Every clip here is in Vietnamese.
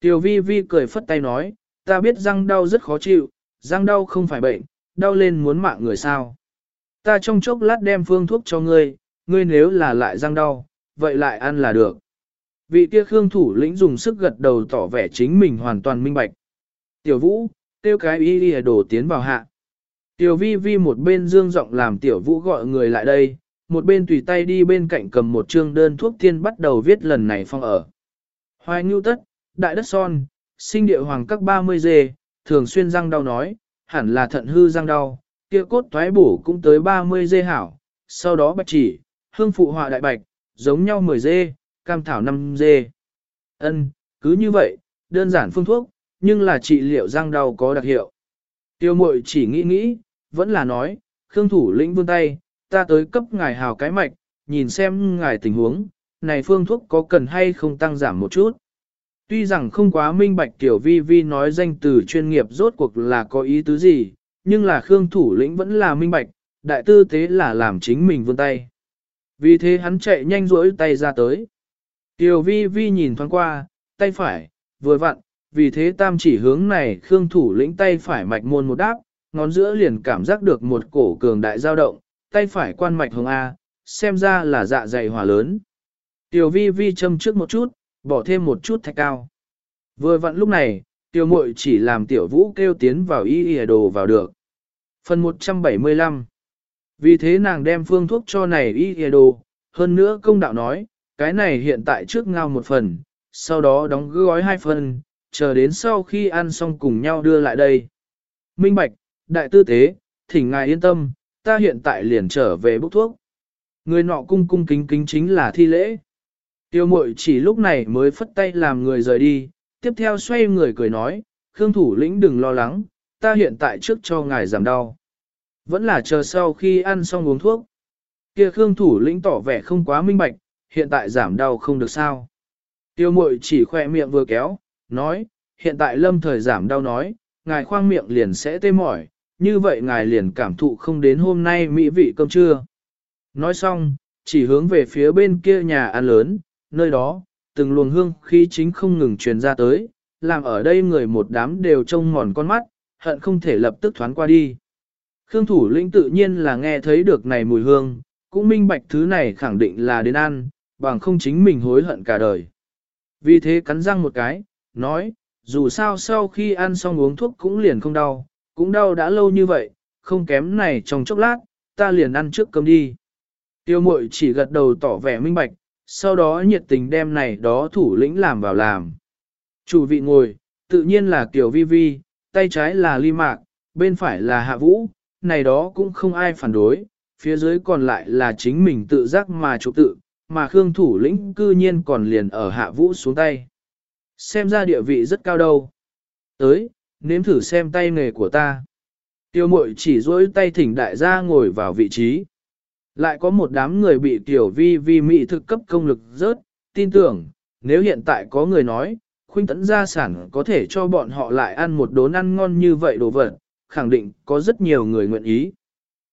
Tiểu vi vi cười phất tay nói, ta biết răng đau rất khó chịu, răng đau không phải bệnh, đau lên muốn mạng người sao. Ta trong chốc lát đem phương thuốc cho ngươi, ngươi nếu là lại răng đau, vậy lại ăn là được. Vị kia khương thủ lĩnh dùng sức gật đầu tỏ vẻ chính mình hoàn toàn minh bạch. Tiểu vũ, tiêu cái y đi đổ tiến vào hạ. Tiểu vi vi một bên dương giọng làm tiểu vũ gọi người lại đây, một bên tùy tay đi bên cạnh cầm một chương đơn thuốc tiên bắt đầu viết lần này phong ở. Hoài ngưu tất, đại đất son, sinh địa hoàng các 30 dê, thường xuyên răng đau nói, hẳn là thận hư răng đau, kia cốt thoái bổ cũng tới 30 dê hảo, sau đó bạch chỉ, hương phụ họa đại bạch, giống nhau 10 dê, cam thảo 5 dê. Ân, cứ như vậy, đơn giản phương thuốc, nhưng là trị liệu răng đau có đặc hiệu. Tiêu mội chỉ nghĩ nghĩ, vẫn là nói, Khương thủ lĩnh vươn tay, ta tới cấp ngài hào cái mạch, nhìn xem ngài tình huống, này phương thuốc có cần hay không tăng giảm một chút. Tuy rằng không quá minh bạch tiểu vi vi nói danh từ chuyên nghiệp rốt cuộc là có ý tứ gì, nhưng là Khương thủ lĩnh vẫn là minh bạch, đại tư tế là làm chính mình vươn tay. Vì thế hắn chạy nhanh rỗi tay ra tới. Tiểu vi vi nhìn thoáng qua, tay phải, vừa vặn, vì thế tam chỉ hướng này Khương thủ lĩnh tay phải mạch môn một đáp, ngón giữa liền cảm giác được một cổ cường đại dao động, tay phải quan mạch hồng A, xem ra là dạ dày hỏa lớn. Tiểu vi vi châm trước một chút, bỏ thêm một chút thạch cao. Vừa vặn lúc này, tiểu muội chỉ làm tiểu vũ kêu tiến vào y y đồ vào được. Phần 175 Vì thế nàng đem phương thuốc cho này y y đồ, hơn nữa công đạo nói, cái này hiện tại trước ngao một phần, sau đó đóng gói hai phần, chờ đến sau khi ăn xong cùng nhau đưa lại đây. Minh Bạch, đại tư tế, thỉnh ngài yên tâm, ta hiện tại liền trở về bốc thuốc. Người nọ cung cung kính kính chính là thi lễ. Tiêu mội chỉ lúc này mới phất tay làm người rời đi, tiếp theo xoay người cười nói, Khương thủ lĩnh đừng lo lắng, ta hiện tại trước cho ngài giảm đau. Vẫn là chờ sau khi ăn xong uống thuốc. Kia Khương thủ lĩnh tỏ vẻ không quá minh bạch, hiện tại giảm đau không được sao. Tiêu mội chỉ khoe miệng vừa kéo, nói, hiện tại lâm thời giảm đau nói, ngài khoang miệng liền sẽ tê mỏi, như vậy ngài liền cảm thụ không đến hôm nay mỹ vị cơm trưa. Nói xong, chỉ hướng về phía bên kia nhà ăn lớn, nơi đó, từng luồng hương khí chính không ngừng truyền ra tới, làm ở đây người một đám đều trông mòn con mắt, hận không thể lập tức thoáng qua đi. Khương thủ lĩnh tự nhiên là nghe thấy được này mùi hương, cũng minh bạch thứ này khẳng định là đến ăn, bằng không chính mình hối hận cả đời. Vì thế cắn răng một cái, nói, dù sao sau khi ăn xong uống thuốc cũng liền không đau, cũng đau đã lâu như vậy, không kém này trong chốc lát, ta liền ăn trước cơm đi. Tiêu mội chỉ gật đầu tỏ vẻ minh bạch, sau đó nhiệt tình đem này đó thủ lĩnh làm vào làm. Chủ vị ngồi, tự nhiên là Kiều Vi Vi, tay trái là Ly Mạc, bên phải là Hạ Vũ, này đó cũng không ai phản đối, phía dưới còn lại là chính mình tự giác mà chủ tự, mà Khương thủ lĩnh cư nhiên còn liền ở Hạ Vũ xuống tay. Xem ra địa vị rất cao đâu. Tới, nếm thử xem tay nghề của ta. Tiêu mội chỉ dối tay thỉnh đại gia ngồi vào vị trí. Lại có một đám người bị tiểu vi vi mỹ thực cấp công lực rớt, tin tưởng, nếu hiện tại có người nói, khuynh tấn gia sản có thể cho bọn họ lại ăn một đốn ăn ngon như vậy đồ vật, khẳng định có rất nhiều người nguyện ý.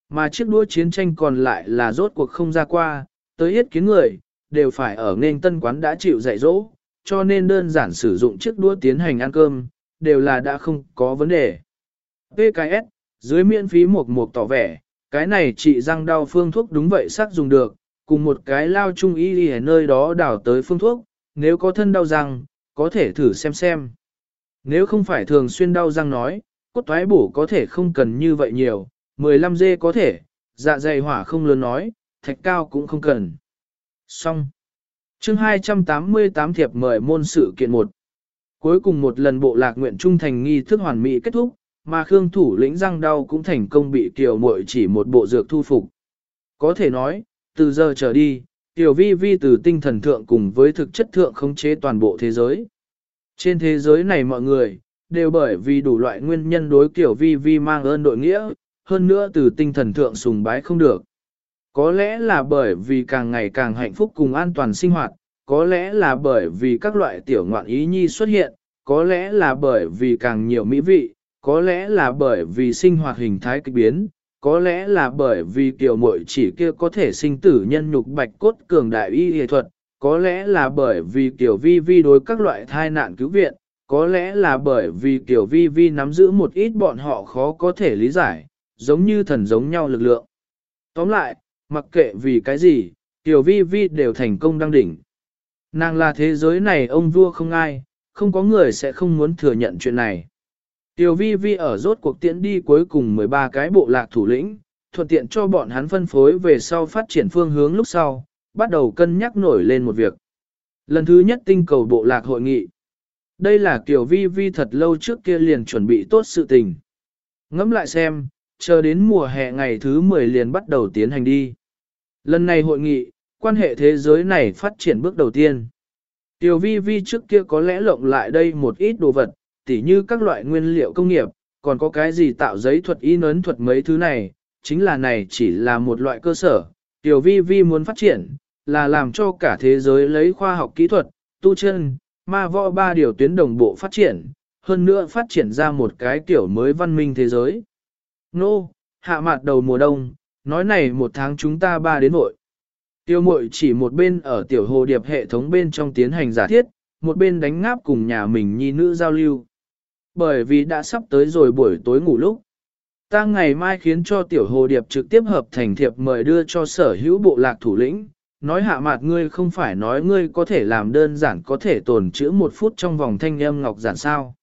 Mà chiếc đua chiến tranh còn lại là rốt cuộc không ra qua, tới yết kiến người, đều phải ở nên tân quán đã chịu dạy dỗ, cho nên đơn giản sử dụng chiếc đua tiến hành ăn cơm, đều là đã không có vấn đề. PKS, dưới miễn phí một mục tỏ vẻ, cái này trị răng đau phương thuốc đúng vậy sắc dùng được, cùng một cái lao trung y ở nơi đó đảo tới phương thuốc, nếu có thân đau răng, có thể thử xem xem. Nếu không phải thường xuyên đau răng nói, cốt toái bổ có thể không cần như vậy nhiều, 15 dê có thể, dạ dày hỏa không lớn nói, thạch cao cũng không cần. Xong. chương 288 thiệp mời môn sự kiện một. Cuối cùng một lần bộ lạc nguyện trung thành nghi thức hoàn mỹ kết thúc, mà Khương thủ lĩnh răng đau cũng thành công bị tiểu Muội chỉ một bộ dược thu phục. Có thể nói, từ giờ trở đi, Tiểu Vi Vi từ tinh thần thượng cùng với thực chất thượng khống chế toàn bộ thế giới. Trên thế giới này mọi người, đều bởi vì đủ loại nguyên nhân đối Tiểu Vi Vi mang ơn đội nghĩa, hơn nữa từ tinh thần thượng sùng bái không được. Có lẽ là bởi vì càng ngày càng hạnh phúc cùng an toàn sinh hoạt, có lẽ là bởi vì các loại tiểu ngoạn ý nhi xuất hiện, có lẽ là bởi vì càng nhiều mỹ vị, có lẽ là bởi vì sinh hoạt hình thái kịch biến, có lẽ là bởi vì tiểu muội chỉ kia có thể sinh tử nhân nhục bạch cốt cường đại y y thuật, có lẽ là bởi vì tiểu vi vi đối các loại thai nạn cứu viện, có lẽ là bởi vì kiểu vi vi nắm giữ một ít bọn họ khó có thể lý giải, giống như thần giống nhau lực lượng. Tóm lại, mặc kệ vì cái gì, tiểu vi vi đều thành công đăng đỉnh. Nàng là thế giới này ông vua không ai, không có người sẽ không muốn thừa nhận chuyện này. Tiểu vi vi ở rốt cuộc tiễn đi cuối cùng 13 cái bộ lạc thủ lĩnh, thuận tiện cho bọn hắn phân phối về sau phát triển phương hướng lúc sau, bắt đầu cân nhắc nổi lên một việc. Lần thứ nhất tinh cầu bộ lạc hội nghị. Đây là kiểu vi vi thật lâu trước kia liền chuẩn bị tốt sự tình. Ngẫm lại xem, chờ đến mùa hè ngày thứ 10 liền bắt đầu tiến hành đi. Lần này hội nghị, quan hệ thế giới này phát triển bước đầu tiên. Tiểu vi vi trước kia có lẽ lộng lại đây một ít đồ vật, tỉ như các loại nguyên liệu công nghiệp, còn có cái gì tạo giấy thuật y nấn thuật mấy thứ này, chính là này chỉ là một loại cơ sở. Tiểu vi vi muốn phát triển, là làm cho cả thế giới lấy khoa học kỹ thuật, tu chân, ma võ ba điều tuyến đồng bộ phát triển, hơn nữa phát triển ra một cái kiểu mới văn minh thế giới. Nô, hạ mặt đầu mùa đông, nói này một tháng chúng ta ba đến hội. Tiêu mội chỉ một bên ở tiểu hồ điệp hệ thống bên trong tiến hành giả thiết, một bên đánh ngáp cùng nhà mình nhi nữ giao lưu. Bởi vì đã sắp tới rồi buổi tối ngủ lúc. Ta ngày mai khiến cho tiểu hồ điệp trực tiếp hợp thành thiệp mời đưa cho sở hữu bộ lạc thủ lĩnh, nói hạ mặt ngươi không phải nói ngươi có thể làm đơn giản có thể tồn chữ một phút trong vòng thanh âm ngọc giản sao.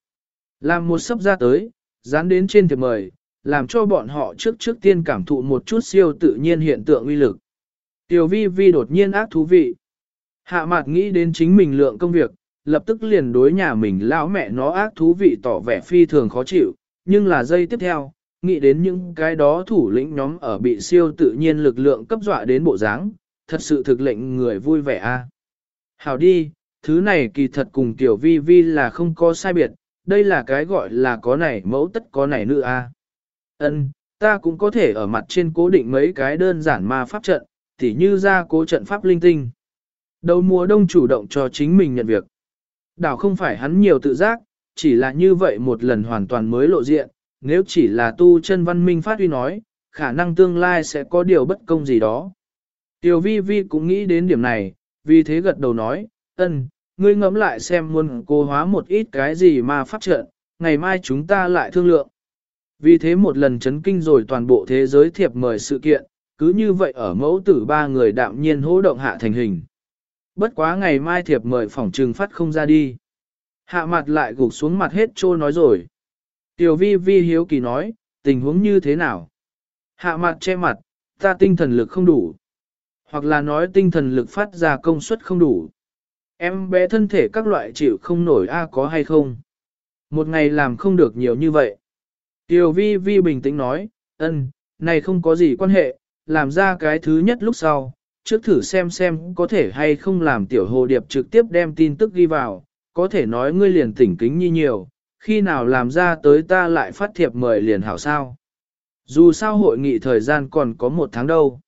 Làm một sắp ra tới, dán đến trên thiệp mời, làm cho bọn họ trước trước tiên cảm thụ một chút siêu tự nhiên hiện tượng uy lực. Tiểu vi vi đột nhiên ác thú vị. Hạ mặt nghĩ đến chính mình lượng công việc, lập tức liền đối nhà mình lão mẹ nó ác thú vị tỏ vẻ phi thường khó chịu, nhưng là giây tiếp theo, nghĩ đến những cái đó thủ lĩnh nhóm ở bị siêu tự nhiên lực lượng cấp dọa đến bộ dáng, thật sự thực lệnh người vui vẻ a. À. Hảo đi, thứ này kỳ thật cùng tiểu vi vi là không có sai biệt, đây là cái gọi là có này mẫu tất có này nữ a. Ân, ta cũng có thể ở mặt trên cố định mấy cái đơn giản ma pháp trận, tỉ như ra cố trận pháp linh tinh. Đầu mùa đông chủ động cho chính mình nhận việc. Đảo không phải hắn nhiều tự giác, chỉ là như vậy một lần hoàn toàn mới lộ diện, nếu chỉ là tu chân văn minh phát huy nói, khả năng tương lai sẽ có điều bất công gì đó. Tiểu vi vi cũng nghĩ đến điểm này, vì thế gật đầu nói, ân, ngươi ngẫm lại xem muốn cố hóa một ít cái gì mà phát trận, ngày mai chúng ta lại thương lượng. Vì thế một lần chấn kinh rồi toàn bộ thế giới thiệp mời sự kiện, cứ như vậy ở mẫu tử ba người đạm nhiên hỗ động hạ thành hình. Bất quá ngày mai thiệp mời phòng trừng phát không ra đi. Hạ mặt lại gục xuống mặt hết trô nói rồi. Tiểu vi vi hiếu kỳ nói, tình huống như thế nào? Hạ mặt che mặt, ta tinh thần lực không đủ. Hoặc là nói tinh thần lực phát ra công suất không đủ. Em bé thân thể các loại chịu không nổi a có hay không? Một ngày làm không được nhiều như vậy. Tiểu vi vi bình tĩnh nói, ân, này không có gì quan hệ, làm ra cái thứ nhất lúc sau, trước thử xem xem có thể hay không làm tiểu hồ điệp trực tiếp đem tin tức ghi vào, có thể nói ngươi liền tỉnh kính như nhiều, khi nào làm ra tới ta lại phát thiệp mời liền hảo sao. Dù sao hội nghị thời gian còn có một tháng đâu.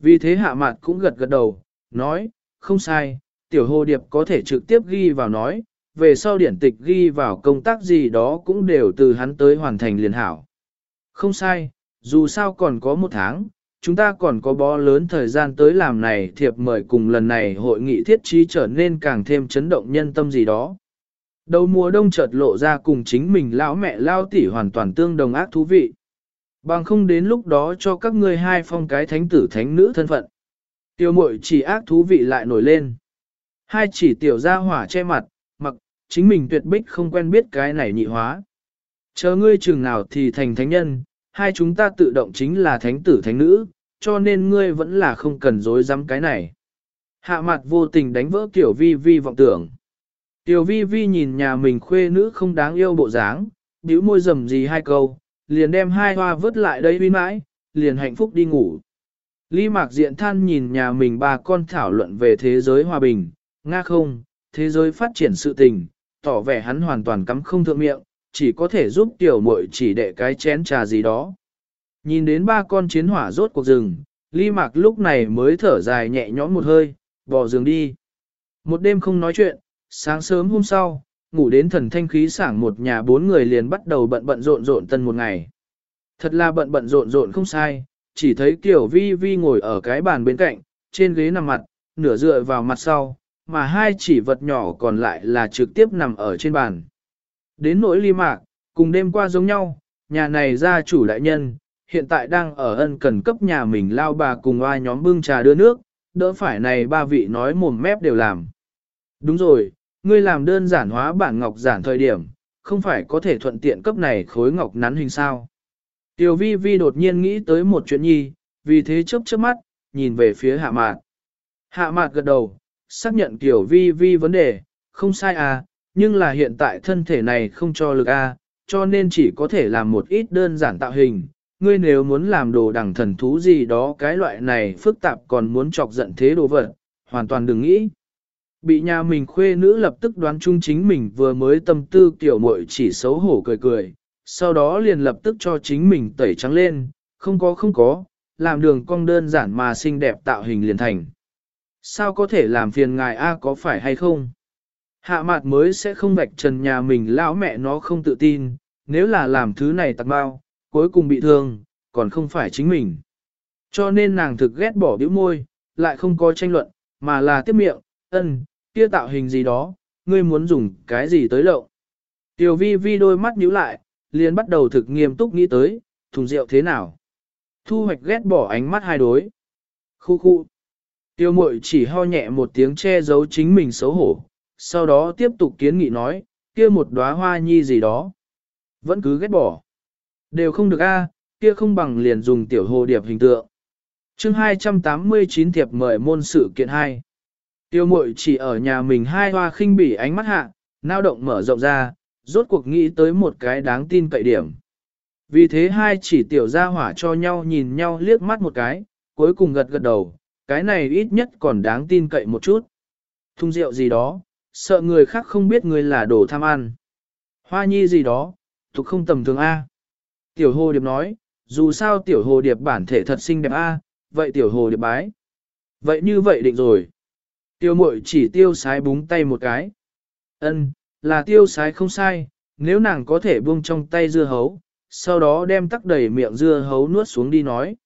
Vì thế hạ mặt cũng gật gật đầu, nói, không sai, tiểu hồ điệp có thể trực tiếp ghi vào nói, về sau điển tịch ghi vào công tác gì đó cũng đều từ hắn tới hoàn thành liền hảo. Không sai, dù sao còn có một tháng, chúng ta còn có bó lớn thời gian tới làm này thiệp mời cùng lần này hội nghị thiết trí trở nên càng thêm chấn động nhân tâm gì đó. Đầu mùa đông chợt lộ ra cùng chính mình lão mẹ lao tỉ hoàn toàn tương đồng ác thú vị. Bằng không đến lúc đó cho các ngươi hai phong cái thánh tử thánh nữ thân phận. Tiêu mội chỉ ác thú vị lại nổi lên. Hai chỉ tiểu ra hỏa che mặt, mặc, chính mình tuyệt bích không quen biết cái này nhị hóa. Chờ ngươi chừng nào thì thành thánh nhân, hai chúng ta tự động chính là thánh tử thánh nữ, cho nên ngươi vẫn là không cần dối dám cái này. Hạ mặt vô tình đánh vỡ tiểu vi vi vọng tưởng. Tiểu vi vi nhìn nhà mình khuê nữ không đáng yêu bộ dáng, bĩu môi rầm gì hai câu, liền đem hai hoa vớt lại đây uy mãi, liền hạnh phúc đi ngủ. Lý mạc diện than nhìn nhà mình ba con thảo luận về thế giới hòa bình, nga không, thế giới phát triển sự tình, tỏ vẻ hắn hoàn toàn cắm không thượng miệng, chỉ có thể giúp tiểu muội chỉ đệ cái chén trà gì đó. Nhìn đến ba con chiến hỏa rốt cuộc rừng, ly mạc lúc này mới thở dài nhẹ nhõm một hơi, bỏ giường đi. Một đêm không nói chuyện, sáng sớm hôm sau, ngủ đến thần thanh khí sảng một nhà bốn người liền bắt đầu bận bận rộn rộn tân một ngày. Thật là bận bận rộn rộn không sai, chỉ thấy tiểu vi vi ngồi ở cái bàn bên cạnh, trên ghế nằm mặt, nửa dựa vào mặt sau, mà hai chỉ vật nhỏ còn lại là trực tiếp nằm ở trên bàn. Đến nỗi ly mạc, cùng đêm qua giống nhau, nhà này gia chủ đại nhân, hiện tại đang ở ân cần cấp nhà mình lao bà cùng ai nhóm bưng trà đưa nước, đỡ phải này ba vị nói mồm mép đều làm. Đúng rồi, ngươi làm đơn giản hóa bản ngọc giản thời điểm, không phải có thể thuận tiện cấp này khối ngọc nắn hình sao. Tiểu vi vi đột nhiên nghĩ tới một chuyện nhi, vì thế chớp chớp mắt, nhìn về phía hạ mạt. Hạ mạt gật đầu, xác nhận tiểu vi vi vấn đề, không sai à, nhưng là hiện tại thân thể này không cho lực a, cho nên chỉ có thể làm một ít đơn giản tạo hình. Ngươi nếu muốn làm đồ đằng thần thú gì đó cái loại này phức tạp còn muốn chọc giận thế đồ vật, hoàn toàn đừng nghĩ. Bị nhà mình khuê nữ lập tức đoán chung chính mình vừa mới tâm tư tiểu muội chỉ xấu hổ cười cười, sau đó liền lập tức cho chính mình tẩy trắng lên, không có không có, làm đường cong đơn giản mà xinh đẹp tạo hình liền thành. Sao có thể làm phiền ngài A có phải hay không? Hạ mạt mới sẽ không vạch trần nhà mình lão mẹ nó không tự tin, nếu là làm thứ này tặng bao, cuối cùng bị thương, còn không phải chính mình. Cho nên nàng thực ghét bỏ biểu môi, lại không có tranh luận, mà là tiếp miệng, ân, kia tạo hình gì đó, ngươi muốn dùng cái gì tới lậu. Tiểu vi vi đôi mắt nhíu lại, liền bắt đầu thực nghiêm túc nghĩ tới, thùng rượu thế nào. Thu hoạch ghét bỏ ánh mắt hai đối. Khu khu. Tiêu mội chỉ ho nhẹ một tiếng che giấu chính mình xấu hổ, sau đó tiếp tục kiến nghị nói, kia một đóa hoa nhi gì đó. Vẫn cứ ghét bỏ. Đều không được a, kia không bằng liền dùng tiểu hồ điệp hình tượng. chương 289 thiệp mời môn sự kiện 2. Tiêu mội chỉ ở nhà mình hai hoa khinh bỉ ánh mắt hạ, nao động mở rộng ra, rốt cuộc nghĩ tới một cái đáng tin cậy điểm. Vì thế hai chỉ tiểu ra hỏa cho nhau nhìn nhau liếc mắt một cái, cuối cùng gật gật đầu, cái này ít nhất còn đáng tin cậy một chút. Thung rượu gì đó, sợ người khác không biết người là đồ tham ăn. Hoa nhi gì đó, thuộc không tầm thường A. Tiểu hồ điệp nói, dù sao tiểu hồ điệp bản thể thật xinh đẹp A, vậy tiểu hồ điệp bái. Vậy như vậy định rồi. Tiêu mội chỉ tiêu sái búng tay một cái. Ân, là tiêu sái không sai, nếu nàng có thể buông trong tay dưa hấu, sau đó đem tắc đầy miệng dưa hấu nuốt xuống đi nói.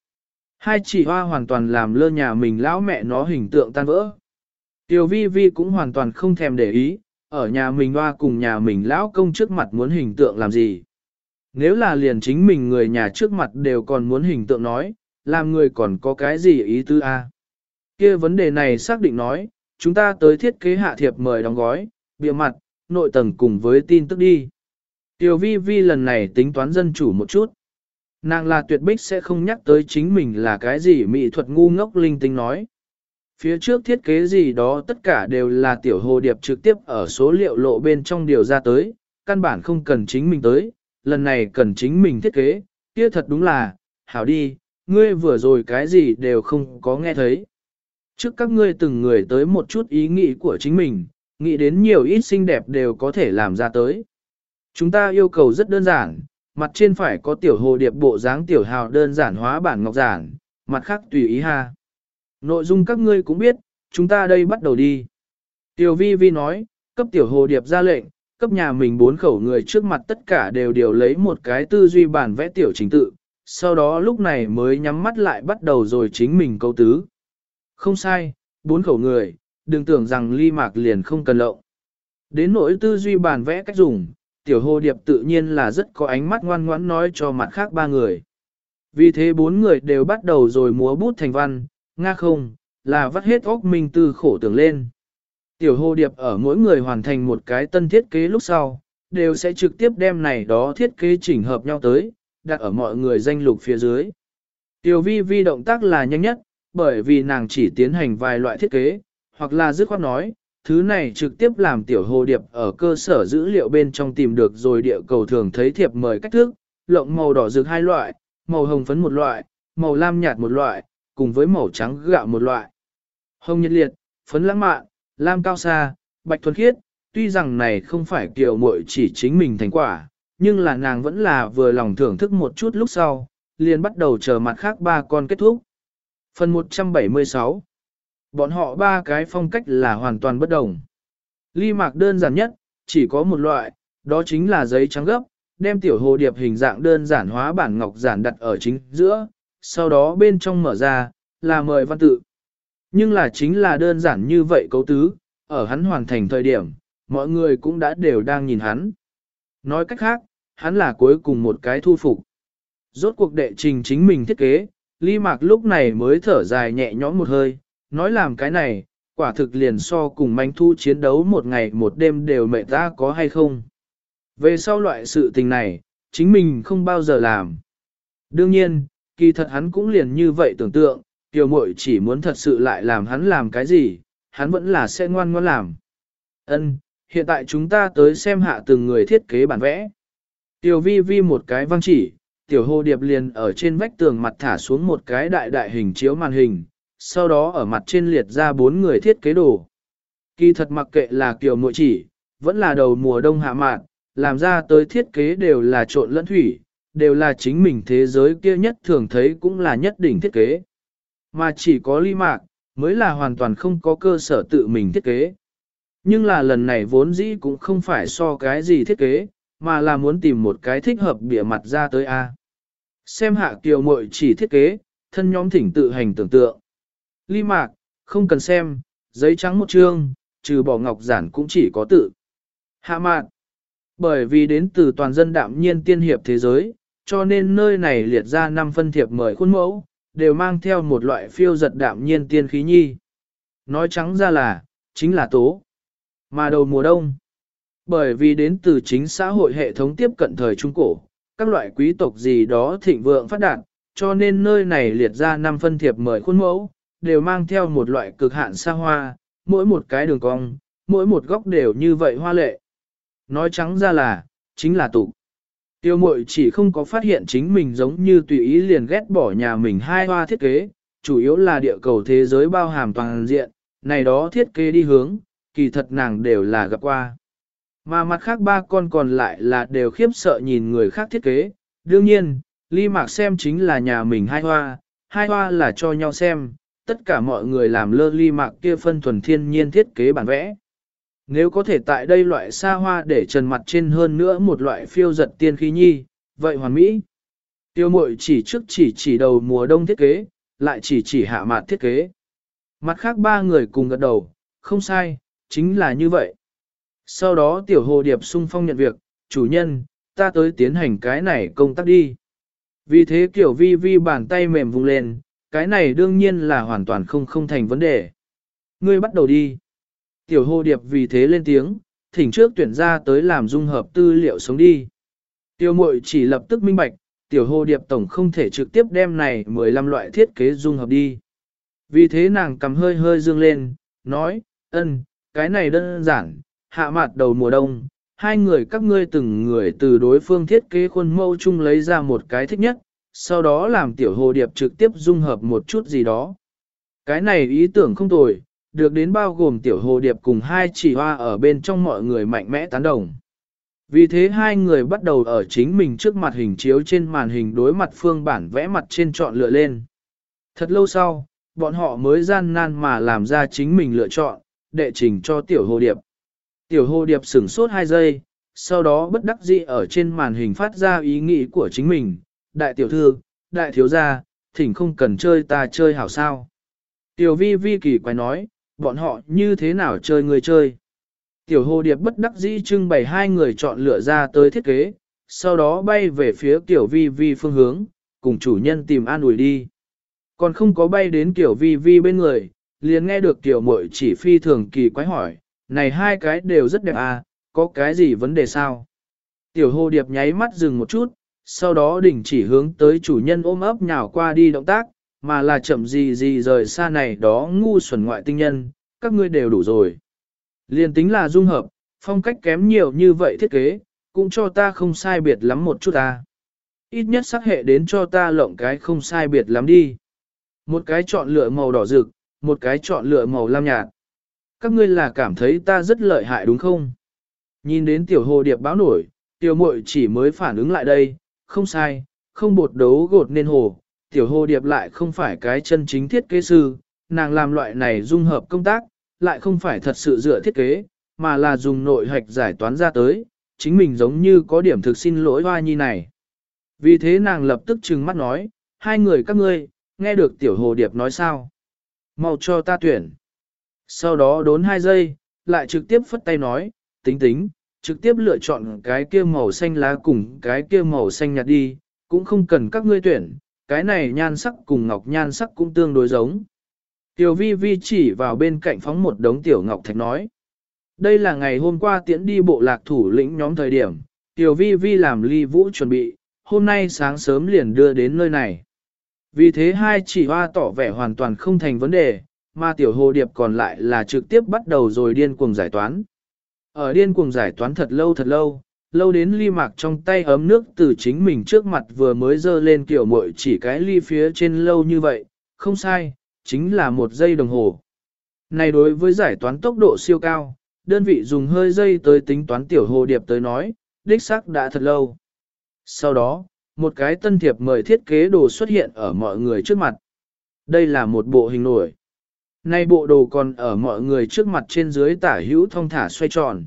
Hai chỉ hoa hoàn toàn làm lơ nhà mình lão mẹ nó hình tượng tan vỡ. Tiểu vi vi cũng hoàn toàn không thèm để ý, ở nhà mình hoa cùng nhà mình lão công trước mặt muốn hình tượng làm gì. Nếu là liền chính mình người nhà trước mặt đều còn muốn hình tượng nói, làm người còn có cái gì ý tư a? Kia vấn đề này xác định nói, chúng ta tới thiết kế hạ thiệp mời đóng gói, bìa mặt, nội tầng cùng với tin tức đi. Tiểu vi vi lần này tính toán dân chủ một chút. Nàng là tuyệt bích sẽ không nhắc tới chính mình là cái gì mỹ thuật ngu ngốc linh tinh nói. Phía trước thiết kế gì đó tất cả đều là tiểu hồ điệp trực tiếp ở số liệu lộ bên trong điều ra tới, căn bản không cần chính mình tới, lần này cần chính mình thiết kế, kia thật đúng là, hảo đi, ngươi vừa rồi cái gì đều không có nghe thấy. Trước các ngươi từng người tới một chút ý nghĩ của chính mình, nghĩ đến nhiều ít xinh đẹp đều có thể làm ra tới. Chúng ta yêu cầu rất đơn giản, mặt trên phải có tiểu hồ điệp bộ dáng tiểu hào đơn giản hóa bản ngọc giản, mặt khác tùy ý ha. Nội dung các ngươi cũng biết, chúng ta đây bắt đầu đi. Tiểu vi vi nói, cấp tiểu hồ điệp ra lệnh, cấp nhà mình bốn khẩu người trước mặt tất cả đều đều lấy một cái tư duy bản vẽ tiểu trình tự, sau đó lúc này mới nhắm mắt lại bắt đầu rồi chính mình câu tứ. Không sai, bốn khẩu người, đừng tưởng rằng ly mạc liền không cần lộng. Đến nỗi tư duy bản vẽ cách dùng, tiểu hồ điệp tự nhiên là rất có ánh mắt ngoan ngoãn nói cho mặt khác ba người. Vì thế bốn người đều bắt đầu rồi múa bút thành văn, nga không, là vắt hết óc mình từ khổ tưởng lên. Tiểu hồ điệp ở mỗi người hoàn thành một cái tân thiết kế lúc sau, đều sẽ trực tiếp đem này đó thiết kế chỉnh hợp nhau tới, đặt ở mọi người danh lục phía dưới. Tiểu vi vi động tác là nhanh nhất, bởi vì nàng chỉ tiến hành vài loại thiết kế, hoặc là dứt khoát nói, thứ này trực tiếp làm tiểu hồ điệp ở cơ sở dữ liệu bên trong tìm được rồi địa cầu thường thấy thiệp mời cách thức, lộng màu đỏ rực hai loại, màu hồng phấn một loại, màu lam nhạt một loại, cùng với màu trắng gạo một loại. Hồng nhiệt liệt, phấn lãng mạn, lam cao xa, bạch thuần khiết, tuy rằng này không phải kiểu muội chỉ chính mình thành quả, nhưng là nàng vẫn là vừa lòng thưởng thức một chút lúc sau, liền bắt đầu chờ mặt khác ba con kết thúc. Phần 176 Bọn họ ba cái phong cách là hoàn toàn bất đồng. Ly mạc đơn giản nhất, chỉ có một loại, đó chính là giấy trắng gấp, đem tiểu hồ điệp hình dạng đơn giản hóa bản ngọc giản đặt ở chính giữa, sau đó bên trong mở ra, là mời văn tự. Nhưng là chính là đơn giản như vậy cấu tứ, ở hắn hoàn thành thời điểm, mọi người cũng đã đều đang nhìn hắn. Nói cách khác, hắn là cuối cùng một cái thu phục. Rốt cuộc đệ trình chính mình thiết kế, ly mạc lúc này mới thở dài nhẹ nhõm một hơi, nói làm cái này, quả thực liền so cùng manh thu chiến đấu một ngày một đêm đều mệt ta có hay không. Về sau loại sự tình này, chính mình không bao giờ làm. Đương nhiên, kỳ thật hắn cũng liền như vậy tưởng tượng, tiểu muội chỉ muốn thật sự lại làm hắn làm cái gì, hắn vẫn là sẽ ngoan ngoãn làm. Ân, hiện tại chúng ta tới xem hạ từng người thiết kế bản vẽ. Tiểu vi vi một cái văng chỉ, tiểu hồ điệp liền ở trên vách tường mặt thả xuống một cái đại đại hình chiếu màn hình, sau đó ở mặt trên liệt ra bốn người thiết kế đồ. Kỳ thật mặc kệ là kiểu muội chỉ, vẫn là đầu mùa đông hạ mạn, làm ra tới thiết kế đều là trộn lẫn thủy, đều là chính mình thế giới kia nhất thường thấy cũng là nhất đỉnh thiết kế. Mà chỉ có ly mạc, mới là hoàn toàn không có cơ sở tự mình thiết kế. Nhưng là lần này vốn dĩ cũng không phải so cái gì thiết kế, mà là muốn tìm một cái thích hợp bịa mặt ra tới A. Xem hạ kiều muội chỉ thiết kế, thân nhóm thỉnh tự hành tưởng tượng. Ly mạc, không cần xem, giấy trắng một chương, trừ bỏ ngọc giản cũng chỉ có tự. Hạ mạc, bởi vì đến từ toàn dân đạm nhiên tiên hiệp thế giới, cho nên nơi này liệt ra năm phân thiệp mời khuôn mẫu, đều mang theo một loại phiêu giật đạm nhiên tiên khí nhi. Nói trắng ra là, chính là tố. Mà đầu mùa đông, bởi vì đến từ chính xã hội hệ thống tiếp cận thời Trung Cổ, các loại quý tộc gì đó thịnh vượng phát đạt, cho nên nơi này liệt ra năm phân thiệp mời khuôn mẫu, đều mang theo một loại cực hạn xa hoa, mỗi một cái đường cong, mỗi một góc đều như vậy hoa lệ. Nói trắng ra là, chính là tụ. Tiêu mội chỉ không có phát hiện chính mình giống như tùy ý liền ghét bỏ nhà mình hai hoa thiết kế, chủ yếu là địa cầu thế giới bao hàm toàn diện, này đó thiết kế đi hướng, kỳ thật nàng đều là gặp qua. Mà mặt khác ba con còn lại là đều khiếp sợ nhìn người khác thiết kế, đương nhiên, ly mạc xem chính là nhà mình hai hoa, hai hoa là cho nhau xem, tất cả mọi người làm lơ ly mạc kia phân thuần thiên nhiên thiết kế bản vẽ. Nếu có thể tại đây loại xa hoa để trần mặt trên hơn nữa một loại phiêu giật tiên khí nhi, vậy hoàn mỹ. Tiêu mội chỉ trước chỉ chỉ đầu mùa đông thiết kế, lại chỉ chỉ hạ mặt thiết kế. Mặt khác ba người cùng gật đầu, không sai, chính là như vậy. Sau đó tiểu hồ điệp sung phong nhận việc, chủ nhân, ta tới tiến hành cái này công tác đi. Vì thế kiểu vi vi bàn tay mềm vùng lên, cái này đương nhiên là hoàn toàn không không thành vấn đề. Ngươi bắt đầu đi. Tiểu hồ điệp vì thế lên tiếng, thỉnh trước tuyển ra tới làm dung hợp tư liệu sống đi. Tiểu mội chỉ lập tức minh bạch, tiểu hồ điệp tổng không thể trực tiếp đem này 15 loại thiết kế dung hợp đi. Vì thế nàng cầm hơi hơi dương lên, nói, ân, cái này đơn giản, hạ mặt đầu mùa đông, hai người các ngươi từng người từ đối phương thiết kế khuôn mẫu chung lấy ra một cái thích nhất, sau đó làm tiểu hồ điệp trực tiếp dung hợp một chút gì đó. Cái này ý tưởng không tồi, được đến bao gồm tiểu hồ điệp cùng hai chỉ hoa ở bên trong mọi người mạnh mẽ tán đồng. Vì thế hai người bắt đầu ở chính mình trước mặt hình chiếu trên màn hình đối mặt phương bản vẽ mặt trên chọn lựa lên. Thật lâu sau, bọn họ mới gian nan mà làm ra chính mình lựa chọn, đệ trình cho tiểu hồ điệp. Tiểu hồ điệp sửng sốt 2 giây, sau đó bất đắc dĩ ở trên màn hình phát ra ý nghĩ của chính mình. Đại tiểu thư, đại thiếu gia, thỉnh không cần chơi ta chơi hảo sao. Tiểu vi vi kỳ quái nói, bọn họ như thế nào chơi người chơi. Tiểu hồ điệp bất đắc dĩ trưng bày hai người chọn lựa ra tới thiết kế, sau đó bay về phía tiểu vi vi phương hướng, cùng chủ nhân tìm an ủi đi. Còn không có bay đến tiểu vi vi bên người, liền nghe được tiểu muội chỉ phi thường kỳ quái hỏi, này hai cái đều rất đẹp à, có cái gì vấn đề sao? Tiểu hồ điệp nháy mắt dừng một chút, sau đó đình chỉ hướng tới chủ nhân ôm ấp nhào qua đi động tác, mà là chậm gì gì rời xa này đó ngu xuẩn ngoại tinh nhân, các ngươi đều đủ rồi. Liên tính là dung hợp, phong cách kém nhiều như vậy thiết kế, cũng cho ta không sai biệt lắm một chút ta. Ít nhất sắc hệ đến cho ta lộng cái không sai biệt lắm đi. Một cái chọn lựa màu đỏ rực, một cái chọn lựa màu lam nhạt. Các ngươi là cảm thấy ta rất lợi hại đúng không? Nhìn đến tiểu hồ điệp báo nổi, tiểu muội chỉ mới phản ứng lại đây, không sai, không bột đấu gột nên hồ, tiểu hồ điệp lại không phải cái chân chính thiết kế sư, nàng làm loại này dung hợp công tác, lại không phải thật sự dựa thiết kế, mà là dùng nội hạch giải toán ra tới, chính mình giống như có điểm thực xin lỗi hoa nhi này. Vì thế nàng lập tức trừng mắt nói, hai người các ngươi, nghe được tiểu hồ điệp nói sao? Mau cho ta tuyển. Sau đó đốn hai giây, lại trực tiếp phất tay nói, tính tính, trực tiếp lựa chọn cái kia màu xanh lá cùng cái kia màu xanh nhạt đi, cũng không cần các ngươi tuyển, cái này nhan sắc cùng ngọc nhan sắc cũng tương đối giống. Tiểu vi vi chỉ vào bên cạnh phóng một đống tiểu ngọc thạch nói. Đây là ngày hôm qua tiễn đi bộ lạc thủ lĩnh nhóm thời điểm, tiểu vi vi làm ly vũ chuẩn bị, hôm nay sáng sớm liền đưa đến nơi này. Vì thế hai chỉ hoa tỏ vẻ hoàn toàn không thành vấn đề, mà tiểu hồ điệp còn lại là trực tiếp bắt đầu rồi điên cuồng giải toán. Ở điên cuồng giải toán thật lâu thật lâu, lâu đến ly mạc trong tay ấm nước từ chính mình trước mặt vừa mới dơ lên kiểu mội chỉ cái ly phía trên lâu như vậy, không sai, chính là một giây đồng hồ. Này đối với giải toán tốc độ siêu cao, đơn vị dùng hơi dây tới tính toán tiểu hồ điệp tới nói, đích xác đã thật lâu. Sau đó, một cái tân thiệp mời thiết kế đồ xuất hiện ở mọi người trước mặt. Đây là một bộ hình nổi. Nay bộ đồ còn ở mọi người trước mặt trên dưới tả hữu thông thả xoay tròn.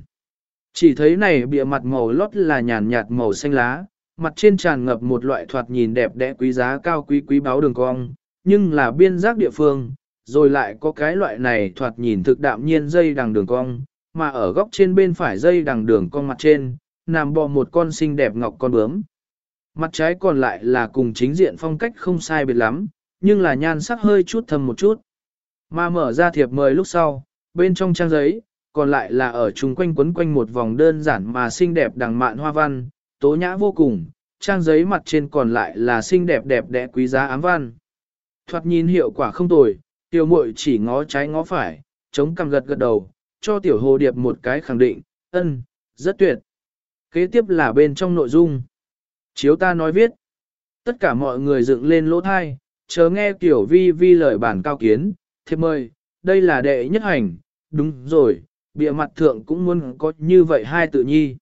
Chỉ thấy này bìa mặt màu lót là nhàn nhạt màu xanh lá, mặt trên tràn ngập một loại thoạt nhìn đẹp đẽ quý giá cao quý quý báo đường cong, nhưng là biên giác địa phương, rồi lại có cái loại này thoạt nhìn thực đạm nhiên dây đằng đường cong, mà ở góc trên bên phải dây đằng đường cong mặt trên, nằm bò một con xinh đẹp ngọc con bướm. Mặt trái còn lại là cùng chính diện phong cách không sai biệt lắm, nhưng là nhan sắc hơi chút thâm một chút. Mà mở ra thiệp mời lúc sau, bên trong trang giấy, còn lại là ở chung quanh quấn quanh một vòng đơn giản mà xinh đẹp đằng mạn hoa văn, tố nhã vô cùng, trang giấy mặt trên còn lại là xinh đẹp đẹp đẽ quý giá ám văn. Thoạt nhìn hiệu quả không tồi, tiểu muội chỉ ngó trái ngó phải, chống cằm gật gật đầu, cho tiểu hồ điệp một cái khẳng định, ân, rất tuyệt. Kế tiếp là bên trong nội dung. Chiếu ta nói viết. Tất cả mọi người dựng lên lỗ thai, chờ nghe tiểu vi vi lời bản cao kiến, thiệp mời, đây là đệ nhất hành, đúng rồi, bịa mặt thượng cũng muốn có như vậy hai tự nhi.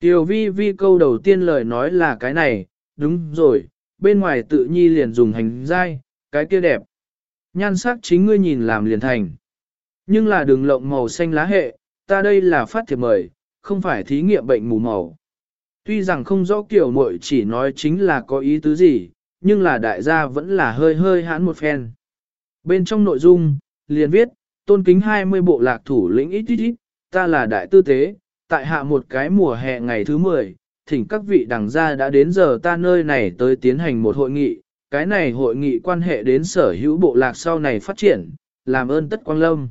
Tiểu vi vi câu đầu tiên lời nói là cái này, đúng rồi, bên ngoài tự nhi liền dùng hành dai, cái kia đẹp. Nhan sắc chính ngươi nhìn làm liền thành. Nhưng là đường lộng màu xanh lá hệ, ta đây là phát thiệp mời, không phải thí nghiệm bệnh mù màu. Tuy rằng không rõ kiểu muội chỉ nói chính là có ý tứ gì, nhưng là đại gia vẫn là hơi hơi hãn một phen. Bên trong nội dung, liền viết, tôn kính 20 bộ lạc thủ lĩnh ít ít ít, ta là đại tư tế, tại hạ một cái mùa hè ngày thứ 10, thỉnh các vị đảng gia đã đến giờ ta nơi này tới tiến hành một hội nghị, cái này hội nghị quan hệ đến sở hữu bộ lạc sau này phát triển, làm ơn tất quang lâm.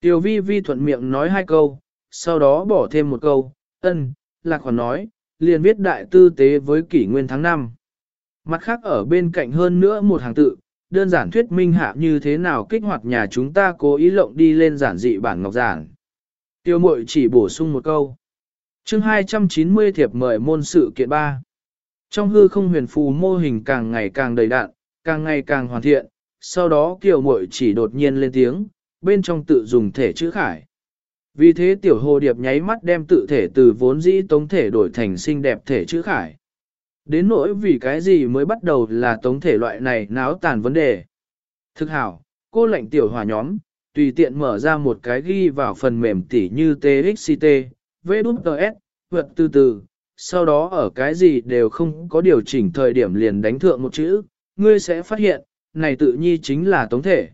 Tiểu vi vi thuận miệng nói hai câu, sau đó bỏ thêm một câu, ân, lạc khoản nói, liền viết đại tư tế với kỷ nguyên tháng 5. Mặt khác ở bên cạnh hơn nữa một hàng tự, đơn giản thuyết minh hạ như thế nào kích hoạt nhà chúng ta cố ý lộng đi lên giản dị bản ngọc giản. Tiêu mội chỉ bổ sung một câu. chương 290 thiệp mời môn sự kiện 3. Trong hư không huyền phù mô hình càng ngày càng đầy đạn, càng ngày càng hoàn thiện, sau đó kiều mội chỉ đột nhiên lên tiếng, bên trong tự dùng thể chữ khải. Vì thế tiểu hồ điệp nháy mắt đem tự thể từ vốn dĩ tống thể đổi thành xinh đẹp thể chữ khải. Đến nỗi vì cái gì mới bắt đầu là tống thể loại này náo tàn vấn đề. Thực hảo, cô lệnh tiểu hòa nhóm, tùy tiện mở ra một cái ghi vào phần mềm tỉ như TXCT, VWS, vượt từ từ, sau đó ở cái gì đều không có điều chỉnh thời điểm liền đánh thượng một chữ, ngươi sẽ phát hiện, này tự nhi chính là tống thể.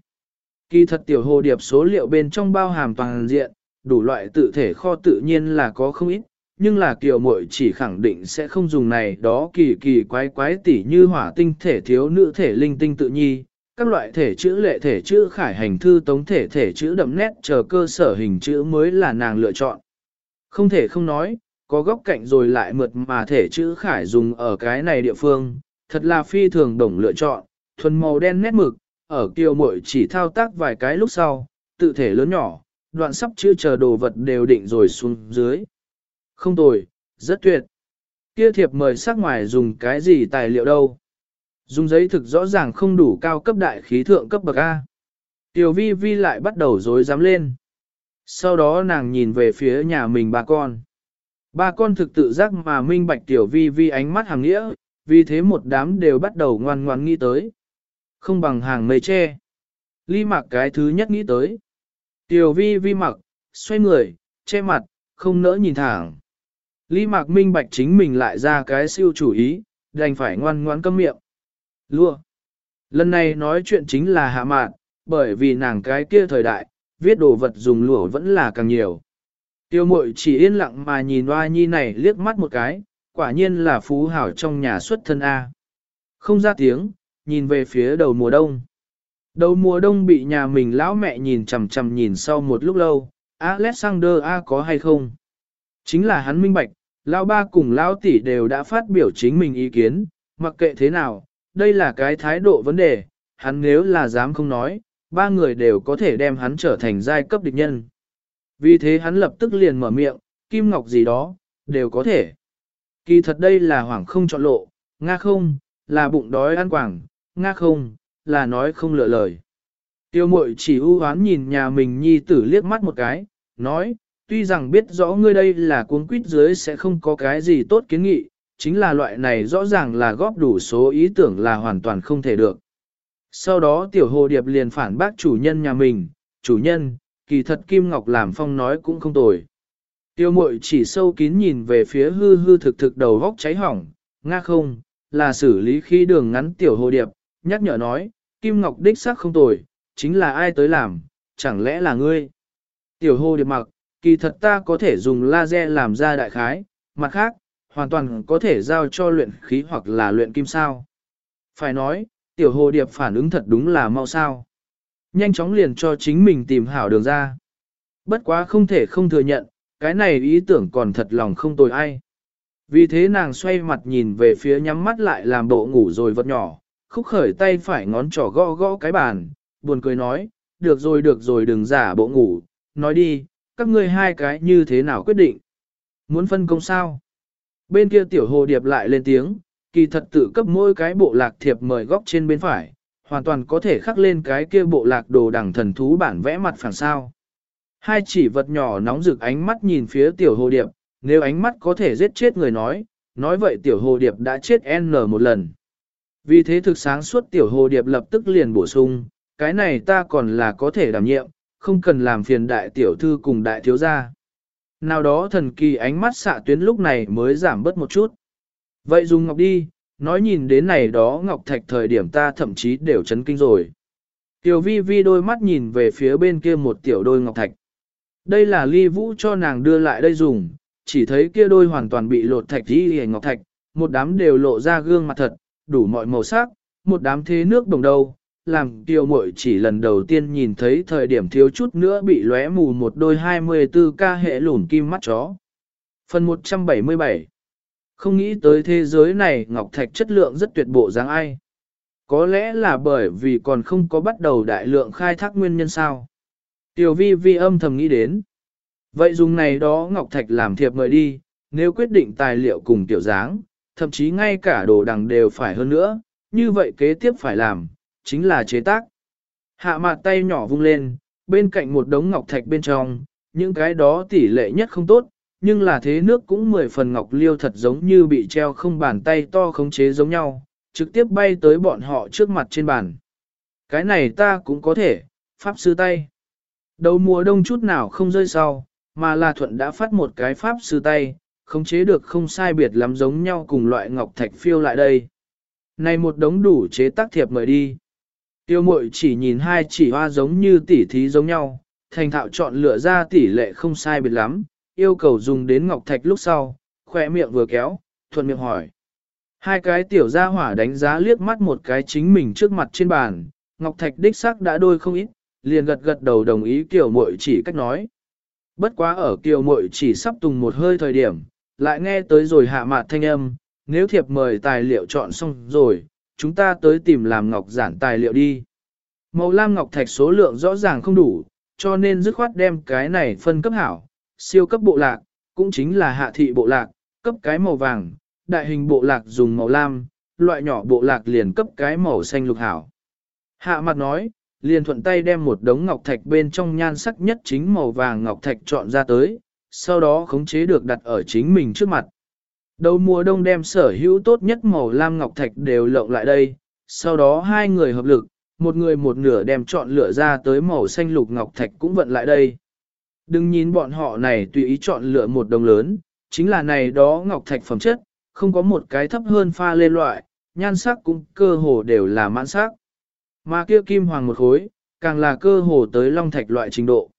Kỳ thật tiểu hồ điệp số liệu bên trong bao hàm toàn diện, đủ loại tự thể kho tự nhiên là có không ít, nhưng là kiều muội chỉ khẳng định sẽ không dùng này đó kỳ kỳ quái quái tỉ như hỏa tinh thể thiếu nữ thể linh tinh tự nhi, các loại thể chữ lệ thể chữ khải hành thư tống thể thể chữ đậm nét chờ cơ sở hình chữ mới là nàng lựa chọn. Không thể không nói, có góc cạnh rồi lại mượt mà thể chữ khải dùng ở cái này địa phương, thật là phi thường đồng lựa chọn, thuần màu đen nét mực, ở kiều muội chỉ thao tác vài cái lúc sau, tự thể lớn nhỏ, đoạn sắp chữ chờ đồ vật đều định rồi xuống dưới. Không tồi, rất tuyệt. Kia thiệp mời sắc ngoài dùng cái gì tài liệu đâu. Dùng giấy thực rõ ràng không đủ cao cấp đại khí thượng cấp bậc A. Tiểu vi vi lại bắt đầu dối dám lên. Sau đó nàng nhìn về phía nhà mình ba con. Ba con thực tự giác mà minh bạch tiểu vi vi ánh mắt hàng nghĩa, vì thế một đám đều bắt đầu ngoan ngoan nghĩ tới. Không bằng hàng mây tre. Ly mặc cái thứ nhất nghĩ tới. Tiểu vi vi mặc, xoay người, che mặt, không nỡ nhìn thẳng. Lý Mạc minh bạch chính mình lại ra cái siêu chủ ý, đành phải ngoan ngoãn câm miệng. Lua. Lần này nói chuyện chính là hạ mạn, bởi vì nàng cái kia thời đại, viết đồ vật dùng lụa vẫn là càng nhiều. Tiêu mội chỉ yên lặng mà nhìn hoa nhi này liếc mắt một cái, quả nhiên là phú hảo trong nhà xuất thân A. Không ra tiếng, nhìn về phía đầu mùa đông. Đầu mùa đông bị nhà mình lão mẹ nhìn chằm chằm nhìn sau một lúc lâu, Alexander A có hay không? Chính là hắn minh bạch, lão ba cùng lão tỷ đều đã phát biểu chính mình ý kiến, mặc kệ thế nào, đây là cái thái độ vấn đề, hắn nếu là dám không nói, ba người đều có thể đem hắn trở thành giai cấp địch nhân. Vì thế hắn lập tức liền mở miệng, kim ngọc gì đó, đều có thể. Kỳ thật đây là hoảng không chọn lộ, nga không, là bụng đói ăn quảng, nga không, là nói không lựa lời. Tiêu mội chỉ ưu hoán nhìn nhà mình nhi tử liếc mắt một cái, nói, tuy rằng biết rõ ngươi đây là cuốn quýt dưới sẽ không có cái gì tốt kiến nghị, chính là loại này rõ ràng là góp đủ số ý tưởng là hoàn toàn không thể được. Sau đó tiểu hồ điệp liền phản bác chủ nhân nhà mình, chủ nhân, kỳ thật Kim Ngọc làm phong nói cũng không tồi. Tiêu mội chỉ sâu kín nhìn về phía hư hư thực thực đầu vóc cháy hỏng, nga không, là xử lý khi đường ngắn tiểu hồ điệp, nhắc nhở nói, Kim Ngọc đích xác không tồi, chính là ai tới làm, chẳng lẽ là ngươi. Tiểu hồ điệp mặc, kỳ thật ta có thể dùng laser làm ra đại khái, mặt khác, hoàn toàn có thể giao cho luyện khí hoặc là luyện kim sao. Phải nói, tiểu hồ điệp phản ứng thật đúng là mau sao. Nhanh chóng liền cho chính mình tìm hảo đường ra. Bất quá không thể không thừa nhận, cái này ý tưởng còn thật lòng không tồi ai. Vì thế nàng xoay mặt nhìn về phía nhắm mắt lại làm bộ ngủ rồi vật nhỏ, khúc khởi tay phải ngón trỏ gõ gõ cái bàn, buồn cười nói, được rồi được rồi đừng giả bộ ngủ, nói đi, các ngươi hai cái như thế nào quyết định? Muốn phân công sao? Bên kia tiểu hồ điệp lại lên tiếng, kỳ thật tự cấp mỗi cái bộ lạc thiệp mời góc trên bên phải, hoàn toàn có thể khắc lên cái kia bộ lạc đồ đẳng thần thú bản vẽ mặt phẳng sao. Hai chỉ vật nhỏ nóng rực ánh mắt nhìn phía tiểu hồ điệp, nếu ánh mắt có thể giết chết người nói, nói vậy tiểu hồ điệp đã chết N một lần. Vì thế thực sáng suốt tiểu hồ điệp lập tức liền bổ sung, cái này ta còn là có thể đảm nhiệm, không cần làm phiền đại tiểu thư cùng đại thiếu gia. Nào đó thần kỳ ánh mắt xạ tuyến lúc này mới giảm bớt một chút. Vậy dùng ngọc đi, nói nhìn đến này đó ngọc thạch thời điểm ta thậm chí đều chấn kinh rồi. Tiểu vi vi đôi mắt nhìn về phía bên kia một tiểu đôi ngọc thạch. Đây là ly vũ cho nàng đưa lại đây dùng, chỉ thấy kia đôi hoàn toàn bị lột thạch đi hề ngọc thạch, một đám đều lộ ra gương mặt thật, đủ mọi màu sắc, một đám thế nước đồng đầu, làm tiêu mội chỉ lần đầu tiên nhìn thấy thời điểm thiếu chút nữa bị lóe mù một đôi 24 ca hệ lùn kim mắt chó. Phần 177 Không nghĩ tới thế giới này ngọc thạch chất lượng rất tuyệt bộ dáng ai. Có lẽ là bởi vì còn không có bắt đầu đại lượng khai thác nguyên nhân sao. Tiểu vi vi âm thầm nghĩ đến. Vậy dùng này đó ngọc thạch làm thiệp mời đi, nếu quyết định tài liệu cùng tiểu dáng, thậm chí ngay cả đồ đằng đều phải hơn nữa, như vậy kế tiếp phải làm, chính là chế tác. Hạ mặt tay nhỏ vung lên, bên cạnh một đống ngọc thạch bên trong, những cái đó tỷ lệ nhất không tốt, nhưng là thế nước cũng mười phần ngọc liêu thật giống như bị treo không bàn tay to khống chế giống nhau, trực tiếp bay tới bọn họ trước mặt trên bàn. Cái này ta cũng có thể, pháp sư tay. Đầu mùa đông chút nào không rơi sau, mà là thuận đã phát một cái pháp sư tay, khống chế được không sai biệt lắm giống nhau cùng loại ngọc thạch phiêu lại đây. Này một đống đủ chế tác thiệp mời đi. Tiêu mội chỉ nhìn hai chỉ hoa giống như tỉ thí giống nhau, thành thạo chọn lựa ra tỷ lệ không sai biệt lắm, yêu cầu dùng đến ngọc thạch lúc sau, khỏe miệng vừa kéo, thuận miệng hỏi. Hai cái tiểu gia hỏa đánh giá liếc mắt một cái chính mình trước mặt trên bàn, ngọc thạch đích sắc đã đôi không ít, liền gật gật đầu đồng ý kiểu mội chỉ cách nói. Bất quá ở kiểu mội chỉ sắp tùng một hơi thời điểm, lại nghe tới rồi hạ mạt thanh âm, nếu thiệp mời tài liệu chọn xong rồi, chúng ta tới tìm làm ngọc giản tài liệu đi. Màu lam ngọc thạch số lượng rõ ràng không đủ, cho nên dứt khoát đem cái này phân cấp hảo, siêu cấp bộ lạc, cũng chính là hạ thị bộ lạc, cấp cái màu vàng, đại hình bộ lạc dùng màu lam, loại nhỏ bộ lạc liền cấp cái màu xanh lục hảo. Hạ mặt nói, liền thuận tay đem một đống ngọc thạch bên trong nhan sắc nhất chính màu vàng ngọc thạch chọn ra tới, sau đó khống chế được đặt ở chính mình trước mặt. Đầu mùa đông đem sở hữu tốt nhất màu lam ngọc thạch đều lộng lại đây, sau đó hai người hợp lực, một người một nửa đem chọn lựa ra tới màu xanh lục ngọc thạch cũng vận lại đây. Đừng nhìn bọn họ này tùy ý chọn lựa một đồng lớn, chính là này đó ngọc thạch phẩm chất, không có một cái thấp hơn pha lên loại, nhan sắc cũng cơ hồ đều là mãn sắc. Mà kia kim hoàng một khối, càng là cơ hồ tới long thạch loại trình độ.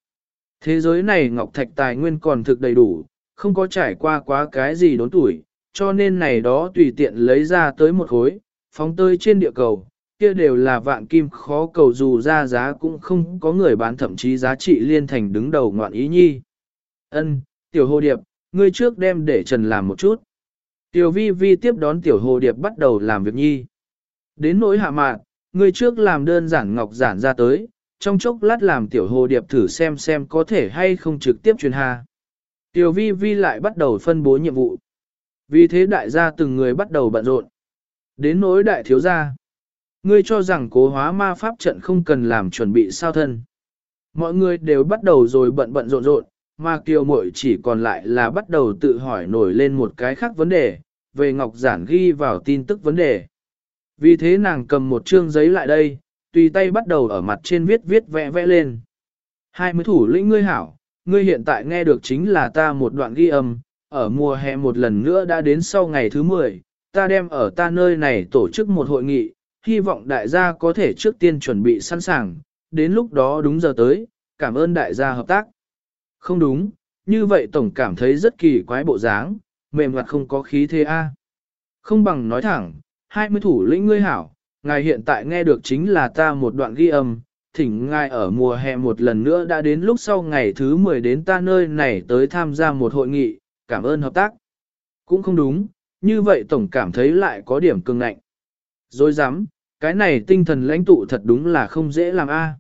Thế giới này ngọc thạch tài nguyên còn thực đầy đủ, không có trải qua quá cái gì đốn tuổi, cho nên này đó tùy tiện lấy ra tới một khối, phóng tơi trên địa cầu, kia đều là vạn kim khó cầu dù ra giá cũng không có người bán thậm chí giá trị liên thành đứng đầu ngoạn ý nhi. Ân, tiểu hồ điệp, ngươi trước đem để trần làm một chút. Tiểu vi vi tiếp đón tiểu hồ điệp bắt đầu làm việc nhi. Đến nỗi hạ mạn, ngươi trước làm đơn giản ngọc giản ra tới, trong chốc lát làm tiểu hồ điệp thử xem xem có thể hay không trực tiếp truyền hà. Tiểu vi vi lại bắt đầu phân bố nhiệm vụ. Vì thế đại gia từng người bắt đầu bận rộn. Đến nỗi đại thiếu gia. Ngươi cho rằng cố hóa ma pháp trận không cần làm chuẩn bị sao thân. Mọi người đều bắt đầu rồi bận bận rộn rộn, mà kiều muội chỉ còn lại là bắt đầu tự hỏi nổi lên một cái khác vấn đề, về ngọc giản ghi vào tin tức vấn đề. Vì thế nàng cầm một chương giấy lại đây, tùy tay bắt đầu ở mặt trên viết viết vẽ vẽ lên. Hai mươi thủ lĩnh ngươi hảo, ngươi hiện tại nghe được chính là ta một đoạn ghi âm, ở mùa hè một lần nữa đã đến sau ngày thứ 10, ta đem ở ta nơi này tổ chức một hội nghị, hy vọng đại gia có thể trước tiên chuẩn bị sẵn sàng, đến lúc đó đúng giờ tới, cảm ơn đại gia hợp tác. Không đúng, như vậy tổng cảm thấy rất kỳ quái bộ dáng, mềm mặt không có khí thế a. Không bằng nói thẳng, 20 thủ lĩnh ngươi hảo, ngài hiện tại nghe được chính là ta một đoạn ghi âm, thỉnh ngài ở mùa hè một lần nữa đã đến lúc sau ngày thứ 10 đến ta nơi này tới tham gia một hội nghị, cảm ơn hợp tác. Cũng không đúng, như vậy tổng cảm thấy lại có điểm cường nạnh Rồi dám, cái này tinh thần lãnh tụ thật đúng là không dễ làm a.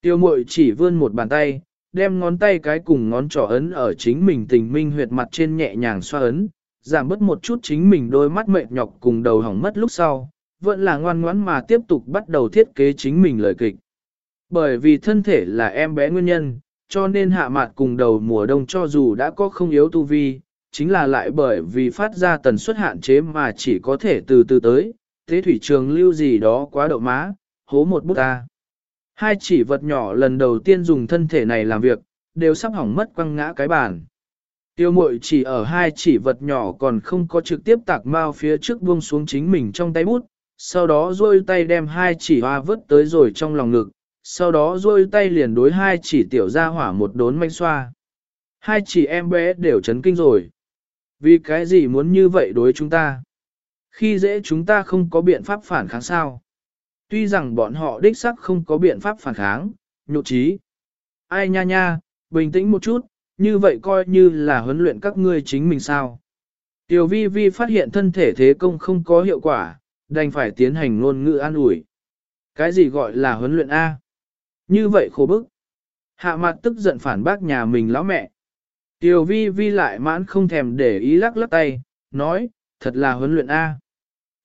Tiêu mội chỉ vươn một bàn tay, đem ngón tay cái cùng ngón trỏ ấn ở chính mình tình minh huyệt mặt trên nhẹ nhàng xoa ấn, giảm bớt một chút chính mình đôi mắt mệt nhọc cùng đầu hỏng mất lúc sau, vẫn là ngoan ngoãn mà tiếp tục bắt đầu thiết kế chính mình lời kịch. Bởi vì thân thể là em bé nguyên nhân, cho nên hạ mạt cùng đầu mùa đông cho dù đã có không yếu tu vi, chính là lại bởi vì phát ra tần suất hạn chế mà chỉ có thể từ từ tới, thế thủy trường lưu gì đó quá đậu má, hố một bút ta. Hai chỉ vật nhỏ lần đầu tiên dùng thân thể này làm việc, đều sắp hỏng mất quăng ngã cái bàn. Tiêu mội chỉ ở hai chỉ vật nhỏ còn không có trực tiếp tạc mao phía trước buông xuống chính mình trong tay bút, sau đó duỗi tay đem hai chỉ hoa vứt tới rồi trong lòng ngực, sau đó duỗi tay liền đối hai chỉ tiểu ra hỏa một đốn manh xoa. Hai chỉ em bé đều chấn kinh rồi. Vì cái gì muốn như vậy đối chúng ta? Khi dễ chúng ta không có biện pháp phản kháng sao? Tuy rằng bọn họ đích sắc không có biện pháp phản kháng, nhục trí. Ai nha nha, bình tĩnh một chút, như vậy coi như là huấn luyện các ngươi chính mình sao. Tiểu vi vi phát hiện thân thể thế công không có hiệu quả, đành phải tiến hành ngôn ngữ an ủi. Cái gì gọi là huấn luyện A? Như vậy khổ bức. Hạ mặt tức giận phản bác nhà mình lão mẹ. Tiểu vi vi lại mãn không thèm để ý lắc lắc tay, nói, thật là huấn luyện A.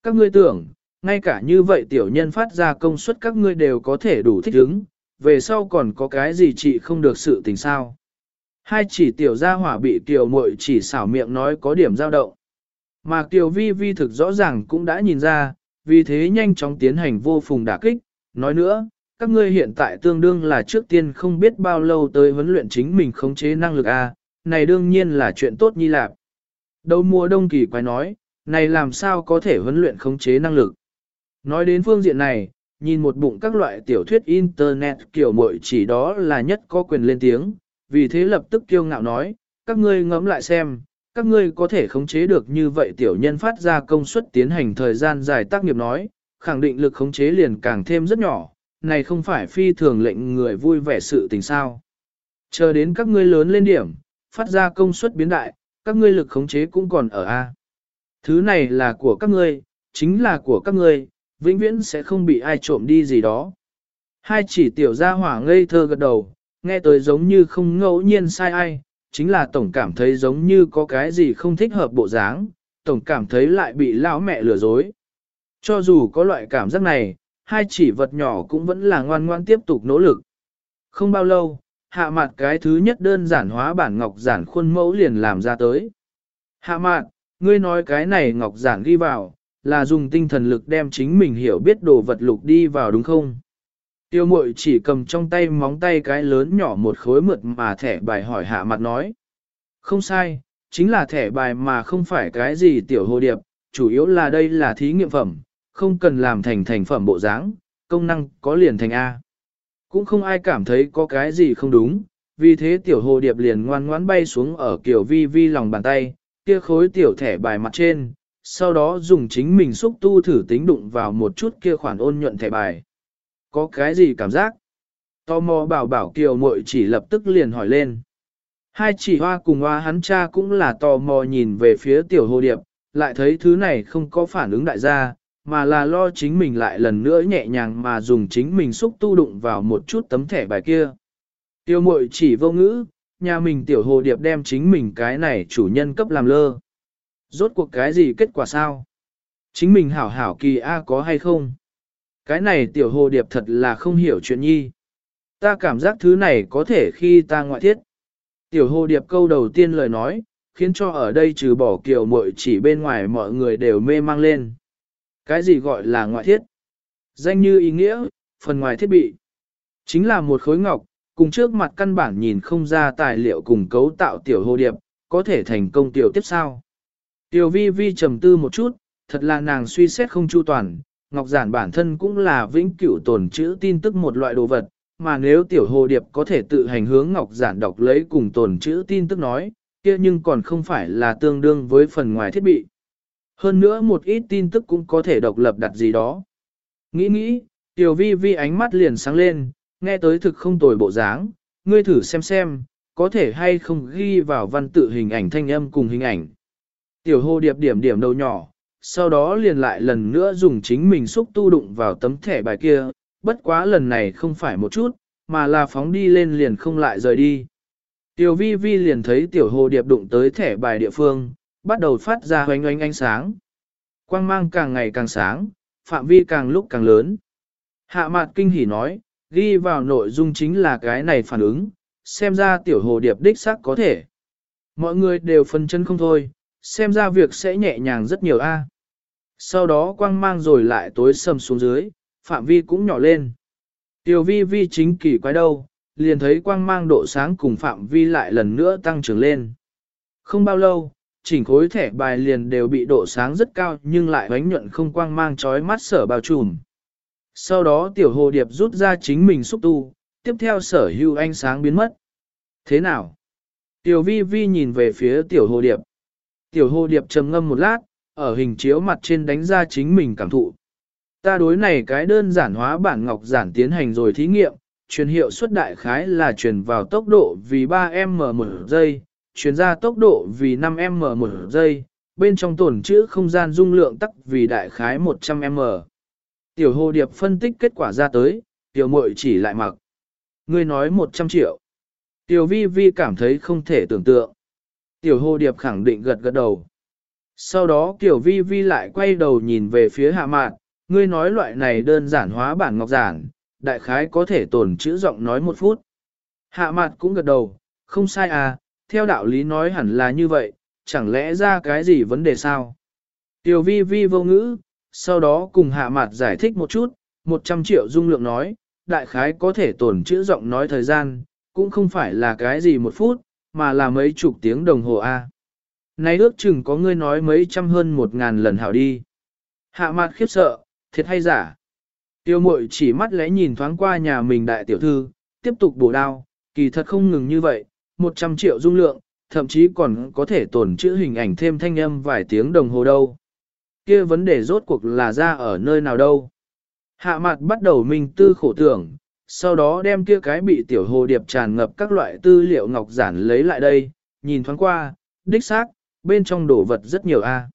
Các ngươi tưởng, ngay cả như vậy tiểu nhân phát ra công suất các ngươi đều có thể đủ thích ứng, về sau còn có cái gì chị không được sự tình sao. Hai chỉ tiểu gia hỏa bị tiểu muội chỉ xảo miệng nói có điểm dao động. Mà tiểu vi vi thực rõ ràng cũng đã nhìn ra, vì thế nhanh chóng tiến hành vô phùng đả kích. Nói nữa, các ngươi hiện tại tương đương là trước tiên không biết bao lâu tới huấn luyện chính mình khống chế năng lực A, này đương nhiên là chuyện tốt nhi lạc. Đầu mùa đông kỳ quái nói, này làm sao có thể huấn luyện khống chế năng lực. Nói đến phương diện này, nhìn một bụng các loại tiểu thuyết internet kiểu mội chỉ đó là nhất có quyền lên tiếng, vì thế lập tức kiêu ngạo nói, các ngươi ngẫm lại xem, các ngươi có thể khống chế được như vậy tiểu nhân phát ra công suất tiến hành thời gian dài tác nghiệp nói, khẳng định lực khống chế liền càng thêm rất nhỏ, này không phải phi thường lệnh người vui vẻ sự tình sao. Chờ đến các ngươi lớn lên điểm, phát ra công suất biến đại, các ngươi lực khống chế cũng còn ở A. Thứ này là của các ngươi, chính là của các ngươi, vĩnh viễn sẽ không bị ai trộm đi gì đó. Hai chỉ tiểu gia hỏa ngây thơ gật đầu, nghe tới giống như không ngẫu nhiên sai ai, chính là tổng cảm thấy giống như có cái gì không thích hợp bộ dáng, tổng cảm thấy lại bị lão mẹ lừa dối. Cho dù có loại cảm giác này, hai chỉ vật nhỏ cũng vẫn là ngoan ngoan tiếp tục nỗ lực. Không bao lâu, hạ mặt cái thứ nhất đơn giản hóa bản ngọc giản khuôn mẫu liền làm ra tới. Hạ mặt, ngươi nói cái này ngọc giản ghi vào, là dùng tinh thần lực đem chính mình hiểu biết đồ vật lục đi vào đúng không? Tiêu mội chỉ cầm trong tay móng tay cái lớn nhỏ một khối mượt mà thẻ bài hỏi hạ mặt nói. Không sai, chính là thẻ bài mà không phải cái gì tiểu hồ điệp, chủ yếu là đây là thí nghiệm phẩm, không cần làm thành thành phẩm bộ dáng, công năng có liền thành A. Cũng không ai cảm thấy có cái gì không đúng, vì thế tiểu hồ điệp liền ngoan ngoãn bay xuống ở kiểu vi vi lòng bàn tay, kia khối tiểu thẻ bài mặt trên, sau đó dùng chính mình xúc tu thử tính đụng vào một chút kia khoản ôn nhuận thẻ bài. Có cái gì cảm giác? Tò mò bảo bảo kiều muội chỉ lập tức liền hỏi lên. Hai chỉ hoa cùng hoa hắn cha cũng là tò mò nhìn về phía tiểu hồ điệp, lại thấy thứ này không có phản ứng đại gia, mà là lo chính mình lại lần nữa nhẹ nhàng mà dùng chính mình xúc tu đụng vào một chút tấm thẻ bài kia. Tiêu mội chỉ vô ngữ, nhà mình tiểu hồ điệp đem chính mình cái này chủ nhân cấp làm lơ. Rốt cuộc cái gì kết quả sao? Chính mình hảo hảo kỳ A có hay không? Cái này tiểu hồ điệp thật là không hiểu chuyện nhi. Ta cảm giác thứ này có thể khi ta ngoại thiết. Tiểu hồ điệp câu đầu tiên lời nói, khiến cho ở đây trừ bỏ kiều muội chỉ bên ngoài mọi người đều mê mang lên. Cái gì gọi là ngoại thiết? Danh như ý nghĩa, phần ngoài thiết bị. Chính là một khối ngọc, cùng trước mặt căn bản nhìn không ra tài liệu cùng cấu tạo tiểu hồ điệp, có thể thành công tiểu tiếp sao. Tiểu vi vi trầm tư một chút, thật là nàng suy xét không chu toàn, ngọc giản bản thân cũng là vĩnh cửu tồn chữ tin tức một loại đồ vật, mà nếu tiểu hồ điệp có thể tự hành hướng ngọc giản đọc lấy cùng tồn chữ tin tức nói, kia nhưng còn không phải là tương đương với phần ngoài thiết bị. Hơn nữa một ít tin tức cũng có thể độc lập đặt gì đó. Nghĩ nghĩ, tiểu vi vi ánh mắt liền sáng lên, nghe tới thực không tồi bộ dáng, ngươi thử xem xem, có thể hay không ghi vào văn tự hình ảnh thanh âm cùng hình ảnh. Tiểu hồ điệp điểm điểm đầu nhỏ, sau đó liền lại lần nữa dùng chính mình xúc tu đụng vào tấm thẻ bài kia, bất quá lần này không phải một chút, mà là phóng đi lên liền không lại rời đi. Tiểu vi vi liền thấy tiểu hồ điệp đụng tới thẻ bài địa phương, bắt đầu phát ra hoánh oánh ánh sáng. Quang mang càng ngày càng sáng, phạm vi càng lúc càng lớn. Hạ mạt kinh hỉ nói, ghi vào nội dung chính là cái này phản ứng, xem ra tiểu hồ điệp đích xác có thể. Mọi người đều phân chân không thôi, xem ra việc sẽ nhẹ nhàng rất nhiều a. Sau đó quang mang rồi lại tối sầm xuống dưới, phạm vi cũng nhỏ lên. Tiểu vi vi chính kỳ quái đâu, liền thấy quang mang độ sáng cùng phạm vi lại lần nữa tăng trưởng lên. Không bao lâu, chỉnh khối thẻ bài liền đều bị độ sáng rất cao nhưng lại ánh nhuận không quang mang chói mắt sở bao trùm. Sau đó tiểu hồ điệp rút ra chính mình xúc tu, tiếp theo sở hưu ánh sáng biến mất. Thế nào? Tiểu vi vi nhìn về phía tiểu hồ điệp. Tiểu hồ điệp trầm ngâm một lát, ở hình chiếu mặt trên đánh ra chính mình cảm thụ. Ta đối này cái đơn giản hóa bản ngọc giản tiến hành rồi thí nghiệm, truyền hiệu suất đại khái là truyền vào tốc độ vì 3m một giây, chuyển ra tốc độ vì 5m một giây, bên trong tổn chữ không gian dung lượng tắc vì đại khái 100m. Tiểu hồ điệp phân tích kết quả ra tới, tiểu muội chỉ lại mặc. Ngươi nói 100 triệu. Tiểu vi vi cảm thấy không thể tưởng tượng. Tiểu hồ điệp khẳng định gật gật đầu. Sau đó tiểu vi vi lại quay đầu nhìn về phía hạ mạn, ngươi nói loại này đơn giản hóa bản ngọc giản, đại khái có thể tồn chữ giọng nói một phút. Hạ mạn cũng gật đầu, không sai à, theo đạo lý nói hẳn là như vậy, chẳng lẽ ra cái gì vấn đề sao? Tiểu vi vi vô ngữ, sau đó cùng hạ mặt giải thích một chút, 100 triệu dung lượng nói, đại khái có thể tổn chữ giọng nói thời gian, cũng không phải là cái gì một phút, mà là mấy chục tiếng đồng hồ A. Này ước chừng có ngươi nói mấy trăm hơn một ngàn lần hảo đi. Hạ mặt khiếp sợ, thiệt hay giả. Tiêu mội chỉ mắt lẽ nhìn thoáng qua nhà mình đại tiểu thư, tiếp tục bổ đao, kỳ thật không ngừng như vậy, 100 triệu dung lượng, thậm chí còn có thể tổn chữ hình ảnh thêm thanh âm vài tiếng đồng hồ đâu kia vấn đề rốt cuộc là ra ở nơi nào đâu. Hạ mặt bắt đầu minh tư khổ tưởng, sau đó đem kia cái bị tiểu hồ điệp tràn ngập các loại tư liệu ngọc giản lấy lại đây, nhìn thoáng qua, đích xác, bên trong đồ vật rất nhiều a.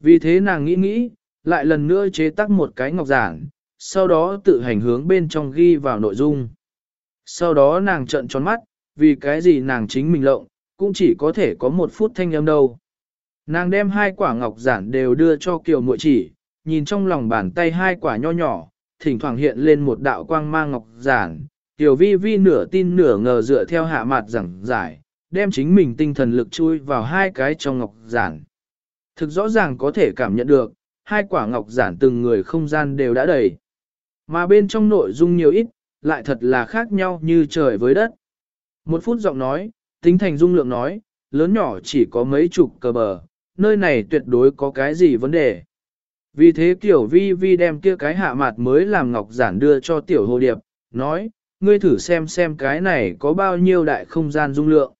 Vì thế nàng nghĩ nghĩ, lại lần nữa chế tác một cái ngọc giản, sau đó tự hành hướng bên trong ghi vào nội dung. Sau đó nàng trợn tròn mắt, vì cái gì nàng chính mình lộng, cũng chỉ có thể có một phút thanh âm đâu. Nàng đem hai quả ngọc giản đều đưa cho Kiều Muội chỉ, nhìn trong lòng bàn tay hai quả nho nhỏ, thỉnh thoảng hiện lên một đạo quang mang ngọc giản. Kiều Vi Vi nửa tin nửa ngờ dựa theo hạ mặt giảng giải, đem chính mình tinh thần lực chui vào hai cái trong ngọc giản. Thực rõ ràng có thể cảm nhận được, hai quả ngọc giản từng người không gian đều đã đầy. Mà bên trong nội dung nhiều ít, lại thật là khác nhau như trời với đất. Một phút giọng nói, tính thành dung lượng nói, lớn nhỏ chỉ có mấy chục cờ bờ, nơi này tuyệt đối có cái gì vấn đề. Vì thế tiểu vi vi đem kia cái hạ mặt mới làm ngọc giản đưa cho tiểu hồ điệp, nói, ngươi thử xem xem cái này có bao nhiêu đại không gian dung lượng.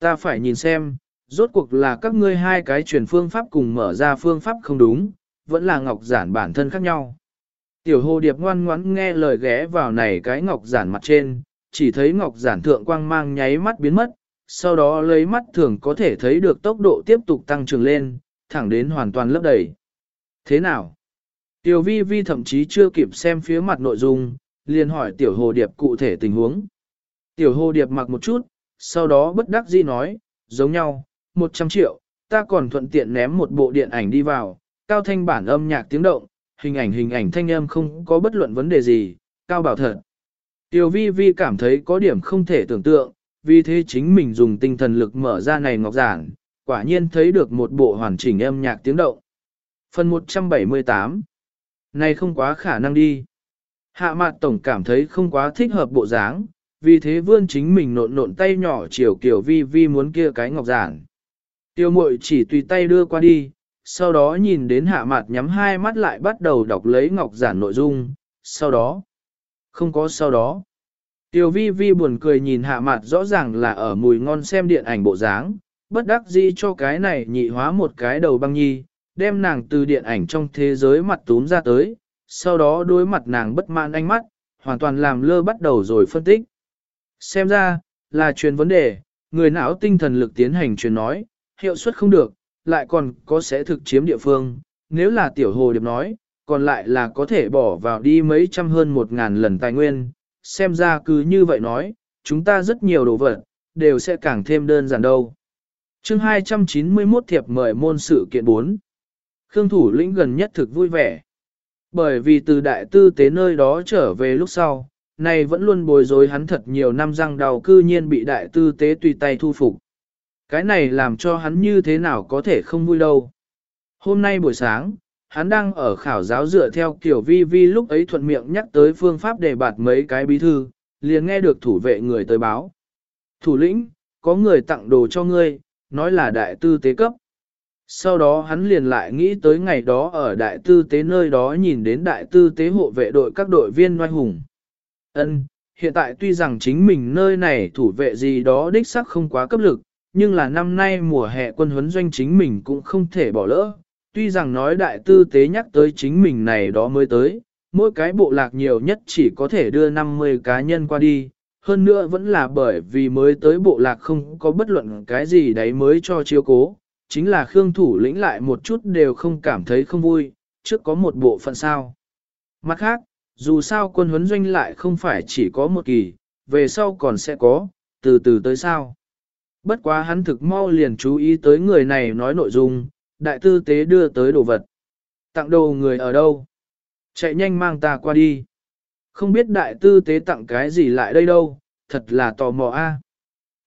Ta phải nhìn xem, rốt cuộc là các ngươi hai cái truyền phương pháp cùng mở ra phương pháp không đúng, vẫn là ngọc giản bản thân khác nhau. Tiểu hồ điệp ngoan ngoãn nghe lời ghé vào này cái ngọc giản mặt trên, chỉ thấy ngọc giản thượng quang mang nháy mắt biến mất, sau đó lấy mắt thường có thể thấy được tốc độ tiếp tục tăng trưởng lên, thẳng đến hoàn toàn lấp đầy. Thế nào? Tiểu vi vi thậm chí chưa kịp xem phía mặt nội dung, liền hỏi tiểu hồ điệp cụ thể tình huống. Tiểu hồ điệp mặc một chút, sau đó bất đắc dĩ nói, giống nhau, 100 triệu, ta còn thuận tiện ném một bộ điện ảnh đi vào, cao thanh bản âm nhạc tiếng động, hình ảnh hình ảnh thanh âm không có bất luận vấn đề gì, cao bảo thật. Tiểu vi vi cảm thấy có điểm không thể tưởng tượng, vì thế chính mình dùng tinh thần lực mở ra này ngọc giản, quả nhiên thấy được một bộ hoàn chỉnh âm nhạc tiếng động. Phần 178 Này không quá khả năng đi. Hạ mặt tổng cảm thấy không quá thích hợp bộ dáng, vì thế vươn chính mình nộn nộn tay nhỏ chiều kiểu vi vi muốn kia cái ngọc giản. Tiêu mội chỉ tùy tay đưa qua đi, sau đó nhìn đến hạ mặt nhắm hai mắt lại bắt đầu đọc lấy ngọc giản nội dung, sau đó, không có sau đó. Tiểu vi vi buồn cười nhìn hạ mặt rõ ràng là ở mùi ngon xem điện ảnh bộ dáng, bất đắc dĩ cho cái này nhị hóa một cái đầu băng nhi, đem nàng từ điện ảnh trong thế giới mặt túm ra tới, sau đó đối mặt nàng bất mãn ánh mắt, hoàn toàn làm lơ bắt đầu rồi phân tích. Xem ra, là truyền vấn đề, người não tinh thần lực tiến hành truyền nói, hiệu suất không được, lại còn có sẽ thực chiếm địa phương, nếu là tiểu hồ điệp nói, còn lại là có thể bỏ vào đi mấy trăm hơn một ngàn lần tài nguyên, xem ra cứ như vậy nói, chúng ta rất nhiều đồ vật, đều sẽ càng thêm đơn giản đâu. chương 291 thiệp mời môn sự kiện 4 Khương thủ lĩnh gần nhất thực vui vẻ. Bởi vì từ đại tư tế nơi đó trở về lúc sau, này vẫn luôn bồi dối hắn thật nhiều năm răng đầu cư nhiên bị đại tư tế tùy tay thu phục. Cái này làm cho hắn như thế nào có thể không vui đâu. Hôm nay buổi sáng, hắn đang ở khảo giáo dựa theo kiểu vi vi lúc ấy thuận miệng nhắc tới phương pháp để bạt mấy cái bí thư, liền nghe được thủ vệ người tới báo. Thủ lĩnh, có người tặng đồ cho ngươi, nói là đại tư tế cấp. Sau đó hắn liền lại nghĩ tới ngày đó ở đại tư tế nơi đó nhìn đến đại tư tế hộ vệ đội các đội viên oai hùng. Ân, hiện tại tuy rằng chính mình nơi này thủ vệ gì đó đích sắc không quá cấp lực, nhưng là năm nay mùa hè quân huấn doanh chính mình cũng không thể bỏ lỡ. Tuy rằng nói đại tư tế nhắc tới chính mình này đó mới tới, mỗi cái bộ lạc nhiều nhất chỉ có thể đưa 50 cá nhân qua đi, hơn nữa vẫn là bởi vì mới tới bộ lạc không có bất luận cái gì đấy mới cho chiếu cố, chính là Khương thủ lĩnh lại một chút đều không cảm thấy không vui, trước có một bộ phận sao. Mặt khác, dù sao quân huấn doanh lại không phải chỉ có một kỳ, về sau còn sẽ có, từ từ tới sao. Bất quá hắn thực mau liền chú ý tới người này nói nội dung, đại tư tế đưa tới đồ vật. Tặng đồ người ở đâu? Chạy nhanh mang ta qua đi. Không biết đại tư tế tặng cái gì lại đây đâu, thật là tò mò a.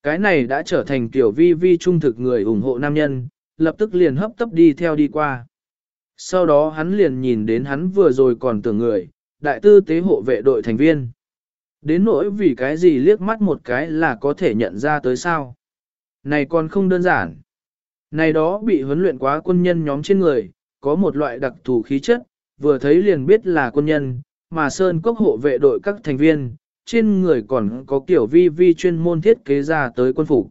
Cái này đã trở thành tiểu vi vi trung thực người ủng hộ nam nhân, lập tức liền hấp tấp đi theo đi qua. Sau đó hắn liền nhìn đến hắn vừa rồi còn tưởng người, đại tư tế hộ vệ đội thành viên. Đến nỗi vì cái gì liếc mắt một cái là có thể nhận ra tới sao. Này còn không đơn giản. Này đó bị huấn luyện quá quân nhân nhóm trên người, có một loại đặc thù khí chất, vừa thấy liền biết là quân nhân, mà Sơn Cốc hộ vệ đội các thành viên, trên người còn có kiểu vi vi chuyên môn thiết kế ra tới quân phục.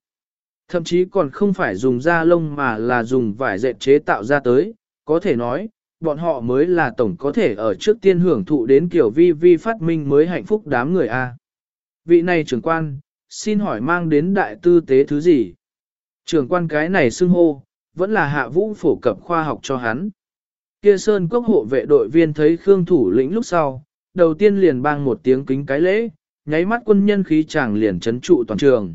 Thậm chí còn không phải dùng da lông mà là dùng vải dệt chế tạo ra tới, có thể nói, bọn họ mới là tổng có thể ở trước tiên hưởng thụ đến kiểu vi vi phát minh mới hạnh phúc đám người A. Vị này trưởng quan, xin hỏi mang đến đại tư tế thứ gì? Trưởng quan cái này xưng hô, vẫn là hạ vũ phổ cập khoa học cho hắn. Kia sơn quốc hộ vệ đội viên thấy Khương thủ lĩnh lúc sau, đầu tiên liền bang một tiếng kính cái lễ, nháy mắt quân nhân khí chàng liền chấn trụ toàn trường.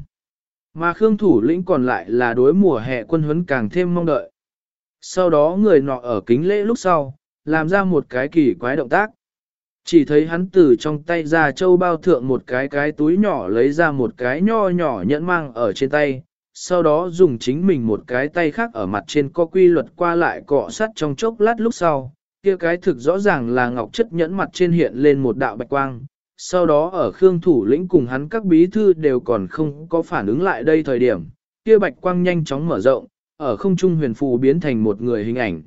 Mà Khương thủ lĩnh còn lại là đối mùa hè quân huấn càng thêm mong đợi. Sau đó người nọ ở kính lễ lúc sau, làm ra một cái kỳ quái động tác. Chỉ thấy hắn từ trong tay ra châu bao thượng một cái cái túi nhỏ lấy ra một cái nho nhỏ nhẫn mang ở trên tay, sau đó dùng chính mình một cái tay khác ở mặt trên có quy luật qua lại cọ sắt trong chốc lát lúc sau, kia cái thực rõ ràng là ngọc chất nhẫn mặt trên hiện lên một đạo bạch quang. Sau đó ở Khương Thủ lĩnh cùng hắn các bí thư đều còn không có phản ứng lại đây thời điểm, kia bạch quang nhanh chóng mở rộng, ở không trung huyền phù biến thành một người hình ảnh.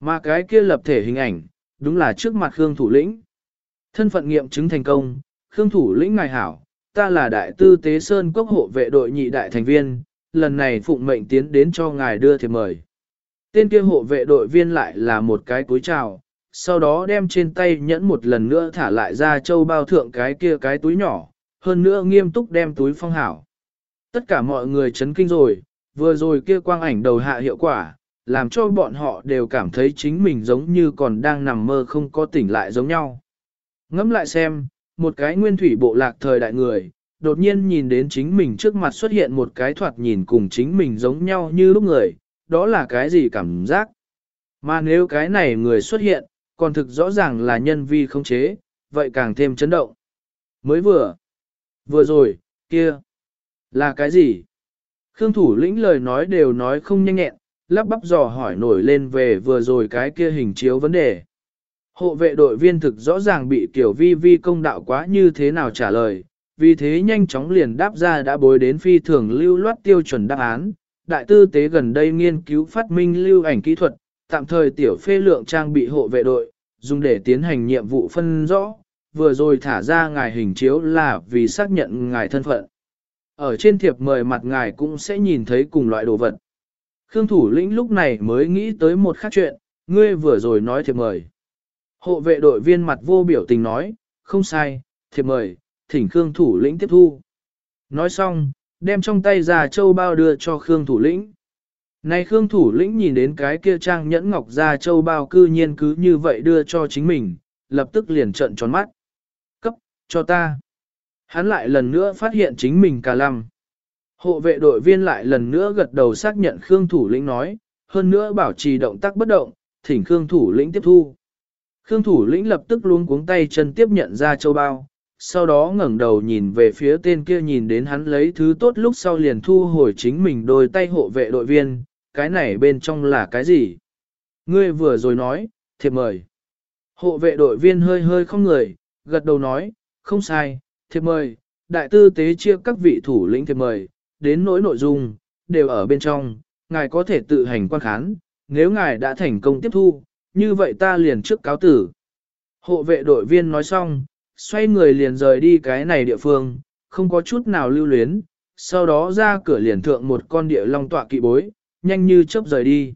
Mà cái kia lập thể hình ảnh, đúng là trước mặt Khương thủ lĩnh. Thân phận nghiệm chứng thành công, Khương thủ lĩnh ngài hảo, ta là đại tư tế sơn quốc hộ vệ đội nhị đại thành viên, lần này phụng mệnh tiến đến cho ngài đưa thiệp mời. Tên kia hộ vệ đội viên lại là một cái cúi chào, sau đó đem trên tay nhẫn một lần nữa thả lại ra châu bao thượng cái kia cái túi nhỏ, hơn nữa nghiêm túc đem túi phong hảo. Tất cả mọi người chấn kinh rồi, vừa rồi kia quang ảnh đầu hạ hiệu quả, làm cho bọn họ đều cảm thấy chính mình giống như còn đang nằm mơ không có tỉnh lại giống nhau. Ngẫm lại xem, một cái nguyên thủy bộ lạc thời đại người, đột nhiên nhìn đến chính mình trước mặt xuất hiện một cái thoạt nhìn cùng chính mình giống nhau như lúc người, đó là cái gì cảm giác? Mà nếu cái này người xuất hiện, còn thực rõ ràng là nhân vi không chế, vậy càng thêm chấn động. Mới vừa, vừa rồi, kia, là cái gì? Khương thủ lĩnh lời nói đều nói không nhanh nhẹn, lắp bắp dò hỏi nổi lên về vừa rồi cái kia hình chiếu vấn đề. Hộ vệ đội viên thực rõ ràng bị kiểu vi vi công đạo quá như thế nào trả lời, vì thế nhanh chóng liền đáp ra đã bối đến phi thường lưu loát tiêu chuẩn đáp án. Đại tư tế gần đây nghiên cứu phát minh lưu ảnh kỹ thuật, tạm thời tiểu phê lượng trang bị hộ vệ đội, dùng để tiến hành nhiệm vụ phân rõ, vừa rồi thả ra ngài hình chiếu là vì xác nhận ngài thân phận. Ở trên thiệp mời mặt ngài cũng sẽ nhìn thấy cùng loại đồ vật. Khương thủ lĩnh lúc này mới nghĩ tới một khác chuyện, ngươi vừa rồi nói thiệp mời. Hộ vệ đội viên mặt vô biểu tình nói, không sai, thiệp mời, thỉnh Khương thủ lĩnh tiếp thu. Nói xong, đem trong tay già châu bao đưa cho Khương thủ lĩnh. Này Khương thủ lĩnh nhìn đến cái kia trang nhẫn ngọc già châu bao cư nhiên cứ như vậy đưa cho chính mình, lập tức liền trận tròn mắt. Cấp, cho ta. Hắn lại lần nữa phát hiện chính mình cả lầm. Hộ vệ đội viên lại lần nữa gật đầu xác nhận Khương thủ lĩnh nói, hơn nữa bảo trì động tác bất động, thỉnh Khương thủ lĩnh tiếp thu. Khương thủ lĩnh lập tức luống cuống tay chân tiếp nhận ra châu bao, sau đó ngẩng đầu nhìn về phía tên kia nhìn đến hắn lấy thứ tốt lúc sau liền thu hồi chính mình đôi tay hộ vệ đội viên, cái này bên trong là cái gì? Ngươi vừa rồi nói, thiệp mời. Hộ vệ đội viên hơi hơi không người, gật đầu nói, không sai, thiệp mời, đại tư tế chia các vị thủ lĩnh thiệp mời, đến nỗi nội dung, đều ở bên trong, ngài có thể tự hành quan khán, nếu ngài đã thành công tiếp thu, như vậy ta liền trước cáo tử. Hộ vệ đội viên nói xong, xoay người liền rời đi cái này địa phương, không có chút nào lưu luyến, sau đó ra cửa liền thượng một con địa long tọa kỵ bối, nhanh như chớp rời đi.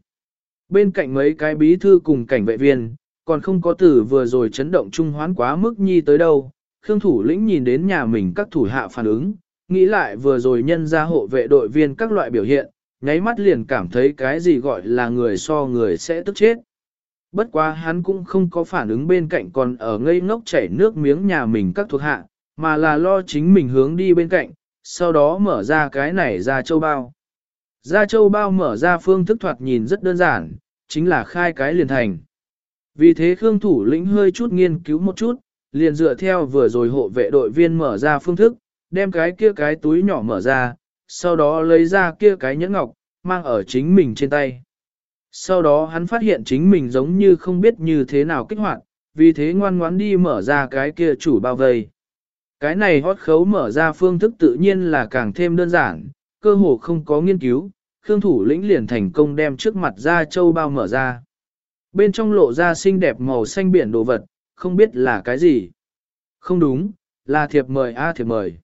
Bên cạnh mấy cái bí thư cùng cảnh vệ viên, còn không có tử vừa rồi chấn động trung hoán quá mức nhi tới đâu. Khương thủ lĩnh nhìn đến nhà mình các thủ hạ phản ứng, nghĩ lại vừa rồi nhân ra hộ vệ đội viên các loại biểu hiện, nháy mắt liền cảm thấy cái gì gọi là người so người sẽ tức chết. Bất quá hắn cũng không có phản ứng bên cạnh còn ở ngây ngốc chảy nước miếng nhà mình các thuộc hạ, mà là lo chính mình hướng đi bên cạnh, sau đó mở ra cái này ra châu bao. Ra châu bao mở ra phương thức thoạt nhìn rất đơn giản, chính là khai cái liền thành. Vì thế Khương thủ lĩnh hơi chút nghiên cứu một chút, liền dựa theo vừa rồi hộ vệ đội viên mở ra phương thức, đem cái kia cái túi nhỏ mở ra, sau đó lấy ra kia cái nhẫn ngọc, mang ở chính mình trên tay. Sau đó hắn phát hiện chính mình giống như không biết như thế nào kích hoạt, vì thế ngoan ngoãn đi mở ra cái kia chủ bao vây. Cái này hót khấu mở ra phương thức tự nhiên là càng thêm đơn giản, cơ hồ không có nghiên cứu, Khương thủ lĩnh liền thành công đem trước mặt ra châu bao mở ra. Bên trong lộ ra xinh đẹp màu xanh biển đồ vật, không biết là cái gì. Không đúng, là thiệp mời a à, thiệp mời.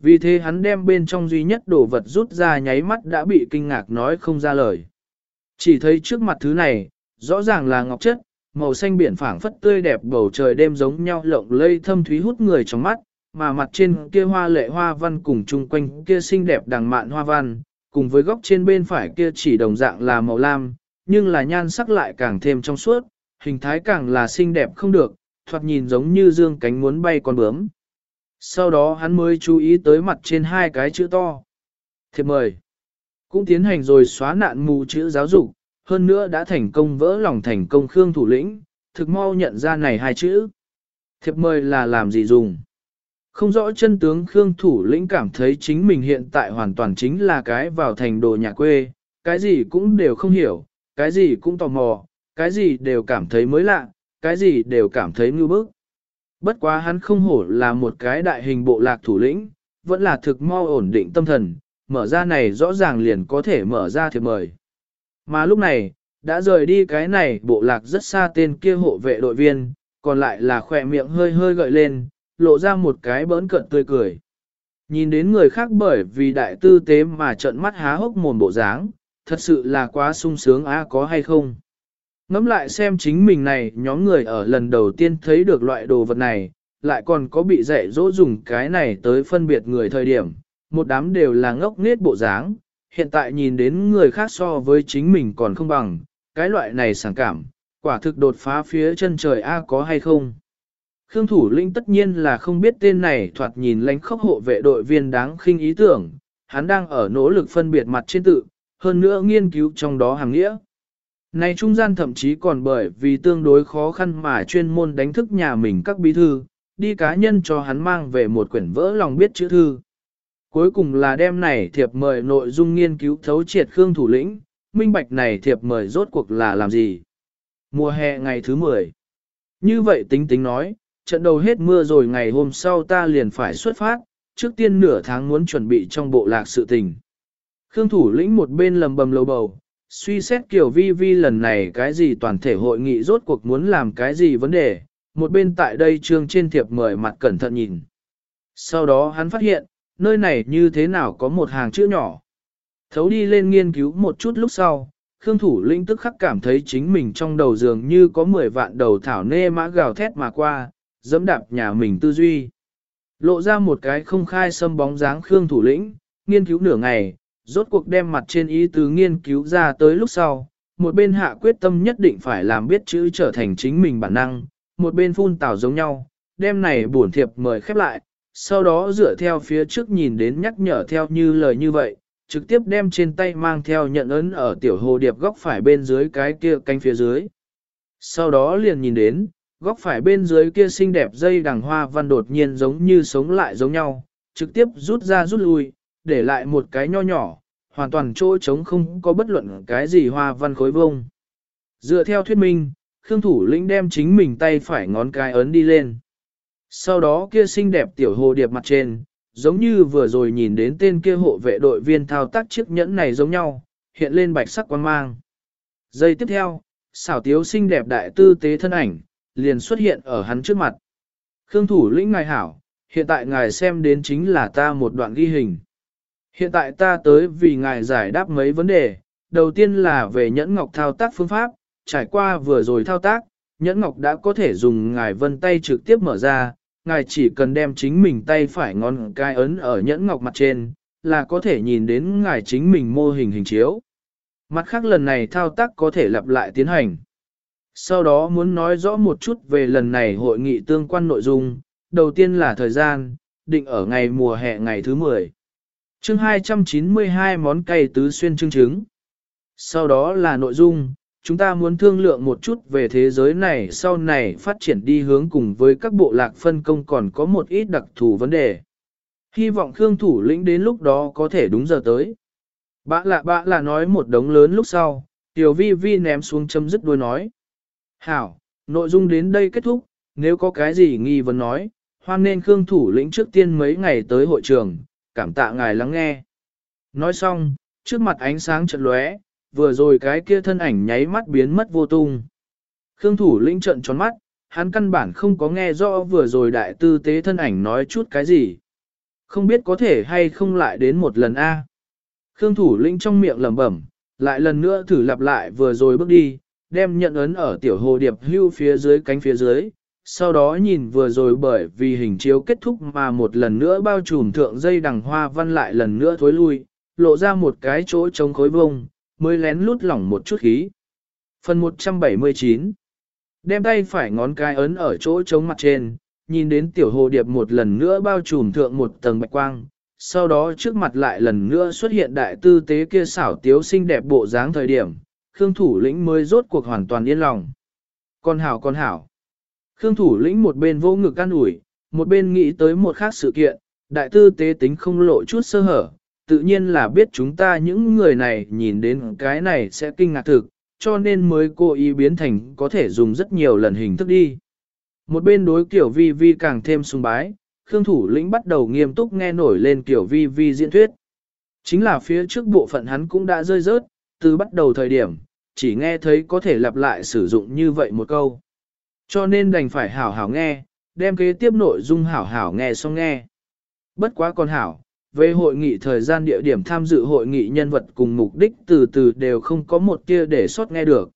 Vì thế hắn đem bên trong duy nhất đồ vật rút ra nháy mắt đã bị kinh ngạc nói không ra lời. Chỉ thấy trước mặt thứ này, rõ ràng là ngọc chất, màu xanh biển phảng phất tươi đẹp bầu trời đêm giống nhau lộng lây thâm thúy hút người trong mắt, mà mặt trên kia hoa lệ hoa văn cùng chung quanh kia xinh đẹp đằng mạn hoa văn, cùng với góc trên bên phải kia chỉ đồng dạng là màu lam, nhưng là nhan sắc lại càng thêm trong suốt, hình thái càng là xinh đẹp không được, thoạt nhìn giống như dương cánh muốn bay con bướm. Sau đó hắn mới chú ý tới mặt trên hai cái chữ to. Thiệp mời. Cũng tiến hành rồi xóa nạn mù chữ giáo dục, hơn nữa đã thành công vỡ lòng thành công Khương thủ lĩnh, thực mau nhận ra này hai chữ. Thiệp mời là làm gì dùng? Không rõ chân tướng Khương thủ lĩnh cảm thấy chính mình hiện tại hoàn toàn chính là cái vào thành đồ nhà quê, cái gì cũng đều không hiểu, cái gì cũng tò mò, cái gì đều cảm thấy mới lạ, cái gì đều cảm thấy ngư bức. Bất quá hắn không hổ là một cái đại hình bộ lạc thủ lĩnh, vẫn là thực mau ổn định tâm thần, mở ra này rõ ràng liền có thể mở ra thiệp mời. Mà lúc này, đã rời đi cái này bộ lạc rất xa tên kia hộ vệ đội viên, còn lại là khỏe miệng hơi hơi gợi lên, lộ ra một cái bỡn cận tươi cười. Nhìn đến người khác bởi vì đại tư tế mà trợn mắt há hốc mồm bộ dáng, thật sự là quá sung sướng a có hay không. Ngắm lại xem chính mình này nhóm người ở lần đầu tiên thấy được loại đồ vật này, lại còn có bị dạy dỗ dùng cái này tới phân biệt người thời điểm, một đám đều là ngốc nghếch bộ dáng, hiện tại nhìn đến người khác so với chính mình còn không bằng, cái loại này sảng cảm, quả thực đột phá phía chân trời A có hay không. Khương thủ lĩnh tất nhiên là không biết tên này thoạt nhìn lánh khốc hộ vệ đội viên đáng khinh ý tưởng, hắn đang ở nỗ lực phân biệt mặt trên tự, hơn nữa nghiên cứu trong đó hàng nghĩa. Này trung gian thậm chí còn bởi vì tương đối khó khăn mà chuyên môn đánh thức nhà mình các bí thư, đi cá nhân cho hắn mang về một quyển vỡ lòng biết chữ thư. Cuối cùng là đem này thiệp mời nội dung nghiên cứu thấu triệt Khương thủ lĩnh, minh bạch này thiệp mời rốt cuộc là làm gì. Mùa hè ngày thứ 10. Như vậy tính tính nói, trận đầu hết mưa rồi ngày hôm sau ta liền phải xuất phát, trước tiên nửa tháng muốn chuẩn bị trong bộ lạc sự tình. Khương thủ lĩnh một bên lầm bầm lầu bầu, suy xét kiểu vi vi lần này cái gì toàn thể hội nghị rốt cuộc muốn làm cái gì vấn đề, một bên tại đây trương trên thiệp mời mặt cẩn thận nhìn. Sau đó hắn phát hiện, nơi này như thế nào có một hàng chữ nhỏ. Thấu đi lên nghiên cứu một chút lúc sau, Khương Thủ Linh tức khắc cảm thấy chính mình trong đầu giường như có 10 vạn đầu thảo nê mã gào thét mà qua, dẫm đạp nhà mình tư duy. Lộ ra một cái không khai sâm bóng dáng Khương Thủ Lĩnh, nghiên cứu nửa ngày, rốt cuộc đem mặt trên ý tứ nghiên cứu ra tới lúc sau, một bên hạ quyết tâm nhất định phải làm biết chữ trở thành chính mình bản năng, một bên phun tảo giống nhau, đem này buồn thiệp mời khép lại, sau đó dựa theo phía trước nhìn đến nhắc nhở theo như lời như vậy, trực tiếp đem trên tay mang theo nhận ấn ở tiểu hồ điệp góc phải bên dưới cái kia cánh phía dưới. Sau đó liền nhìn đến, góc phải bên dưới kia xinh đẹp dây đằng hoa văn đột nhiên giống như sống lại giống nhau, trực tiếp rút ra rút lui, để lại một cái nho nhỏ, hoàn toàn chỗ trống không có bất luận cái gì hoa văn khối vông. Dựa theo thuyết minh, Khương Thủ Lĩnh đem chính mình tay phải ngón cái ấn đi lên. Sau đó kia xinh đẹp tiểu hồ điệp mặt trên, giống như vừa rồi nhìn đến tên kia hộ vệ đội viên thao tác chiếc nhẫn này giống nhau, hiện lên bạch sắc quan mang. Giây tiếp theo, xảo tiếu xinh đẹp đại tư tế thân ảnh, liền xuất hiện ở hắn trước mặt. Khương thủ lĩnh ngài hảo, hiện tại ngài xem đến chính là ta một đoạn ghi hình. Hiện tại ta tới vì ngài giải đáp mấy vấn đề, đầu tiên là về nhẫn ngọc thao tác phương pháp, trải qua vừa rồi thao tác, nhẫn ngọc đã có thể dùng ngài vân tay trực tiếp mở ra, ngài chỉ cần đem chính mình tay phải ngón cái ấn ở nhẫn ngọc mặt trên, là có thể nhìn đến ngài chính mình mô hình hình chiếu. Mặt khác lần này thao tác có thể lặp lại tiến hành. Sau đó muốn nói rõ một chút về lần này hội nghị tương quan nội dung, đầu tiên là thời gian, định ở ngày mùa hè ngày thứ 10. chương 292 món cay tứ xuyên chương chứng. Sau đó là nội dung, chúng ta muốn thương lượng một chút về thế giới này sau này phát triển đi hướng cùng với các bộ lạc phân công còn có một ít đặc thù vấn đề. Hy vọng Khương thủ lĩnh đến lúc đó có thể đúng giờ tới. Bạ lạ bạ lạ nói một đống lớn lúc sau, Tiểu Vi Vi ném xuống chấm dứt đuôi nói. Hảo, nội dung đến đây kết thúc, nếu có cái gì nghi vấn nói, hoan nên Khương thủ lĩnh trước tiên mấy ngày tới hội trường, cảm tạ ngài lắng nghe. Nói xong, trước mặt ánh sáng chợt lóe, vừa rồi cái kia thân ảnh nháy mắt biến mất vô tung. Khương thủ lĩnh trận tròn mắt, hắn căn bản không có nghe rõ vừa rồi đại tư tế thân ảnh nói chút cái gì. Không biết có thể hay không lại đến một lần A. Khương thủ lĩnh trong miệng lẩm bẩm, lại lần nữa thử lặp lại vừa rồi bước đi, đem nhận ấn ở tiểu hồ điệp hưu phía dưới cánh phía dưới, sau đó nhìn vừa rồi bởi vì hình chiếu kết thúc mà một lần nữa bao trùm thượng dây đằng hoa văn lại lần nữa thối lui, lộ ra một cái chỗ trống khối vông, mới lén lút lỏng một chút khí. Phần 179 Đem tay phải ngón cái ấn ở chỗ trống mặt trên, nhìn đến tiểu hồ điệp một lần nữa bao trùm thượng một tầng bạch quang, sau đó trước mặt lại lần nữa xuất hiện đại tư tế kia xảo tiếu xinh đẹp bộ dáng thời điểm, Khương thủ lĩnh mới rốt cuộc hoàn toàn yên lòng. Con hảo con hảo. Khương thủ lĩnh một bên vô ngực can ủi, một bên nghĩ tới một khác sự kiện, đại tư tế tính không lộ chút sơ hở, tự nhiên là biết chúng ta những người này nhìn đến cái này sẽ kinh ngạc thực, cho nên mới cố ý biến thành có thể dùng rất nhiều lần hình thức đi. Một bên đối kiểu vi vi càng thêm sung bái, Khương thủ lĩnh bắt đầu nghiêm túc nghe nổi lên kiểu vi vi diễn thuyết. Chính là phía trước bộ phận hắn cũng đã rơi rớt, từ bắt đầu thời điểm, chỉ nghe thấy có thể lặp lại sử dụng như vậy một câu. Cho nên đành phải hảo hảo nghe, đem kế tiếp nội dung hảo hảo nghe xong nghe. Bất quá còn hảo, về hội nghị thời gian địa điểm tham dự hội nghị nhân vật cùng mục đích từ từ đều không có một tia để sót nghe được.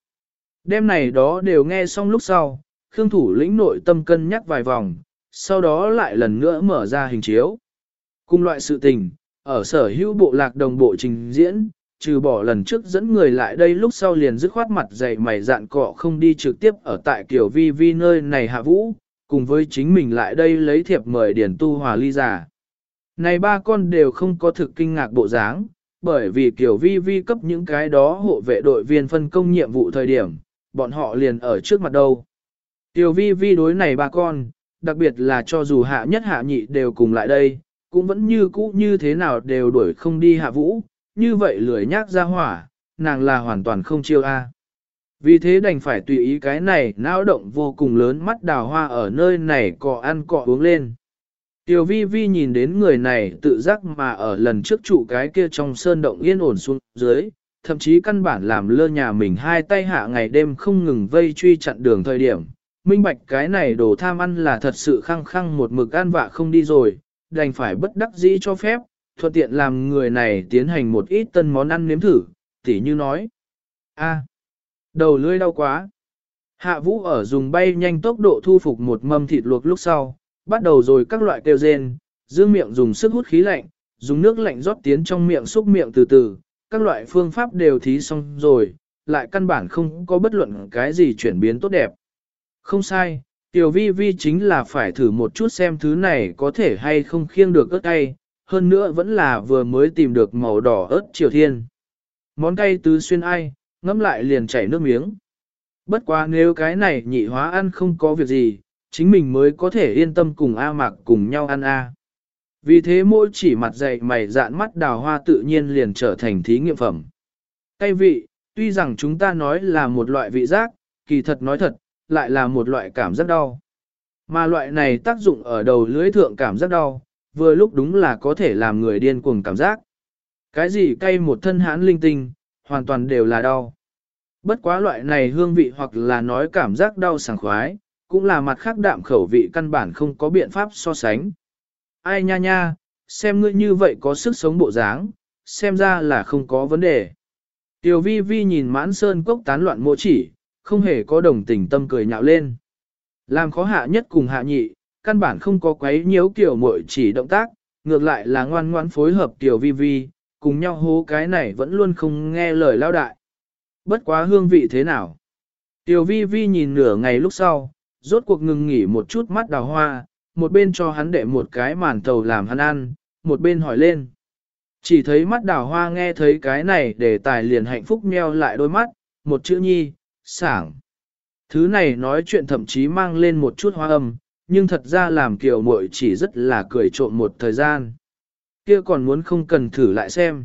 Đêm này đó đều nghe xong lúc sau, Khương thủ lĩnh nội tâm cân nhắc vài vòng, sau đó lại lần nữa mở ra hình chiếu. Cùng loại sự tình, ở sở hữu bộ lạc đồng bộ trình diễn, trừ bỏ lần trước dẫn người lại đây lúc sau liền dứt khoát mặt dày mày dạn cọ không đi trực tiếp ở tại kiểu vi vi nơi này hạ vũ, cùng với chính mình lại đây lấy thiệp mời điển tu hòa ly giả. Này ba con đều không có thực kinh ngạc bộ dáng, bởi vì kiểu vi vi cấp những cái đó hộ vệ đội viên phân công nhiệm vụ thời điểm, bọn họ liền ở trước mặt đâu. Tiểu vi vi đối này ba con, đặc biệt là cho dù hạ nhất hạ nhị đều cùng lại đây, cũng vẫn như cũ như thế nào đều đuổi không đi hạ vũ, như vậy lười nhác ra hỏa, nàng là hoàn toàn không chiêu a. Vì thế đành phải tùy ý cái này não động vô cùng lớn mắt đào hoa ở nơi này cọ ăn cọ uống lên. Tiểu vi vi nhìn đến người này tự giác mà ở lần trước trụ cái kia trong sơn động yên ổn xuống dưới, thậm chí căn bản làm lơ nhà mình hai tay hạ ngày đêm không ngừng vây truy chặn đường thời điểm. Minh bạch cái này đồ tham ăn là thật sự khăng khăng một mực ăn vạ không đi rồi, đành phải bất đắc dĩ cho phép, thuận tiện làm người này tiến hành một ít tân món ăn nếm thử, tỉ như nói. a đầu lưỡi đau quá. Hạ vũ ở dùng bay nhanh tốc độ thu phục một mâm thịt luộc lúc sau, bắt đầu rồi các loại kêu rên, dương miệng dùng sức hút khí lạnh, dùng nước lạnh rót tiến trong miệng xúc miệng từ từ, các loại phương pháp đều thí xong rồi, lại căn bản không có bất luận cái gì chuyển biến tốt đẹp. Không sai, Tiểu vi vi chính là phải thử một chút xem thứ này có thể hay không khiêng được ớt cay, hơn nữa vẫn là vừa mới tìm được màu đỏ ớt triều thiên. Món cay tứ xuyên ai, ngấm lại liền chảy nước miếng. Bất quá nếu cái này nhị hóa ăn không có việc gì, chính mình mới có thể yên tâm cùng A Mạc cùng nhau ăn A. Vì thế mỗi chỉ mặt dày mày dạn mắt đào hoa tự nhiên liền trở thành thí nghiệm phẩm. Cây vị, tuy rằng chúng ta nói là một loại vị giác, kỳ thật nói thật, lại là một loại cảm giác đau. Mà loại này tác dụng ở đầu lưới thượng cảm giác đau, vừa lúc đúng là có thể làm người điên cuồng cảm giác. Cái gì cay một thân hãn linh tinh, hoàn toàn đều là đau. Bất quá loại này hương vị hoặc là nói cảm giác đau sảng khoái, cũng là mặt khác đạm khẩu vị căn bản không có biện pháp so sánh. Ai nha nha, xem ngươi như vậy có sức sống bộ dáng, xem ra là không có vấn đề. Tiểu vi vi nhìn mãn sơn cốc tán loạn mộ chỉ, không hề có đồng tình tâm cười nhạo lên. Làm khó hạ nhất cùng hạ nhị, căn bản không có quấy nhiễu kiểu muội chỉ động tác, ngược lại là ngoan ngoãn phối hợp tiểu vi vi, cùng nhau hố cái này vẫn luôn không nghe lời lao đại. Bất quá hương vị thế nào? Tiểu vi vi nhìn nửa ngày lúc sau, rốt cuộc ngừng nghỉ một chút mắt đào hoa, một bên cho hắn đệ một cái màn tàu làm hắn ăn, một bên hỏi lên. Chỉ thấy mắt đào hoa nghe thấy cái này để tài liền hạnh phúc meo lại đôi mắt, một chữ nhi, sảng. Thứ này nói chuyện thậm chí mang lên một chút hoa âm, nhưng thật ra làm kiều muội chỉ rất là cười trộm một thời gian. Kia còn muốn không cần thử lại xem.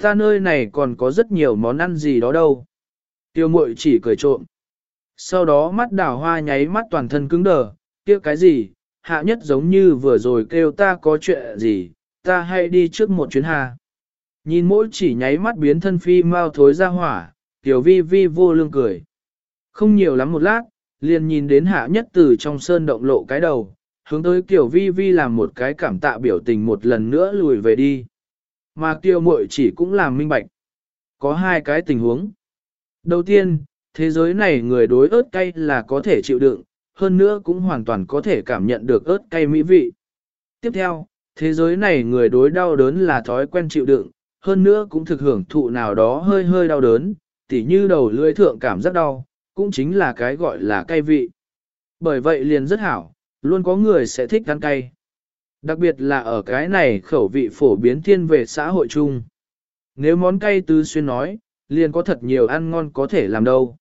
Ta nơi này còn có rất nhiều món ăn gì đó đâu. Tiêu muội chỉ cười trộm. Sau đó mắt đào hoa nháy mắt toàn thân cứng đờ, kia cái gì, hạ nhất giống như vừa rồi kêu ta có chuyện gì, ta hay đi trước một chuyến hà. Nhìn mỗi chỉ nháy mắt biến thân phi mau thối ra hỏa, tiểu vi vi vô lương cười. Không nhiều lắm một lát, liền nhìn đến hạ nhất từ trong sơn động lộ cái đầu, hướng tới tiểu vi vi làm một cái cảm tạ biểu tình một lần nữa lùi về đi. Mà tiêu muội chỉ cũng làm minh bạch. Có hai cái tình huống. Đầu tiên, thế giới này người đối ớt cay là có thể chịu đựng, hơn nữa cũng hoàn toàn có thể cảm nhận được ớt cay mỹ vị. Tiếp theo, thế giới này người đối đau đớn là thói quen chịu đựng, hơn nữa cũng thực hưởng thụ nào đó hơi hơi đau đớn, tỉ như đầu lưỡi thượng cảm giác đau, cũng chính là cái gọi là cay vị. Bởi vậy liền rất hảo, luôn có người sẽ thích ăn cay. Đặc biệt là ở cái này khẩu vị phổ biến thiên về xã hội chung. Nếu món cay tứ xuyên nói, liền có thật nhiều ăn ngon có thể làm đâu.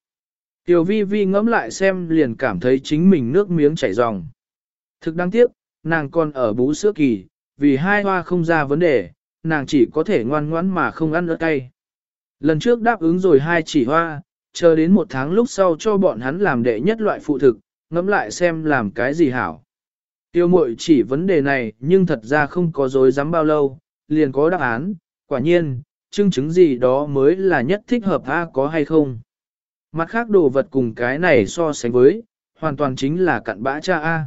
Tiểu vi vi ngẫm lại xem liền cảm thấy chính mình nước miếng chảy ròng. Thực đáng tiếc, nàng còn ở bú sữa kỳ, vì hai hoa không ra vấn đề, nàng chỉ có thể ngoan ngoãn mà không ăn ớt cay. Lần trước đáp ứng rồi hai chỉ hoa, chờ đến một tháng lúc sau cho bọn hắn làm đệ nhất loại phụ thực, ngẫm lại xem làm cái gì hảo. Tiêu mội chỉ vấn đề này nhưng thật ra không có dối dám bao lâu, liền có đáp án, quả nhiên, chứng chứng gì đó mới là nhất thích hợp A có hay không. Mặt khác đồ vật cùng cái này so sánh với, hoàn toàn chính là cặn bã cha A.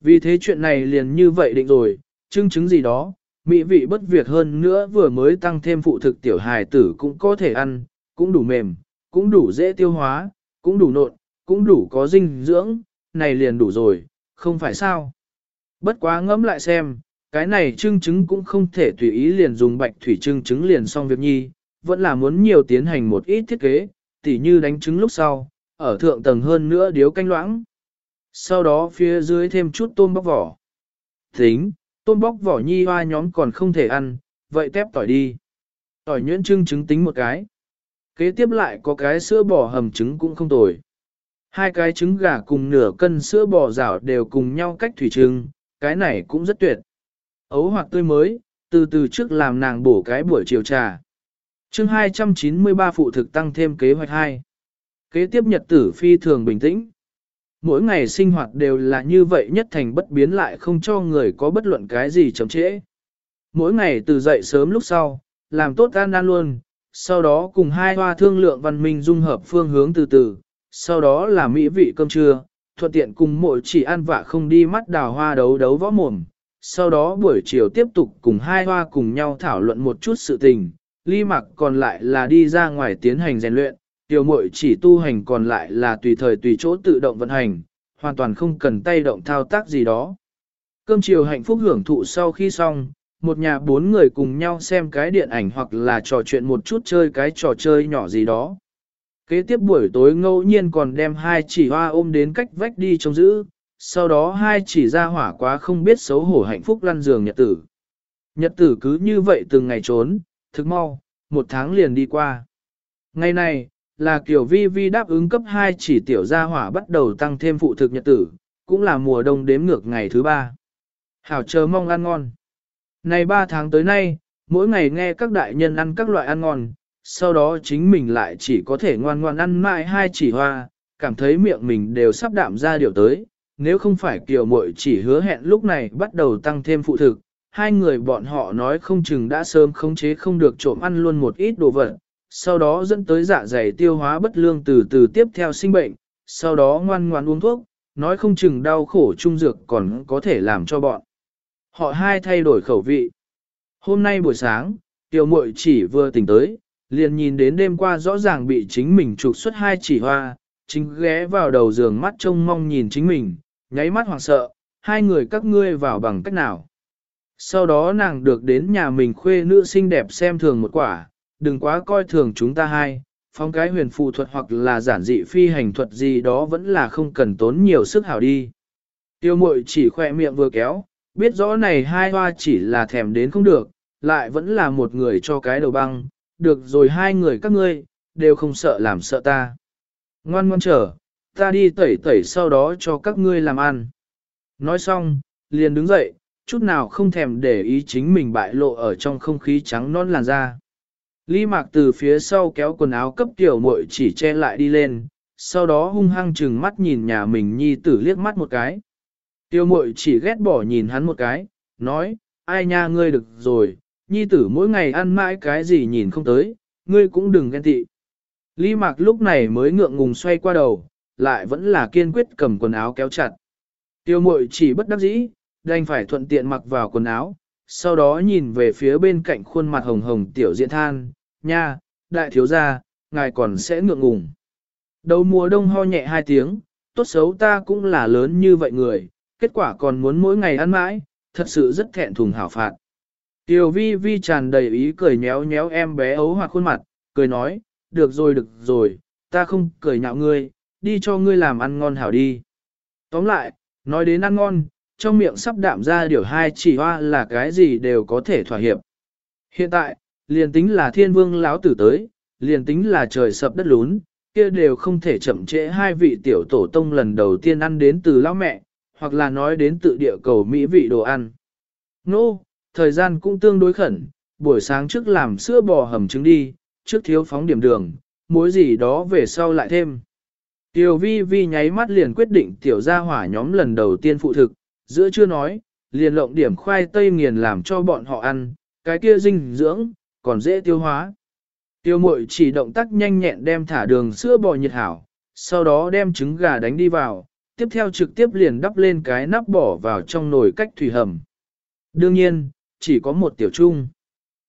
Vì thế chuyện này liền như vậy định rồi, chứng chứng gì đó, mỹ vị bất việc hơn nữa vừa mới tăng thêm phụ thực tiểu hài tử cũng có thể ăn, cũng đủ mềm, cũng đủ dễ tiêu hóa, cũng đủ nộn, cũng đủ có dinh dưỡng, này liền đủ rồi, không phải sao. Bất quá ngẫm lại xem, cái này trưng chứng cũng không thể tùy ý liền dùng bạch thủy trưng chứng liền xong việc nhi, vẫn là muốn nhiều tiến hành một ít thiết kế, tỉ như đánh trứng lúc sau, ở thượng tầng hơn nữa điếu canh loãng. Sau đó phía dưới thêm chút tôm bóc vỏ. Tính, tôm bóc vỏ nhi hoa nhóm còn không thể ăn, vậy tép tỏi đi. Tỏi nhuyễn trưng trứng tính một cái. Kế tiếp lại có cái sữa bò hầm trứng cũng không tồi. Hai cái trứng gà cùng nửa cân sữa bò rảo đều cùng nhau cách thủy trưng, cái này cũng rất tuyệt. Ấu hoặc tươi mới, từ từ trước làm nàng bổ cái buổi chiều trà chương 293 phụ thực tăng thêm kế hoạch 2. Kế tiếp nhật tử phi thường bình tĩnh. Mỗi ngày sinh hoạt đều là như vậy nhất thành bất biến lại không cho người có bất luận cái gì chậm trễ. Mỗi ngày từ dậy sớm lúc sau, làm tốt ăn nan luôn, sau đó cùng hai hoa thương lượng văn minh dung hợp phương hướng từ từ, sau đó là mỹ vị cơm trưa, thuận tiện cùng mỗi chỉ ăn vạ không đi mắt đào hoa đấu đấu võ mồm. Sau đó buổi chiều tiếp tục cùng hai hoa cùng nhau thảo luận một chút sự tình, ly mặc còn lại là đi ra ngoài tiến hành rèn luyện, tiểu muội chỉ tu hành còn lại là tùy thời tùy chỗ tự động vận hành, hoàn toàn không cần tay động thao tác gì đó. Cơm chiều hạnh phúc hưởng thụ sau khi xong, một nhà bốn người cùng nhau xem cái điện ảnh hoặc là trò chuyện một chút chơi cái trò chơi nhỏ gì đó. Kế tiếp buổi tối ngẫu nhiên còn đem hai chỉ hoa ôm đến cách vách đi trông giữ, sau đó hai chỉ ra hỏa quá không biết xấu hổ hạnh phúc lăn giường nhật tử. Nhật tử cứ như vậy từng ngày trốn, thực mau, một tháng liền đi qua. Ngày này, là kiểu vi vi đáp ứng cấp 2 chỉ tiểu gia hỏa bắt đầu tăng thêm phụ thực nhật tử, cũng là mùa đông đếm ngược ngày thứ ba. Hảo chờ mong ăn ngon. Này 3 tháng tới nay, mỗi ngày nghe các đại nhân ăn các loại ăn ngon, sau đó chính mình lại chỉ có thể ngoan ngoan ăn mãi hai chỉ hoa, cảm thấy miệng mình đều sắp đạm ra điều tới. Nếu không phải kiều muội chỉ hứa hẹn lúc này bắt đầu tăng thêm phụ thực, hai người bọn họ nói không chừng đã sớm khống chế không được trộm ăn luôn một ít đồ vật, sau đó dẫn tới dạ dày tiêu hóa bất lương từ từ tiếp theo sinh bệnh, sau đó ngoan ngoan uống thuốc, nói không chừng đau khổ trung dược còn có thể làm cho bọn. Họ hai thay đổi khẩu vị. Hôm nay buổi sáng, tiểu muội chỉ vừa tỉnh tới, liền nhìn đến đêm qua rõ ràng bị chính mình trục xuất hai chỉ hoa, chính ghé vào đầu giường mắt trông mong nhìn chính mình, nháy mắt hoảng sợ, hai người các ngươi vào bằng cách nào. Sau đó nàng được đến nhà mình khuê nữ xinh đẹp xem thường một quả, đừng quá coi thường chúng ta hai, phong cái huyền phù thuật hoặc là giản dị phi hành thuật gì đó vẫn là không cần tốn nhiều sức hảo đi. Tiêu mội chỉ khỏe miệng vừa kéo, biết rõ này hai hoa chỉ là thèm đến không được, lại vẫn là một người cho cái đầu băng, được rồi hai người các ngươi, đều không sợ làm sợ ta. Ngoan ngoan trở, ta đi tẩy tẩy sau đó cho các ngươi làm ăn. Nói xong, liền đứng dậy, chút nào không thèm để ý chính mình bại lộ ở trong không khí trắng non làn da. Lý mạc từ phía sau kéo quần áo cấp tiểu muội chỉ che lại đi lên, sau đó hung hăng chừng mắt nhìn nhà mình nhi tử liếc mắt một cái. Tiêu muội chỉ ghét bỏ nhìn hắn một cái, nói, ai nha ngươi được rồi, nhi tử mỗi ngày ăn mãi cái gì nhìn không tới, ngươi cũng đừng ghen tị. Lý mạc lúc này mới ngượng ngùng xoay qua đầu, lại vẫn là kiên quyết cầm quần áo kéo chặt. Tiêu muội chỉ bất đắc dĩ, đành phải thuận tiện mặc vào quần áo, sau đó nhìn về phía bên cạnh khuôn mặt hồng hồng tiểu diện than, nha, đại thiếu gia, ngài còn sẽ ngượng ngùng. Đầu mùa đông ho nhẹ hai tiếng, tốt xấu ta cũng là lớn như vậy người, kết quả còn muốn mỗi ngày ăn mãi, thật sự rất thẹn thùng hảo phạt. Tiểu vi vi tràn đầy ý cười nhéo nhéo em bé ấu hoặc khuôn mặt, cười nói, được rồi được rồi, ta không cười nhạo ngươi, đi cho ngươi làm ăn ngon hảo đi. Tóm lại, nói đến ăn ngon, trong miệng sắp đạm ra điều hai chỉ hoa là cái gì đều có thể thỏa hiệp. Hiện tại, liền tính là thiên vương lão tử tới, liền tính là trời sập đất lún, kia đều không thể chậm trễ hai vị tiểu tổ tông lần đầu tiên ăn đến từ lão mẹ, hoặc là nói đến tự địa cầu mỹ vị đồ ăn. Nô, no, thời gian cũng tương đối khẩn, buổi sáng trước làm sữa bò hầm trứng đi, trước thiếu phóng điểm đường, muối gì đó về sau lại thêm. Tiểu vi vi nháy mắt liền quyết định tiểu gia hỏa nhóm lần đầu tiên phụ thực, giữa chưa nói, liền lộng điểm khoai tây nghiền làm cho bọn họ ăn, cái kia dinh dưỡng, còn dễ tiêu hóa. Tiêu mội chỉ động tác nhanh nhẹn đem thả đường sữa bò nhiệt hảo, sau đó đem trứng gà đánh đi vào, tiếp theo trực tiếp liền đắp lên cái nắp bỏ vào trong nồi cách thủy hầm. Đương nhiên, chỉ có một tiểu trung.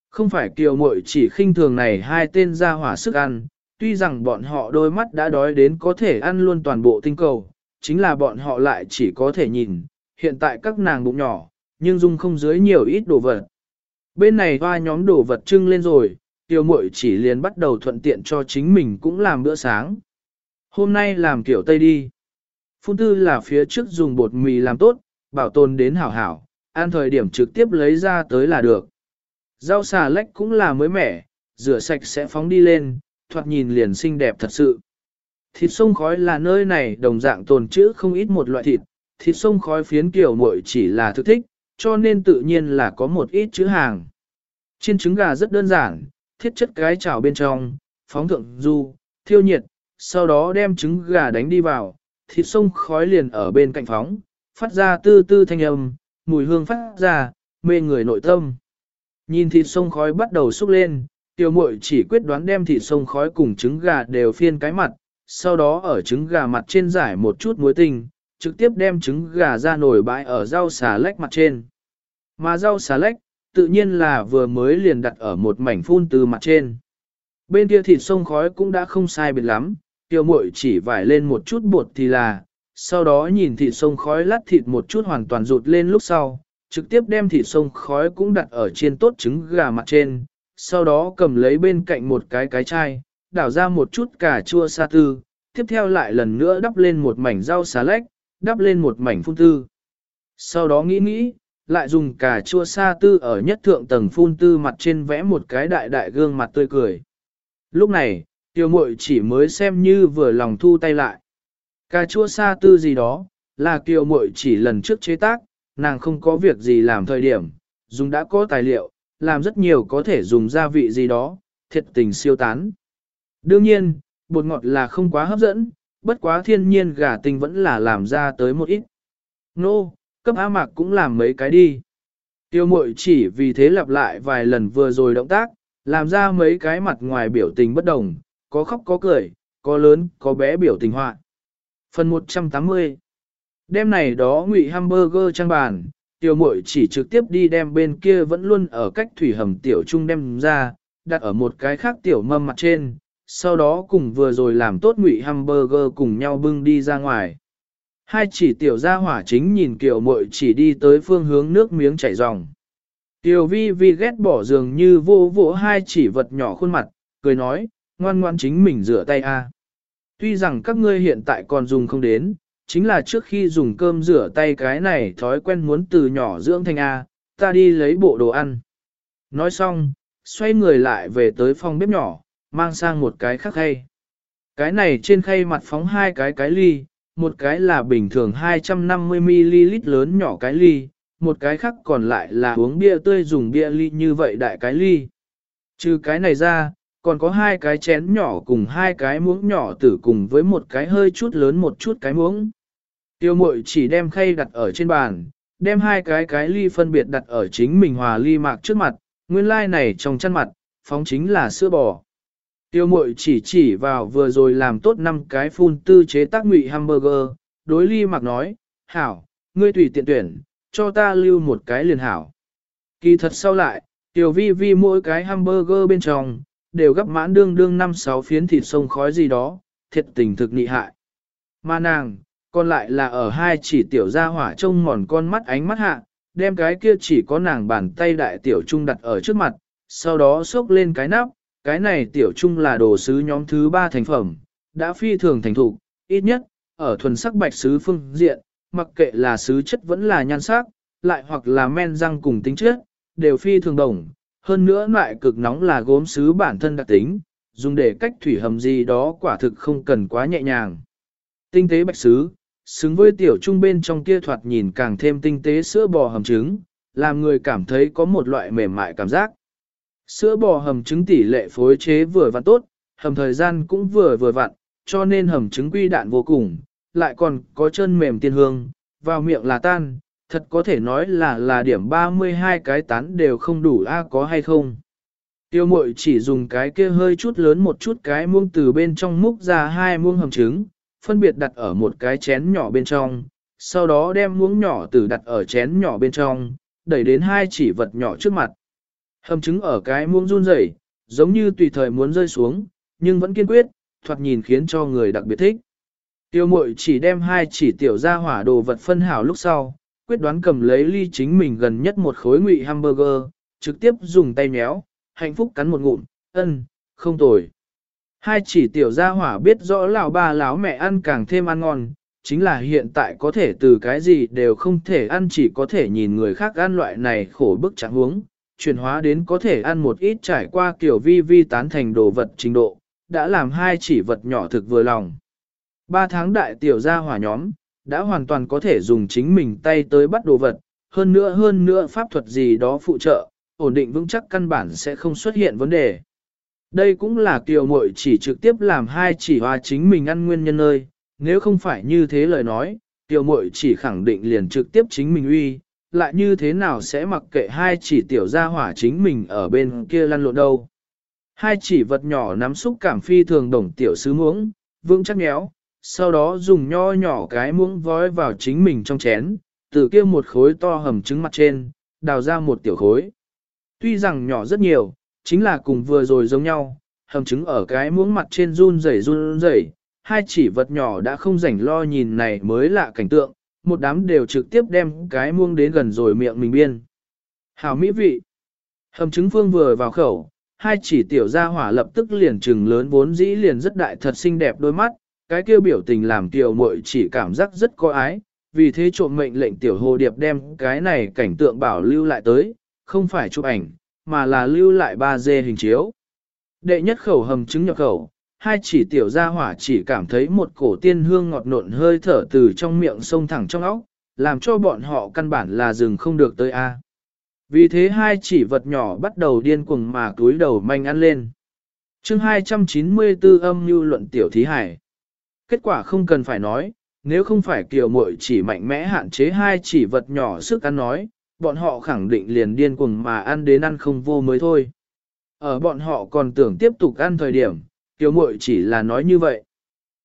Không phải kiều mội chỉ khinh thường này hai tên ra hỏa sức ăn, tuy rằng bọn họ đôi mắt đã đói đến có thể ăn luôn toàn bộ tinh cầu, chính là bọn họ lại chỉ có thể nhìn, hiện tại các nàng bụng nhỏ, nhưng dung không dưới nhiều ít đồ vật. Bên này hoa nhóm đồ vật trưng lên rồi, Tiểu muội chỉ liền bắt đầu thuận tiện cho chính mình cũng làm bữa sáng. Hôm nay làm kiểu Tây đi. Phun tư là phía trước dùng bột mì làm tốt, bảo tồn đến hảo hảo, ăn thời điểm trực tiếp lấy ra tới là được. Rau xà lách cũng là mới mẻ, rửa sạch sẽ phóng đi lên, thoạt nhìn liền xinh đẹp thật sự. Thịt sông khói là nơi này đồng dạng tồn trữ không ít một loại thịt, thịt sông khói phiến kiểu muội chỉ là thực thích, cho nên tự nhiên là có một ít chữ hàng. Chiên trứng gà rất đơn giản, thiết chất cái chảo bên trong, phóng thượng du, thiêu nhiệt, sau đó đem trứng gà đánh đi vào, thịt sông khói liền ở bên cạnh phóng, phát ra tư tư thanh âm, mùi hương phát ra, mê người nội tâm. Nhìn thịt sông khói bắt đầu xúc lên, tiểu muội chỉ quyết đoán đem thịt sông khói cùng trứng gà đều phiên cái mặt, sau đó ở trứng gà mặt trên giải một chút muối tinh, trực tiếp đem trứng gà ra nổi bãi ở rau xà lách mặt trên. Mà rau xà lách, tự nhiên là vừa mới liền đặt ở một mảnh phun từ mặt trên. Bên kia thịt sông khói cũng đã không sai biệt lắm, tiêu muội chỉ vải lên một chút bột thì là, sau đó nhìn thịt sông khói lát thịt một chút hoàn toàn rụt lên lúc sau, trực tiếp đem thịt sông khói cũng đặt ở trên tốt trứng gà mặt trên, sau đó cầm lấy bên cạnh một cái cái chai, đảo ra một chút cà chua sa tư, tiếp theo lại lần nữa đắp lên một mảnh rau xà lách, đắp lên một mảnh phun tư. Sau đó nghĩ nghĩ, lại dùng cà chua sa tư ở nhất thượng tầng phun tư mặt trên vẽ một cái đại đại gương mặt tươi cười. Lúc này, tiêu muội chỉ mới xem như vừa lòng thu tay lại. Cà chua sa tư gì đó, là kiều muội chỉ lần trước chế tác, nàng không có việc gì làm thời điểm, dùng đã có tài liệu, làm rất nhiều có thể dùng gia vị gì đó, thiệt tình siêu tán. Đương nhiên, bột ngọt là không quá hấp dẫn, bất quá thiên nhiên gà tinh vẫn là làm ra tới một ít. Nô, no, cấp á mạc cũng làm mấy cái đi. Tiêu mội chỉ vì thế lặp lại vài lần vừa rồi động tác, làm ra mấy cái mặt ngoài biểu tình bất đồng, có khóc có cười, có lớn, có bé biểu tình họa. Phần 180 Đêm này đó ngụy hamburger trang bàn, tiêu mội chỉ trực tiếp đi đem bên kia vẫn luôn ở cách thủy hầm tiểu trung đem ra, đặt ở một cái khác tiểu mâm mặt trên, sau đó cùng vừa rồi làm tốt ngụy hamburger cùng nhau bưng đi ra ngoài. Hai chỉ tiểu gia hỏa chính nhìn kiểu mội chỉ đi tới phương hướng nước miếng chảy ròng. Tiểu vi vi ghét bỏ dường như vô vỗ hai chỉ vật nhỏ khuôn mặt, cười nói, ngoan ngoan chính mình rửa tay a. Tuy rằng các ngươi hiện tại còn dùng không đến, chính là trước khi dùng cơm rửa tay cái này thói quen muốn từ nhỏ dưỡng thành A, ta đi lấy bộ đồ ăn. Nói xong, xoay người lại về tới phòng bếp nhỏ, mang sang một cái khác khay. Cái này trên khay mặt phóng hai cái cái ly, một cái là bình thường 250ml lớn nhỏ cái ly, một cái khác còn lại là uống bia tươi dùng bia ly như vậy đại cái ly. Trừ cái này ra, còn có hai cái chén nhỏ cùng hai cái muỗng nhỏ tử cùng với một cái hơi chút lớn một chút cái muỗng. Tiêu mội chỉ đem khay đặt ở trên bàn, đem hai cái cái ly phân biệt đặt ở chính mình hòa ly mạc trước mặt, nguyên lai like này trong chăn mặt, phóng chính là sữa bò. Tiêu mội chỉ chỉ vào vừa rồi làm tốt năm cái phun tư chế tác ngụy hamburger, đối ly Mặc nói, hảo, ngươi tùy tiện tuyển, cho ta lưu một cái liền hảo. Kỳ thật sau lại, tiểu vi vi mỗi cái hamburger bên trong, đều gấp mãn đương đương năm sáu phiến thịt sông khói gì đó, thiệt tình thực nị hại. Mà nàng, còn lại là ở hai chỉ tiểu gia hỏa trông mòn con mắt ánh mắt hạ, đem cái kia chỉ có nàng bàn tay đại tiểu trung đặt ở trước mặt, sau đó xốc lên cái nắp, cái này tiểu trung là đồ sứ nhóm thứ ba thành phẩm, đã phi thường thành thục, ít nhất, ở thuần sắc bạch sứ phương diện, mặc kệ là sứ chất vẫn là nhan sắc, lại hoặc là men răng cùng tính chất, đều phi thường đồng. Hơn nữa loại cực nóng là gốm sứ bản thân đặc tính, dùng để cách thủy hầm gì đó quả thực không cần quá nhẹ nhàng. Tinh tế bạch sứ, xứng với tiểu trung bên trong kia thoạt nhìn càng thêm tinh tế sữa bò hầm trứng, làm người cảm thấy có một loại mềm mại cảm giác. Sữa bò hầm trứng tỷ lệ phối chế vừa vặn tốt, hầm thời gian cũng vừa vừa vặn, cho nên hầm trứng quy đạn vô cùng, lại còn có chân mềm tiên hương, vào miệng là tan, thật có thể nói là là điểm 32 cái tán đều không đủ a có hay không. Tiêu mội chỉ dùng cái kia hơi chút lớn một chút cái muông từ bên trong múc ra hai muông hầm trứng, phân biệt đặt ở một cái chén nhỏ bên trong, sau đó đem muỗng nhỏ từ đặt ở chén nhỏ bên trong, đẩy đến hai chỉ vật nhỏ trước mặt. Hầm trứng ở cái muỗng run rẩy, giống như tùy thời muốn rơi xuống, nhưng vẫn kiên quyết, thoạt nhìn khiến cho người đặc biệt thích. Tiêu mội chỉ đem hai chỉ tiểu ra hỏa đồ vật phân hảo lúc sau, quyết đoán cầm lấy ly chính mình gần nhất một khối ngụy hamburger, trực tiếp dùng tay méo, hạnh phúc cắn một ngụm, ân, không tồi. Hai chỉ tiểu gia hỏa biết rõ lão ba lão mẹ ăn càng thêm ăn ngon, chính là hiện tại có thể từ cái gì đều không thể ăn chỉ có thể nhìn người khác ăn loại này khổ bức chẳng huống, chuyển hóa đến có thể ăn một ít trải qua kiểu vi vi tán thành đồ vật trình độ, đã làm hai chỉ vật nhỏ thực vừa lòng. Ba tháng đại tiểu gia hỏa nhóm, đã hoàn toàn có thể dùng chính mình tay tới bắt đồ vật, hơn nữa hơn nữa pháp thuật gì đó phụ trợ, ổn định vững chắc căn bản sẽ không xuất hiện vấn đề. Đây cũng là kiều muội chỉ trực tiếp làm hai chỉ hoa chính mình ăn nguyên nhân nơi, nếu không phải như thế lời nói, kiều muội chỉ khẳng định liền trực tiếp chính mình uy, lại như thế nào sẽ mặc kệ hai chỉ tiểu gia hỏa chính mình ở bên kia lăn lộn đâu. Hai chỉ vật nhỏ nắm xúc cảm phi thường đồng tiểu sứ muỗng, vững chắc nhéo, sau đó dùng nho nhỏ cái muỗng vói vào chính mình trong chén, từ kia một khối to hầm trứng mặt trên, đào ra một tiểu khối. Tuy rằng nhỏ rất nhiều, chính là cùng vừa rồi giống nhau, hầm trứng ở cái muỗng mặt trên run rẩy run rẩy, hai chỉ vật nhỏ đã không rảnh lo nhìn này mới lạ cảnh tượng, một đám đều trực tiếp đem cái muông đến gần rồi miệng mình biên. Hảo mỹ vị. Hầm trứng phương vừa vào khẩu, hai chỉ tiểu gia hỏa lập tức liền trừng lớn vốn dĩ liền rất đại thật xinh đẹp đôi mắt, cái kêu biểu tình làm tiểu muội chỉ cảm giác rất có ái, vì thế trộm mệnh lệnh tiểu hồ điệp đem cái này cảnh tượng bảo lưu lại tới, không phải chụp ảnh, mà là lưu lại 3D hình chiếu. Đệ nhất khẩu hầm trứng nhập khẩu, hai chỉ tiểu gia hỏa chỉ cảm thấy một cổ tiên hương ngọt nộn hơi thở từ trong miệng sông thẳng trong óc, làm cho bọn họ căn bản là dừng không được tới A. Vì thế hai chỉ vật nhỏ bắt đầu điên cuồng mà túi đầu manh ăn lên. chương 294 âm như luận tiểu thí hải. Kết quả không cần phải nói, nếu không phải kiều muội chỉ mạnh mẽ hạn chế hai chỉ vật nhỏ sức ăn nói, bọn họ khẳng định liền điên cuồng mà ăn đến ăn không vô mới thôi. Ở bọn họ còn tưởng tiếp tục ăn thời điểm, kiều muội chỉ là nói như vậy.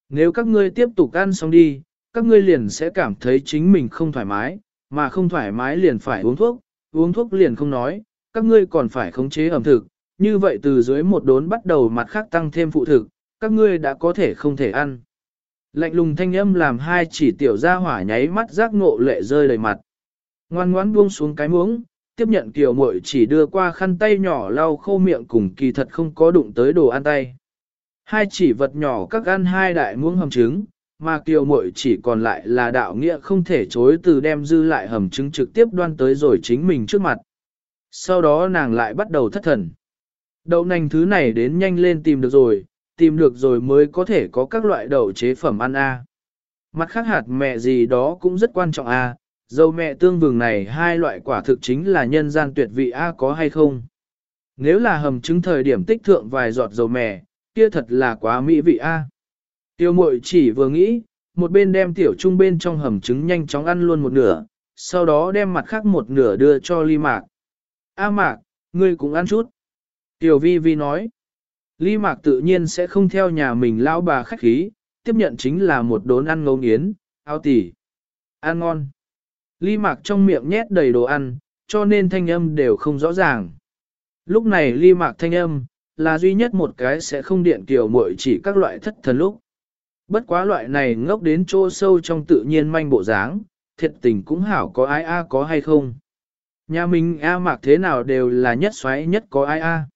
Nếu các ngươi tiếp tục ăn xong đi, các ngươi liền sẽ cảm thấy chính mình không thoải mái, mà không thoải mái liền phải uống thuốc, uống thuốc liền không nói, các ngươi còn phải khống chế ẩm thực, như vậy từ dưới một đốn bắt đầu mặt khác tăng thêm phụ thực, các ngươi đã có thể không thể ăn. Lạnh lùng thanh âm làm hai chỉ tiểu gia hỏa nháy mắt giác ngộ lệ rơi đầy mặt. Ngoan ngoãn buông xuống cái muỗng, tiếp nhận Tiểu muội chỉ đưa qua khăn tay nhỏ lau khô miệng cùng kỳ thật không có đụng tới đồ ăn tay. Hai chỉ vật nhỏ các ăn hai đại muỗng hầm trứng, mà kiều muội chỉ còn lại là đạo nghĩa không thể chối từ đem dư lại hầm trứng trực tiếp đoan tới rồi chính mình trước mặt. Sau đó nàng lại bắt đầu thất thần. Đậu nành thứ này đến nhanh lên tìm được rồi, tìm được rồi mới có thể có các loại đậu chế phẩm ăn a. Mặt khác hạt mẹ gì đó cũng rất quan trọng a, dâu mẹ tương vừng này hai loại quả thực chính là nhân gian tuyệt vị a có hay không. Nếu là hầm trứng thời điểm tích thượng vài giọt dầu mè, kia thật là quá mỹ vị a. Tiêu mội chỉ vừa nghĩ, một bên đem tiểu trung bên trong hầm trứng nhanh chóng ăn luôn một nửa, sau đó đem mặt khác một nửa đưa cho ly mạc. A mạc, ngươi cũng ăn chút. Tiểu vi vi nói. Ly mạc tự nhiên sẽ không theo nhà mình lão bà khách khí, tiếp nhận chính là một đốn ăn ngấu nghiến, ao tỉ. Ăn ngon. Ly mạc trong miệng nhét đầy đồ ăn, cho nên thanh âm đều không rõ ràng. Lúc này ly mạc thanh âm, là duy nhất một cái sẽ không điện kiểu muội chỉ các loại thất thần lúc. Bất quá loại này ngốc đến chỗ sâu trong tự nhiên manh bộ dáng, thiệt tình cũng hảo có ai a có hay không. Nhà mình a mạc thế nào đều là nhất xoáy nhất có ai a.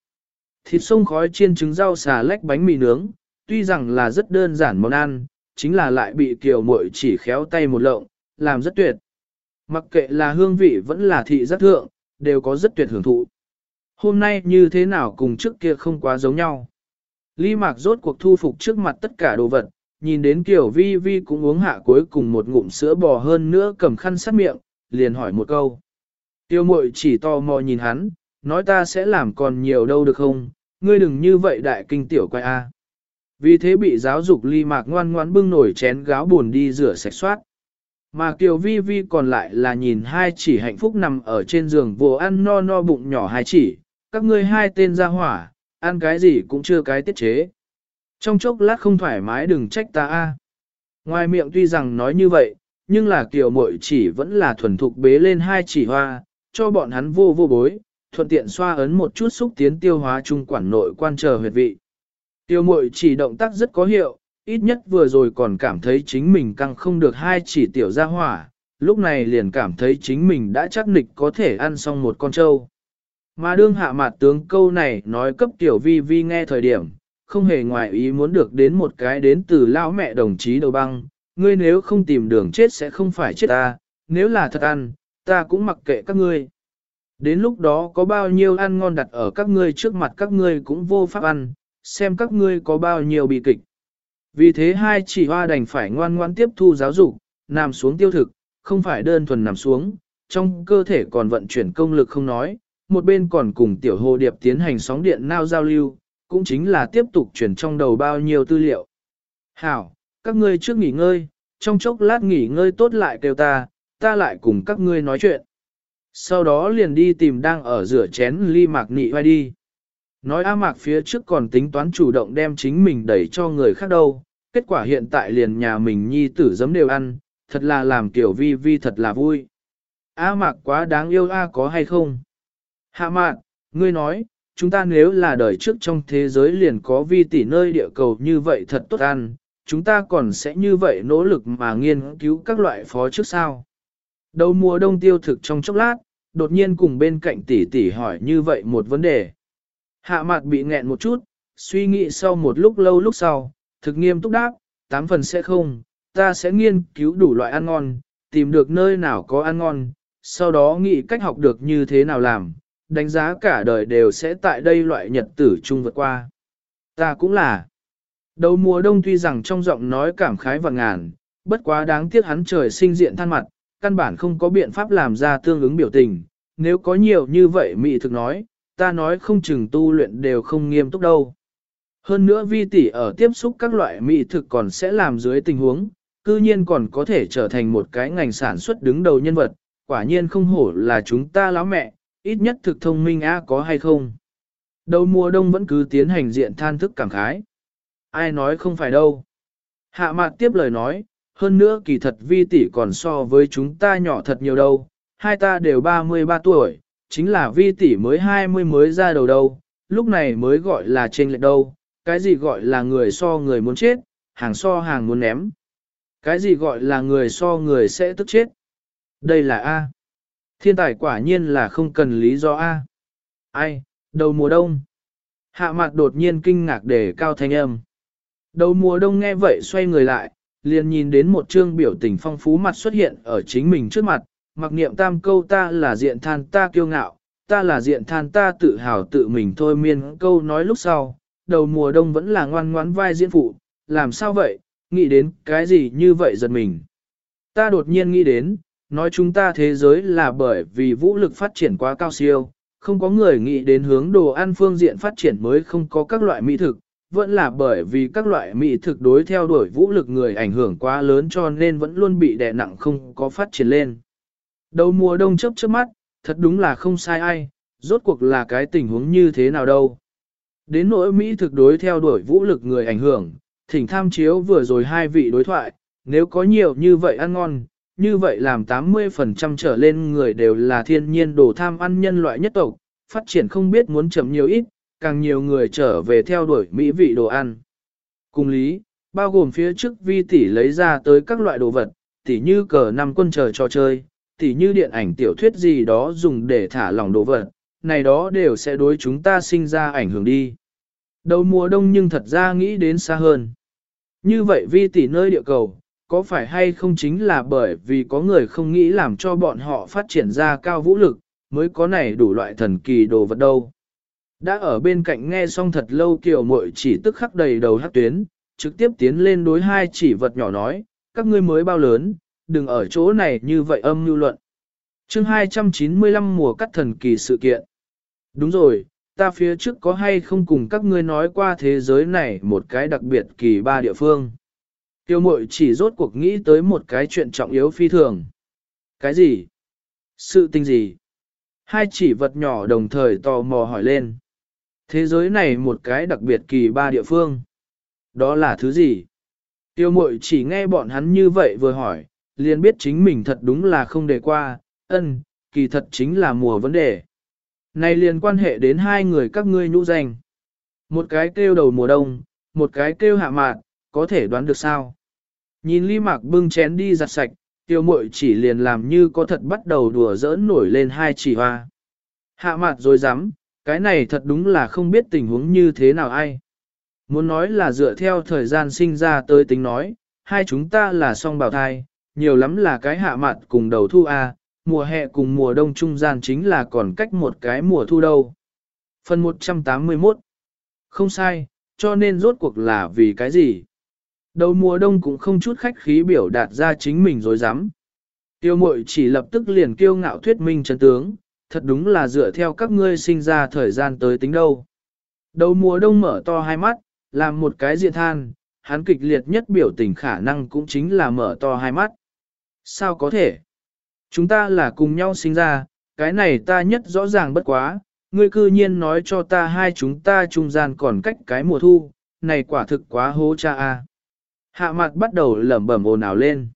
Thịt sông khói chiên trứng rau xà lách bánh mì nướng, tuy rằng là rất đơn giản món ăn, chính là lại bị kiều muội chỉ khéo tay một lộng, làm rất tuyệt. Mặc kệ là hương vị vẫn là thị giác thượng, đều có rất tuyệt hưởng thụ. Hôm nay như thế nào cùng trước kia không quá giống nhau. Lý mạc rốt cuộc thu phục trước mặt tất cả đồ vật, nhìn đến kiểu vi vi cũng uống hạ cuối cùng một ngụm sữa bò hơn nữa cầm khăn sát miệng, liền hỏi một câu. Tiêu mội chỉ to mò nhìn hắn, nói ta sẽ làm còn nhiều đâu được không, ngươi đừng như vậy đại kinh tiểu quay a. Vì thế bị giáo dục ly mạc ngoan ngoan bưng nổi chén gáo buồn đi rửa sạch soát. Mà Kiều Vi Vi còn lại là nhìn hai chỉ hạnh phúc nằm ở trên giường vô ăn no no bụng nhỏ hai chỉ, các ngươi hai tên ra hỏa, ăn cái gì cũng chưa cái tiết chế. Trong chốc lát không thoải mái đừng trách ta a. Ngoài miệng tuy rằng nói như vậy, nhưng là kiểu muội chỉ vẫn là thuần thục bế lên hai chỉ hoa, cho bọn hắn vô vô bối, thuận tiện xoa ấn một chút xúc tiến tiêu hóa trung quản nội quan chờ huyệt vị. Tiêu muội chỉ động tác rất có hiệu, ít nhất vừa rồi còn cảm thấy chính mình căng không được hai chỉ tiểu ra hỏa, lúc này liền cảm thấy chính mình đã chắc nịch có thể ăn xong một con trâu. Mà đương hạ mặt tướng câu này nói cấp tiểu vi vi nghe thời điểm, không hề ngoài ý muốn được đến một cái đến từ lão mẹ đồng chí đầu băng, ngươi nếu không tìm đường chết sẽ không phải chết ta, nếu là thật ăn, ta cũng mặc kệ các ngươi. Đến lúc đó có bao nhiêu ăn ngon đặt ở các ngươi trước mặt các ngươi cũng vô pháp ăn, xem các ngươi có bao nhiêu bị kịch. Vì thế hai chỉ hoa đành phải ngoan ngoan tiếp thu giáo dục, nằm xuống tiêu thực, không phải đơn thuần nằm xuống, trong cơ thể còn vận chuyển công lực không nói, một bên còn cùng tiểu hồ điệp tiến hành sóng điện nao giao lưu, cũng chính là tiếp tục chuyển trong đầu bao nhiêu tư liệu. Hảo, các ngươi trước nghỉ ngơi, trong chốc lát nghỉ ngơi tốt lại kêu ta, ta lại cùng các ngươi nói chuyện. Sau đó liền đi tìm đang ở rửa chén ly mạc nị vai đi. Nói A mạc phía trước còn tính toán chủ động đem chính mình đẩy cho người khác đâu, kết quả hiện tại liền nhà mình nhi tử giấm đều ăn, thật là làm tiểu vi vi thật là vui. A mạc quá đáng yêu A có hay không? Hạ mạn, ngươi nói, chúng ta nếu là đời trước trong thế giới liền có vi tỷ nơi địa cầu như vậy thật tốt ăn, chúng ta còn sẽ như vậy nỗ lực mà nghiên cứu các loại phó trước sao. Đầu mùa đông tiêu thực trong chốc lát, đột nhiên cùng bên cạnh tỷ tỷ hỏi như vậy một vấn đề. Hạ mặt bị nghẹn một chút, suy nghĩ sau một lúc lâu lúc sau, thực nghiêm túc đáp, tám phần sẽ không, ta sẽ nghiên cứu đủ loại ăn ngon, tìm được nơi nào có ăn ngon, sau đó nghĩ cách học được như thế nào làm, đánh giá cả đời đều sẽ tại đây loại nhật tử chung vượt qua. Ta cũng là. Đầu mùa đông tuy rằng trong giọng nói cảm khái và ngàn, bất quá đáng tiếc hắn trời sinh diện than mặt, căn bản không có biện pháp làm ra tương ứng biểu tình. Nếu có nhiều như vậy mị thực nói, ta nói không chừng tu luyện đều không nghiêm túc đâu. Hơn nữa vi tỷ ở tiếp xúc các loại mỹ thực còn sẽ làm dưới tình huống, cư nhiên còn có thể trở thành một cái ngành sản xuất đứng đầu nhân vật, quả nhiên không hổ là chúng ta lão mẹ, ít nhất thực thông minh á có hay không. Đầu mùa đông vẫn cứ tiến hành diện than thức cảm khái. Ai nói không phải đâu. Hạ mạc tiếp lời nói, hơn nữa kỳ thật vi tỷ còn so với chúng ta nhỏ thật nhiều đâu, hai ta đều 33 tuổi, chính là vi tỷ mới 20 mới ra đầu đâu, lúc này mới gọi là trên lệch đâu, cái gì gọi là người so người muốn chết, hàng so hàng muốn ném. Cái gì gọi là người so người sẽ tức chết. Đây là A. Thiên tài quả nhiên là không cần lý do A. Ai, đầu mùa đông. Hạ mặt đột nhiên kinh ngạc để cao thanh âm. Đầu mùa đông nghe vậy xoay người lại, liền nhìn đến một chương biểu tình phong phú mặt xuất hiện ở chính mình trước mặt, mặc niệm tam câu ta là diện than ta kiêu ngạo, ta là diện than ta tự hào tự mình thôi miên câu nói lúc sau, đầu mùa đông vẫn là ngoan ngoãn vai diễn phụ, làm sao vậy, nghĩ đến cái gì như vậy giật mình. Ta đột nhiên nghĩ đến, nói chúng ta thế giới là bởi vì vũ lực phát triển quá cao siêu, không có người nghĩ đến hướng đồ ăn phương diện phát triển mới không có các loại mỹ thực, vẫn là bởi vì các loại mỹ thực đối theo đuổi vũ lực người ảnh hưởng quá lớn cho nên vẫn luôn bị đè nặng không có phát triển lên. Đầu mùa đông chớp chớp mắt, thật đúng là không sai ai, rốt cuộc là cái tình huống như thế nào đâu. Đến nỗi Mỹ thực đối theo đuổi vũ lực người ảnh hưởng, thỉnh tham chiếu vừa rồi hai vị đối thoại, nếu có nhiều như vậy ăn ngon, như vậy làm 80% trở lên người đều là thiên nhiên đồ tham ăn nhân loại nhất tộc, phát triển không biết muốn chậm nhiều ít, càng nhiều người trở về theo đuổi mỹ vị đồ ăn. Cùng lý, bao gồm phía trước vi tỷ lấy ra tới các loại đồ vật, tỷ như cờ năm quân chờ trò chơi, tỷ như điện ảnh tiểu thuyết gì đó dùng để thả lỏng đồ vật, này đó đều sẽ đối chúng ta sinh ra ảnh hưởng đi. Đầu mùa đông nhưng thật ra nghĩ đến xa hơn. Như vậy vi tỷ nơi địa cầu, có phải hay không chính là bởi vì có người không nghĩ làm cho bọn họ phát triển ra cao vũ lực, mới có này đủ loại thần kỳ đồ vật đâu. Đã ở bên cạnh nghe xong thật lâu kiểu muội chỉ tức khắc đầy đầu hát tuyến, trực tiếp tiến lên đối hai chỉ vật nhỏ nói, các ngươi mới bao lớn, đừng ở chỗ này như vậy âm mưu luận. chương 295 mùa cắt thần kỳ sự kiện. Đúng rồi, ta phía trước có hay không cùng các ngươi nói qua thế giới này một cái đặc biệt kỳ ba địa phương. Tiêu mội chỉ rốt cuộc nghĩ tới một cái chuyện trọng yếu phi thường. Cái gì? Sự tình gì? Hai chỉ vật nhỏ đồng thời tò mò hỏi lên. Thế giới này một cái đặc biệt kỳ ba địa phương. Đó là thứ gì? Tiêu mội chỉ nghe bọn hắn như vậy vừa hỏi, liền biết chính mình thật đúng là không đề qua, ân, kỳ thật chính là mùa vấn đề. Này liền quan hệ đến hai người các ngươi nhũ danh. Một cái kêu đầu mùa đông, một cái kêu hạ mạn, có thể đoán được sao? Nhìn ly mạc bưng chén đi giặt sạch, tiêu mội chỉ liền làm như có thật bắt đầu đùa giỡn nổi lên hai chỉ hoa. Hạ mạn rồi dám, cái này thật đúng là không biết tình huống như thế nào ai. Muốn nói là dựa theo thời gian sinh ra tới tính nói, hai chúng ta là song bào thai, nhiều lắm là cái hạ mạn cùng đầu thu A, mùa hè cùng mùa đông trung gian chính là còn cách một cái mùa thu đâu. Phần 181 Không sai, cho nên rốt cuộc là vì cái gì? Đầu mùa đông cũng không chút khách khí biểu đạt ra chính mình dối dám. Tiêu mội chỉ lập tức liền kiêu ngạo thuyết minh chân tướng, thật đúng là dựa theo các ngươi sinh ra thời gian tới tính đâu. Đầu mùa đông mở to hai mắt, làm một cái diện than, hắn kịch liệt nhất biểu tình khả năng cũng chính là mở to hai mắt. Sao có thể? Chúng ta là cùng nhau sinh ra, cái này ta nhất rõ ràng bất quá, ngươi cư nhiên nói cho ta hai chúng ta trung gian còn cách cái mùa thu, này quả thực quá hố cha a. Hạ mặt bắt đầu lẩm bẩm ồn ào lên.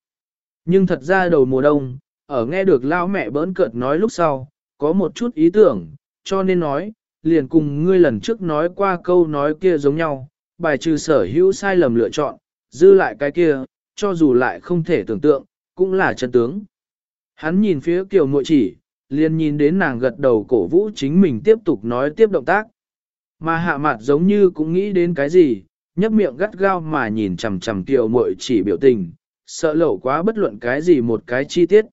Nhưng thật ra đầu mùa đông, ở nghe được lão mẹ bỡn cợt nói lúc sau, có một chút ý tưởng, cho nên nói, liền cùng ngươi lần trước nói qua câu nói kia giống nhau, bài trừ sở hữu sai lầm lựa chọn, dư lại cái kia, cho dù lại không thể tưởng tượng, cũng là chân tướng. Hắn nhìn phía kiều mội chỉ, liền nhìn đến nàng gật đầu cổ vũ chính mình tiếp tục nói tiếp động tác. Mà hạ mặt giống như cũng nghĩ đến cái gì, nhấp miệng gắt gao mà nhìn chằm chằm tiểu muội chỉ biểu tình, sợ lẩu quá bất luận cái gì một cái chi tiết.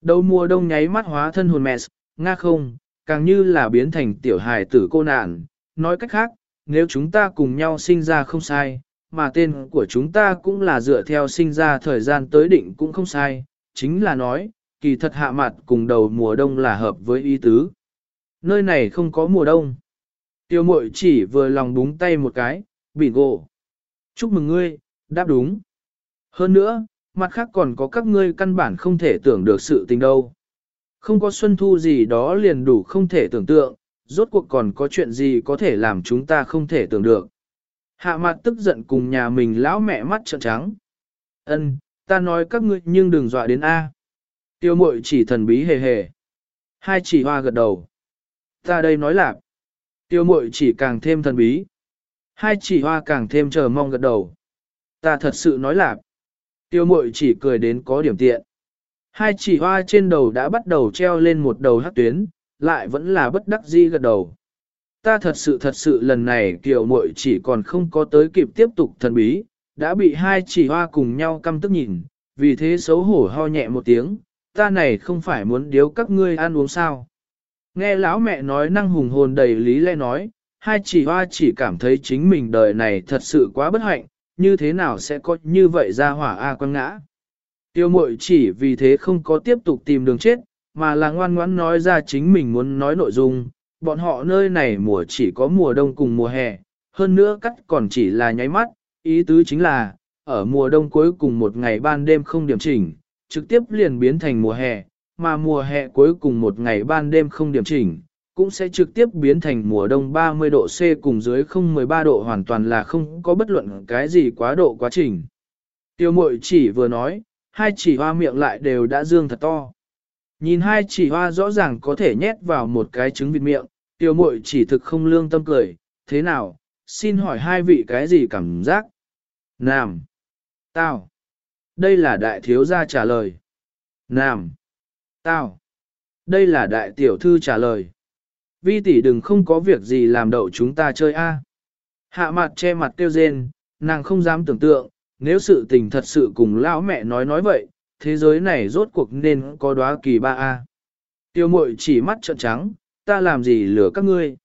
Đầu mùa đông nháy mắt hóa thân hồn mẹ, nga không, càng như là biến thành tiểu hài tử cô nạn, nói cách khác, nếu chúng ta cùng nhau sinh ra không sai, mà tên của chúng ta cũng là dựa theo sinh ra thời gian tới định cũng không sai, chính là nói, kỳ thật hạ mặt cùng đầu mùa đông là hợp với ý tứ. Nơi này không có mùa đông. Tiêu mội chỉ vừa lòng búng tay một cái, bingo. Chúc mừng ngươi, đáp đúng. Hơn nữa, mặt khác còn có các ngươi căn bản không thể tưởng được sự tình đâu. Không có xuân thu gì đó liền đủ không thể tưởng tượng, rốt cuộc còn có chuyện gì có thể làm chúng ta không thể tưởng được. Hạ mặt tức giận cùng nhà mình lão mẹ mắt trợn trắng. Ân, ta nói các ngươi nhưng đừng dọa đến A. Tiêu mội chỉ thần bí hề hề. Hai chỉ hoa gật đầu. Ta đây nói là. Tiêu mội chỉ càng thêm thần bí. Hai chỉ hoa càng thêm chờ mong gật đầu. Ta thật sự nói là. Tiêu mội chỉ cười đến có điểm tiện. Hai chỉ hoa trên đầu đã bắt đầu treo lên một đầu hát tuyến, lại vẫn là bất đắc di gật đầu. Ta thật sự thật sự lần này Tiểu muội chỉ còn không có tới kịp tiếp tục thần bí, đã bị hai chỉ hoa cùng nhau căm tức nhìn, vì thế xấu hổ ho nhẹ một tiếng, ta này không phải muốn điếu các ngươi ăn uống sao. Nghe lão mẹ nói năng hùng hồn đầy lý lẽ nói, hai chỉ hoa chỉ cảm thấy chính mình đời này thật sự quá bất hạnh, như thế nào sẽ có như vậy ra hỏa A quăng ngã. Tiêu mội chỉ vì thế không có tiếp tục tìm đường chết, mà là ngoan ngoãn nói ra chính mình muốn nói nội dung, bọn họ nơi này mùa chỉ có mùa đông cùng mùa hè, hơn nữa cắt còn chỉ là nháy mắt, ý tứ chính là, ở mùa đông cuối cùng một ngày ban đêm không điểm chỉnh, trực tiếp liền biến thành mùa hè, mà mùa hè cuối cùng một ngày ban đêm không điểm chỉnh, cũng sẽ trực tiếp biến thành mùa đông 30 độ C cùng dưới 013 độ hoàn toàn là không có bất luận cái gì quá độ quá trình. Tiêu mội chỉ vừa nói, hai chỉ hoa miệng lại đều đã dương thật to. Nhìn hai chỉ hoa rõ ràng có thể nhét vào một cái trứng vịt miệng, tiêu mội chỉ thực không lương tâm cười, thế nào, xin hỏi hai vị cái gì cảm giác? Nam. Tao. Đây là đại thiếu gia trả lời. Nam. Tao. Đây là đại tiểu thư trả lời. Vi tỷ đừng không có việc gì làm đậu chúng ta chơi a. Hạ mặt che mặt tiêu rên, nàng không dám tưởng tượng, nếu sự tình thật sự cùng lão mẹ nói nói vậy, thế giới này rốt cuộc nên có đóa kỳ ba a. Tiêu mội chỉ mắt trợn trắng, ta làm gì lừa các ngươi?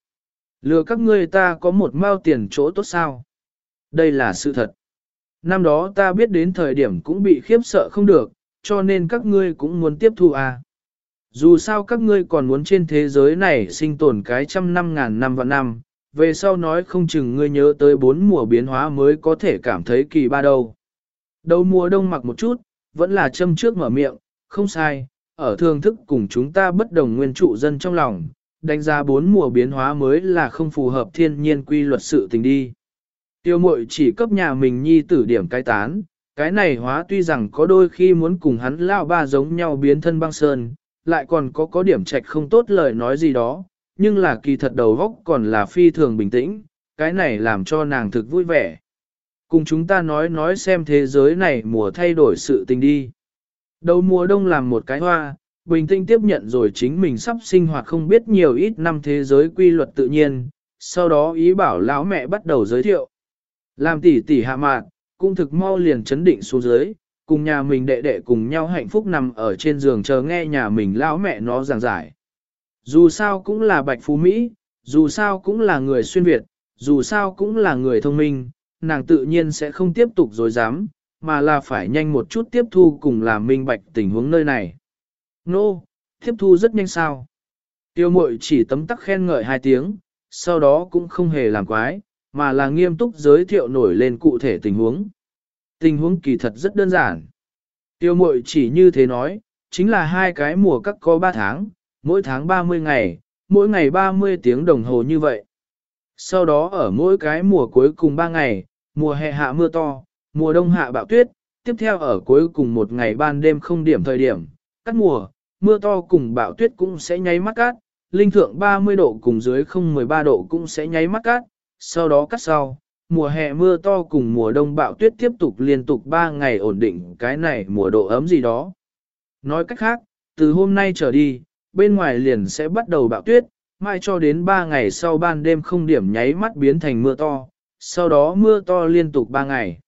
Lừa các ngươi ta có một mao tiền chỗ tốt sao? Đây là sự thật. Năm đó ta biết đến thời điểm cũng bị khiếp sợ không được, cho nên các ngươi cũng muốn tiếp thu à. Dù sao các ngươi còn muốn trên thế giới này sinh tồn cái trăm năm ngàn năm vạn năm, về sau nói không chừng ngươi nhớ tới bốn mùa biến hóa mới có thể cảm thấy kỳ ba đâu. Đầu mùa đông mặc một chút, vẫn là châm trước mở miệng, không sai, ở thường thức cùng chúng ta bất đồng nguyên trụ dân trong lòng, đánh giá bốn mùa biến hóa mới là không phù hợp thiên nhiên quy luật sự tình đi. Tiêu mội chỉ cấp nhà mình nhi tử điểm cái tán, cái này hóa tuy rằng có đôi khi muốn cùng hắn lao ba giống nhau biến thân băng sơn, lại còn có có điểm trạch không tốt lời nói gì đó, nhưng là kỳ thật đầu góc còn là phi thường bình tĩnh, cái này làm cho nàng thực vui vẻ. Cùng chúng ta nói nói xem thế giới này mùa thay đổi sự tình đi. Đầu mùa đông làm một cái hoa, bình tĩnh tiếp nhận rồi chính mình sắp sinh hoạt không biết nhiều ít năm thế giới quy luật tự nhiên, sau đó ý bảo lão mẹ bắt đầu giới thiệu. Làm tỷ tỷ hạ mạn, cũng thực mau liền chấn định xuống dưới, cùng nhà mình đệ đệ cùng nhau hạnh phúc nằm ở trên giường chờ nghe nhà mình lão mẹ nó giảng giải. Dù sao cũng là bạch phú Mỹ, dù sao cũng là người xuyên Việt, dù sao cũng là người thông minh, nàng tự nhiên sẽ không tiếp tục dối dám, mà là phải nhanh một chút tiếp thu cùng làm minh bạch tình huống nơi này. Nô, no, tiếp thu rất nhanh sao. Tiêu mội chỉ tấm tắc khen ngợi hai tiếng, sau đó cũng không hề làm quái, mà là nghiêm túc giới thiệu nổi lên cụ thể tình huống. Tình huống kỳ thật rất đơn giản. Tiêu mội chỉ như thế nói, chính là hai cái mùa các có 3 tháng, mỗi tháng 30 ngày, mỗi ngày 30 tiếng đồng hồ như vậy. Sau đó ở mỗi cái mùa cuối cùng 3 ngày, mùa hè hạ mưa to, mùa đông hạ bão tuyết, tiếp theo ở cuối cùng một ngày ban đêm không điểm thời điểm, cắt mùa, mưa to cùng bão tuyết cũng sẽ nháy mắt cát, linh thượng 30 độ cùng dưới không 13 độ cũng sẽ nháy mắt cát, sau đó cắt sau, mùa hè mưa to cùng mùa đông bão tuyết tiếp tục liên tục 3 ngày ổn định cái này mùa độ ấm gì đó. Nói cách khác, từ hôm nay trở đi, bên ngoài liền sẽ bắt đầu bão tuyết, mai cho đến 3 ngày sau ban đêm không điểm nháy mắt biến thành mưa to, sau đó mưa to liên tục 3 ngày.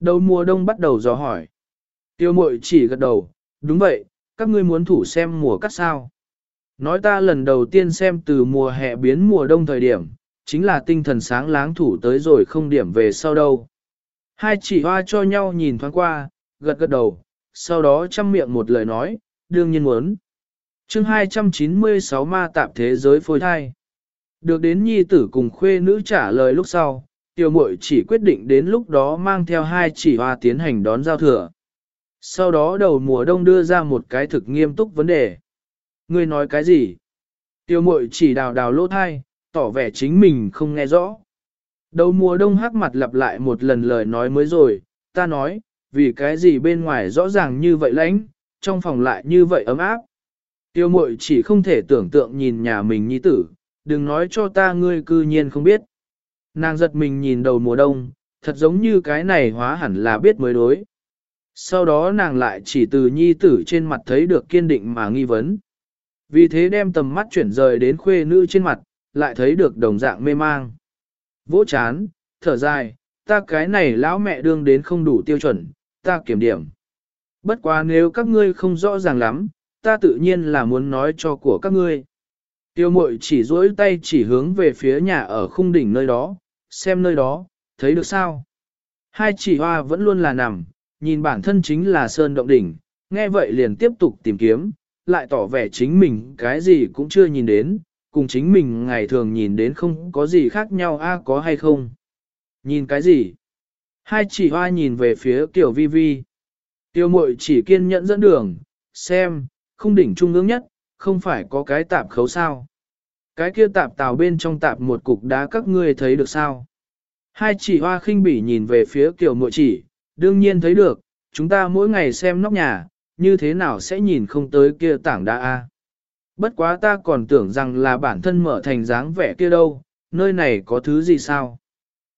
Đầu mùa đông bắt đầu dò hỏi. Tiêu mội chỉ gật đầu, đúng vậy, các ngươi muốn thủ xem mùa cắt sao. Nói ta lần đầu tiên xem từ mùa hè biến mùa đông thời điểm, chính là tinh thần sáng láng thủ tới rồi không điểm về sau đâu. Hai chỉ hoa cho nhau nhìn thoáng qua, gật gật đầu, sau đó chăm miệng một lời nói, đương nhiên muốn. chương 296 ma tạp thế giới phôi thai. Được đến nhi tử cùng khuê nữ trả lời lúc sau, tiểu muội chỉ quyết định đến lúc đó mang theo hai chỉ hoa tiến hành đón giao thừa. Sau đó đầu mùa đông đưa ra một cái thực nghiêm túc vấn đề. Ngươi nói cái gì? Tiểu muội chỉ đào đào lỗ thai, tỏ vẻ chính mình không nghe rõ. Đầu mùa đông hắc mặt lặp lại một lần lời nói mới rồi, ta nói, vì cái gì bên ngoài rõ ràng như vậy lãnh, trong phòng lại như vậy ấm áp. Tiêu mội chỉ không thể tưởng tượng nhìn nhà mình nhi tử, đừng nói cho ta ngươi cư nhiên không biết. Nàng giật mình nhìn đầu mùa đông, thật giống như cái này hóa hẳn là biết mới đối. Sau đó nàng lại chỉ từ nhi tử trên mặt thấy được kiên định mà nghi vấn. Vì thế đem tầm mắt chuyển rời đến khuê nữ trên mặt, lại thấy được đồng dạng mê mang. Vỗ chán, thở dài, ta cái này lão mẹ đương đến không đủ tiêu chuẩn, ta kiểm điểm. Bất quá nếu các ngươi không rõ ràng lắm, ta tự nhiên là muốn nói cho của các ngươi. Tiêu mội chỉ duỗi tay chỉ hướng về phía nhà ở khung đỉnh nơi đó, xem nơi đó, thấy được sao? Hai chỉ hoa vẫn luôn là nằm, nhìn bản thân chính là sơn động đỉnh, nghe vậy liền tiếp tục tìm kiếm, lại tỏ vẻ chính mình cái gì cũng chưa nhìn đến, cùng chính mình ngày thường nhìn đến không có gì khác nhau a có hay không. Nhìn cái gì? Hai chỉ hoa nhìn về phía tiểu vi vi. Tiêu mội chỉ kiên nhẫn dẫn đường, xem, không đỉnh trung ương nhất, không phải có cái tạp khấu sao. Cái kia tạp tàu bên trong tạp một cục đá các ngươi thấy được sao? Hai chỉ hoa khinh bỉ nhìn về phía kiểu mội chỉ, đương nhiên thấy được, chúng ta mỗi ngày xem nóc nhà, như thế nào sẽ nhìn không tới kia tảng đá a? Bất quá ta còn tưởng rằng là bản thân mở thành dáng vẻ kia đâu, nơi này có thứ gì sao?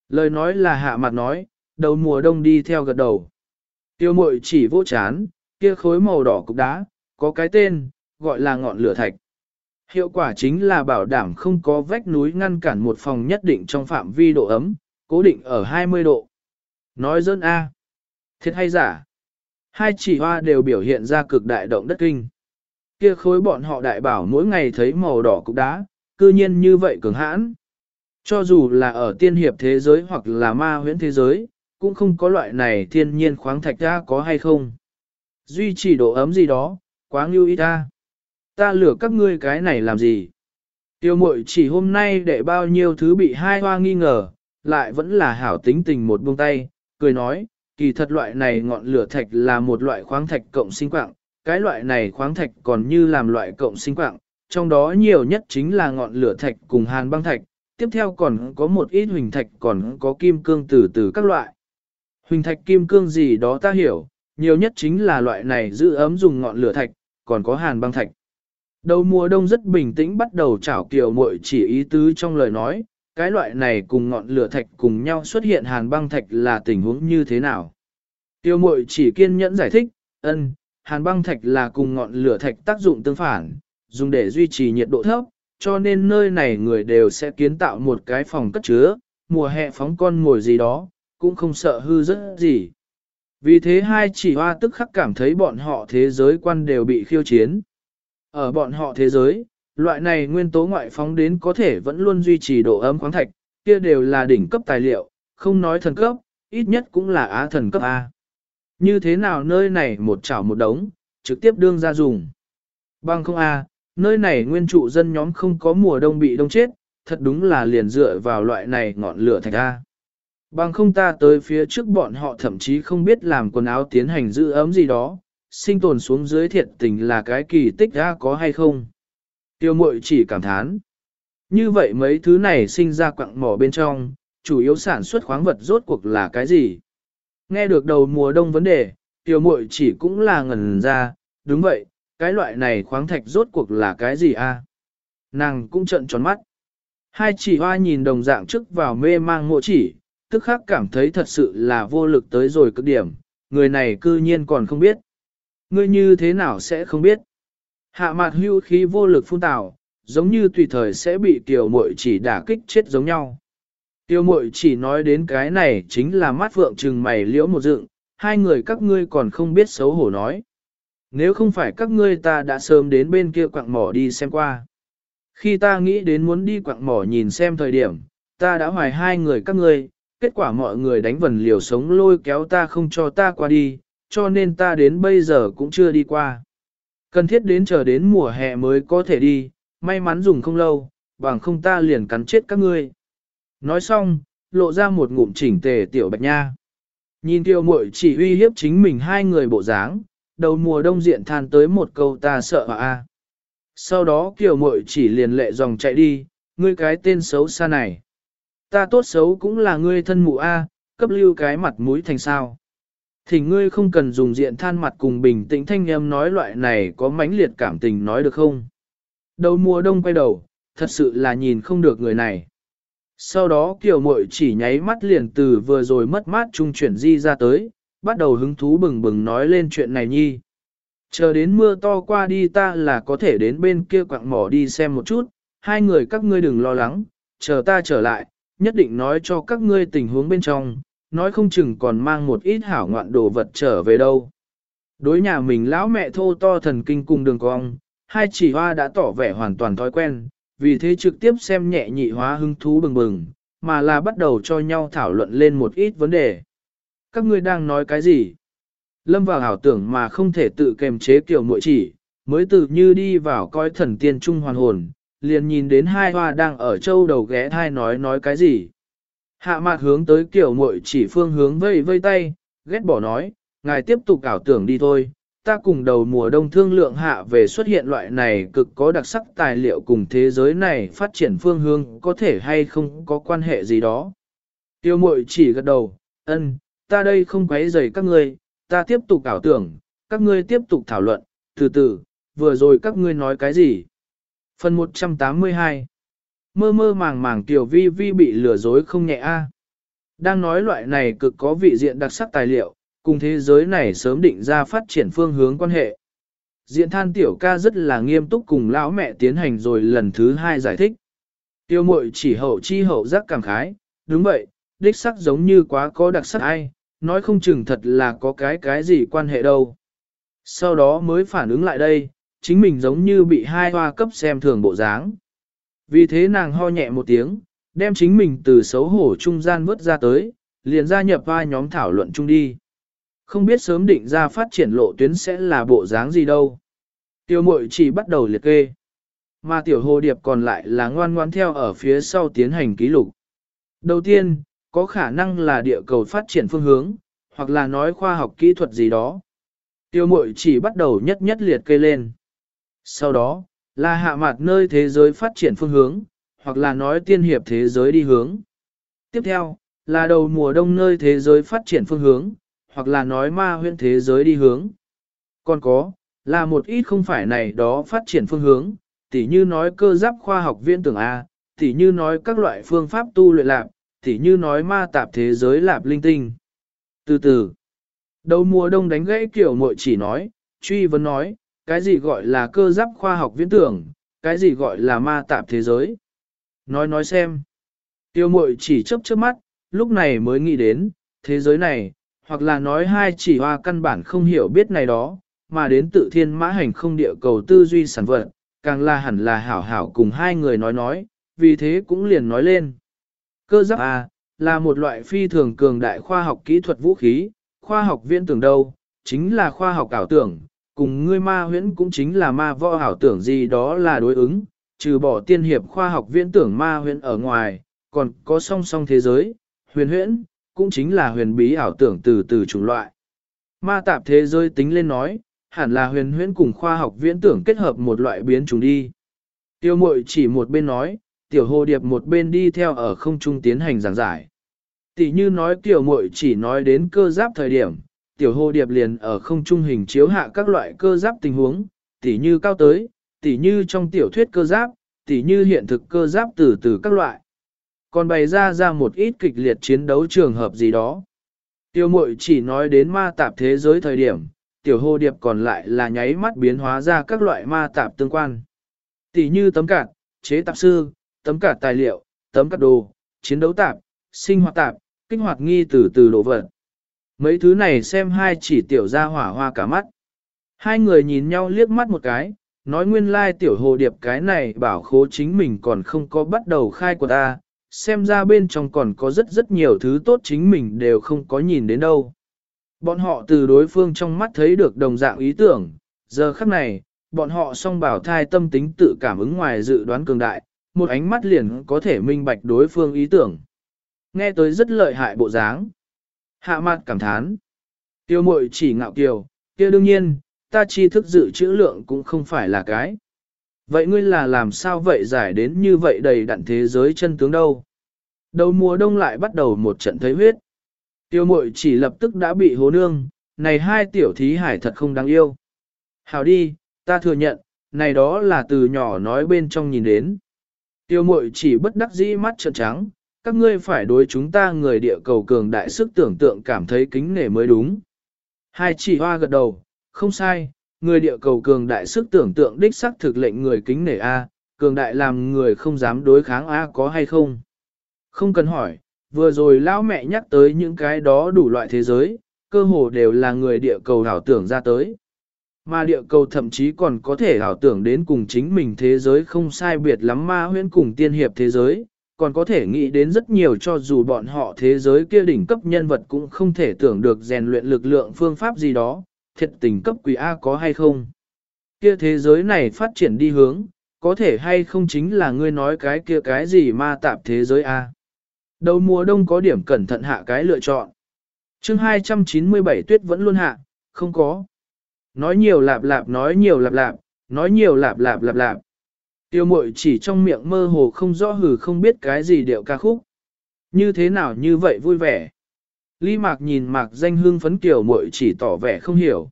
Lời nói là hạ mặt nói, đầu mùa đông đi theo gật đầu. Tiêu mội chỉ vô chán, kia khối màu đỏ cục đá, có cái tên, gọi là ngọn lửa thạch. Hiệu quả chính là bảo đảm không có vách núi ngăn cản một phòng nhất định trong phạm vi độ ấm, cố định ở 20 độ. Nói dân A. Thiệt hay giả? Hai chỉ hoa đều biểu hiện ra cực đại động đất kinh kia khối bọn họ đại bảo mỗi ngày thấy màu đỏ cục đá, cư nhiên như vậy cường hãn. Cho dù là ở tiên hiệp thế giới hoặc là ma huyễn thế giới, cũng không có loại này thiên nhiên khoáng thạch ra có hay không. Duy trì độ ấm gì đó, quá ngưu ý ta. Ta lửa các ngươi cái này làm gì? Tiêu mội chỉ hôm nay để bao nhiêu thứ bị hai hoa nghi ngờ, lại vẫn là hảo tính tình một buông tay, cười nói, kỳ thật loại này ngọn lửa thạch là một loại khoáng thạch cộng sinh quạng, cái loại này khoáng thạch còn như làm loại cộng sinh quạng, trong đó nhiều nhất chính là ngọn lửa thạch cùng hàn băng thạch, tiếp theo còn có một ít huỳnh thạch còn có kim cương từ từ các loại. Huỳnh thạch kim cương gì đó ta hiểu, nhiều nhất chính là loại này giữ ấm dùng ngọn lửa thạch, còn có hàn băng thạch. Đầu mùa đông rất bình tĩnh bắt đầu chảo kiều muội chỉ ý tứ trong lời nói, cái loại này cùng ngọn lửa thạch cùng nhau xuất hiện hàn băng thạch là tình huống như thế nào. Tiêu muội chỉ kiên nhẫn giải thích, ân, hàn băng thạch là cùng ngọn lửa thạch tác dụng tương phản, dùng để duy trì nhiệt độ thấp, cho nên nơi này người đều sẽ kiến tạo một cái phòng cất chứa, mùa hè phóng con ngồi gì đó, cũng không sợ hư rất gì. Vì thế hai chỉ hoa tức khắc cảm thấy bọn họ thế giới quan đều bị khiêu chiến. Ở bọn họ thế giới, loại này nguyên tố ngoại phóng đến có thể vẫn luôn duy trì độ ấm khoáng thạch, kia đều là đỉnh cấp tài liệu, không nói thần cấp, ít nhất cũng là á thần cấp A. Như thế nào nơi này một chảo một đống, trực tiếp đương ra dùng. Bằng không A, nơi này nguyên trụ dân nhóm không có mùa đông bị đông chết, thật đúng là liền dựa vào loại này ngọn lửa thạch A. Bằng không ta tới phía trước bọn họ thậm chí không biết làm quần áo tiến hành giữ ấm gì đó, sinh tồn xuống dưới thiệt tình là cái kỳ tích ra có hay không. Tiêu mội chỉ cảm thán. Như vậy mấy thứ này sinh ra quặng mỏ bên trong, chủ yếu sản xuất khoáng vật rốt cuộc là cái gì? Nghe được đầu mùa đông vấn đề, tiêu muội chỉ cũng là ngẩn ra, đúng vậy, cái loại này khoáng thạch rốt cuộc là cái gì a? Nàng cũng trợn tròn mắt. Hai chỉ hoa nhìn đồng dạng trước vào mê mang mộ chỉ, tức khắc cảm thấy thật sự là vô lực tới rồi cực điểm, người này cư nhiên còn không biết. Ngươi như thế nào sẽ không biết? Hạ mặt hưu khí vô lực phun tào, giống như tùy thời sẽ bị tiểu muội chỉ đả kích chết giống nhau. Tiêu Mội chỉ nói đến cái này chính là mắt vượng trừng mày liễu một dựng, hai người các ngươi còn không biết xấu hổ nói. Nếu không phải các ngươi ta đã sớm đến bên kia quặng mỏ đi xem qua. Khi ta nghĩ đến muốn đi quặng mỏ nhìn xem thời điểm, ta đã hoài hai người các ngươi, kết quả mọi người đánh vần liều sống lôi kéo ta không cho ta qua đi, cho nên ta đến bây giờ cũng chưa đi qua. Cần thiết đến chờ đến mùa hè mới có thể đi, may mắn dùng không lâu, bằng không ta liền cắn chết các ngươi. Nói xong, lộ ra một ngụm chỉnh tề tiểu bạch nha. Nhìn tiêu muội chỉ uy hiếp chính mình hai người bộ dáng, đầu mùa đông diện than tới một câu ta sợ à. Sau đó kiều muội chỉ liền lệ dòng chạy đi, ngươi cái tên xấu xa này. Ta tốt xấu cũng là ngươi thân mụ A, cấp lưu cái mặt mũi thành sao. Thì ngươi không cần dùng diện than mặt cùng bình tĩnh thanh em nói loại này có mãnh liệt cảm tình nói được không? Đầu mùa đông quay đầu, thật sự là nhìn không được người này. Sau đó kiều mội chỉ nháy mắt liền từ vừa rồi mất mát trung chuyển di ra tới, bắt đầu hứng thú bừng bừng nói lên chuyện này nhi. Chờ đến mưa to qua đi ta là có thể đến bên kia quạng mỏ đi xem một chút, hai người các ngươi đừng lo lắng, chờ ta trở lại, nhất định nói cho các ngươi tình huống bên trong, nói không chừng còn mang một ít hảo ngoạn đồ vật trở về đâu. Đối nhà mình lão mẹ thô to thần kinh cùng đường cong, hai chỉ hoa đã tỏ vẻ hoàn toàn thói quen, vì thế trực tiếp xem nhẹ nhị hóa hứng thú bừng bừng, mà là bắt đầu cho nhau thảo luận lên một ít vấn đề. Các ngươi đang nói cái gì? Lâm vào ảo tưởng mà không thể tự kềm chế kiểu muội chỉ, mới tự như đi vào coi thần tiên trung hoàn hồn, liền nhìn đến hai hoa đang ở châu đầu ghé thai nói nói cái gì. Hạ mạc hướng tới kiểu muội chỉ phương hướng vây vây tay, ghét bỏ nói, ngài tiếp tục ảo tưởng đi thôi, ta cùng đầu mùa đông thương lượng hạ về xuất hiện loại này cực có đặc sắc tài liệu cùng thế giới này phát triển phương hướng có thể hay không có quan hệ gì đó. Tiêu mội chỉ gật đầu, ân, ta đây không quấy rầy các ngươi, ta tiếp tục ảo tưởng, các ngươi tiếp tục thảo luận, từ từ, vừa rồi các ngươi nói cái gì? Phần 182 Mơ mơ màng màng tiểu vi vi bị lừa dối không nhẹ a. Đang nói loại này cực có vị diện đặc sắc tài liệu, cùng thế giới này sớm định ra phát triển phương hướng quan hệ. Diện than tiểu ca rất là nghiêm túc cùng lão mẹ tiến hành rồi lần thứ hai giải thích. Tiêu mội chỉ hậu chi hậu giác cảm khái, đúng vậy, đích sắc giống như quá có đặc sắc ai, nói không chừng thật là có cái cái gì quan hệ đâu. Sau đó mới phản ứng lại đây, chính mình giống như bị hai hoa cấp xem thường bộ dáng. Vì thế nàng ho nhẹ một tiếng, đem chính mình từ xấu hổ trung gian vớt ra tới, liền gia nhập vai nhóm thảo luận chung đi. Không biết sớm định ra phát triển lộ tuyến sẽ là bộ dáng gì đâu. Tiêu mội chỉ bắt đầu liệt kê. Mà tiểu hồ điệp còn lại là ngoan ngoan theo ở phía sau tiến hành ký lục. Đầu tiên, có khả năng là địa cầu phát triển phương hướng, hoặc là nói khoa học kỹ thuật gì đó. Tiêu mội chỉ bắt đầu nhất nhất liệt kê lên. Sau đó, là hạ mặt nơi thế giới phát triển phương hướng, hoặc là nói tiên hiệp thế giới đi hướng. Tiếp theo, là đầu mùa đông nơi thế giới phát triển phương hướng, hoặc là nói ma huyễn thế giới đi hướng. Còn có, là một ít không phải này đó phát triển phương hướng, tỉ như nói cơ giáp khoa học viễn tưởng A, tỉ như nói các loại phương pháp tu luyện lạc, tỉ như nói ma tạp thế giới lạp linh tinh. Từ từ, đầu mùa đông đánh gãy kiểu mội chỉ nói, truy vấn nói, cái gì gọi là cơ giáp khoa học viễn tưởng, cái gì gọi là ma tạp thế giới. Nói nói xem. Tiêu mội chỉ chớp trước mắt, lúc này mới nghĩ đến, thế giới này, hoặc là nói hai chỉ hoa căn bản không hiểu biết này đó, mà đến tự thiên mã hành không địa cầu tư duy sản vật, càng là hẳn là hảo hảo cùng hai người nói nói, vì thế cũng liền nói lên. Cơ giáp A, là một loại phi thường cường đại khoa học kỹ thuật vũ khí, khoa học viễn tưởng đâu, chính là khoa học ảo tưởng, cùng ngươi ma huyễn cũng chính là ma võ ảo tưởng gì đó là đối ứng, trừ bỏ tiên hiệp khoa học viễn tưởng ma huyễn ở ngoài, còn có song song thế giới, huyền huyễn, cũng chính là huyền bí ảo tưởng từ từ chủng loại. Ma tạp thế giới tính lên nói, hẳn là huyền huyễn cùng khoa học viễn tưởng kết hợp một loại biến chủng đi. Tiêu mội chỉ một bên nói, tiểu hồ điệp một bên đi theo ở không trung tiến hành giảng giải. Tỷ như nói tiểu mội chỉ nói đến cơ giáp thời điểm, tiểu hồ điệp liền ở không trung hình chiếu hạ các loại cơ giáp tình huống, tỷ như cao tới, tỷ như trong tiểu thuyết cơ giáp, tỷ như hiện thực cơ giáp từ từ các loại. Còn bày ra ra một ít kịch liệt chiến đấu trường hợp gì đó. Tiêu mội chỉ nói đến ma tạp thế giới thời điểm, tiểu hồ điệp còn lại là nháy mắt biến hóa ra các loại ma tạp tương quan. Tỷ như tấm cạt, chế tạp sư, tấm cạt tài liệu, tấm cạt đồ, chiến đấu tạp, sinh hoạt tạp, kích hoạt nghi từ từ đồ vật. Mấy thứ này xem hai chỉ tiểu ra hỏa hoa cả mắt. Hai người nhìn nhau liếc mắt một cái, nói nguyên lai tiểu hồ điệp cái này bảo khố chính mình còn không có bắt đầu khai của ta, xem ra bên trong còn có rất rất nhiều thứ tốt chính mình đều không có nhìn đến đâu. Bọn họ từ đối phương trong mắt thấy được đồng dạng ý tưởng, giờ khắc này, bọn họ song bảo thai tâm tính tự cảm ứng ngoài dự đoán cường đại, một ánh mắt liền có thể minh bạch đối phương ý tưởng. Nghe tới rất lợi hại bộ dáng. Hạ mặt cảm thán. Tiêu mội chỉ ngạo kiều, kia đương nhiên, ta chi thức dự trữ lượng cũng không phải là cái. Vậy ngươi là làm sao vậy giải đến như vậy đầy đặn thế giới chân tướng đâu? Đầu mùa đông lại bắt đầu một trận thấy huyết. Tiêu mội chỉ lập tức đã bị hố nương, này hai tiểu thí hải thật không đáng yêu. Hào đi, ta thừa nhận, này đó là từ nhỏ nói bên trong nhìn đến. Tiêu mội chỉ bất đắc dĩ mắt trợn trắng, các ngươi phải đối chúng ta người địa cầu cường đại sức tưởng tượng cảm thấy kính nể mới đúng. Hai chỉ hoa gật đầu, không sai, người địa cầu cường đại sức tưởng tượng đích sắc thực lệnh người kính nể A, cường đại làm người không dám đối kháng A có hay không. Không cần hỏi, vừa rồi lão mẹ nhắc tới những cái đó đủ loại thế giới, cơ hồ đều là người địa cầu ảo tưởng ra tới. Mà địa cầu thậm chí còn có thể ảo tưởng đến cùng chính mình thế giới không sai biệt lắm ma huyễn cùng tiên hiệp thế giới, còn có thể nghĩ đến rất nhiều cho dù bọn họ thế giới kia đỉnh cấp nhân vật cũng không thể tưởng được rèn luyện lực lượng phương pháp gì đó, thiệt tình cấp quỷ A có hay không. Kia thế giới này phát triển đi hướng, có thể hay không chính là ngươi nói cái kia cái gì ma tạp thế giới A. Đầu mùa đông có điểm cẩn thận hạ cái lựa chọn. chương 297 tuyết vẫn luôn hạ, không có. Nói nhiều lạp lạp nói nhiều lạp lạp, nói nhiều lạp lạp lạp lạp. Tiêu mội chỉ trong miệng mơ hồ không rõ hử không biết cái gì điệu ca khúc. Như thế nào như vậy vui vẻ. Ly mạc nhìn mạc danh hương phấn tiểu muội chỉ tỏ vẻ không hiểu.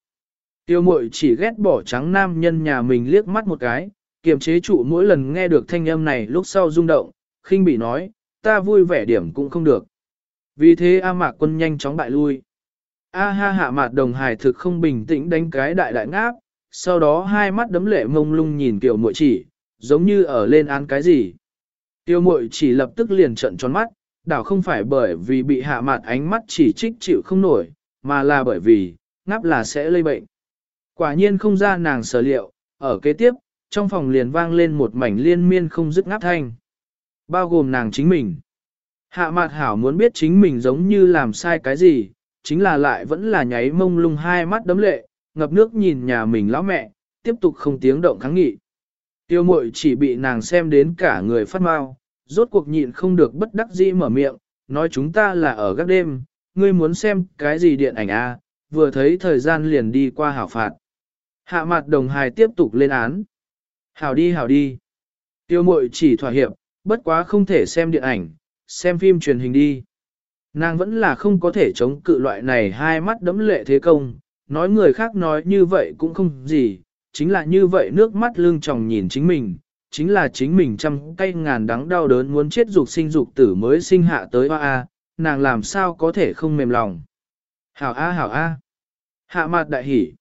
Tiêu Muội chỉ ghét bỏ trắng nam nhân nhà mình liếc mắt một cái, kiềm chế trụ mỗi lần nghe được thanh âm này lúc sau rung động, khinh bị nói, ta vui vẻ điểm cũng không được. Vì thế A Mạc quân nhanh chóng bại lui. A ha hạ mạt đồng hài thực không bình tĩnh đánh cái đại đại ngáp, sau đó hai mắt đấm lệ mông lung nhìn tiểu muội chỉ, giống như ở lên án cái gì. Tiêu muội chỉ lập tức liền trận tròn mắt, đảo không phải bởi vì bị hạ mặt ánh mắt chỉ trích chịu không nổi, mà là bởi vì, ngáp là sẽ lây bệnh. Quả nhiên không ra nàng sở liệu, ở kế tiếp, trong phòng liền vang lên một mảnh liên miên không dứt ngáp thanh. Bao gồm nàng chính mình. Hạ mặt hảo muốn biết chính mình giống như làm sai cái gì, chính là lại vẫn là nháy mông lung hai mắt đấm lệ, ngập nước nhìn nhà mình lão mẹ, tiếp tục không tiếng động kháng nghị. Tiêu mội chỉ bị nàng xem đến cả người phát mau, rốt cuộc nhịn không được bất đắc dĩ mở miệng, nói chúng ta là ở các đêm, ngươi muốn xem cái gì điện ảnh a? À? vừa thấy thời gian liền đi qua hảo phạt. Hạ mặt đồng hài tiếp tục lên án. Hảo đi hảo đi. Tiêu mội chỉ thỏa hiệp, bất quá không thể xem điện ảnh, xem phim truyền hình đi. Nàng vẫn là không có thể chống cự loại này hai mắt đấm lệ thế công, nói người khác nói như vậy cũng không gì, chính là như vậy nước mắt lưng tròng nhìn chính mình, chính là chính mình trăm cây ngàn đắng đau đớn muốn chết dục sinh dục tử mới sinh hạ tới hoa a, nàng làm sao có thể không mềm lòng. Hảo a hảo a. Hạ mặt đại hỉ.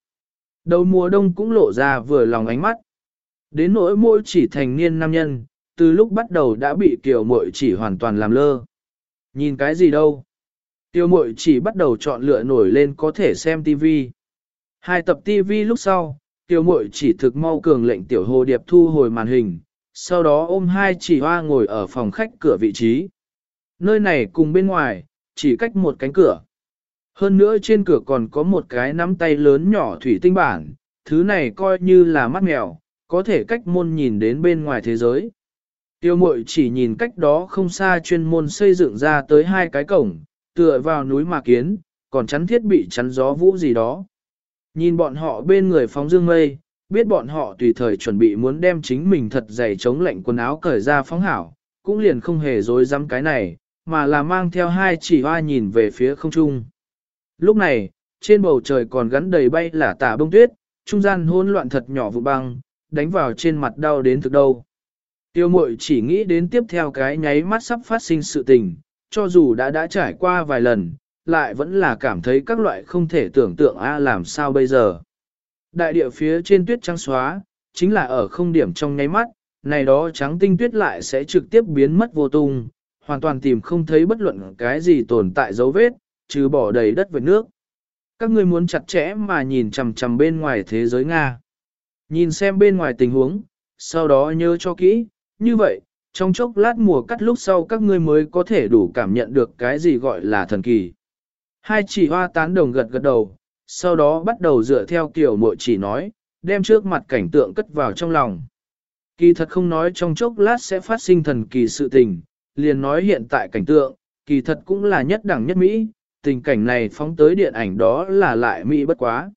Đầu mùa đông cũng lộ ra vừa lòng ánh mắt. Đến nỗi môi chỉ thành niên nam nhân, từ lúc bắt đầu đã bị kiều muội chỉ hoàn toàn làm lơ. Nhìn cái gì đâu? Tiêu muội chỉ bắt đầu chọn lựa nổi lên có thể xem TV. Hai tập TV lúc sau, tiêu muội chỉ thực mau cường lệnh tiểu hồ điệp thu hồi màn hình, sau đó ôm hai chỉ hoa ngồi ở phòng khách cửa vị trí. Nơi này cùng bên ngoài, chỉ cách một cánh cửa. Hơn nữa trên cửa còn có một cái nắm tay lớn nhỏ thủy tinh bản, thứ này coi như là mắt mèo, có thể cách môn nhìn đến bên ngoài thế giới. Tiêu mội chỉ nhìn cách đó không xa chuyên môn xây dựng ra tới hai cái cổng, tựa vào núi mà kiến, còn chắn thiết bị chắn gió vũ gì đó. Nhìn bọn họ bên người phóng dương mây, biết bọn họ tùy thời chuẩn bị muốn đem chính mình thật dày chống lạnh quần áo cởi ra phóng hảo, cũng liền không hề dối dám cái này, mà là mang theo hai chỉ hoa nhìn về phía không trung. Lúc này, trên bầu trời còn gắn đầy bay là tả bông tuyết, trung gian hỗn loạn thật nhỏ vụ băng, đánh vào trên mặt đau đến thực đâu. Tiêu mội chỉ nghĩ đến tiếp theo cái nháy mắt sắp phát sinh sự tình, cho dù đã đã trải qua vài lần, lại vẫn là cảm thấy các loại không thể tưởng tượng a làm sao bây giờ. Đại địa phía trên tuyết trắng xóa, chính là ở không điểm trong nháy mắt, này đó trắng tinh tuyết lại sẽ trực tiếp biến mất vô tung, hoàn toàn tìm không thấy bất luận cái gì tồn tại dấu vết, trừ bỏ đầy đất với nước. Các ngươi muốn chặt chẽ mà nhìn chằm chằm bên ngoài thế giới Nga. Nhìn xem bên ngoài tình huống, sau đó nhớ cho kỹ, như vậy, trong chốc lát mùa cắt lúc sau các ngươi mới có thể đủ cảm nhận được cái gì gọi là thần kỳ. Hai chỉ hoa tán đồng gật gật đầu, sau đó bắt đầu dựa theo kiểu mội chỉ nói, đem trước mặt cảnh tượng cất vào trong lòng. Kỳ thật không nói trong chốc lát sẽ phát sinh thần kỳ sự tình, liền nói hiện tại cảnh tượng, kỳ thật cũng là nhất đẳng nhất Mỹ, tình cảnh này phóng tới điện ảnh đó là lại Mỹ bất quá.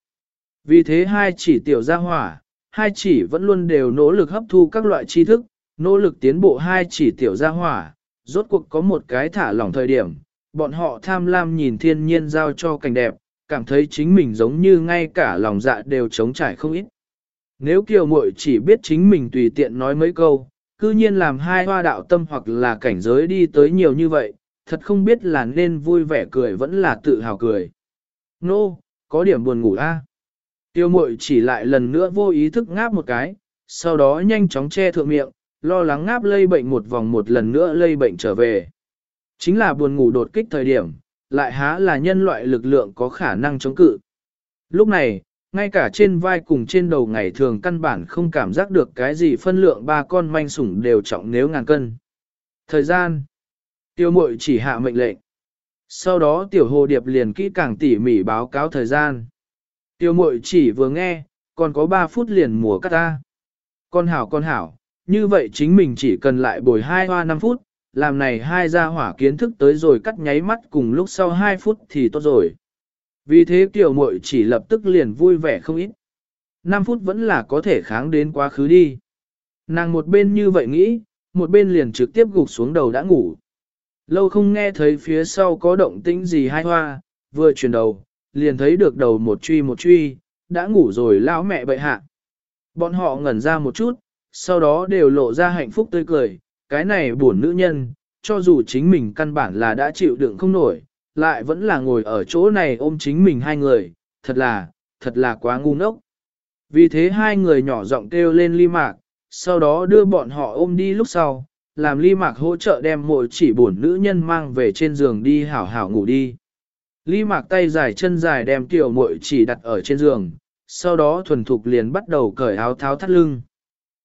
Vì thế hai chỉ tiểu gia hỏa, hai chỉ vẫn luôn đều nỗ lực hấp thu các loại tri thức, nỗ lực tiến bộ hai chỉ tiểu gia hỏa, rốt cuộc có một cái thả lỏng thời điểm, bọn họ tham lam nhìn thiên nhiên giao cho cảnh đẹp, cảm thấy chính mình giống như ngay cả lòng dạ đều trống trải không ít. Nếu kiều muội chỉ biết chính mình tùy tiện nói mấy câu, cư nhiên làm hai hoa đạo tâm hoặc là cảnh giới đi tới nhiều như vậy, thật không biết là nên vui vẻ cười vẫn là tự hào cười. Nô, no, có điểm buồn ngủ a. Tiêu mội chỉ lại lần nữa vô ý thức ngáp một cái, sau đó nhanh chóng che thượng miệng, lo lắng ngáp lây bệnh một vòng một lần nữa lây bệnh trở về. Chính là buồn ngủ đột kích thời điểm, lại há là nhân loại lực lượng có khả năng chống cự. Lúc này, ngay cả trên vai cùng trên đầu ngày thường căn bản không cảm giác được cái gì phân lượng ba con manh sủng đều trọng nếu ngàn cân. Thời gian, tiêu mội chỉ hạ mệnh lệnh. Sau đó tiểu hồ điệp liền kỹ càng tỉ mỉ báo cáo thời gian. Tiêu mội chỉ vừa nghe, còn có 3 phút liền mùa cắt ta. Con hảo con hảo, như vậy chính mình chỉ cần lại bồi hai hoa 5 phút, làm này hai gia hỏa kiến thức tới rồi cắt nháy mắt cùng lúc sau 2 phút thì tốt rồi. Vì thế tiểu muội chỉ lập tức liền vui vẻ không ít. 5 phút vẫn là có thể kháng đến quá khứ đi. Nàng một bên như vậy nghĩ, một bên liền trực tiếp gục xuống đầu đã ngủ. Lâu không nghe thấy phía sau có động tĩnh gì hai hoa, vừa chuyển đầu, liền thấy được đầu một truy một truy, đã ngủ rồi lão mẹ bậy hạ. Bọn họ ngẩn ra một chút, sau đó đều lộ ra hạnh phúc tươi cười, cái này buồn nữ nhân, cho dù chính mình căn bản là đã chịu đựng không nổi, lại vẫn là ngồi ở chỗ này ôm chính mình hai người, thật là, thật là quá ngu ngốc. Vì thế hai người nhỏ giọng kêu lên ly mạc, sau đó đưa bọn họ ôm đi lúc sau, làm ly mạc hỗ trợ đem mỗi chỉ buồn nữ nhân mang về trên giường đi hảo hảo ngủ đi. Ly mạc tay dài chân dài đem tiểu muội chỉ đặt ở trên giường, sau đó thuần thục liền bắt đầu cởi áo tháo thắt lưng.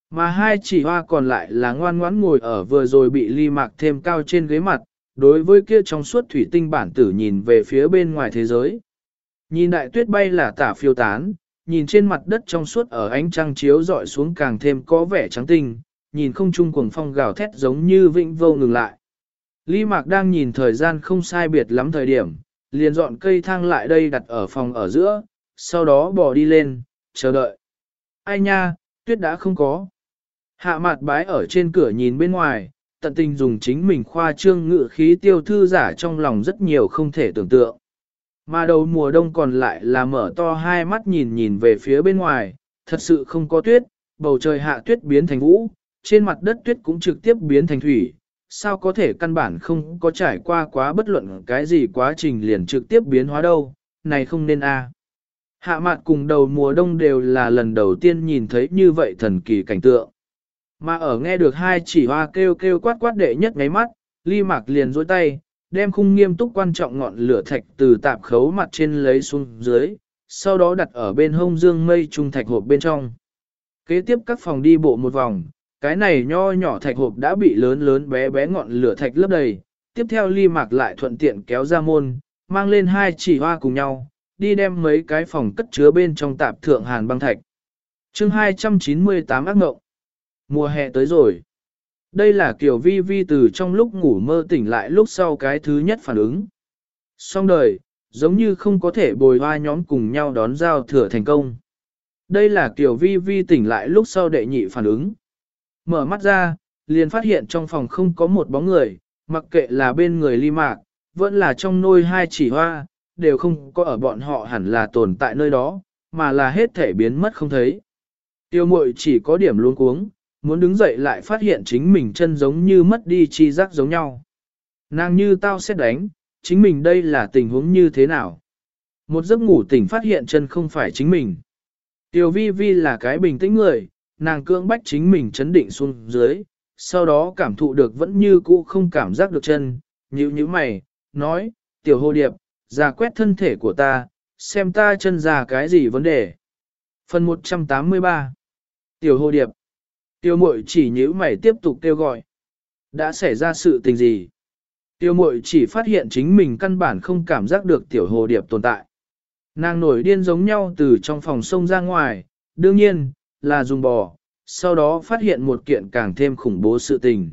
Mà hai chỉ hoa còn lại là ngoan ngoãn ngồi ở vừa rồi bị ly mạc thêm cao trên ghế mặt, đối với kia trong suốt thủy tinh bản tử nhìn về phía bên ngoài thế giới. Nhìn đại tuyết bay là tả phiêu tán, nhìn trên mặt đất trong suốt ở ánh trăng chiếu dọi xuống càng thêm có vẻ trắng tinh, nhìn không trung cuồng phong gào thét giống như vĩnh vô ngừng lại. Ly Mạc đang nhìn thời gian không sai biệt lắm thời điểm, liền dọn cây thang lại đây đặt ở phòng ở giữa, sau đó bỏ đi lên, chờ đợi. Ai nha, tuyết đã không có. Hạ mặt bái ở trên cửa nhìn bên ngoài, tận tình dùng chính mình khoa trương ngự khí tiêu thư giả trong lòng rất nhiều không thể tưởng tượng. Mà đầu mùa đông còn lại là mở to hai mắt nhìn nhìn về phía bên ngoài, thật sự không có tuyết, bầu trời hạ tuyết biến thành vũ, trên mặt đất tuyết cũng trực tiếp biến thành thủy, sao có thể căn bản không có trải qua quá bất luận cái gì quá trình liền trực tiếp biến hóa đâu, này không nên a. Hạ mạn cùng đầu mùa đông đều là lần đầu tiên nhìn thấy như vậy thần kỳ cảnh tượng. Mà ở nghe được hai chỉ hoa kêu kêu quát quát đệ nhất ngáy mắt, ly mạc liền dối tay, đem khung nghiêm túc quan trọng ngọn lửa thạch từ tạp khấu mặt trên lấy xuống dưới, sau đó đặt ở bên hông dương mây trung thạch hộp bên trong. Kế tiếp các phòng đi bộ một vòng, cái này nho nhỏ thạch hộp đã bị lớn lớn bé bé ngọn lửa thạch lấp đầy, tiếp theo ly mạc lại thuận tiện kéo ra môn, mang lên hai chỉ hoa cùng nhau, đi đem mấy cái phòng cất chứa bên trong tạp thượng hàn băng thạch. chương 298 ác ngộng Mùa hè tới rồi. Đây là kiểu vi vi từ trong lúc ngủ mơ tỉnh lại lúc sau cái thứ nhất phản ứng. Xong đời, giống như không có thể bồi hoa nhóm cùng nhau đón giao thừa thành công. Đây là kiểu vi vi tỉnh lại lúc sau đệ nhị phản ứng. Mở mắt ra, liền phát hiện trong phòng không có một bóng người, mặc kệ là bên người ly mạc, vẫn là trong nôi hai chỉ hoa, đều không có ở bọn họ hẳn là tồn tại nơi đó, mà là hết thể biến mất không thấy. Tiêu mội chỉ có điểm luôn cuống, muốn đứng dậy lại phát hiện chính mình chân giống như mất đi chi giác giống nhau. Nàng như tao sẽ đánh, chính mình đây là tình huống như thế nào? Một giấc ngủ tỉnh phát hiện chân không phải chính mình. tiểu vi vi là cái bình tĩnh người, nàng cưỡng bách chính mình chấn định xuống dưới, sau đó cảm thụ được vẫn như cũ không cảm giác được chân, nhíu nhíu mày, nói, tiểu hồ điệp, ra quét thân thể của ta, xem ta chân ra cái gì vấn đề. Phần 183 Tiểu hồ điệp Tiêu mội chỉ nhíu mày tiếp tục kêu gọi. Đã xảy ra sự tình gì? Tiêu mội chỉ phát hiện chính mình căn bản không cảm giác được tiểu hồ điệp tồn tại. Nàng nổi điên giống nhau từ trong phòng sông ra ngoài, đương nhiên, là dùng bò, sau đó phát hiện một kiện càng thêm khủng bố sự tình.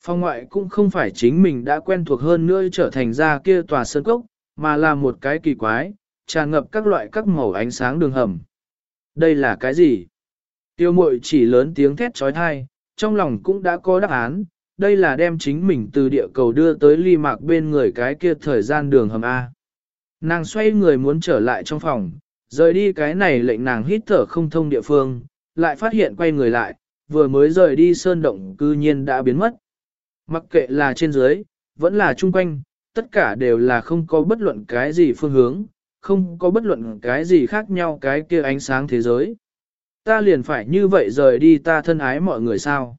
Phong ngoại cũng không phải chính mình đã quen thuộc hơn nữa trở thành ra kia tòa sơn cốc, mà là một cái kỳ quái, tràn ngập các loại các màu ánh sáng đường hầm. Đây là cái gì? Tiêu mội chỉ lớn tiếng thét trói thai, trong lòng cũng đã có đáp án, đây là đem chính mình từ địa cầu đưa tới ly mạc bên người cái kia thời gian đường hầm A. Nàng xoay người muốn trở lại trong phòng, rời đi cái này lệnh nàng hít thở không thông địa phương, lại phát hiện quay người lại, vừa mới rời đi sơn động cư nhiên đã biến mất. Mặc kệ là trên dưới, vẫn là chung quanh, tất cả đều là không có bất luận cái gì phương hướng, không có bất luận cái gì khác nhau cái kia ánh sáng thế giới. Ta liền phải như vậy rời đi ta thân ái mọi người sao.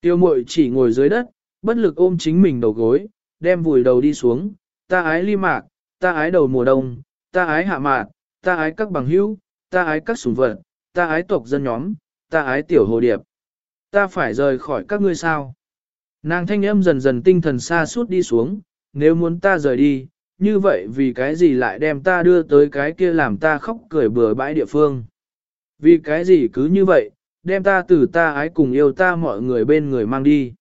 Tiêu mội chỉ ngồi dưới đất, bất lực ôm chính mình đầu gối, đem vùi đầu đi xuống, ta ái ly mạc, ta ái đầu mùa đông, ta ái hạ mạc, ta ái các bằng hữu, ta ái các sủng vật, ta ái tộc dân nhóm, ta ái tiểu hồ điệp. Ta phải rời khỏi các ngươi sao? Nàng thanh âm dần dần tinh thần xa suốt đi xuống, nếu muốn ta rời đi, như vậy vì cái gì lại đem ta đưa tới cái kia làm ta khóc cười bừa bãi địa phương? Vì cái gì cứ như vậy, đem ta từ ta ái cùng yêu ta mọi người bên người mang đi.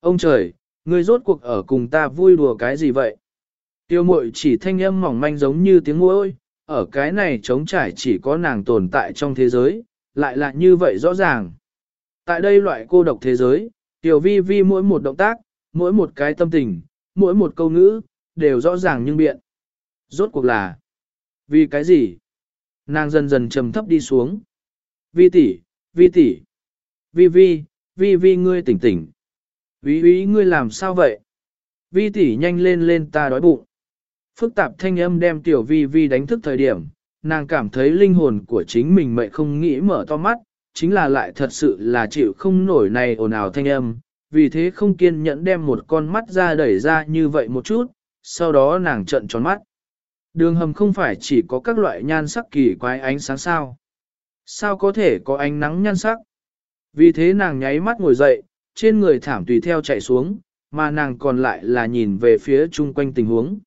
Ông trời, ngươi rốt cuộc ở cùng ta vui đùa cái gì vậy? Tiêu mội chỉ thanh âm mỏng manh giống như tiếng môi, ở cái này trống trải chỉ có nàng tồn tại trong thế giới, lại là như vậy rõ ràng. Tại đây loại cô độc thế giới, tiểu vi vi mỗi một động tác, mỗi một cái tâm tình, mỗi một câu ngữ, đều rõ ràng nhưng biện. Rốt cuộc là, vì cái gì? Nàng dần dần trầm thấp đi xuống. Vi tỷ, vi tỷ, vi vi, vi vi ngươi tỉnh tỉnh. Vi vi ngươi làm sao vậy? Vi tỷ nhanh lên lên ta đói bụng. Phức tạp thanh âm đem tiểu vi vi đánh thức thời điểm, nàng cảm thấy linh hồn của chính mình mệnh không nghĩ mở to mắt, chính là lại thật sự là chịu không nổi này ồn ào thanh âm, vì thế không kiên nhẫn đem một con mắt ra đẩy ra như vậy một chút, sau đó nàng trợn tròn mắt. Đường hầm không phải chỉ có các loại nhan sắc kỳ quái ánh sáng sao. Sao có thể có ánh nắng nhan sắc? Vì thế nàng nháy mắt ngồi dậy, trên người thảm tùy theo chạy xuống, mà nàng còn lại là nhìn về phía chung quanh tình huống.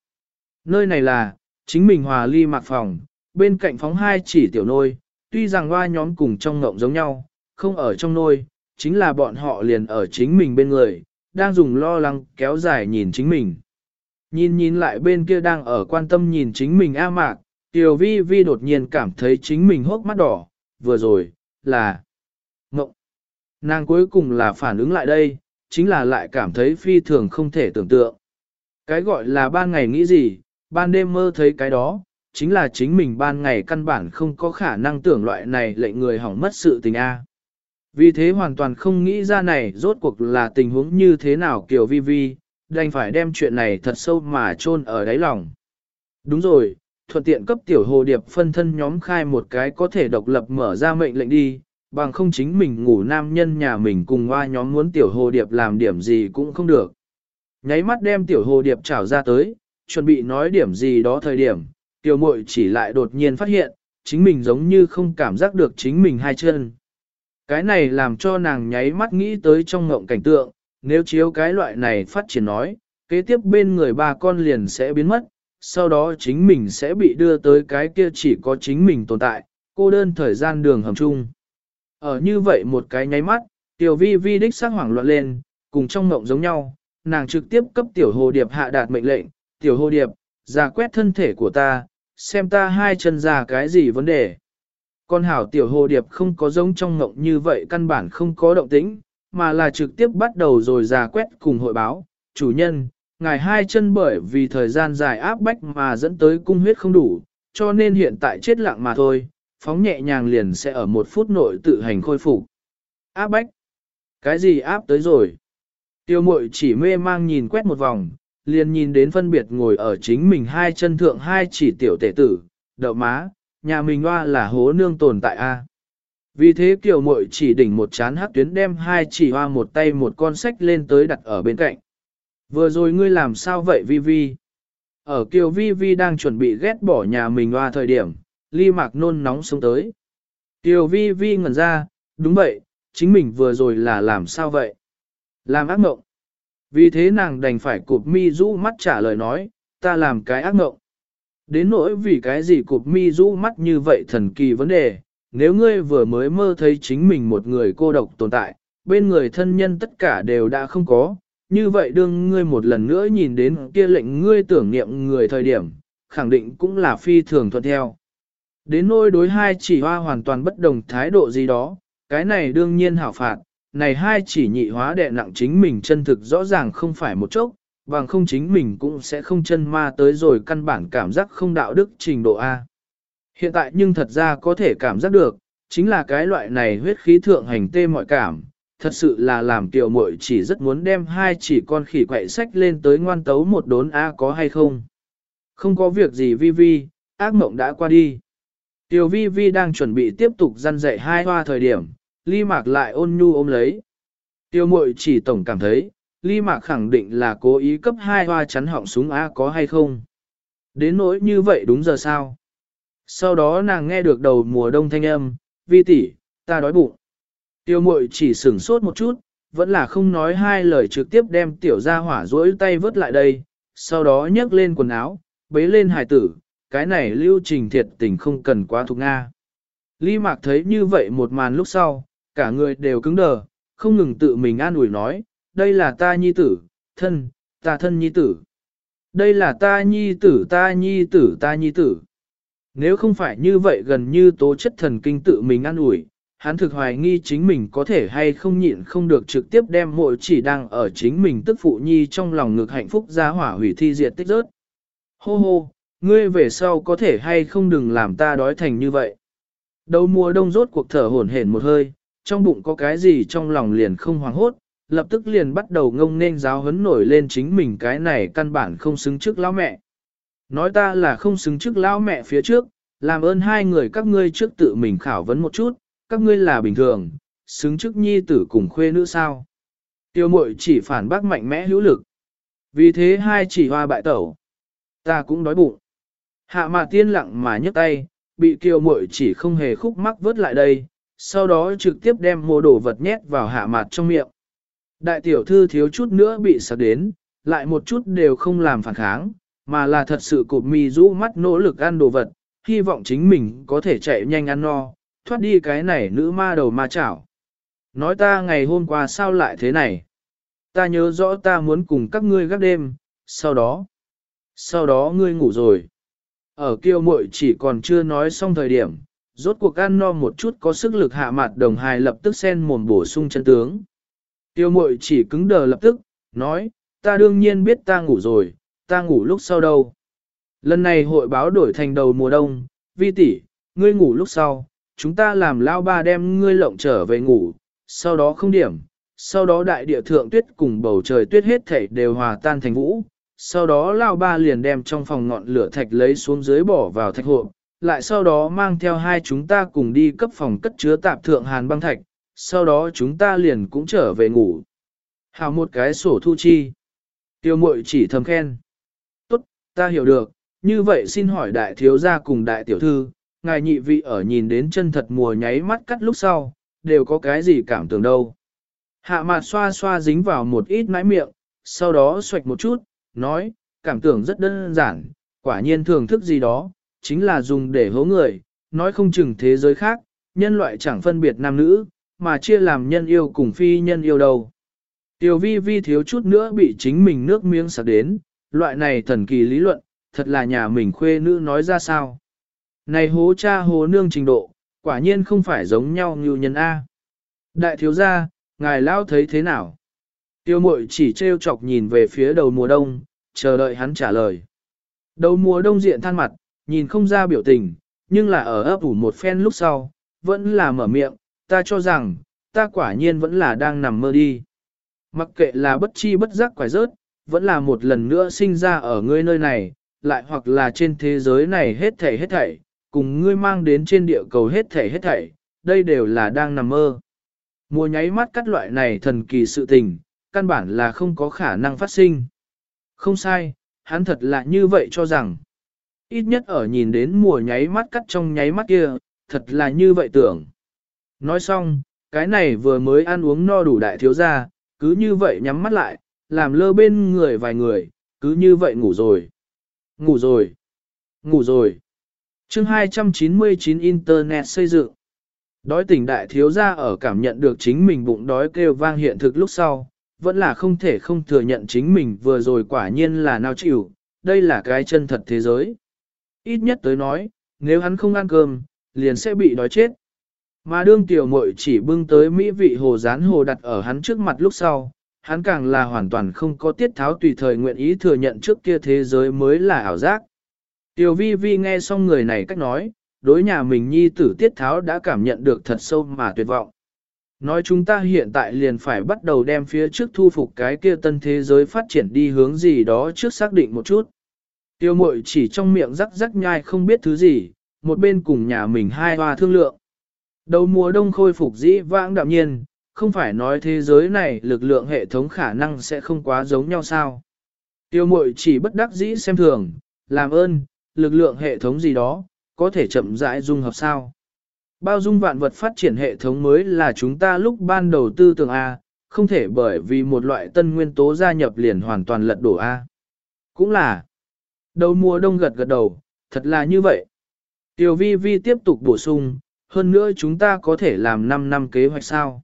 Nơi này là, chính mình hòa ly mạc phòng, bên cạnh phóng hai chỉ tiểu nôi, tuy rằng hoa nhóm cùng trong ngộng giống nhau, không ở trong nôi, chính là bọn họ liền ở chính mình bên người, đang dùng lo lắng kéo dài nhìn chính mình. Nhìn nhìn lại bên kia đang ở quan tâm nhìn chính mình A Mạc, Tiểu Vi Vi đột nhiên cảm thấy chính mình hốc mắt đỏ, vừa rồi, là ngộng. Nàng cuối cùng là phản ứng lại đây, chính là lại cảm thấy phi thường không thể tưởng tượng. Cái gọi là ban ngày nghĩ gì, ban đêm mơ thấy cái đó, chính là chính mình ban ngày căn bản không có khả năng tưởng loại này lệnh người hỏng mất sự tình A. Vì thế hoàn toàn không nghĩ ra này rốt cuộc là tình huống như thế nào Kiều vi vi, đành phải đem chuyện này thật sâu mà chôn ở đáy lòng. Đúng rồi, thuận tiện cấp tiểu hồ điệp phân thân nhóm khai một cái có thể độc lập mở ra mệnh lệnh đi, bằng không chính mình ngủ nam nhân nhà mình cùng hoa nhóm muốn tiểu hồ điệp làm điểm gì cũng không được. Nháy mắt đem tiểu hồ điệp trảo ra tới, chuẩn bị nói điểm gì đó thời điểm, tiểu muội chỉ lại đột nhiên phát hiện, chính mình giống như không cảm giác được chính mình hai chân. Cái này làm cho nàng nháy mắt nghĩ tới trong ngộng cảnh tượng, nếu chiếu cái loại này phát triển nói, kế tiếp bên người ba con liền sẽ biến mất, sau đó chính mình sẽ bị đưa tới cái kia chỉ có chính mình tồn tại, cô đơn thời gian đường hầm chung. Ở như vậy một cái nháy mắt, tiểu vi vi đích sắc hoảng loạn lên, cùng trong mộng giống nhau, nàng trực tiếp cấp tiểu hồ điệp hạ đạt mệnh lệnh, tiểu hồ điệp, ra quét thân thể của ta, xem ta hai chân ra cái gì vấn đề. Con hảo tiểu hồ điệp không có giống trong mộng như vậy căn bản không có động tĩnh, mà là trực tiếp bắt đầu rồi ra quét cùng hội báo, chủ nhân, ngài hai chân bởi vì thời gian dài áp bách mà dẫn tới cung huyết không đủ, cho nên hiện tại chết lặng mà thôi, phóng nhẹ nhàng liền sẽ ở một phút nội tự hành khôi phục. Áp bách? Cái gì áp tới rồi? Tiêu mội chỉ mê mang nhìn quét một vòng, liền nhìn đến phân biệt ngồi ở chính mình hai chân thượng hai chỉ tiểu tể tử, đậu má, nhà mình hoa là hố nương tồn tại a. Vì thế kiều mội chỉ đỉnh một chán hát tuyến đem hai chỉ hoa một tay một con sách lên tới đặt ở bên cạnh. Vừa rồi ngươi làm sao vậy Vi Vi? Ở kiều Vi Vi đang chuẩn bị ghét bỏ nhà mình hoa thời điểm, ly mạc nôn nóng xuống tới. Kiều Vi Vi ngẩn ra, đúng vậy, chính mình vừa rồi là làm sao vậy? Làm ác mộng. Vì thế nàng đành phải cụp mi rũ mắt trả lời nói, ta làm cái ác mộng. Đến nỗi vì cái gì cụp mi rũ mắt như vậy thần kỳ vấn đề, nếu ngươi vừa mới mơ thấy chính mình một người cô độc tồn tại, bên người thân nhân tất cả đều đã không có, như vậy đương ngươi một lần nữa nhìn đến kia lệnh ngươi tưởng niệm người thời điểm, khẳng định cũng là phi thường thuận theo. Đến nỗi đối hai chỉ hoa hoàn toàn bất đồng thái độ gì đó, cái này đương nhiên hảo phạt, này hai chỉ nhị hóa đệ nặng chính mình chân thực rõ ràng không phải một chốc, bằng không chính mình cũng sẽ không chân ma tới rồi căn bản cảm giác không đạo đức trình độ A. Hiện tại nhưng thật ra có thể cảm giác được, chính là cái loại này huyết khí thượng hành tê mọi cảm, thật sự là làm tiểu muội chỉ rất muốn đem hai chỉ con khỉ quậy sách lên tới ngoan tấu một đốn A có hay không. Không có việc gì vi vi, ác mộng đã qua đi. Tiểu vi vi đang chuẩn bị tiếp tục răn dạy hai hoa thời điểm, ly mạc lại ôn nhu ôm lấy. tiểu muội chỉ tổng cảm thấy, ly mạc khẳng định là cố ý cấp hai hoa chắn họng súng A có hay không. Đến nỗi như vậy đúng giờ sao? Sau đó nàng nghe được đầu mùa đông thanh âm, vi tỷ, ta đói bụng. Tiêu mội chỉ sửng sốt một chút, vẫn là không nói hai lời trực tiếp đem tiểu ra hỏa rỗi tay vớt lại đây, sau đó nhấc lên quần áo, bế lên hải tử, cái này lưu trình thiệt tình không cần quá thuộc Nga. Ly Mạc thấy như vậy một màn lúc sau, cả người đều cứng đờ, không ngừng tự mình an ủi nói, đây là ta nhi tử, thân, ta thân nhi tử. Đây là ta nhi tử ta nhi tử ta nhi tử. Nếu không phải như vậy gần như tố chất thần kinh tự mình an ủi, hắn thực hoài nghi chính mình có thể hay không nhịn không được trực tiếp đem mội chỉ đang ở chính mình tức phụ nhi trong lòng ngực hạnh phúc ra hỏa hủy thi diệt tích rớt. Hô hô, ngươi về sau có thể hay không đừng làm ta đói thành như vậy. Đầu mùa đông rốt cuộc thở hổn hển một hơi, trong bụng có cái gì trong lòng liền không hoảng hốt, lập tức liền bắt đầu ngông nên giáo hấn nổi lên chính mình cái này căn bản không xứng trước lão mẹ. Nói ta là không xứng trước lão mẹ phía trước, làm ơn hai người các ngươi trước tự mình khảo vấn một chút, các ngươi là bình thường, xứng trước nhi tử cùng khuê nữ sao. Tiêu mội chỉ phản bác mạnh mẽ hữu lực. Vì thế hai chỉ hoa bại tẩu. Ta cũng đói bụng. Hạ mà tiên lặng mà nhấc tay, bị kiều mội chỉ không hề khúc mắc vớt lại đây, sau đó trực tiếp đem mua đồ vật nhét vào hạ mặt trong miệng. Đại tiểu thư thiếu chút nữa bị sạc đến, lại một chút đều không làm phản kháng, mà là thật sự cụp mi rũ mắt nỗ lực ăn đồ vật, hy vọng chính mình có thể chạy nhanh ăn no, thoát đi cái này nữ ma đầu ma chảo. Nói ta ngày hôm qua sao lại thế này? Ta nhớ rõ ta muốn cùng các ngươi gác đêm, sau đó, sau đó ngươi ngủ rồi. Ở kiêu muội chỉ còn chưa nói xong thời điểm, rốt cuộc ăn no một chút có sức lực hạ mặt đồng hài lập tức sen mồm bổ sung chân tướng. Tiêu mội chỉ cứng đờ lập tức, nói, ta đương nhiên biết ta ngủ rồi, ta ngủ lúc sau đâu. Lần này hội báo đổi thành đầu mùa đông, vi tỷ, ngươi ngủ lúc sau, chúng ta làm lao ba đem ngươi lộng trở về ngủ, sau đó không điểm, sau đó đại địa thượng tuyết cùng bầu trời tuyết hết thảy đều hòa tan thành vũ, sau đó lao ba liền đem trong phòng ngọn lửa thạch lấy xuống dưới bỏ vào thạch hộ, lại sau đó mang theo hai chúng ta cùng đi cấp phòng cất chứa tạp thượng hàn băng thạch, sau đó chúng ta liền cũng trở về ngủ. Hào một cái sổ thu chi. Tiêu mội chỉ thầm khen. Ta hiểu được, như vậy xin hỏi đại thiếu gia cùng đại tiểu thư, ngài nhị vị ở nhìn đến chân thật mùa nháy mắt cắt lúc sau, đều có cái gì cảm tưởng đâu. Hạ mặt xoa xoa dính vào một ít nãi miệng, sau đó xoạch một chút, nói, cảm tưởng rất đơn giản, quả nhiên thưởng thức gì đó, chính là dùng để hố người, nói không chừng thế giới khác, nhân loại chẳng phân biệt nam nữ, mà chia làm nhân yêu cùng phi nhân yêu đâu. Tiểu vi vi thiếu chút nữa bị chính mình nước miếng sạc đến, loại này thần kỳ lý luận, thật là nhà mình khuê nữ nói ra sao. Này hố cha hố nương trình độ, quả nhiên không phải giống nhau như nhân A. Đại thiếu gia, ngài lão thấy thế nào? Tiêu mội chỉ trêu chọc nhìn về phía đầu mùa đông, chờ đợi hắn trả lời. Đầu mùa đông diện than mặt, nhìn không ra biểu tình, nhưng là ở ấp ủ một phen lúc sau, vẫn là mở miệng, ta cho rằng, ta quả nhiên vẫn là đang nằm mơ đi. Mặc kệ là bất chi bất giác quải rớt, vẫn là một lần nữa sinh ra ở ngươi nơi này, lại hoặc là trên thế giới này hết thảy hết thảy, cùng ngươi mang đến trên địa cầu hết thảy hết thảy, đây đều là đang nằm mơ. Mùa nháy mắt cắt loại này thần kỳ sự tình, căn bản là không có khả năng phát sinh. Không sai, hắn thật là như vậy cho rằng. Ít nhất ở nhìn đến mùa nháy mắt cắt trong nháy mắt kia, thật là như vậy tưởng. Nói xong, cái này vừa mới ăn uống no đủ đại thiếu gia, cứ như vậy nhắm mắt lại, làm lơ bên người vài người, cứ như vậy ngủ rồi. Ngủ rồi. Ngủ rồi. chương 299 Internet xây dựng. Đói tỉnh đại thiếu gia ở cảm nhận được chính mình bụng đói kêu vang hiện thực lúc sau, vẫn là không thể không thừa nhận chính mình vừa rồi quả nhiên là nào chịu, đây là cái chân thật thế giới. Ít nhất tới nói, nếu hắn không ăn cơm, liền sẽ bị đói chết. Mà đương tiểu muội chỉ bưng tới mỹ vị hồ rán hồ đặt ở hắn trước mặt lúc sau, hắn càng là hoàn toàn không có tiết tháo tùy thời nguyện ý thừa nhận trước kia thế giới mới là ảo giác. Tiểu vi vi nghe xong người này cách nói, đối nhà mình nhi tử tiết tháo đã cảm nhận được thật sâu mà tuyệt vọng. Nói chúng ta hiện tại liền phải bắt đầu đem phía trước thu phục cái kia tân thế giới phát triển đi hướng gì đó trước xác định một chút. Tiêu mội chỉ trong miệng rắc rắc nhai không biết thứ gì, một bên cùng nhà mình hai hoa thương lượng. Đầu mùa đông khôi phục dĩ vãng đạm nhiên, không phải nói thế giới này lực lượng hệ thống khả năng sẽ không quá giống nhau sao. Tiêu mội chỉ bất đắc dĩ xem thường, làm ơn, lực lượng hệ thống gì đó, có thể chậm rãi dung hợp sao. Bao dung vạn vật phát triển hệ thống mới là chúng ta lúc ban đầu tư tưởng A, không thể bởi vì một loại tân nguyên tố gia nhập liền hoàn toàn lật đổ A. Cũng là, đầu mùa đông gật gật đầu, thật là như vậy. Tiểu vi vi tiếp tục bổ sung, hơn nữa chúng ta có thể làm 5 năm kế hoạch sao.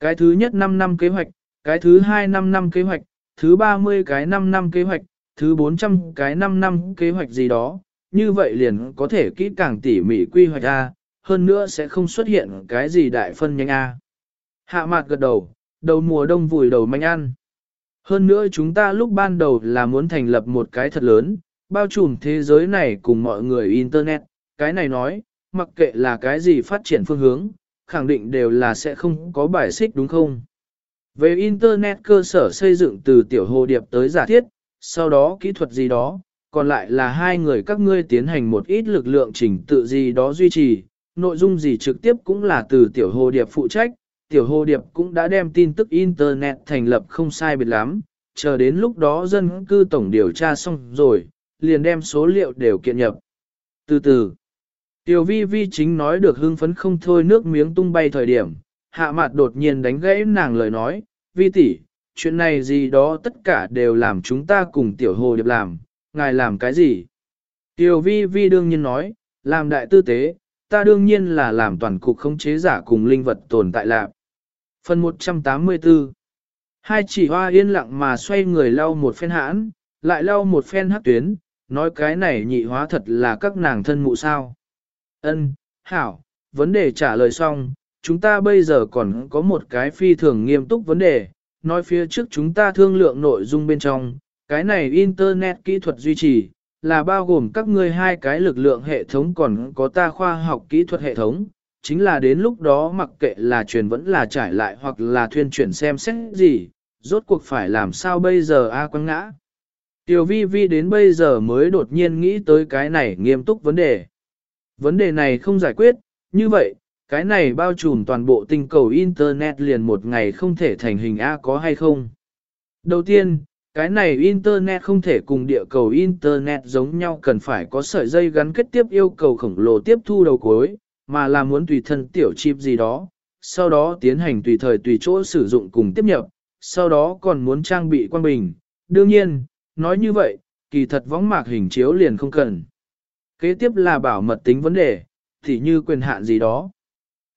Cái thứ nhất 5 năm kế hoạch, cái thứ hai 5 năm kế hoạch, thứ 30 cái 5 năm kế hoạch, thứ 400 cái 5 năm kế hoạch gì đó, như vậy liền có thể kỹ càng tỉ mỉ quy hoạch A, hơn nữa sẽ không xuất hiện cái gì đại phân nhanh A. Hạ mạt gật đầu, đầu mùa đông vùi đầu manh ăn. Hơn nữa chúng ta lúc ban đầu là muốn thành lập một cái thật lớn, bao trùm thế giới này cùng mọi người Internet, cái này nói, mặc kệ là cái gì phát triển phương hướng, khẳng định đều là sẽ không có bài xích đúng không? Về Internet cơ sở xây dựng từ tiểu hồ điệp tới giả thiết, sau đó kỹ thuật gì đó, còn lại là hai người các ngươi tiến hành một ít lực lượng chỉnh tự gì đó duy trì, nội dung gì trực tiếp cũng là từ tiểu hồ điệp phụ trách, tiểu hồ điệp cũng đã đem tin tức Internet thành lập không sai biệt lắm, chờ đến lúc đó dân cư tổng điều tra xong rồi, liền đem số liệu đều kiện nhập. Từ từ, tiểu vi vi chính nói được hưng phấn không thôi nước miếng tung bay thời điểm, hạ mặt đột nhiên đánh gãy nàng lời nói, vi tỷ, chuyện này gì đó tất cả đều làm chúng ta cùng tiểu hồ điệp làm, ngài làm cái gì? Tiểu vi vi đương nhiên nói, làm đại tư tế, ta đương nhiên là làm toàn cục khống chế giả cùng linh vật tồn tại lạc. Phần 184 Hai chỉ hoa yên lặng mà xoay người lau một phen hãn, lại lau một phen hắc tuyến, nói cái này nhị hóa thật là các nàng thân mụ sao. Ân, hảo, vấn đề trả lời xong, chúng ta bây giờ còn có một cái phi thường nghiêm túc vấn đề, nói phía trước chúng ta thương lượng nội dung bên trong, cái này Internet kỹ thuật duy trì, là bao gồm các ngươi hai cái lực lượng hệ thống còn có ta khoa học kỹ thuật hệ thống, chính là đến lúc đó mặc kệ là truyền vẫn là trải lại hoặc là thuyên chuyển xem xét gì, rốt cuộc phải làm sao bây giờ a quăng ngã. Tiểu vi vi đến bây giờ mới đột nhiên nghĩ tới cái này nghiêm túc vấn đề. Vấn đề này không giải quyết, như vậy, cái này bao trùm toàn bộ tinh cầu Internet liền một ngày không thể thành hình A có hay không? Đầu tiên, cái này Internet không thể cùng địa cầu Internet giống nhau cần phải có sợi dây gắn kết tiếp yêu cầu khổng lồ tiếp thu đầu cuối, mà là muốn tùy thân tiểu chip gì đó, sau đó tiến hành tùy thời tùy chỗ sử dụng cùng tiếp nhập, sau đó còn muốn trang bị quan bình. Đương nhiên, nói như vậy, kỳ thật võng mạc hình chiếu liền không cần. Kế tiếp là bảo mật tính vấn đề, thì như quyền hạn gì đó.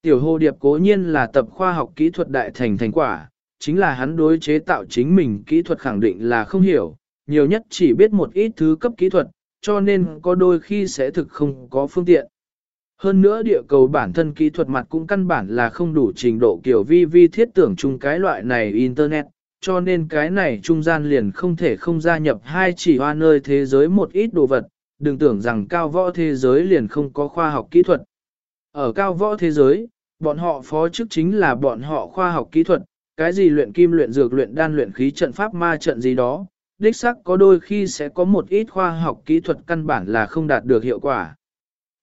Tiểu hồ điệp cố nhiên là tập khoa học kỹ thuật đại thành thành quả, chính là hắn đối chế tạo chính mình kỹ thuật khẳng định là không hiểu, nhiều nhất chỉ biết một ít thứ cấp kỹ thuật, cho nên có đôi khi sẽ thực không có phương tiện. Hơn nữa địa cầu bản thân kỹ thuật mặt cũng căn bản là không đủ trình độ kiểu vi vi thiết tưởng chung cái loại này Internet, cho nên cái này trung gian liền không thể không gia nhập hai chỉ hoa nơi thế giới một ít đồ vật, đừng tưởng rằng cao võ thế giới liền không có khoa học kỹ thuật. Ở cao võ thế giới, bọn họ phó chức chính là bọn họ khoa học kỹ thuật, cái gì luyện kim luyện dược luyện đan luyện khí trận pháp ma trận gì đó, đích sắc có đôi khi sẽ có một ít khoa học kỹ thuật căn bản là không đạt được hiệu quả.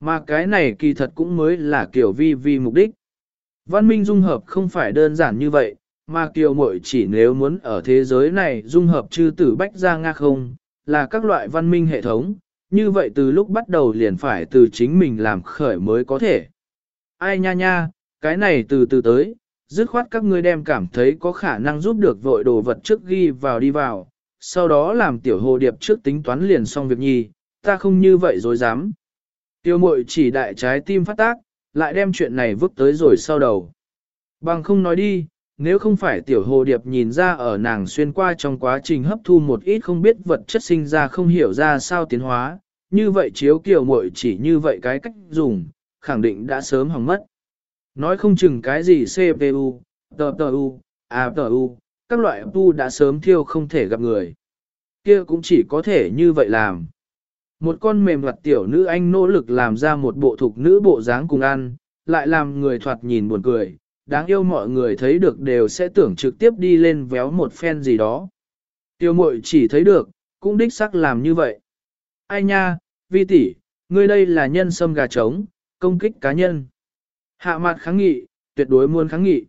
Mà cái này kỳ thật cũng mới là kiểu vi vi mục đích. Văn minh dung hợp không phải đơn giản như vậy, mà kiều muội chỉ nếu muốn ở thế giới này dung hợp chư tử bách ra nga không, là các loại văn minh hệ thống, như vậy từ lúc bắt đầu liền phải từ chính mình làm khởi mới có thể. Ai nha nha, cái này từ từ tới, dứt khoát các ngươi đem cảm thấy có khả năng giúp được vội đồ vật trước ghi vào đi vào, sau đó làm tiểu hồ điệp trước tính toán liền xong việc nhi, ta không như vậy rồi dám. Tiêu mội chỉ đại trái tim phát tác, lại đem chuyện này vứt tới rồi sau đầu. Bằng không nói đi, nếu không phải tiểu hồ điệp nhìn ra ở nàng xuyên qua trong quá trình hấp thu một ít không biết vật chất sinh ra không hiểu ra sao tiến hóa, như vậy chiếu kiều muội chỉ như vậy cái cách dùng, khẳng định đã sớm hỏng mất. Nói không chừng cái gì CPU, TPU, APU, các loại tu đã sớm thiêu không thể gặp người. kia cũng chỉ có thể như vậy làm. Một con mềm mặt tiểu nữ anh nỗ lực làm ra một bộ thục nữ bộ dáng cùng ăn, lại làm người thoạt nhìn buồn cười, đáng yêu mọi người thấy được đều sẽ tưởng trực tiếp đi lên véo một phen gì đó. Tiêu mội chỉ thấy được, cũng đích sắc làm như vậy. Ai nha, vi tỷ, ngươi đây là nhân sâm gà trống, công kích cá nhân. Hạ mặt kháng nghị, tuyệt đối muốn kháng nghị.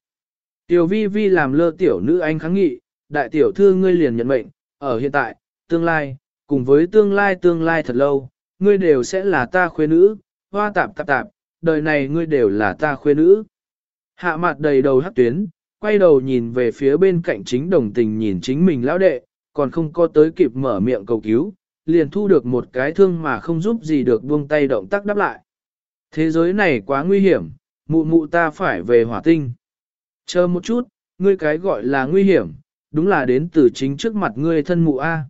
Tiểu vi vi làm lơ tiểu nữ anh kháng nghị, đại tiểu thư ngươi liền nhận mệnh, ở hiện tại, tương lai, cùng với tương lai tương lai thật lâu, ngươi đều sẽ là ta khuê nữ, hoa tạp tạp tạp, đời này ngươi đều là ta khuê nữ. Hạ mặt đầy đầu hắc tuyến, quay đầu nhìn về phía bên cạnh chính đồng tình nhìn chính mình lão đệ, còn không có tới kịp mở miệng cầu cứu, liền thu được một cái thương mà không giúp gì được buông tay động tác đáp lại. Thế giới này quá nguy hiểm, mụ mụ ta phải về hỏa tinh. Chờ một chút, ngươi cái gọi là nguy hiểm, đúng là đến từ chính trước mặt ngươi thân mụ A.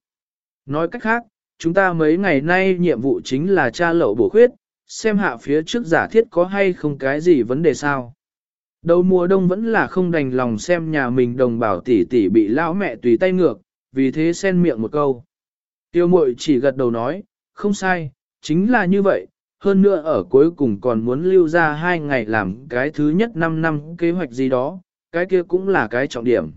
Nói cách khác, chúng ta mấy ngày nay nhiệm vụ chính là tra lậu bổ khuyết, xem hạ phía trước giả thiết có hay không cái gì vấn đề sao. Đầu mùa đông vẫn là không đành lòng xem nhà mình đồng bảo tỷ tỷ bị lão mẹ tùy tay ngược, vì thế xen miệng một câu. Tiêu mội chỉ gật đầu nói, không sai, chính là như vậy, hơn nữa ở cuối cùng còn muốn lưu ra hai ngày làm cái thứ nhất 5 năm kế hoạch gì đó, cái kia cũng là cái trọng điểm.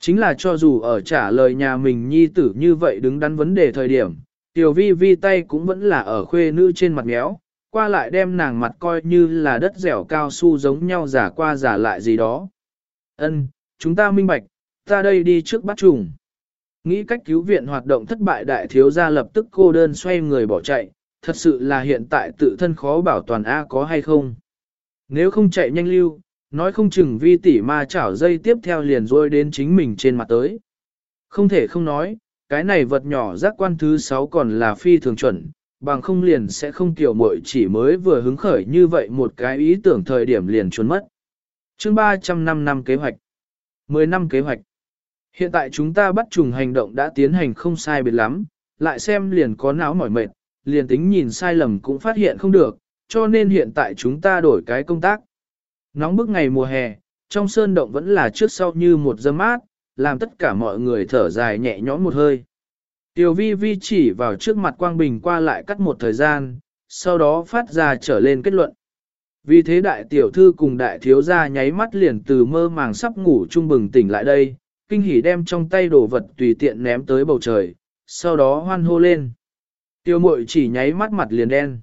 Chính là cho dù ở trả lời nhà mình nhi tử như vậy đứng đắn vấn đề thời điểm, tiểu vi vi tay cũng vẫn là ở khuê nữ trên mặt méo, qua lại đem nàng mặt coi như là đất dẻo cao su giống nhau giả qua giả lại gì đó. Ân, chúng ta minh bạch, ta đây đi trước bắt trùng. Nghĩ cách cứu viện hoạt động thất bại đại thiếu gia lập tức cô đơn xoay người bỏ chạy, thật sự là hiện tại tự thân khó bảo toàn A có hay không. Nếu không chạy nhanh lưu, nói không chừng vi tỷ ma chảo dây tiếp theo liền rôi đến chính mình trên mặt tới. Không thể không nói, cái này vật nhỏ giác quan thứ 6 còn là phi thường chuẩn, bằng không liền sẽ không kiểu muội chỉ mới vừa hứng khởi như vậy một cái ý tưởng thời điểm liền trốn mất. chương 305 năm kế hoạch 10 năm kế hoạch Hiện tại chúng ta bắt trùng hành động đã tiến hành không sai biệt lắm, lại xem liền có não mỏi mệt, liền tính nhìn sai lầm cũng phát hiện không được, cho nên hiện tại chúng ta đổi cái công tác. Nóng bức ngày mùa hè, trong sơn động vẫn là trước sau như một dâm mát, làm tất cả mọi người thở dài nhẹ nhõm một hơi. Tiểu vi vi chỉ vào trước mặt quang bình qua lại cắt một thời gian, sau đó phát ra trở lên kết luận. Vì thế đại tiểu thư cùng đại thiếu gia nháy mắt liền từ mơ màng sắp ngủ trung bừng tỉnh lại đây, kinh hỉ đem trong tay đồ vật tùy tiện ném tới bầu trời, sau đó hoan hô lên. Tiêu mội chỉ nháy mắt mặt liền đen.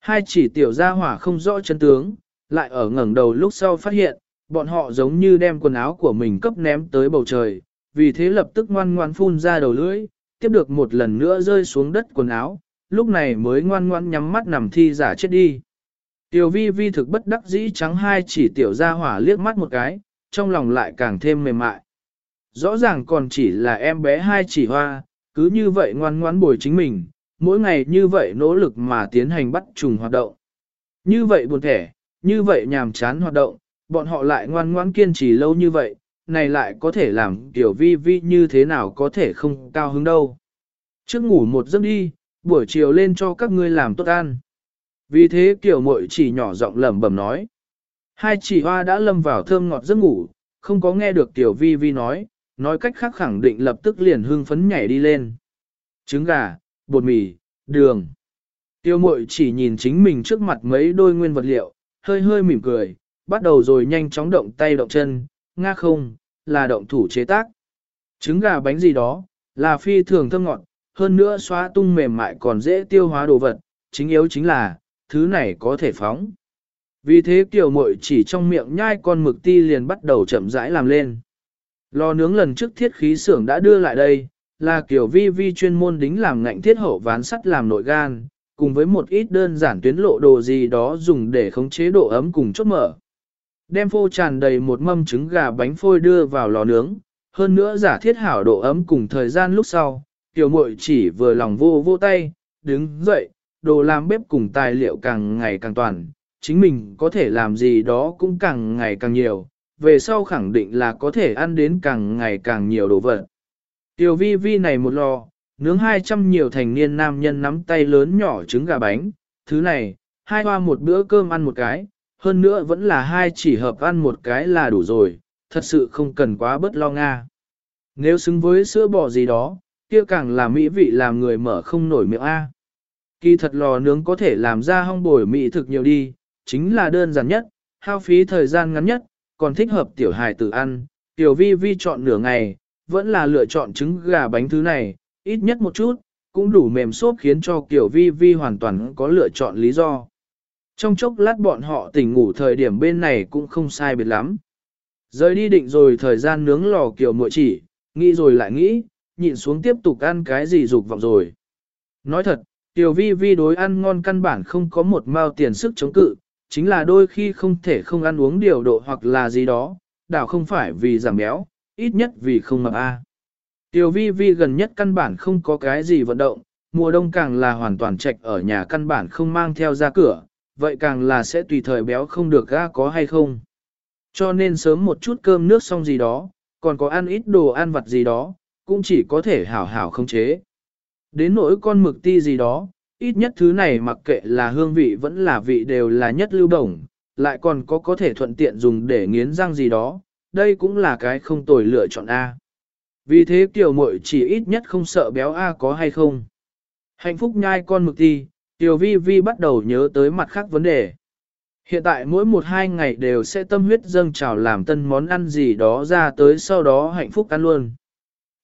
Hai chỉ tiểu gia hỏa không rõ chân tướng, lại ở ngẩng đầu lúc sau phát hiện, bọn họ giống như đem quần áo của mình cấp ném tới bầu trời, vì thế lập tức ngoan ngoan phun ra đầu lưỡi, tiếp được một lần nữa rơi xuống đất quần áo, lúc này mới ngoan ngoan nhắm mắt nằm thi giả chết đi. Tiểu vi vi thực bất đắc dĩ trắng hai chỉ tiểu gia hỏa liếc mắt một cái, trong lòng lại càng thêm mềm mại. Rõ ràng còn chỉ là em bé hai chỉ hoa, cứ như vậy ngoan ngoãn bồi chính mình, mỗi ngày như vậy nỗ lực mà tiến hành bắt trùng hoạt động. Như vậy buồn thẻ, như vậy nhàm chán hoạt động, bọn họ lại ngoan ngoãn kiên trì lâu như vậy, này lại có thể làm tiểu vi vi như thế nào có thể không cao hứng đâu. Trước ngủ một giấc đi, buổi chiều lên cho các ngươi làm tốt ăn. Vì thế kiểu muội chỉ nhỏ giọng lẩm bẩm nói. Hai chỉ hoa đã lâm vào thơm ngọt giấc ngủ, không có nghe được tiểu vi vi nói, nói cách khác khẳng định lập tức liền hưng phấn nhảy đi lên. Trứng gà, bột mì, đường. Tiêu mội chỉ nhìn chính mình trước mặt mấy đôi nguyên vật liệu, hơi hơi mỉm cười, bắt đầu rồi nhanh chóng động tay động chân, nga không, là động thủ chế tác. Trứng gà bánh gì đó, là phi thường thơm ngọt, hơn nữa xóa tung mềm mại còn dễ tiêu hóa đồ vật, chính yếu chính là, thứ này có thể phóng. Vì thế kiểu mội chỉ trong miệng nhai con mực ti liền bắt đầu chậm rãi làm lên. Lò nướng lần trước thiết khí xưởng đã đưa lại đây, là kiểu vi vi chuyên môn đính làm ngạnh thiết hậu ván sắt làm nội gan, cùng với một ít đơn giản tuyến lộ đồ gì đó dùng để khống chế độ ấm cùng chốt mở. Đem phô tràn đầy một mâm trứng gà bánh phôi đưa vào lò nướng, hơn nữa giả thiết hảo độ ấm cùng thời gian lúc sau, tiểu muội chỉ vừa lòng vô vô tay, đứng dậy, đồ làm bếp cùng tài liệu càng ngày càng toàn, chính mình có thể làm gì đó cũng càng ngày càng nhiều, về sau khẳng định là có thể ăn đến càng ngày càng nhiều đồ vật. Tiểu vi vi này một lò, nướng 200 nhiều thành niên nam nhân nắm tay lớn nhỏ trứng gà bánh, thứ này, hai hoa một bữa cơm ăn một cái, hơn nữa vẫn là hai chỉ hợp ăn một cái là đủ rồi, thật sự không cần quá bất lo nga. Nếu xứng với sữa bò gì đó, kia càng là mỹ vị làm người mở không nổi miệng A. Kỳ thật lò nướng có thể làm ra hong bồi mỹ thực nhiều đi, chính là đơn giản nhất, hao phí thời gian ngắn nhất, còn thích hợp tiểu hài tử ăn. Tiểu vi vi chọn nửa ngày, vẫn là lựa chọn trứng gà bánh thứ này, ít nhất một chút, cũng đủ mềm xốp khiến cho Tiểu vi vi hoàn toàn có lựa chọn lý do. Trong chốc lát bọn họ tỉnh ngủ thời điểm bên này cũng không sai biệt lắm. Rời đi định rồi thời gian nướng lò kiểu muội chỉ, nghĩ rồi lại nghĩ, nhịn xuống tiếp tục ăn cái gì dục vọng rồi. Nói thật, Tiểu vi vi đối ăn ngon căn bản không có một mao tiền sức chống cự, chính là đôi khi không thể không ăn uống điều độ hoặc là gì đó, đảo không phải vì giảm béo, ít nhất vì không mập a. Tiểu vi vi gần nhất căn bản không có cái gì vận động, mùa đông càng là hoàn toàn trạch ở nhà căn bản không mang theo ra cửa, vậy càng là sẽ tùy thời béo không được ga có hay không. Cho nên sớm một chút cơm nước xong gì đó, còn có ăn ít đồ ăn vặt gì đó, cũng chỉ có thể hảo hảo không chế. Đến nỗi con mực ti gì đó, ít nhất thứ này mặc kệ là hương vị vẫn là vị đều là nhất lưu đồng, lại còn có có thể thuận tiện dùng để nghiến răng gì đó, đây cũng là cái không tồi lựa chọn A. Vì thế tiểu muội chỉ ít nhất không sợ béo A có hay không. Hạnh phúc nhai con mực ti, tiểu vi vi bắt đầu nhớ tới mặt khác vấn đề. Hiện tại mỗi một hai ngày đều sẽ tâm huyết dâng trào làm tân món ăn gì đó ra tới sau đó hạnh phúc ăn luôn.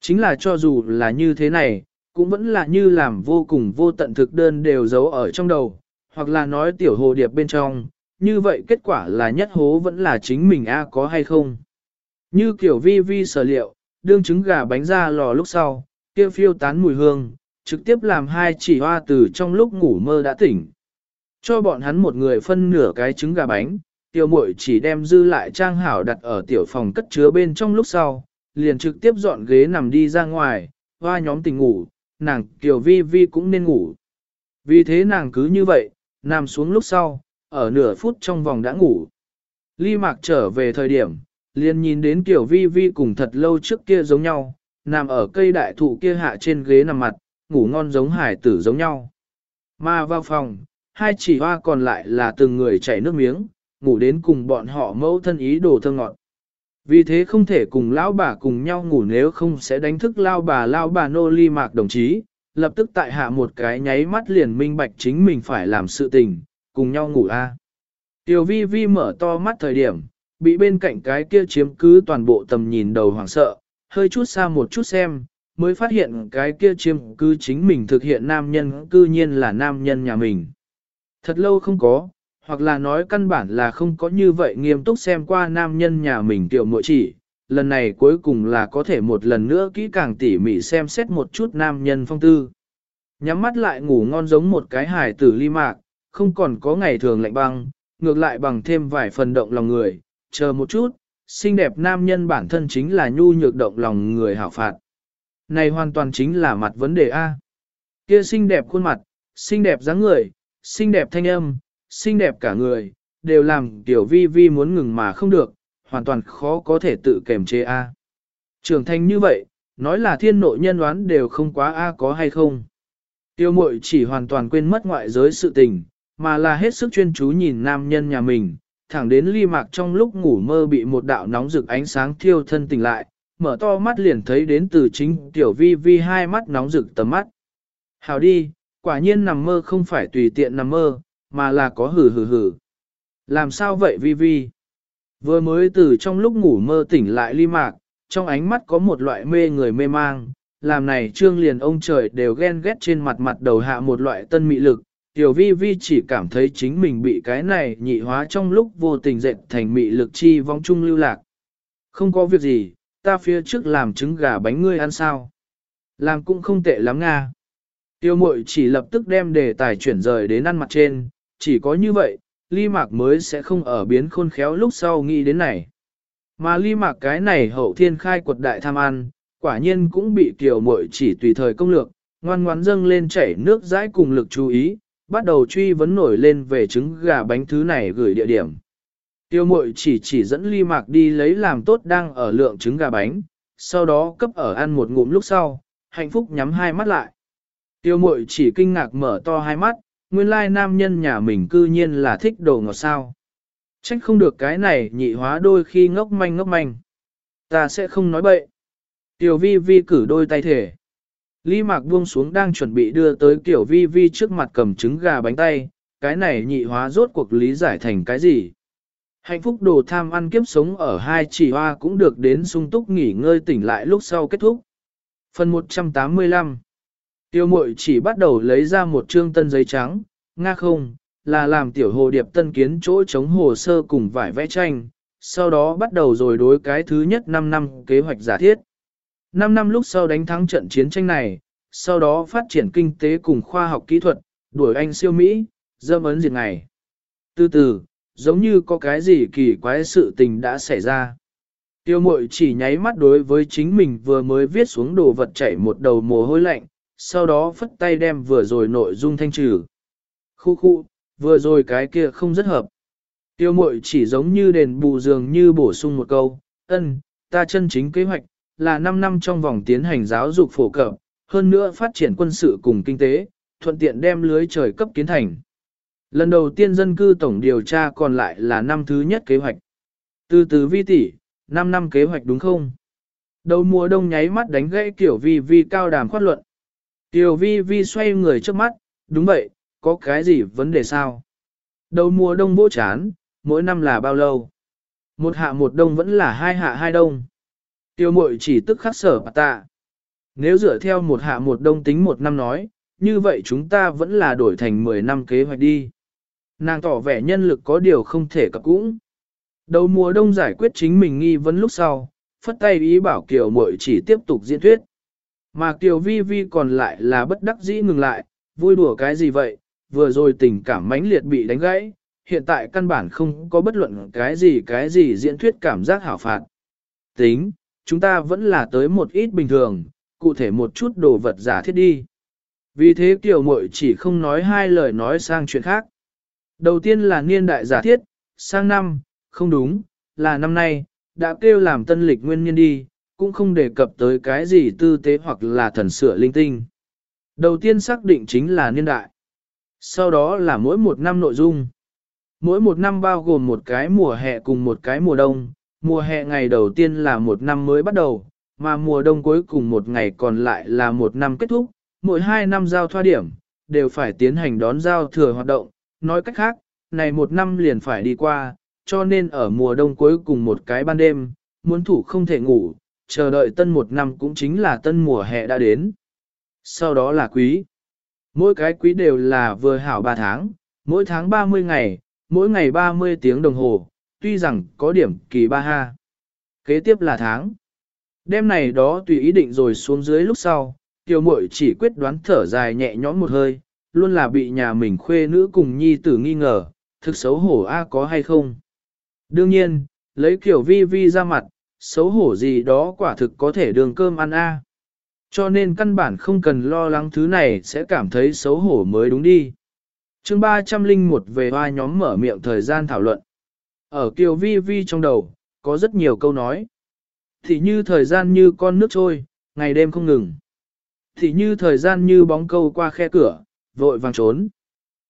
Chính là cho dù là như thế này, cũng vẫn là như làm vô cùng vô tận thực đơn đều giấu ở trong đầu, hoặc là nói tiểu hồ điệp bên trong, như vậy kết quả là nhất hố vẫn là chính mình a có hay không. Như kiểu vi vi sở liệu, đương trứng gà bánh ra lò lúc sau, kia phiêu tán mùi hương, trực tiếp làm hai chỉ hoa từ trong lúc ngủ mơ đã tỉnh. Cho bọn hắn một người phân nửa cái trứng gà bánh, tiểu muội chỉ đem dư lại trang hảo đặt ở tiểu phòng cất chứa bên trong lúc sau, liền trực tiếp dọn ghế nằm đi ra ngoài, hoa nhóm tỉnh ngủ, nàng Kiều Vi Vi cũng nên ngủ. Vì thế nàng cứ như vậy, nằm xuống lúc sau, ở nửa phút trong vòng đã ngủ. Ly Mạc trở về thời điểm, liền nhìn đến Kiều Vi Vi cùng thật lâu trước kia giống nhau, nằm ở cây đại thụ kia hạ trên ghế nằm mặt, ngủ ngon giống hải tử giống nhau. Mà vào phòng, hai chỉ hoa còn lại là từng người chảy nước miếng, ngủ đến cùng bọn họ mẫu thân ý đồ thơ ngọt. Vì thế không thể cùng lão bà cùng nhau ngủ nếu không sẽ đánh thức lao bà lao bà nô ly mạc đồng chí, lập tức tại hạ một cái nháy mắt liền minh bạch chính mình phải làm sự tình, cùng nhau ngủ a. Tiểu vi vi mở to mắt thời điểm, bị bên cạnh cái kia chiếm cứ toàn bộ tầm nhìn đầu hoảng sợ, hơi chút xa một chút xem, mới phát hiện cái kia chiếm cứ chính mình thực hiện nam nhân cư nhiên là nam nhân nhà mình. Thật lâu không có, hoặc là nói căn bản là không có như vậy nghiêm túc xem qua nam nhân nhà mình tiểu muội chỉ, lần này cuối cùng là có thể một lần nữa kỹ càng tỉ mỉ xem xét một chút nam nhân phong tư. Nhắm mắt lại ngủ ngon giống một cái hài tử ly mạc, không còn có ngày thường lạnh băng, ngược lại bằng thêm vài phần động lòng người, chờ một chút, xinh đẹp nam nhân bản thân chính là nhu nhược động lòng người hảo phạt. Này hoàn toàn chính là mặt vấn đề A. Kia xinh đẹp khuôn mặt, xinh đẹp dáng người, xinh đẹp thanh âm, xinh đẹp cả người, đều làm tiểu vi vi muốn ngừng mà không được, hoàn toàn khó có thể tự kềm chế A. Trưởng thành như vậy, nói là thiên nội nhân đoán đều không quá A có hay không. Tiêu mội chỉ hoàn toàn quên mất ngoại giới sự tình, mà là hết sức chuyên chú nhìn nam nhân nhà mình, thẳng đến ly mạc trong lúc ngủ mơ bị một đạo nóng rực ánh sáng thiêu thân tỉnh lại, mở to mắt liền thấy đến từ chính tiểu vi vi hai mắt nóng rực tầm mắt. Hào đi, quả nhiên nằm mơ không phải tùy tiện nằm mơ, mà là có hử hử hử. Làm sao vậy vi vi? Vừa mới từ trong lúc ngủ mơ tỉnh lại ly mạc, trong ánh mắt có một loại mê người mê mang, làm này trương liền ông trời đều ghen ghét trên mặt mặt đầu hạ một loại tân mị lực. Tiểu vi vi chỉ cảm thấy chính mình bị cái này nhị hóa trong lúc vô tình dệt thành mị lực chi vong trung lưu lạc. Không có việc gì, ta phía trước làm trứng gà bánh ngươi ăn sao. Làm cũng không tệ lắm nga. Tiêu mội chỉ lập tức đem đề tài chuyển rời đến ăn mặt trên, chỉ có như vậy, ly mạc mới sẽ không ở biến khôn khéo lúc sau nghĩ đến này. Mà ly mạc cái này hậu thiên khai quật đại tham ăn, quả nhiên cũng bị tiểu muội chỉ tùy thời công lược, ngoan ngoãn dâng lên chảy nước dãi cùng lực chú ý, bắt đầu truy vấn nổi lên về trứng gà bánh thứ này gửi địa điểm. Tiêu mội chỉ chỉ dẫn ly mạc đi lấy làm tốt đang ở lượng trứng gà bánh, sau đó cấp ở ăn một ngụm lúc sau, hạnh phúc nhắm hai mắt lại. Tiêu mội chỉ kinh ngạc mở to hai mắt, nguyên lai nam nhân nhà mình cư nhiên là thích đồ ngọt sao. Trách không được cái này nhị hóa đôi khi ngốc manh ngốc manh. Ta sẽ không nói bậy. Tiểu vi vi cử đôi tay thể. Lý mạc buông xuống đang chuẩn bị đưa tới tiểu vi vi trước mặt cầm trứng gà bánh tay, cái này nhị hóa rốt cuộc lý giải thành cái gì. Hạnh phúc đồ tham ăn kiếp sống ở hai chỉ hoa cũng được đến sung túc nghỉ ngơi tỉnh lại lúc sau kết thúc. Phần 185 Tiêu mội chỉ bắt đầu lấy ra một trương tân giấy trắng, nga không, là làm tiểu hồ điệp tân kiến chỗ chống hồ sơ cùng vải vẽ tranh, sau đó bắt đầu rồi đối cái thứ nhất 5 năm kế hoạch giả thiết. 5 năm lúc sau đánh thắng trận chiến tranh này, sau đó phát triển kinh tế cùng khoa học kỹ thuật, đuổi anh siêu Mỹ, dâm ấn diệt ngày. Từ từ, giống như có cái gì kỳ quái sự tình đã xảy ra. Tiêu mội chỉ nháy mắt đối với chính mình vừa mới viết xuống đồ vật chảy một đầu mồ hôi lạnh, sau đó phất tay đem vừa rồi nội dung thanh trừ. Khu khu, vừa rồi cái kia không rất hợp. Tiêu mội chỉ giống như đền bù dường như bổ sung một câu, ân, ta chân chính kế hoạch, là 5 năm trong vòng tiến hành giáo dục phổ cập, hơn nữa phát triển quân sự cùng kinh tế, thuận tiện đem lưới trời cấp kiến thành. Lần đầu tiên dân cư tổng điều tra còn lại là năm thứ nhất kế hoạch. Từ từ vi tỷ, 5 năm kế hoạch đúng không? Đầu mùa đông nháy mắt đánh gãy kiểu vi vi cao đàm khoát luận. Tiểu vi vi xoay người trước mắt, đúng vậy, có cái gì vấn đề sao? Đầu mùa đông vô chán, mỗi năm là bao lâu? Một hạ một đông vẫn là hai hạ hai đông. Tiêu mội chỉ tức khắc sở bà tạ. Nếu dựa theo một hạ một đông tính một năm nói, như vậy chúng ta vẫn là đổi thành 10 năm kế hoạch đi. Nàng tỏ vẻ nhân lực có điều không thể cập cũng. Đầu mùa đông giải quyết chính mình nghi vấn lúc sau, phất tay ý bảo kiểu Mội chỉ tiếp tục diễn thuyết. Mà Kiều Vi Vi còn lại là bất đắc dĩ ngừng lại, vui đùa cái gì vậy, vừa rồi tình cảm mãnh liệt bị đánh gãy, hiện tại căn bản không có bất luận cái gì cái gì diễn thuyết cảm giác hảo phạt. Tính, chúng ta vẫn là tới một ít bình thường, cụ thể một chút đồ vật giả thiết đi. Vì thế Kiều Mội chỉ không nói hai lời nói sang chuyện khác. Đầu tiên là niên đại giả thiết, sang năm, không đúng, là năm nay, đã kêu làm tân lịch nguyên nhân đi, cũng không đề cập tới cái gì tư tế hoặc là thần sửa linh tinh. Đầu tiên xác định chính là niên đại. Sau đó là mỗi một năm nội dung. Mỗi một năm bao gồm một cái mùa hè cùng một cái mùa đông, mùa hè ngày đầu tiên là một năm mới bắt đầu, mà mùa đông cuối cùng một ngày còn lại là một năm kết thúc, mỗi hai năm giao thoa điểm, đều phải tiến hành đón giao thừa hoạt động, nói cách khác, này một năm liền phải đi qua, cho nên ở mùa đông cuối cùng một cái ban đêm, muốn thủ không thể ngủ, chờ đợi tân một năm cũng chính là tân mùa hè đã đến. Sau đó là quý. Mỗi cái quý đều là vừa hảo 3 tháng, mỗi tháng 30 ngày, mỗi ngày 30 tiếng đồng hồ, tuy rằng có điểm kỳ ba ha. Kế tiếp là tháng. Đêm này đó tùy ý định rồi xuống dưới lúc sau, tiểu muội chỉ quyết đoán thở dài nhẹ nhõm một hơi, luôn là bị nhà mình khuê nữ cùng nhi tử nghi ngờ, thực xấu hổ a có hay không. Đương nhiên, lấy kiểu vi vi ra mặt, xấu hổ gì đó quả thực có thể đường cơm ăn a. À. Cho nên căn bản không cần lo lắng thứ này sẽ cảm thấy xấu hổ mới đúng đi. chương 301 về hoa nhóm mở miệng thời gian thảo luận. Ở kiều vi vi trong đầu, có rất nhiều câu nói. Thì như thời gian như con nước trôi, ngày đêm không ngừng. Thì như thời gian như bóng câu qua khe cửa, vội vàng trốn.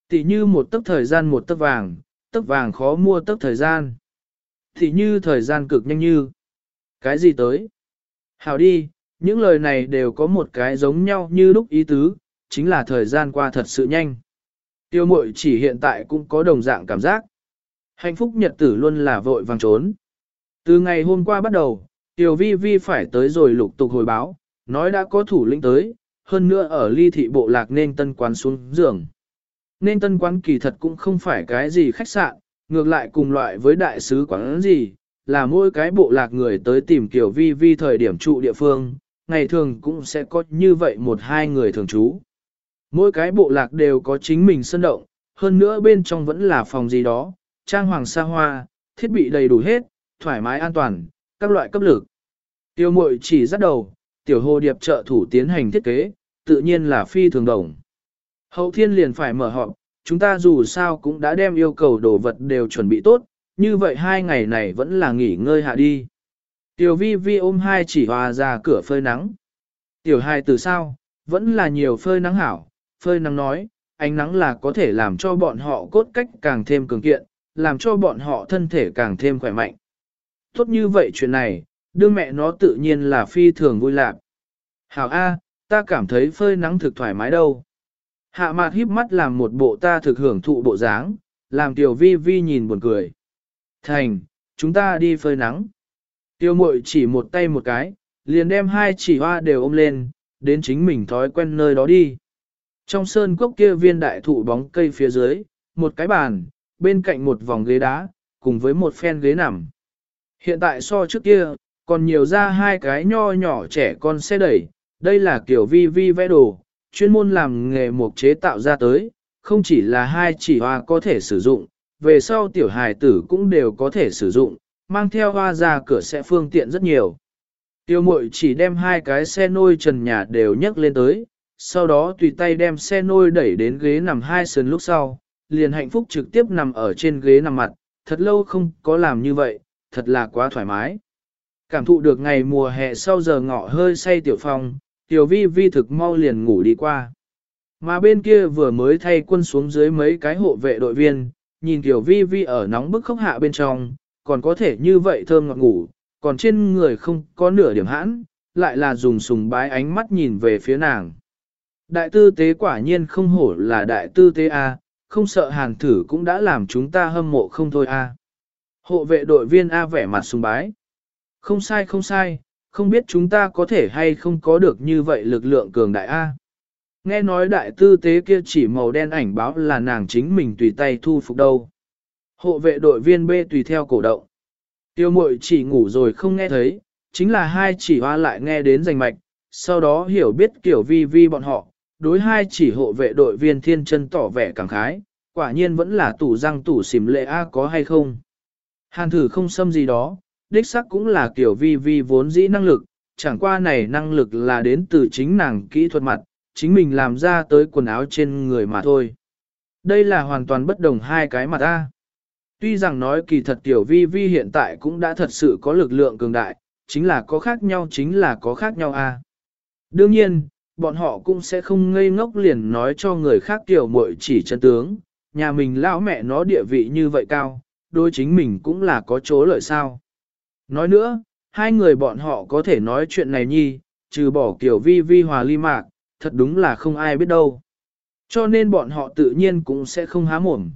Thì như một tấc thời gian một tấc vàng, tấc vàng khó mua tấc thời gian. Thì như thời gian cực nhanh như. Cái gì tới? Hảo đi, những lời này đều có một cái giống nhau như lúc ý tứ, chính là thời gian qua thật sự nhanh. Tiêu mội chỉ hiện tại cũng có đồng dạng cảm giác. Hạnh phúc nhật tử luôn là vội vàng trốn. Từ ngày hôm qua bắt đầu, Tiêu vi vi phải tới rồi lục tục hồi báo, nói đã có thủ lĩnh tới, hơn nữa ở ly thị bộ lạc nên tân quán xuống giường. Nên tân quán kỳ thật cũng không phải cái gì khách sạn, ngược lại cùng loại với đại sứ quán gì, là mỗi cái bộ lạc người tới tìm kiểu vi vi thời điểm trụ địa phương, ngày thường cũng sẽ có như vậy một hai người thường trú. Mỗi cái bộ lạc đều có chính mình sân động, hơn nữa bên trong vẫn là phòng gì đó, trang hoàng xa hoa, thiết bị đầy đủ hết, thoải mái an toàn, các loại cấp lực. Tiêu mội chỉ dắt đầu, tiểu hồ điệp trợ thủ tiến hành thiết kế, tự nhiên là phi thường đồng. Hậu thiên liền phải mở họp, chúng ta dù sao cũng đã đem yêu cầu đồ vật đều chuẩn bị tốt, như vậy hai ngày này vẫn là nghỉ ngơi hạ đi. Tiểu vi vi ôm hai chỉ hòa ra cửa phơi nắng. Tiểu hai từ sao, vẫn là nhiều phơi nắng hảo, phơi nắng nói, ánh nắng là có thể làm cho bọn họ cốt cách càng thêm cường kiện, làm cho bọn họ thân thể càng thêm khỏe mạnh. Tốt như vậy chuyện này, đương mẹ nó tự nhiên là phi thường vui lạc. Hảo A, ta cảm thấy phơi nắng thực thoải mái đâu. Hạ mạt híp mắt làm một bộ ta thực hưởng thụ bộ dáng, làm tiểu vi vi nhìn buồn cười. Thành, chúng ta đi phơi nắng. Tiêu mội chỉ một tay một cái, liền đem hai chỉ hoa đều ôm lên, đến chính mình thói quen nơi đó đi. Trong sơn cốc kia viên đại thụ bóng cây phía dưới, một cái bàn, bên cạnh một vòng ghế đá, cùng với một phen ghế nằm. Hiện tại so trước kia, còn nhiều ra hai cái nho nhỏ trẻ con xe đẩy, đây là kiểu vi vi vẽ đồ, chuyên môn làm nghề mộc chế tạo ra tới, không chỉ là hai chỉ hoa có thể sử dụng, về sau tiểu hài tử cũng đều có thể sử dụng, mang theo hoa ra cửa sẽ phương tiện rất nhiều. Tiêu mội chỉ đem hai cái xe nôi trần nhà đều nhấc lên tới, sau đó tùy tay đem xe nôi đẩy đến ghế nằm hai sườn lúc sau, liền hạnh phúc trực tiếp nằm ở trên ghế nằm mặt, thật lâu không có làm như vậy, thật là quá thoải mái. Cảm thụ được ngày mùa hè sau giờ ngọ hơi say tiểu phong, tiểu vi vi thực mau liền ngủ đi qua. Mà bên kia vừa mới thay quân xuống dưới mấy cái hộ vệ đội viên, nhìn tiểu vi vi ở nóng bức khốc hạ bên trong, còn có thể như vậy thơm ngọt ngủ, còn trên người không có nửa điểm hãn, lại là dùng sùng bái ánh mắt nhìn về phía nàng. Đại tư tế quả nhiên không hổ là đại tư tế A, không sợ hàn thử cũng đã làm chúng ta hâm mộ không thôi A. Hộ vệ đội viên A vẻ mặt sùng bái. Không sai không sai, không biết chúng ta có thể hay không có được như vậy lực lượng cường đại A. Nghe nói đại tư tế kia chỉ màu đen ảnh báo là nàng chính mình tùy tay thu phục đâu. Hộ vệ đội viên B tùy theo cổ động. Tiêu mội chỉ ngủ rồi không nghe thấy, chính là hai chỉ hoa lại nghe đến rành mạch, sau đó hiểu biết kiểu vi vi bọn họ, đối hai chỉ hộ vệ đội viên thiên chân tỏ vẻ cảm khái, quả nhiên vẫn là tủ răng tủ xìm lệ A có hay không. Hàn thử không xâm gì đó, đích sắc cũng là kiểu vi vi vốn dĩ năng lực, chẳng qua này năng lực là đến từ chính nàng kỹ thuật mặt, chính mình làm ra tới quần áo trên người mà thôi. Đây là hoàn toàn bất đồng hai cái mặt ta. Tuy rằng nói kỳ thật tiểu vi vi hiện tại cũng đã thật sự có lực lượng cường đại, chính là có khác nhau chính là có khác nhau a. Đương nhiên, bọn họ cũng sẽ không ngây ngốc liền nói cho người khác tiểu muội chỉ chân tướng, nhà mình lão mẹ nó địa vị như vậy cao, đôi chính mình cũng là có chỗ lợi sao. Nói nữa, hai người bọn họ có thể nói chuyện này nhi, trừ bỏ kiểu vi vi hòa ly mạc, thật đúng là không ai biết đâu. Cho nên bọn họ tự nhiên cũng sẽ không há mồm.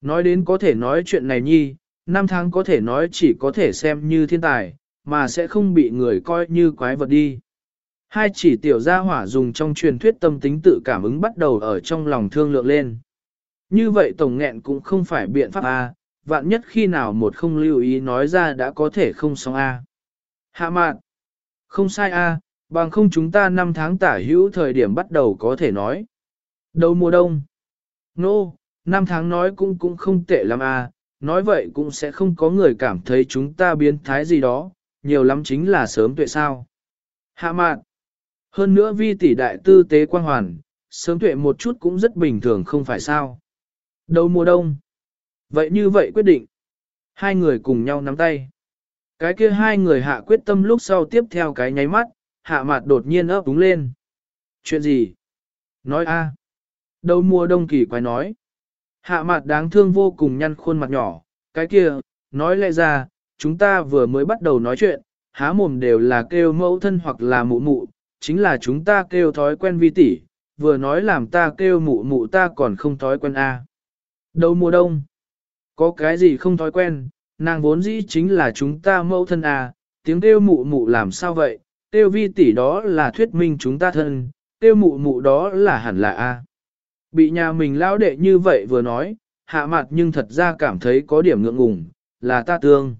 Nói đến có thể nói chuyện này nhi, năm tháng có thể nói chỉ có thể xem như thiên tài, mà sẽ không bị người coi như quái vật đi. Hai chỉ tiểu gia hỏa dùng trong truyền thuyết tâm tính tự cảm ứng bắt đầu ở trong lòng thương lượng lên. Như vậy tổng nghẹn cũng không phải biện pháp A, vạn nhất khi nào một không lưu ý nói ra đã có thể không xong A. Hạ mạn, không sai A, bằng không chúng ta năm tháng tả hữu thời điểm bắt đầu có thể nói. Đầu mùa đông. Nô, no, năm tháng nói cũng cũng không tệ lắm à nói vậy cũng sẽ không có người cảm thấy chúng ta biến thái gì đó, nhiều lắm chính là sớm tuệ sao. Hạ mạn, hơn nữa vi tỷ đại tư tế quang hoàn, sớm tuệ một chút cũng rất bình thường không phải sao. Đầu mùa đông. Vậy như vậy quyết định. Hai người cùng nhau nắm tay. Cái kia hai người hạ quyết tâm lúc sau tiếp theo cái nháy mắt, hạ mặt đột nhiên ấp đúng lên. Chuyện gì? Nói a. Đầu mùa đông kỳ quái nói. Hạ mặt đáng thương vô cùng nhăn khuôn mặt nhỏ. Cái kia, nói lẽ ra, chúng ta vừa mới bắt đầu nói chuyện, há mồm đều là kêu mẫu thân hoặc là mụ mụ, chính là chúng ta kêu thói quen vi tỷ, vừa nói làm ta kêu mụ mụ ta còn không thói quen a. Đầu mùa đông, có cái gì không thói quen, nàng vốn dĩ chính là chúng ta mẫu thân a, tiếng kêu mụ mụ làm sao vậy, Tiêu vi tỷ đó là thuyết minh chúng ta thân, Tiêu mụ mụ đó là hẳn là a. Bị nhà mình lao đệ như vậy vừa nói, hạ mặt nhưng thật ra cảm thấy có điểm ngượng ngùng, là ta tương.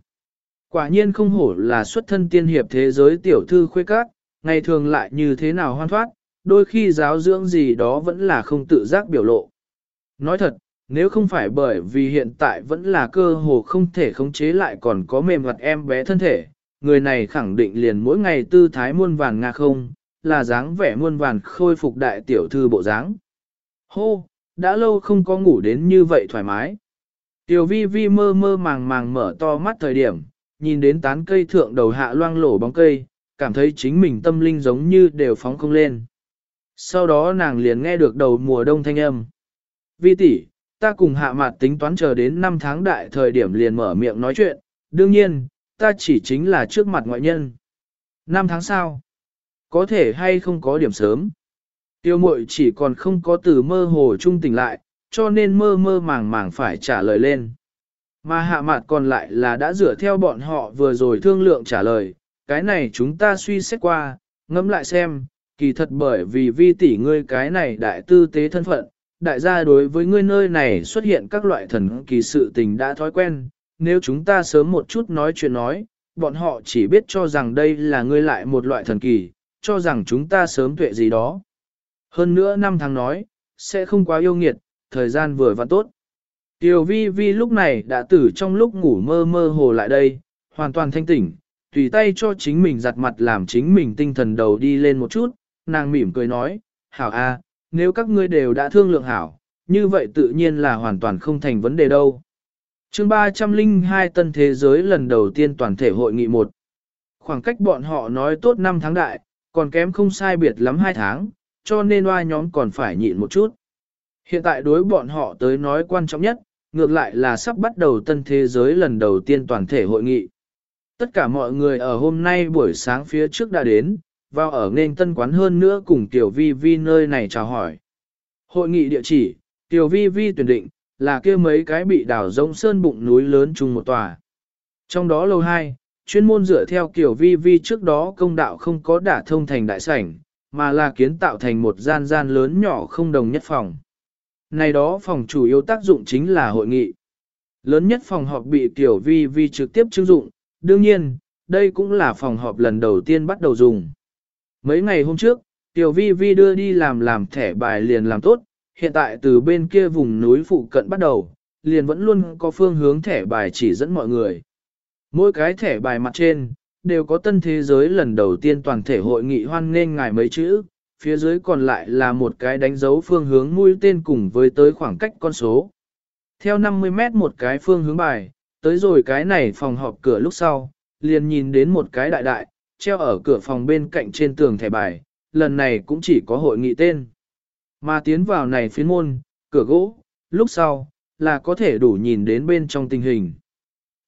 Quả nhiên không hổ là xuất thân tiên hiệp thế giới tiểu thư khuê các, ngày thường lại như thế nào hoan thoát, đôi khi giáo dưỡng gì đó vẫn là không tự giác biểu lộ. Nói thật, nếu không phải bởi vì hiện tại vẫn là cơ hồ không thể khống chế lại còn có mềm mặt em bé thân thể, người này khẳng định liền mỗi ngày tư thái muôn vàn nga không, là dáng vẻ muôn vàn khôi phục đại tiểu thư bộ dáng. Hô, đã lâu không có ngủ đến như vậy thoải mái. Tiểu vi vi mơ mơ màng màng mở to mắt thời điểm, nhìn đến tán cây thượng đầu hạ loang lổ bóng cây, cảm thấy chính mình tâm linh giống như đều phóng không lên. Sau đó nàng liền nghe được đầu mùa đông thanh âm. Vi tỷ, ta cùng hạ mặt tính toán chờ đến 5 tháng đại thời điểm liền mở miệng nói chuyện, đương nhiên, ta chỉ chính là trước mặt ngoại nhân. năm tháng sau, có thể hay không có điểm sớm. Tiêu mội chỉ còn không có từ mơ hồ trung tỉnh lại, cho nên mơ mơ màng màng phải trả lời lên. Mà hạ mặt còn lại là đã dựa theo bọn họ vừa rồi thương lượng trả lời, cái này chúng ta suy xét qua, ngẫm lại xem, kỳ thật bởi vì vi tỷ ngươi cái này đại tư tế thân phận, đại gia đối với ngươi nơi này xuất hiện các loại thần kỳ sự tình đã thói quen, nếu chúng ta sớm một chút nói chuyện nói, bọn họ chỉ biết cho rằng đây là ngươi lại một loại thần kỳ, cho rằng chúng ta sớm tuệ gì đó. Hơn nữa năm tháng nói, sẽ không quá yêu nghiệt, thời gian vừa và tốt. Tiểu vi vi lúc này đã tử trong lúc ngủ mơ mơ hồ lại đây, hoàn toàn thanh tỉnh, tùy tay cho chính mình giặt mặt làm chính mình tinh thần đầu đi lên một chút, nàng mỉm cười nói, hảo a, nếu các ngươi đều đã thương lượng hảo, như vậy tự nhiên là hoàn toàn không thành vấn đề đâu chương 302 tân thế giới lần đầu tiên toàn thể hội nghị một. Khoảng cách bọn họ nói tốt 5 tháng đại, còn kém không sai biệt lắm 2 tháng, cho nên oa nhóm còn phải nhịn một chút. Hiện tại đối bọn họ tới nói quan trọng nhất, ngược lại là sắp bắt đầu tân thế giới lần đầu tiên toàn thể hội nghị. Tất cả mọi người ở hôm nay buổi sáng phía trước đã đến, vào ở nên tân quán hơn nữa cùng Tiểu Vi Vi nơi này chào hỏi. Hội nghị địa chỉ, Tiểu Vi Vi tuyển định, là kia mấy cái bị đảo rông sơn bụng núi lớn chung một tòa. Trong đó lâu hai, chuyên môn dựa theo kiểu Vi Vi trước đó công đạo không có đả thông thành đại sảnh, mà là kiến tạo thành một gian gian lớn nhỏ không đồng nhất phòng. Này đó phòng chủ yếu tác dụng chính là hội nghị. Lớn nhất phòng họp bị Tiểu Vi Vi trực tiếp chứng dụng, đương nhiên, đây cũng là phòng họp lần đầu tiên bắt đầu dùng. Mấy ngày hôm trước, Tiểu Vi Vi đưa đi làm làm thẻ bài liền làm tốt, hiện tại từ bên kia vùng núi phụ cận bắt đầu, liền vẫn luôn có phương hướng thẻ bài chỉ dẫn mọi người. Mỗi cái thẻ bài mặt trên, đều có tân thế giới lần đầu tiên toàn thể hội nghị hoan nghênh ngài mấy chữ, phía dưới còn lại là một cái đánh dấu phương hướng mũi tên cùng với tới khoảng cách con số. Theo 50 mét một cái phương hướng bài, tới rồi cái này phòng họp cửa lúc sau, liền nhìn đến một cái đại đại, treo ở cửa phòng bên cạnh trên tường thẻ bài, lần này cũng chỉ có hội nghị tên. Mà tiến vào này phiến môn, cửa gỗ, lúc sau, là có thể đủ nhìn đến bên trong tình hình.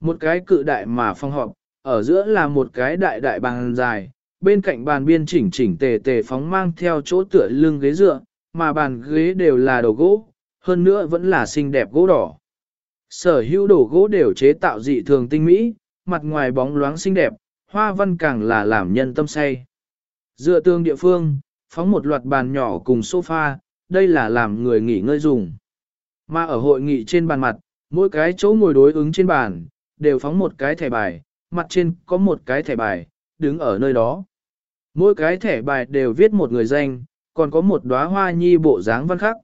Một cái cự đại mà phong họp, ở giữa là một cái đại đại bàn dài, bên cạnh bàn biên chỉnh chỉnh tề tề phóng mang theo chỗ tựa lưng ghế dựa, mà bàn ghế đều là đồ gỗ, hơn nữa vẫn là xinh đẹp gỗ đỏ. Sở hữu đồ gỗ đều chế tạo dị thường tinh mỹ, mặt ngoài bóng loáng xinh đẹp, hoa văn càng là làm nhân tâm say. Dựa tương địa phương, phóng một loạt bàn nhỏ cùng sofa, đây là làm người nghỉ ngơi dùng. Mà ở hội nghị trên bàn mặt, mỗi cái chỗ ngồi đối ứng trên bàn, đều phóng một cái thẻ bài, mặt trên có một cái thẻ bài, đứng ở nơi đó. Mỗi cái thẻ bài đều viết một người danh, còn có một đóa hoa nhi bộ dáng văn khắc.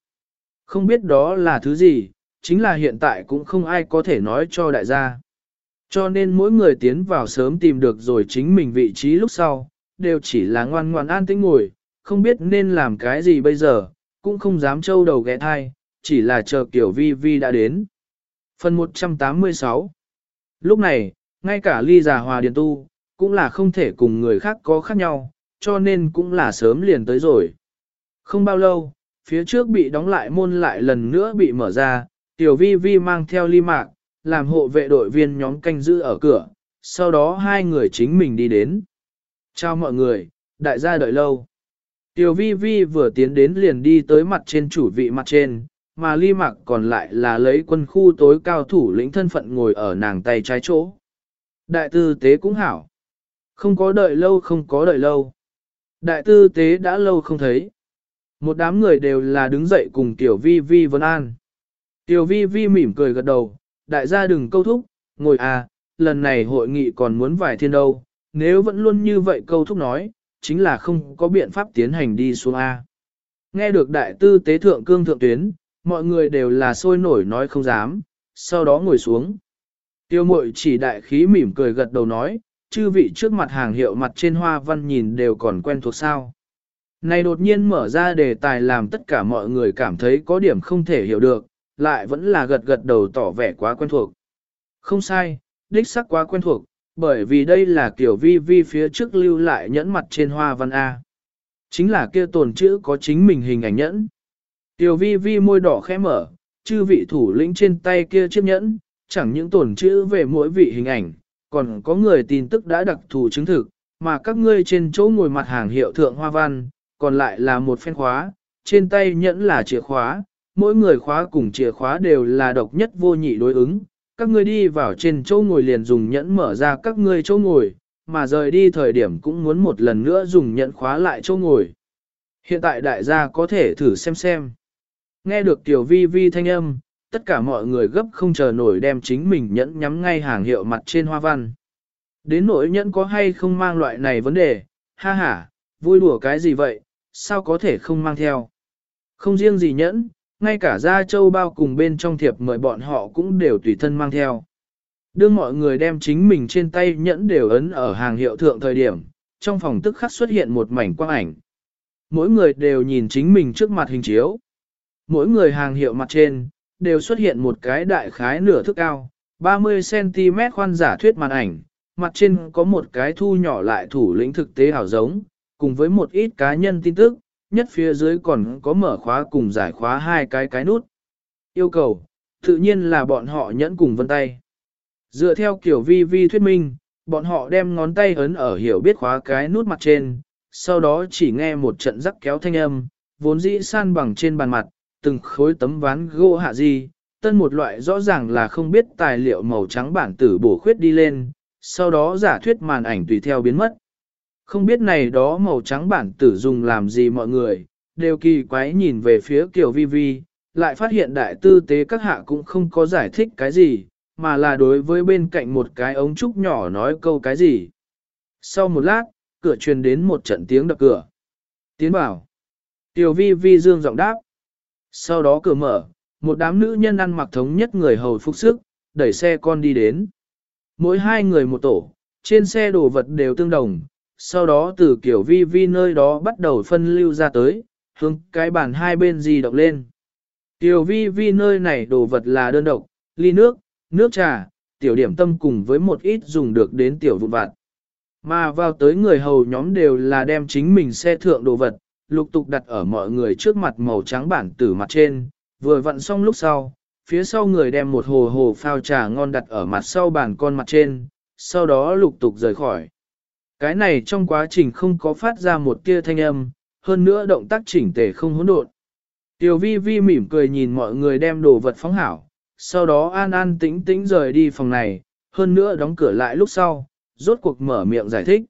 Không biết đó là thứ gì, chính là hiện tại cũng không ai có thể nói cho đại gia. Cho nên mỗi người tiến vào sớm tìm được rồi chính mình vị trí lúc sau, đều chỉ là ngoan ngoan an tĩnh ngồi, không biết nên làm cái gì bây giờ, cũng không dám trâu đầu ghé thai, chỉ là chờ kiểu vi vi đã đến. Phần 186 Lúc này, ngay cả ly già hòa điền tu, cũng là không thể cùng người khác có khác nhau, cho nên cũng là sớm liền tới rồi. Không bao lâu, phía trước bị đóng lại môn lại lần nữa bị mở ra, tiểu vi vi mang theo ly mạc, làm hộ vệ đội viên nhóm canh giữ ở cửa, sau đó hai người chính mình đi đến. Chào mọi người, đại gia đợi lâu. Tiểu vi vi vừa tiến đến liền đi tới mặt trên chủ vị mặt trên, mà ly Mặc còn lại là lấy quân khu tối cao thủ lĩnh thân phận ngồi ở nàng tay trái chỗ. Đại tư tế cũng hảo. Không có đợi lâu không có đợi lâu. Đại tư tế đã lâu không thấy. Một đám người đều là đứng dậy cùng Tiểu Vi Vi vân an. Tiểu Vi Vi mỉm cười gật đầu, đại gia đừng câu thúc, ngồi à, lần này hội nghị còn muốn vài thiên đâu, nếu vẫn luôn như vậy câu thúc nói, chính là không có biện pháp tiến hành đi xuống A. Nghe được đại tư tế thượng cương thượng tuyến, mọi người đều là sôi nổi nói không dám, sau đó ngồi xuống. Tiêu mội chỉ đại khí mỉm cười gật đầu nói, chư vị trước mặt hàng hiệu mặt trên hoa văn nhìn đều còn quen thuộc sao. Này đột nhiên mở ra đề tài làm tất cả mọi người cảm thấy có điểm không thể hiểu được, lại vẫn là gật gật đầu tỏ vẻ quá quen thuộc. Không sai, đích sắc quá quen thuộc, bởi vì đây là kiểu vi vi phía trước lưu lại nhẫn mặt trên hoa văn A. Chính là kia tồn chữ có chính mình hình ảnh nhẫn. Tiểu vi vi môi đỏ khẽ mở, chư vị thủ lĩnh trên tay kia chiếc nhẫn, chẳng những tổn chữ về mỗi vị hình ảnh, còn có người tin tức đã đặc thù chứng thực, mà các ngươi trên chỗ ngồi mặt hàng hiệu thượng hoa văn, còn lại là một phen khóa, trên tay nhẫn là chìa khóa, mỗi người khóa cùng chìa khóa đều là độc nhất vô nhị đối ứng. Các ngươi đi vào trên chỗ ngồi liền dùng nhẫn mở ra các ngươi chỗ ngồi, mà rời đi thời điểm cũng muốn một lần nữa dùng nhẫn khóa lại chỗ ngồi. Hiện tại đại gia có thể thử xem xem. Nghe được tiểu vi vi thanh âm, tất cả mọi người gấp không chờ nổi đem chính mình nhẫn nhắm ngay hàng hiệu mặt trên hoa văn. Đến nỗi nhẫn có hay không mang loại này vấn đề, ha ha, vui đùa cái gì vậy, sao có thể không mang theo. Không riêng gì nhẫn, ngay cả gia châu bao cùng bên trong thiệp mời bọn họ cũng đều tùy thân mang theo. Đưa mọi người đem chính mình trên tay nhẫn đều ấn ở hàng hiệu thượng thời điểm, trong phòng tức khắc xuất hiện một mảnh quang ảnh. Mỗi người đều nhìn chính mình trước mặt hình chiếu. Mỗi người hàng hiệu mặt trên, đều xuất hiện một cái đại khái nửa thước cao, 30cm khoan giả thuyết màn ảnh, mặt trên có một cái thu nhỏ lại thủ lĩnh thực tế ảo giống, cùng với một ít cá nhân tin tức, nhất phía dưới còn có mở khóa cùng giải khóa hai cái cái nút. Yêu cầu, tự nhiên là bọn họ nhẫn cùng vân tay. Dựa theo kiểu vi vi thuyết minh, bọn họ đem ngón tay ấn ở hiểu biết khóa cái nút mặt trên, sau đó chỉ nghe một trận rắc kéo thanh âm, vốn dĩ san bằng trên bàn mặt, từng khối tấm ván gỗ hạ di, tân một loại rõ ràng là không biết tài liệu màu trắng bản tử bổ khuyết đi lên, sau đó giả thuyết màn ảnh tùy theo biến mất. Không biết này đó màu trắng bản tử dùng làm gì mọi người, đều kỳ quái nhìn về phía Kiều Vi Vi, lại phát hiện đại tư tế các hạ cũng không có giải thích cái gì, mà là đối với bên cạnh một cái ống trúc nhỏ nói câu cái gì. Sau một lát, cửa truyền đến một trận tiếng đập cửa. Tiến bảo. Tiểu vi vi dương giọng đáp. Sau đó cửa mở, một đám nữ nhân ăn mặc thống nhất người hầu phục sức, đẩy xe con đi đến. Mỗi hai người một tổ, trên xe đồ vật đều tương đồng, sau đó từ kiểu vi vi nơi đó bắt đầu phân lưu ra tới, hướng cái bàn hai bên di động lên. Tiểu vi vi nơi này đồ vật là đơn độc, ly nước, nước trà, tiểu điểm tâm cùng với một ít dùng được đến tiểu vụn vặt. Mà vào tới người hầu nhóm đều là đem chính mình xe thượng đồ vật, lục tục đặt ở mọi người trước mặt màu trắng bản tử mặt trên, vừa vặn xong lúc sau, phía sau người đem một hồ hồ phao trà ngon đặt ở mặt sau bàn con mặt trên, sau đó lục tục rời khỏi. Cái này trong quá trình không có phát ra một tia thanh âm, hơn nữa động tác chỉnh tề không hỗn độn. Tiểu vi vi mỉm cười nhìn mọi người đem đồ vật phóng hảo, sau đó an an tĩnh tĩnh rời đi phòng này, hơn nữa đóng cửa lại lúc sau, rốt cuộc mở miệng giải thích.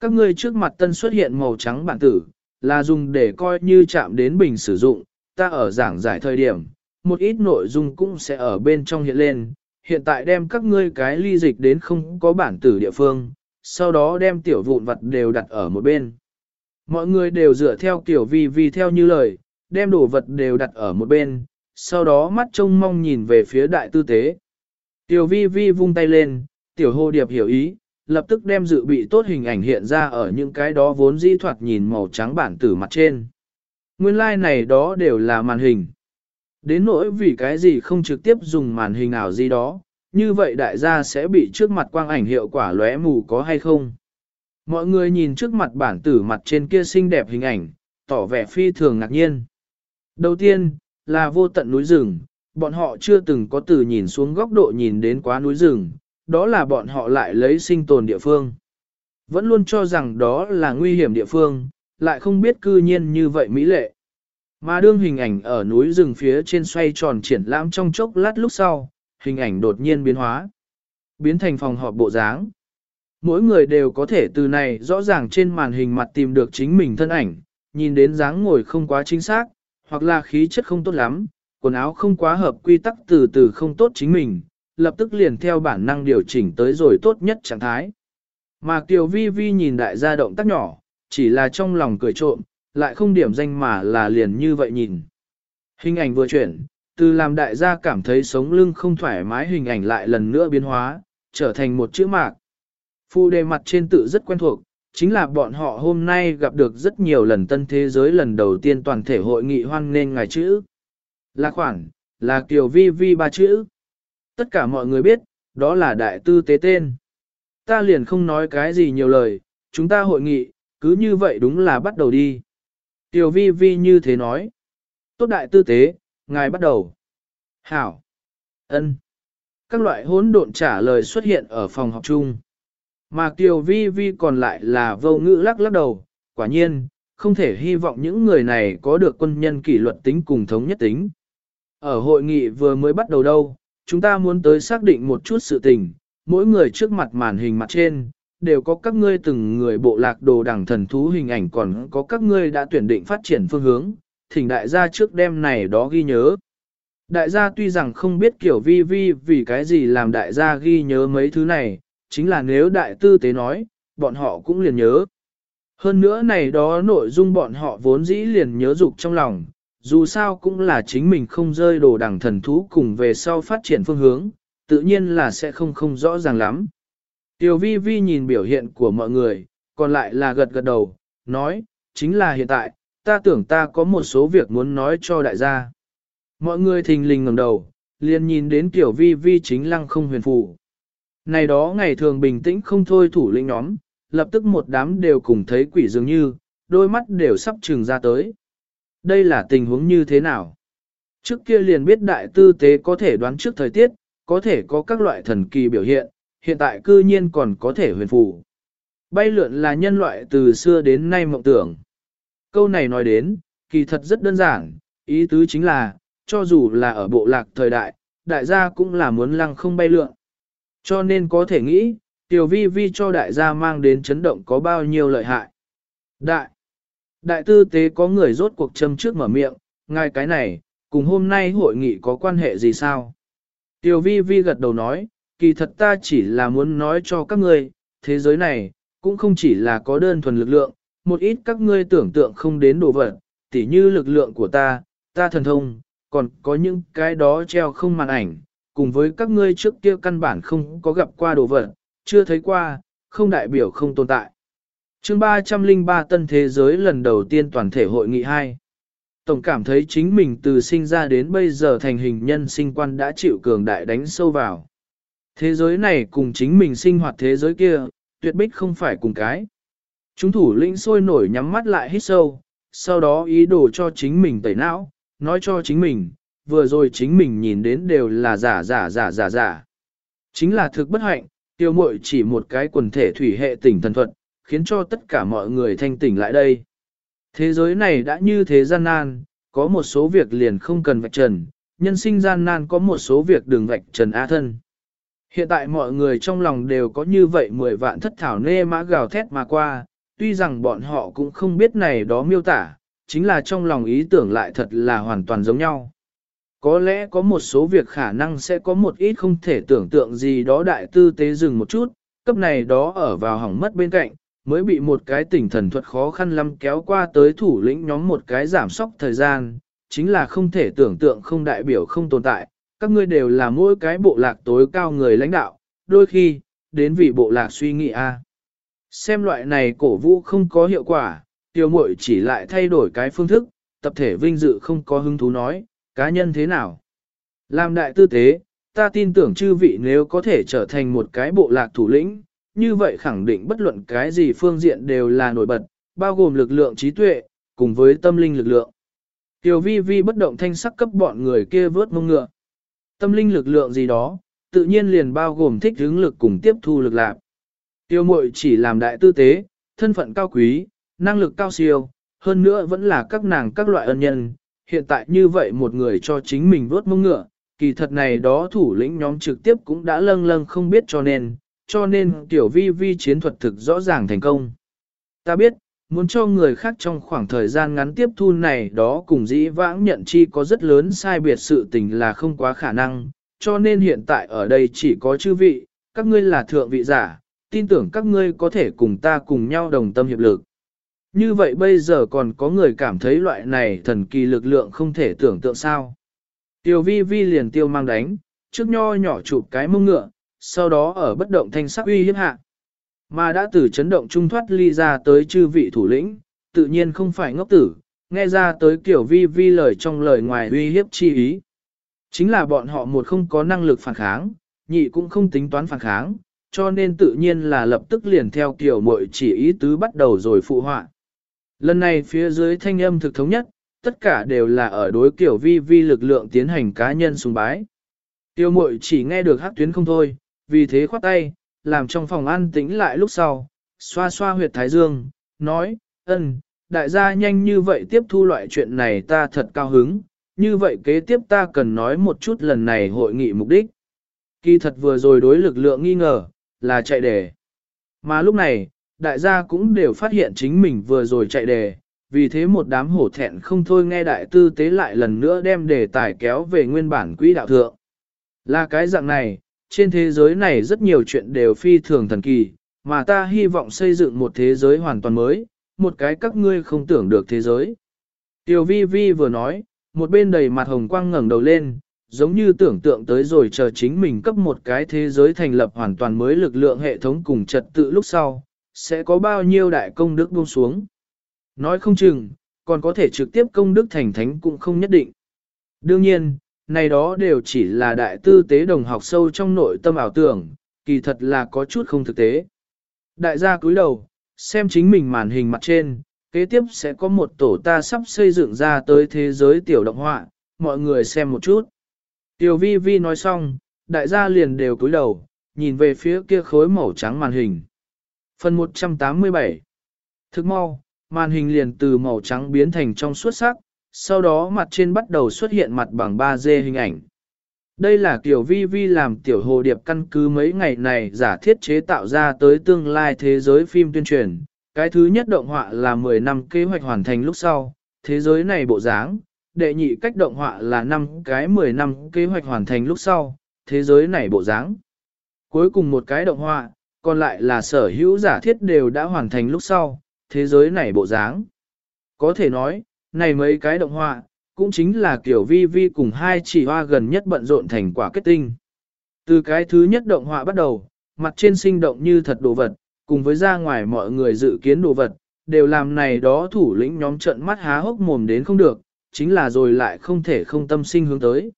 Các ngươi trước mặt tân xuất hiện màu trắng bản tử, là dùng để coi như chạm đến bình sử dụng, ta ở giảng giải thời điểm, một ít nội dung cũng sẽ ở bên trong hiện lên, hiện tại đem các ngươi cái ly dịch đến không có bản tử địa phương, sau đó đem tiểu vụn vật đều đặt ở một bên. Mọi người đều dựa theo kiểu vi vi theo như lời, đem đồ vật đều đặt ở một bên, sau đó mắt trông mong nhìn về phía đại tư tế. Tiểu vi vi vung tay lên, tiểu hô điệp hiểu ý, lập tức đem dự bị tốt hình ảnh hiện ra ở những cái đó vốn di thoạt nhìn màu trắng bản tử mặt trên. Nguyên lai like này đó đều là màn hình. Đến nỗi vì cái gì không trực tiếp dùng màn hình nào gì đó, như vậy đại gia sẽ bị trước mặt quang ảnh hiệu quả lóe mù có hay không. Mọi người nhìn trước mặt bản tử mặt trên kia xinh đẹp hình ảnh, tỏ vẻ phi thường ngạc nhiên. Đầu tiên, là vô tận núi rừng, bọn họ chưa từng có từ nhìn xuống góc độ nhìn đến quá núi rừng, đó là bọn họ lại lấy sinh tồn địa phương. Vẫn luôn cho rằng đó là nguy hiểm địa phương, lại không biết cư nhiên như vậy mỹ lệ. Mà đương hình ảnh ở núi rừng phía trên xoay tròn triển lãm trong chốc lát lúc sau, hình ảnh đột nhiên biến hóa. Biến thành phòng họp bộ dáng. Mỗi người đều có thể từ này rõ ràng trên màn hình mặt tìm được chính mình thân ảnh, nhìn đến dáng ngồi không quá chính xác, hoặc là khí chất không tốt lắm, quần áo không quá hợp quy tắc từ từ không tốt chính mình, lập tức liền theo bản năng điều chỉnh tới rồi tốt nhất trạng thái. Mà Kiều Vi Vi nhìn đại gia động tác nhỏ, chỉ là trong lòng cười trộm, lại không điểm danh mà là liền như vậy nhìn. Hình ảnh vừa chuyển, từ làm đại gia cảm thấy sống lưng không thoải mái hình ảnh lại lần nữa biến hóa, trở thành một chữ mạc. Phu đề mặt trên tự rất quen thuộc, chính là bọn họ hôm nay gặp được rất nhiều lần tân thế giới lần đầu tiên toàn thể hội nghị hoan nên ngài chữ. Là khoản, là kiểu vi vi ba chữ. Tất cả mọi người biết, đó là đại tư tế tên. Ta liền không nói cái gì nhiều lời, chúng ta hội nghị, cứ như vậy đúng là bắt đầu đi. Tiểu vi vi như thế nói. Tốt đại tư tế, ngài bắt đầu. Hảo. ân. Các loại hỗn độn trả lời xuất hiện ở phòng học chung. Mà Kiều Vi Vi còn lại là vô ngữ lắc lắc đầu, quả nhiên, không thể hy vọng những người này có được quân nhân kỷ luật tính cùng thống nhất tính. Ở hội nghị vừa mới bắt đầu đâu, chúng ta muốn tới xác định một chút sự tình, mỗi người trước mặt màn hình mặt trên, đều có các ngươi từng người bộ lạc đồ đẳng thần thú hình ảnh còn có các ngươi đã tuyển định phát triển phương hướng, thỉnh đại gia trước đêm này đó ghi nhớ. Đại gia tuy rằng không biết kiểu vi vi vì cái gì làm đại gia ghi nhớ mấy thứ này, chính là nếu đại tư tế nói, bọn họ cũng liền nhớ. Hơn nữa này đó nội dung bọn họ vốn dĩ liền nhớ dục trong lòng, dù sao cũng là chính mình không rơi đồ đẳng thần thú cùng về sau phát triển phương hướng, tự nhiên là sẽ không không rõ ràng lắm. Tiểu vi vi nhìn biểu hiện của mọi người, còn lại là gật gật đầu, nói, chính là hiện tại, ta tưởng ta có một số việc muốn nói cho đại gia. Mọi người thình lình ngẩng đầu, liền nhìn đến tiểu vi vi chính lăng không huyền phù. Này đó ngày thường bình tĩnh không thôi thủ lĩnh nhóm, lập tức một đám đều cùng thấy quỷ dường như, đôi mắt đều sắp trừng ra tới. Đây là tình huống như thế nào? Trước kia liền biết đại tư tế có thể đoán trước thời tiết, có thể có các loại thần kỳ biểu hiện, hiện tại cư nhiên còn có thể huyền phù. Bay lượn là nhân loại từ xưa đến nay mộng tưởng. Câu này nói đến, kỳ thật rất đơn giản, ý tứ chính là, cho dù là ở bộ lạc thời đại, đại gia cũng là muốn lăng không bay lượn. Cho nên có thể nghĩ, tiểu vi vi cho đại gia mang đến chấn động có bao nhiêu lợi hại. Đại, đại tư tế có người rốt cuộc châm trước mở miệng, ngay cái này, cùng hôm nay hội nghị có quan hệ gì sao? Tiểu vi vi gật đầu nói, kỳ thật ta chỉ là muốn nói cho các ngươi, thế giới này, cũng không chỉ là có đơn thuần lực lượng, một ít các ngươi tưởng tượng không đến đồ vật, tỉ như lực lượng của ta, ta thần thông, còn có những cái đó treo không màn ảnh, cùng với các ngươi trước kia căn bản không có gặp qua đồ vật, chưa thấy qua, không đại biểu không tồn tại. chương 303 tân thế giới lần đầu tiên toàn thể hội nghị 2. Tổng cảm thấy chính mình từ sinh ra đến bây giờ thành hình nhân sinh quan đã chịu cường đại đánh sâu vào. Thế giới này cùng chính mình sinh hoạt thế giới kia, tuyệt bích không phải cùng cái. Chúng thủ lĩnh sôi nổi nhắm mắt lại hít sâu, sau đó ý đồ cho chính mình tẩy não, nói cho chính mình, vừa rồi chính mình nhìn đến đều là giả giả giả giả giả. Chính là thực bất hạnh, Tiêu mội chỉ một cái quần thể thủy hệ tỉnh thần thuật, khiến cho tất cả mọi người thanh tỉnh lại đây. Thế giới này đã như thế gian nan, có một số việc liền không cần vạch trần, nhân sinh gian nan có một số việc đừng vạch trần á thân. Hiện tại mọi người trong lòng đều có như vậy 10 vạn thất thảo nê mã gào thét mà qua, tuy rằng bọn họ cũng không biết này đó miêu tả, chính là trong lòng ý tưởng lại thật là hoàn toàn giống nhau. Có lẽ có một số việc khả năng sẽ có một ít không thể tưởng tượng gì đó đại tư tế dừng một chút, cấp này đó ở vào hỏng mất bên cạnh, mới bị một cái tỉnh thần thuật khó khăn lắm kéo qua tới thủ lĩnh nhóm một cái giảm sóc thời gian, chính là không thể tưởng tượng không đại biểu không tồn tại, các ngươi đều là mỗi cái bộ lạc tối cao người lãnh đạo, đôi khi, đến vị bộ lạc suy nghĩ a Xem loại này cổ vũ không có hiệu quả, tiêu muội chỉ lại thay đổi cái phương thức, tập thể vinh dự không có hứng thú nói, cá nhân thế nào. Làm đại tư tế, ta tin tưởng chư vị nếu có thể trở thành một cái bộ lạc thủ lĩnh, như vậy khẳng định bất luận cái gì phương diện đều là nổi bật, bao gồm lực lượng trí tuệ, cùng với tâm linh lực lượng. Tiểu vi vi bất động thanh sắc cấp bọn người kia vớt mông ngựa. Tâm linh lực lượng gì đó, tự nhiên liền bao gồm thích hướng lực cùng tiếp thu lực lạc. Tiêu mội chỉ làm đại tư tế, thân phận cao quý, năng lực cao siêu, hơn nữa vẫn là các nàng các loại ân nhân. Hiện tại như vậy một người cho chính mình vốt mông ngựa, kỳ thật này đó thủ lĩnh nhóm trực tiếp cũng đã lâng lâng không biết cho nên, cho nên tiểu vi vi chiến thuật thực rõ ràng thành công. Ta biết, muốn cho người khác trong khoảng thời gian ngắn tiếp thu này đó cùng dĩ vãng nhận chi có rất lớn sai biệt sự tình là không quá khả năng, cho nên hiện tại ở đây chỉ có chư vị, các ngươi là thượng vị giả, tin tưởng các ngươi có thể cùng ta cùng nhau đồng tâm hiệp lực. Như vậy bây giờ còn có người cảm thấy loại này thần kỳ lực lượng không thể tưởng tượng sao. Tiêu vi vi liền tiêu mang đánh, trước nho nhỏ chụp cái mông ngựa, sau đó ở bất động thanh sắc uy hiếp hạ. Mà đã từ chấn động trung thoát ly ra tới chư vị thủ lĩnh, tự nhiên không phải ngốc tử, nghe ra tới kiểu vi vi lời trong lời ngoài uy hiếp chi ý. Chính là bọn họ một không có năng lực phản kháng, nhị cũng không tính toán phản kháng, cho nên tự nhiên là lập tức liền theo kiểu mội chỉ ý tứ bắt đầu rồi phụ họa. Lần này phía dưới thanh âm thực thống nhất, tất cả đều là ở đối kiểu vi vi lực lượng tiến hành cá nhân sùng bái. Tiêu mội chỉ nghe được hát tuyến không thôi, vì thế khoát tay, làm trong phòng an tĩnh lại lúc sau, xoa xoa huyệt thái dương, nói, ân, đại gia nhanh như vậy tiếp thu loại chuyện này ta thật cao hứng, như vậy kế tiếp ta cần nói một chút lần này hội nghị mục đích. Kỳ thật vừa rồi đối lực lượng nghi ngờ, là chạy đề. Mà lúc này, đại gia cũng đều phát hiện chính mình vừa rồi chạy đề, vì thế một đám hổ thẹn không thôi nghe đại tư tế lại lần nữa đem đề tài kéo về nguyên bản quỹ đạo thượng. Là cái dạng này, trên thế giới này rất nhiều chuyện đều phi thường thần kỳ, mà ta hy vọng xây dựng một thế giới hoàn toàn mới, một cái các ngươi không tưởng được thế giới. Tiểu vi vi vừa nói, một bên đầy mặt hồng quang ngẩng đầu lên, giống như tưởng tượng tới rồi chờ chính mình cấp một cái thế giới thành lập hoàn toàn mới lực lượng hệ thống cùng trật tự lúc sau, sẽ có bao nhiêu đại công đức buông xuống. Nói không chừng, còn có thể trực tiếp công đức thành thánh cũng không nhất định. Đương nhiên, này đó đều chỉ là đại tư tế đồng học sâu trong nội tâm ảo tưởng, kỳ thật là có chút không thực tế. Đại gia cúi đầu, xem chính mình màn hình mặt trên, kế tiếp sẽ có một tổ ta sắp xây dựng ra tới thế giới tiểu động họa, mọi người xem một chút. Tiểu vi vi nói xong, đại gia liền đều cúi đầu, nhìn về phía kia khối màu trắng màn hình. Phần 187 Thức mau, màn hình liền từ màu trắng biến thành trong suốt sắc, sau đó mặt trên bắt đầu xuất hiện mặt bằng 3D hình ảnh. Đây là kiểu vi vi làm tiểu hồ điệp căn cứ mấy ngày này giả thiết chế tạo ra tới tương lai thế giới phim tuyên truyền. Cái thứ nhất động họa là 10 năm kế hoạch hoàn thành lúc sau, thế giới này bộ dáng. Đệ nhị cách động họa là năm cái 10 năm kế hoạch hoàn thành lúc sau, thế giới này bộ dáng. Cuối cùng một cái động họa, còn lại là sở hữu giả thiết đều đã hoàn thành lúc sau, thế giới này bộ dáng. Có thể nói, này mấy cái động họa, cũng chính là kiểu vi vi cùng hai chỉ hoa gần nhất bận rộn thành quả kết tinh. Từ cái thứ nhất động họa bắt đầu, mặt trên sinh động như thật đồ vật, cùng với ra ngoài mọi người dự kiến đồ vật, đều làm này đó thủ lĩnh nhóm trận mắt há hốc mồm đến không được, chính là rồi lại không thể không tâm sinh hướng tới.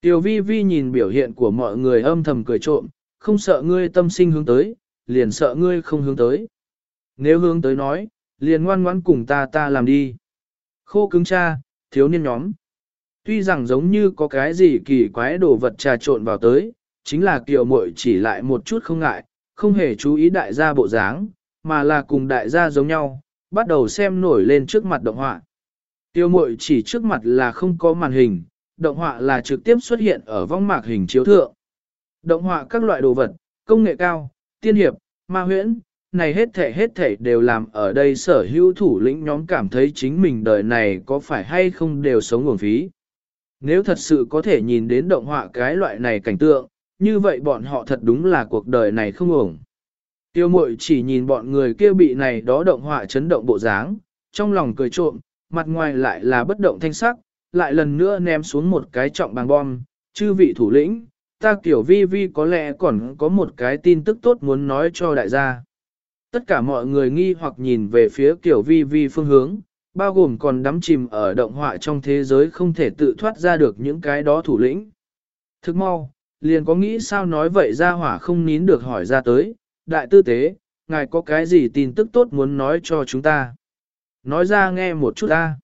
Tiểu vi vi nhìn biểu hiện của mọi người âm thầm cười trộm, không sợ ngươi tâm sinh hướng tới, liền sợ ngươi không hướng tới. Nếu hướng tới nói, liền ngoan ngoãn cùng ta ta làm đi. Khô cứng cha, thiếu niên nhóm. Tuy rằng giống như có cái gì kỳ quái đồ vật trà trộn vào tới, chính là kiều muội chỉ lại một chút không ngại, không hề chú ý đại gia bộ dáng, mà là cùng đại gia giống nhau, bắt đầu xem nổi lên trước mặt động họa. Tiêu mội chỉ trước mặt là không có màn hình, động họa là trực tiếp xuất hiện ở vong mạc hình chiếu thượng. Động họa các loại đồ vật, công nghệ cao, tiên hiệp, ma huyễn, này hết thể hết thể đều làm ở đây sở hữu thủ lĩnh nhóm cảm thấy chính mình đời này có phải hay không đều sống nguồn phí. Nếu thật sự có thể nhìn đến động họa cái loại này cảnh tượng, như vậy bọn họ thật đúng là cuộc đời này không ổng. Tiêu mội chỉ nhìn bọn người kia bị này đó động họa chấn động bộ dáng, trong lòng cười trộm, mặt ngoài lại là bất động thanh sắc, lại lần nữa ném xuống một cái trọng bằng bom, chư vị thủ lĩnh, ta kiểu vi vi có lẽ còn có một cái tin tức tốt muốn nói cho đại gia. Tất cả mọi người nghi hoặc nhìn về phía kiểu vi vi phương hướng, bao gồm còn đắm chìm ở động họa trong thế giới không thể tự thoát ra được những cái đó thủ lĩnh. Thức mau, liền có nghĩ sao nói vậy ra hỏa không nín được hỏi ra tới, đại tư tế, ngài có cái gì tin tức tốt muốn nói cho chúng ta. Nói ra nghe một chút ta.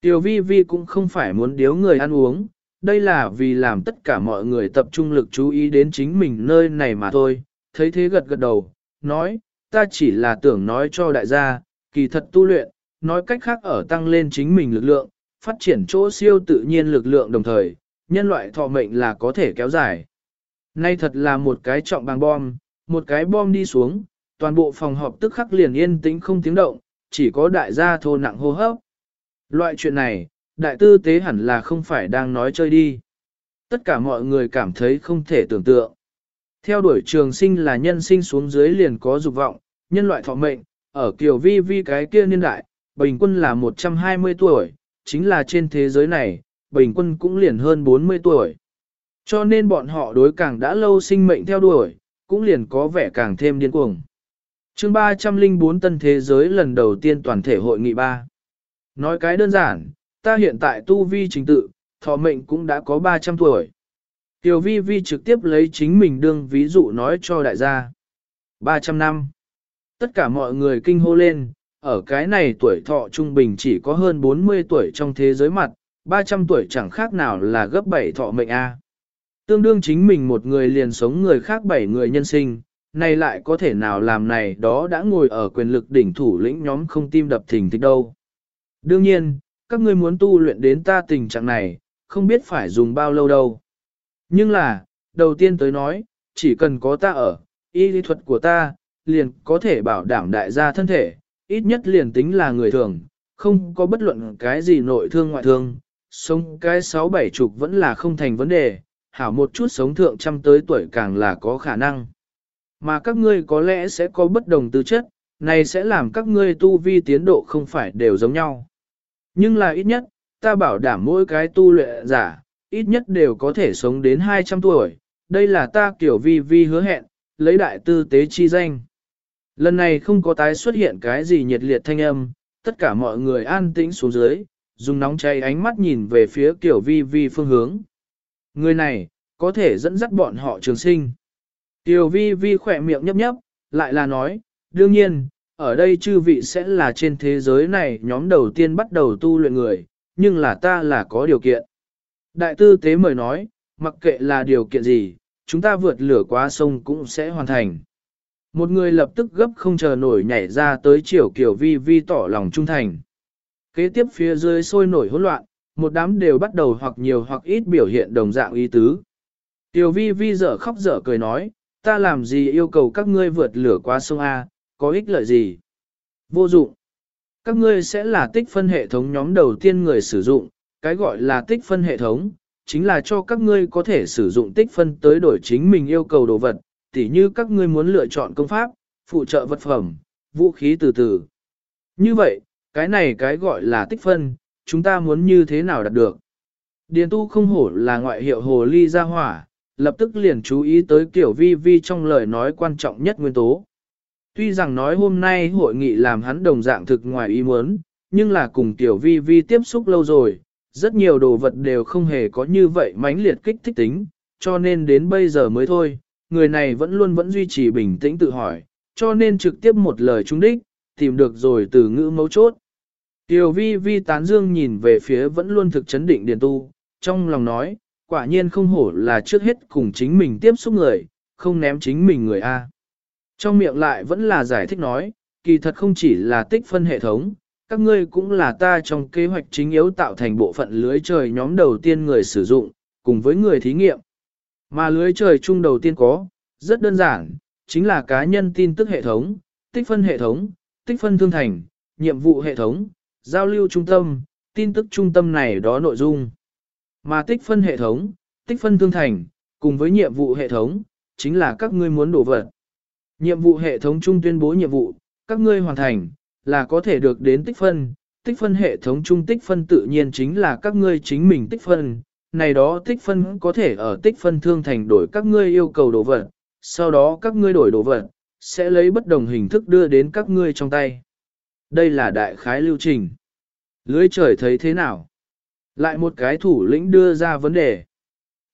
Tiểu vi vi cũng không phải muốn điếu người ăn uống, đây là vì làm tất cả mọi người tập trung lực chú ý đến chính mình nơi này mà thôi. Thấy thế gật gật đầu, nói, ta chỉ là tưởng nói cho đại gia, kỳ thật tu luyện, nói cách khác ở tăng lên chính mình lực lượng, phát triển chỗ siêu tự nhiên lực lượng đồng thời, nhân loại thọ mệnh là có thể kéo dài. Nay thật là một cái trọng bằng bom, một cái bom đi xuống, toàn bộ phòng họp tức khắc liền yên tĩnh không tiếng động, chỉ có đại gia thô nặng hô hấp. Loại chuyện này, đại tư tế hẳn là không phải đang nói chơi đi. Tất cả mọi người cảm thấy không thể tưởng tượng. Theo đuổi trường sinh là nhân sinh xuống dưới liền có dục vọng, nhân loại thọ mệnh, ở kiểu vi vi cái kia niên đại, bình quân là 120 tuổi, chính là trên thế giới này, bình quân cũng liền hơn 40 tuổi. Cho nên bọn họ đối càng đã lâu sinh mệnh theo đuổi, cũng liền có vẻ càng thêm điên cuồng chương 304 tân thế giới lần đầu tiên toàn thể hội nghị 3. Nói cái đơn giản, ta hiện tại tu vi chính tự, thọ mệnh cũng đã có 300 tuổi. Tiểu vi vi trực tiếp lấy chính mình đương ví dụ nói cho đại gia. 300 năm. Tất cả mọi người kinh hô lên, ở cái này tuổi thọ trung bình chỉ có hơn 40 tuổi trong thế giới mặt, 300 tuổi chẳng khác nào là gấp 7 thọ mệnh A. Tương đương chính mình một người liền sống người khác 7 người nhân sinh, này lại có thể nào làm này đó đã ngồi ở quyền lực đỉnh thủ lĩnh nhóm không tim đập thình thịch đâu. Đương nhiên, các ngươi muốn tu luyện đến ta tình trạng này, không biết phải dùng bao lâu đâu. Nhưng là, đầu tiên tới nói, chỉ cần có ta ở, y lý thuật của ta, liền có thể bảo đảm đại gia thân thể, ít nhất liền tính là người thường, không có bất luận cái gì nội thương ngoại thương, sống cái sáu bảy chục vẫn là không thành vấn đề, hảo một chút sống thượng trăm tới tuổi càng là có khả năng. Mà các ngươi có lẽ sẽ có bất đồng tư chất, này sẽ làm các ngươi tu vi tiến độ không phải đều giống nhau. Nhưng là ít nhất, ta bảo đảm mỗi cái tu luyện giả, ít nhất đều có thể sống đến 200 tuổi, đây là ta kiểu vi vi hứa hẹn, lấy đại tư tế chi danh. Lần này không có tái xuất hiện cái gì nhiệt liệt thanh âm, tất cả mọi người an tĩnh xuống dưới, dùng nóng cháy ánh mắt nhìn về phía kiểu vi vi phương hướng. Người này, có thể dẫn dắt bọn họ trường sinh. Tiểu vi vi khỏe miệng nhấp nhấp, lại là nói, đương nhiên, ở đây chư vị sẽ là trên thế giới này nhóm đầu tiên bắt đầu tu luyện người, nhưng là ta là có điều kiện. Đại tư tế mời nói, mặc kệ là điều kiện gì, chúng ta vượt lửa qua sông cũng sẽ hoàn thành. Một người lập tức gấp không chờ nổi nhảy ra tới chiều kiểu vi vi tỏ lòng trung thành. Kế tiếp phía dưới sôi nổi hỗn loạn, một đám đều bắt đầu hoặc nhiều hoặc ít biểu hiện đồng dạng ý tứ. Tiểu vi vi dở khóc dở cười nói, ta làm gì yêu cầu các ngươi vượt lửa qua sông A, có ích lợi gì? Vô dụng. Các ngươi sẽ là tích phân hệ thống nhóm đầu tiên người sử dụng, cái gọi là tích phân hệ thống, chính là cho các ngươi có thể sử dụng tích phân tới đổi chính mình yêu cầu đồ vật, tỉ như các ngươi muốn lựa chọn công pháp, phụ trợ vật phẩm, vũ khí từ từ. Như vậy, cái này cái gọi là tích phân, chúng ta muốn như thế nào đạt được? Điền tu không hổ là ngoại hiệu hồ ly gia hỏa, lập tức liền chú ý tới kiểu vi vi trong lời nói quan trọng nhất nguyên tố. Tuy rằng nói hôm nay hội nghị làm hắn đồng dạng thực ngoài ý muốn, nhưng là cùng tiểu vi vi tiếp xúc lâu rồi, rất nhiều đồ vật đều không hề có như vậy mãnh liệt kích thích tính, cho nên đến bây giờ mới thôi, người này vẫn luôn vẫn duy trì bình tĩnh tự hỏi, cho nên trực tiếp một lời trúng đích, tìm được rồi từ ngữ mấu chốt. Tiểu vi vi tán dương nhìn về phía vẫn luôn thực chấn định điền tu, trong lòng nói, quả nhiên không hổ là trước hết cùng chính mình tiếp xúc người, không ném chính mình người A. Trong miệng lại vẫn là giải thích nói, kỳ thật không chỉ là tích phân hệ thống, các ngươi cũng là ta trong kế hoạch chính yếu tạo thành bộ phận lưới trời nhóm đầu tiên người sử dụng, cùng với người thí nghiệm. Mà lưới trời chung đầu tiên có, rất đơn giản, chính là cá nhân tin tức hệ thống, tích phân hệ thống, tích phân thương thành, nhiệm vụ hệ thống, giao lưu trung tâm, tin tức trung tâm này đó nội dung. Mà tích phân hệ thống, tích phân thương thành, cùng với nhiệm vụ hệ thống, chính là các ngươi muốn đổ vật. Nhiệm vụ hệ thống chung tuyên bố nhiệm vụ, các ngươi hoàn thành, là có thể được đến tích phân. Tích phân hệ thống chung tích phân tự nhiên chính là các ngươi chính mình tích phân. Này đó tích phân có thể ở tích phân thương thành đổi các ngươi yêu cầu đồ vật, sau đó các ngươi đổi đồ vật, sẽ lấy bất đồng hình thức đưa đến các ngươi trong tay. Đây là đại khái lưu trình. Lưới trời thấy thế nào? Lại một cái thủ lĩnh đưa ra vấn đề.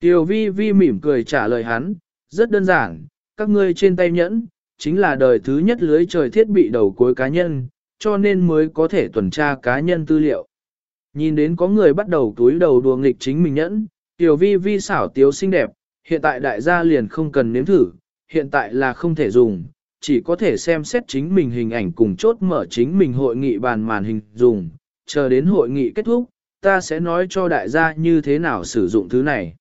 Tiểu vi vi mỉm cười trả lời hắn, rất đơn giản, các ngươi trên tay nhẫn, chính là đời thứ nhất lưới trời thiết bị đầu cuối cá nhân, cho nên mới có thể tuần tra cá nhân tư liệu. Nhìn đến có người bắt đầu túi đầu đùa nghịch chính mình nhẫn, tiểu vi vi xảo tiếu xinh đẹp, hiện tại đại gia liền không cần nếm thử, hiện tại là không thể dùng, chỉ có thể xem xét chính mình hình ảnh cùng chốt mở chính mình hội nghị bàn màn hình dùng, chờ đến hội nghị kết thúc, ta sẽ nói cho đại gia như thế nào sử dụng thứ này.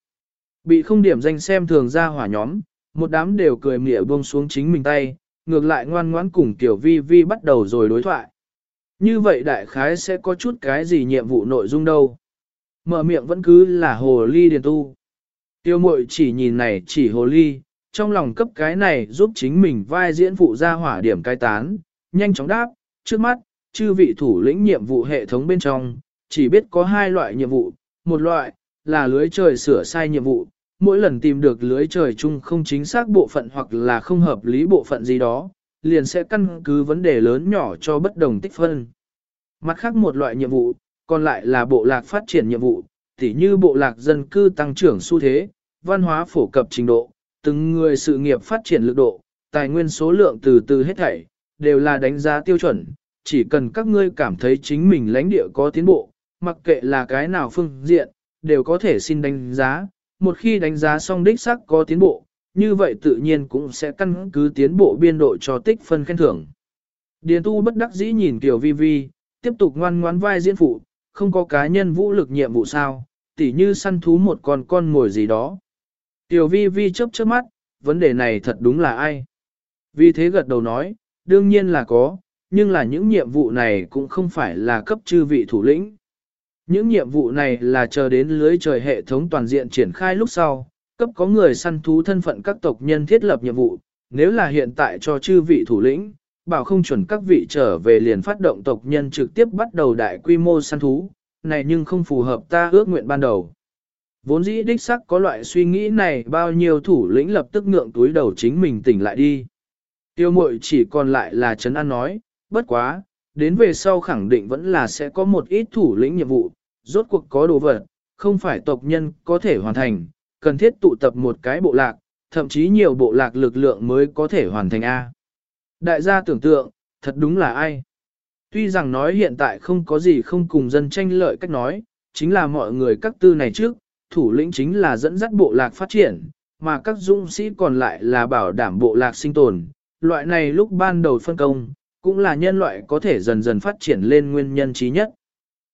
Bị không điểm danh xem thường ra hỏa nhóm, một đám đều cười mỉa buông xuống chính mình tay, ngược lại ngoan ngoãn cùng Tiểu Vi Vi bắt đầu rồi đối thoại. Như vậy đại khái sẽ có chút cái gì nhiệm vụ nội dung đâu. Mở miệng vẫn cứ là hồ ly điền tu. Tiêu mội chỉ nhìn này chỉ hồ ly, trong lòng cấp cái này giúp chính mình vai diễn phụ ra hỏa điểm cai tán, nhanh chóng đáp, trước mắt, chư vị thủ lĩnh nhiệm vụ hệ thống bên trong, chỉ biết có hai loại nhiệm vụ, một loại, là lưới trời sửa sai nhiệm vụ, mỗi lần tìm được lưới trời chung không chính xác bộ phận hoặc là không hợp lý bộ phận gì đó, liền sẽ căn cứ vấn đề lớn nhỏ cho bất đồng tích phân. Mặt khác một loại nhiệm vụ, còn lại là bộ lạc phát triển nhiệm vụ, tỉ như bộ lạc dân cư tăng trưởng xu thế, văn hóa phổ cập trình độ, từng người sự nghiệp phát triển lực độ, tài nguyên số lượng từ từ hết thảy, đều là đánh giá tiêu chuẩn, chỉ cần các ngươi cảm thấy chính mình lãnh địa có tiến bộ, mặc kệ là cái nào phương diện, đều có thể xin đánh giá, một khi đánh giá xong đích xác có tiến bộ, như vậy tự nhiên cũng sẽ căn cứ tiến bộ biên độ cho tích phân khen thưởng. Điền tu bất đắc dĩ nhìn Tiểu Vi Vi, tiếp tục ngoan ngoãn vai diễn phụ, không có cá nhân vũ lực nhiệm vụ sao, tỉ như săn thú một con con ngồi gì đó. Tiểu Vi Vi chớp chớp mắt, vấn đề này thật đúng là ai? Vì thế gật đầu nói, đương nhiên là có, nhưng là những nhiệm vụ này cũng không phải là cấp chư vị thủ lĩnh. Những nhiệm vụ này là chờ đến lưới trời hệ thống toàn diện triển khai lúc sau, cấp có người săn thú thân phận các tộc nhân thiết lập nhiệm vụ, nếu là hiện tại cho chư vị thủ lĩnh, bảo không chuẩn các vị trở về liền phát động tộc nhân trực tiếp bắt đầu đại quy mô săn thú, này nhưng không phù hợp ta ước nguyện ban đầu. Vốn dĩ đích sắc có loại suy nghĩ này bao nhiêu thủ lĩnh lập tức ngượng túi đầu chính mình tỉnh lại đi. Tiêu mội chỉ còn lại là Trấn An nói, bất quá, đến về sau khẳng định vẫn là sẽ có một ít thủ lĩnh nhiệm vụ, rốt cuộc có đồ vật, không phải tộc nhân có thể hoàn thành, cần thiết tụ tập một cái bộ lạc, thậm chí nhiều bộ lạc lực lượng mới có thể hoàn thành A. Đại gia tưởng tượng, thật đúng là ai? Tuy rằng nói hiện tại không có gì không cùng dân tranh lợi cách nói, chính là mọi người các tư này trước, thủ lĩnh chính là dẫn dắt bộ lạc phát triển, mà các dũng sĩ còn lại là bảo đảm bộ lạc sinh tồn. Loại này lúc ban đầu phân công, cũng là nhân loại có thể dần dần phát triển lên nguyên nhân trí nhất.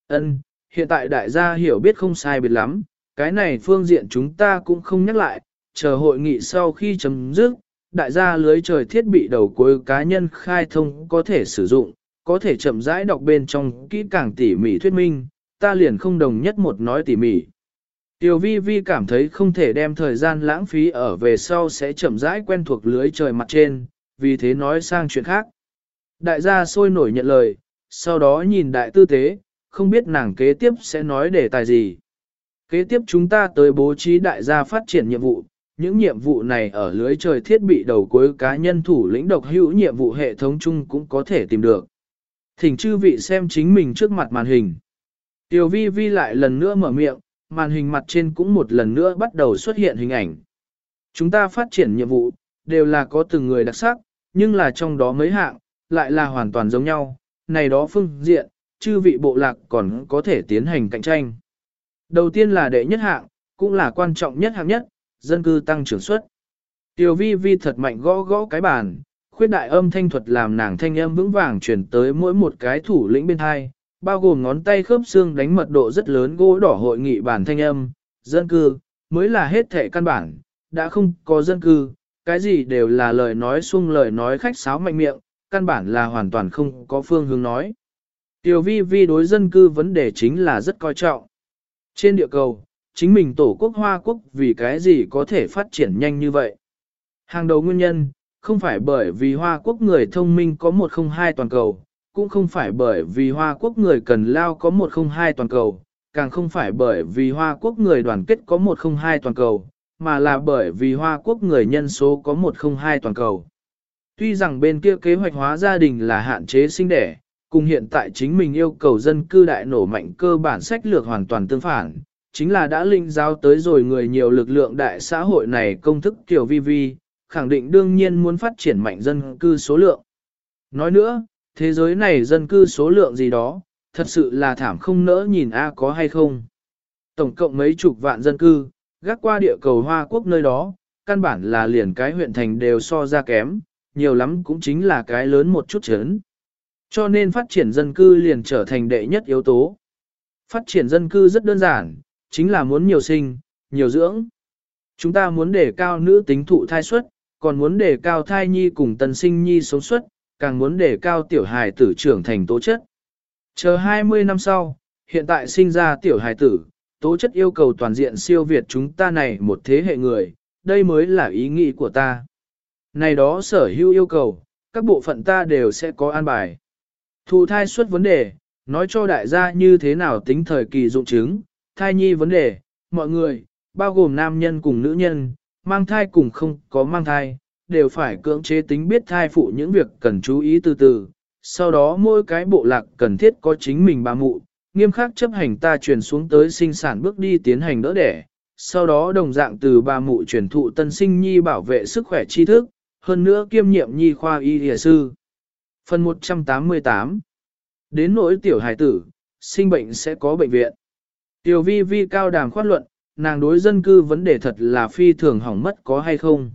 Ân, hiện tại đại gia hiểu biết không sai biệt lắm, cái này phương diện chúng ta cũng không nhắc lại, chờ hội nghị sau khi chấm dứt, đại gia lưới trời thiết bị đầu cuối cá nhân khai thông có thể sử dụng, có thể chậm rãi đọc bên trong kỹ càng tỉ mỉ thuyết minh, ta liền không đồng nhất một nói tỉ mỉ. Tiểu vi vi cảm thấy không thể đem thời gian lãng phí ở về sau sẽ chậm rãi quen thuộc lưới trời mặt trên, vì thế nói sang chuyện khác. Đại gia sôi nổi nhận lời, sau đó nhìn đại tư tế, không biết nàng kế tiếp sẽ nói đề tài gì. Kế tiếp chúng ta tới bố trí đại gia phát triển nhiệm vụ, những nhiệm vụ này ở lưới trời thiết bị đầu cuối cá nhân thủ lĩnh độc hữu nhiệm vụ hệ thống chung cũng có thể tìm được. Thỉnh chư vị xem chính mình trước mặt màn hình. Tiểu vi vi lại lần nữa mở miệng, màn hình mặt trên cũng một lần nữa bắt đầu xuất hiện hình ảnh. Chúng ta phát triển nhiệm vụ, đều là có từng người đặc sắc, nhưng là trong đó mấy hạng, lại là hoàn toàn giống nhau, này đó phương diện, chư vị bộ lạc còn có thể tiến hành cạnh tranh. Đầu tiên là đệ nhất hạng, cũng là quan trọng nhất hạng nhất, dân cư tăng trưởng suất. Tiểu vi vi thật mạnh gõ gõ cái bàn, khuyết đại âm thanh thuật làm nàng thanh âm vững vàng chuyển tới mỗi một cái thủ lĩnh bên hai, bao gồm ngón tay khớp xương đánh mật độ rất lớn gỗ đỏ hội nghị bản thanh âm, dân cư, mới là hết thể căn bản, đã không có dân cư, cái gì đều là lời nói xuông lời nói khách sáo mạnh miệng, căn bản là hoàn toàn không có phương hướng nói. Tiểu vi vi đối dân cư vấn đề chính là rất coi trọng. Trên địa cầu, chính mình tổ quốc Hoa Quốc vì cái gì có thể phát triển nhanh như vậy. Hàng đầu nguyên nhân, không phải bởi vì Hoa Quốc người thông minh có 102 toàn cầu, cũng không phải bởi vì Hoa Quốc người cần lao có 102 toàn cầu, càng không phải bởi vì Hoa Quốc người đoàn kết có 102 toàn cầu, mà là bởi vì Hoa Quốc người nhân số có 102 toàn cầu. Tuy rằng bên kia kế hoạch hóa gia đình là hạn chế sinh đẻ, cùng hiện tại chính mình yêu cầu dân cư đại nổ mạnh cơ bản sách lược hoàn toàn tương phản, chính là đã linh giao tới rồi người nhiều lực lượng đại xã hội này công thức kiểu vi vi, khẳng định đương nhiên muốn phát triển mạnh dân cư số lượng. Nói nữa, thế giới này dân cư số lượng gì đó, thật sự là thảm không nỡ nhìn A à có hay không. Tổng cộng mấy chục vạn dân cư, gác qua địa cầu Hoa Quốc nơi đó, căn bản là liền cái huyện thành đều so ra kém, nhiều lắm cũng chính là cái lớn một chút chấn. Cho nên phát triển dân cư liền trở thành đệ nhất yếu tố. Phát triển dân cư rất đơn giản, chính là muốn nhiều sinh, nhiều dưỡng. Chúng ta muốn đề cao nữ tính thụ thai suất, còn muốn đề cao thai nhi cùng tân sinh nhi sống suất, càng muốn đề cao tiểu hài tử trưởng thành tố chất. Chờ 20 năm sau, hiện tại sinh ra tiểu hài tử, tố chất yêu cầu toàn diện siêu việt chúng ta này một thế hệ người, đây mới là ý nghĩ của ta. Này đó sở hữu yêu cầu, các bộ phận ta đều sẽ có an bài. Thụ thai suất vấn đề, nói cho đại gia như thế nào tính thời kỳ dụng chứng, thai nhi vấn đề, mọi người, bao gồm nam nhân cùng nữ nhân, mang thai cùng không có mang thai, đều phải cưỡng chế tính biết thai phụ những việc cần chú ý từ từ. Sau đó mỗi cái bộ lạc cần thiết có chính mình bà mụ, nghiêm khắc chấp hành ta truyền xuống tới sinh sản bước đi tiến hành đỡ đẻ. Sau đó đồng dạng từ bà mụ truyền thụ tân sinh nhi bảo vệ sức khỏe tri thức, hơn nữa kiêm nhiệm nhi khoa y y sư. Phần 188 Đến nỗi tiểu hài tử, sinh bệnh sẽ có bệnh viện. Tiểu vi vi cao đàm khoát luận, nàng đối dân cư vấn đề thật là phi thường hỏng mất có hay không.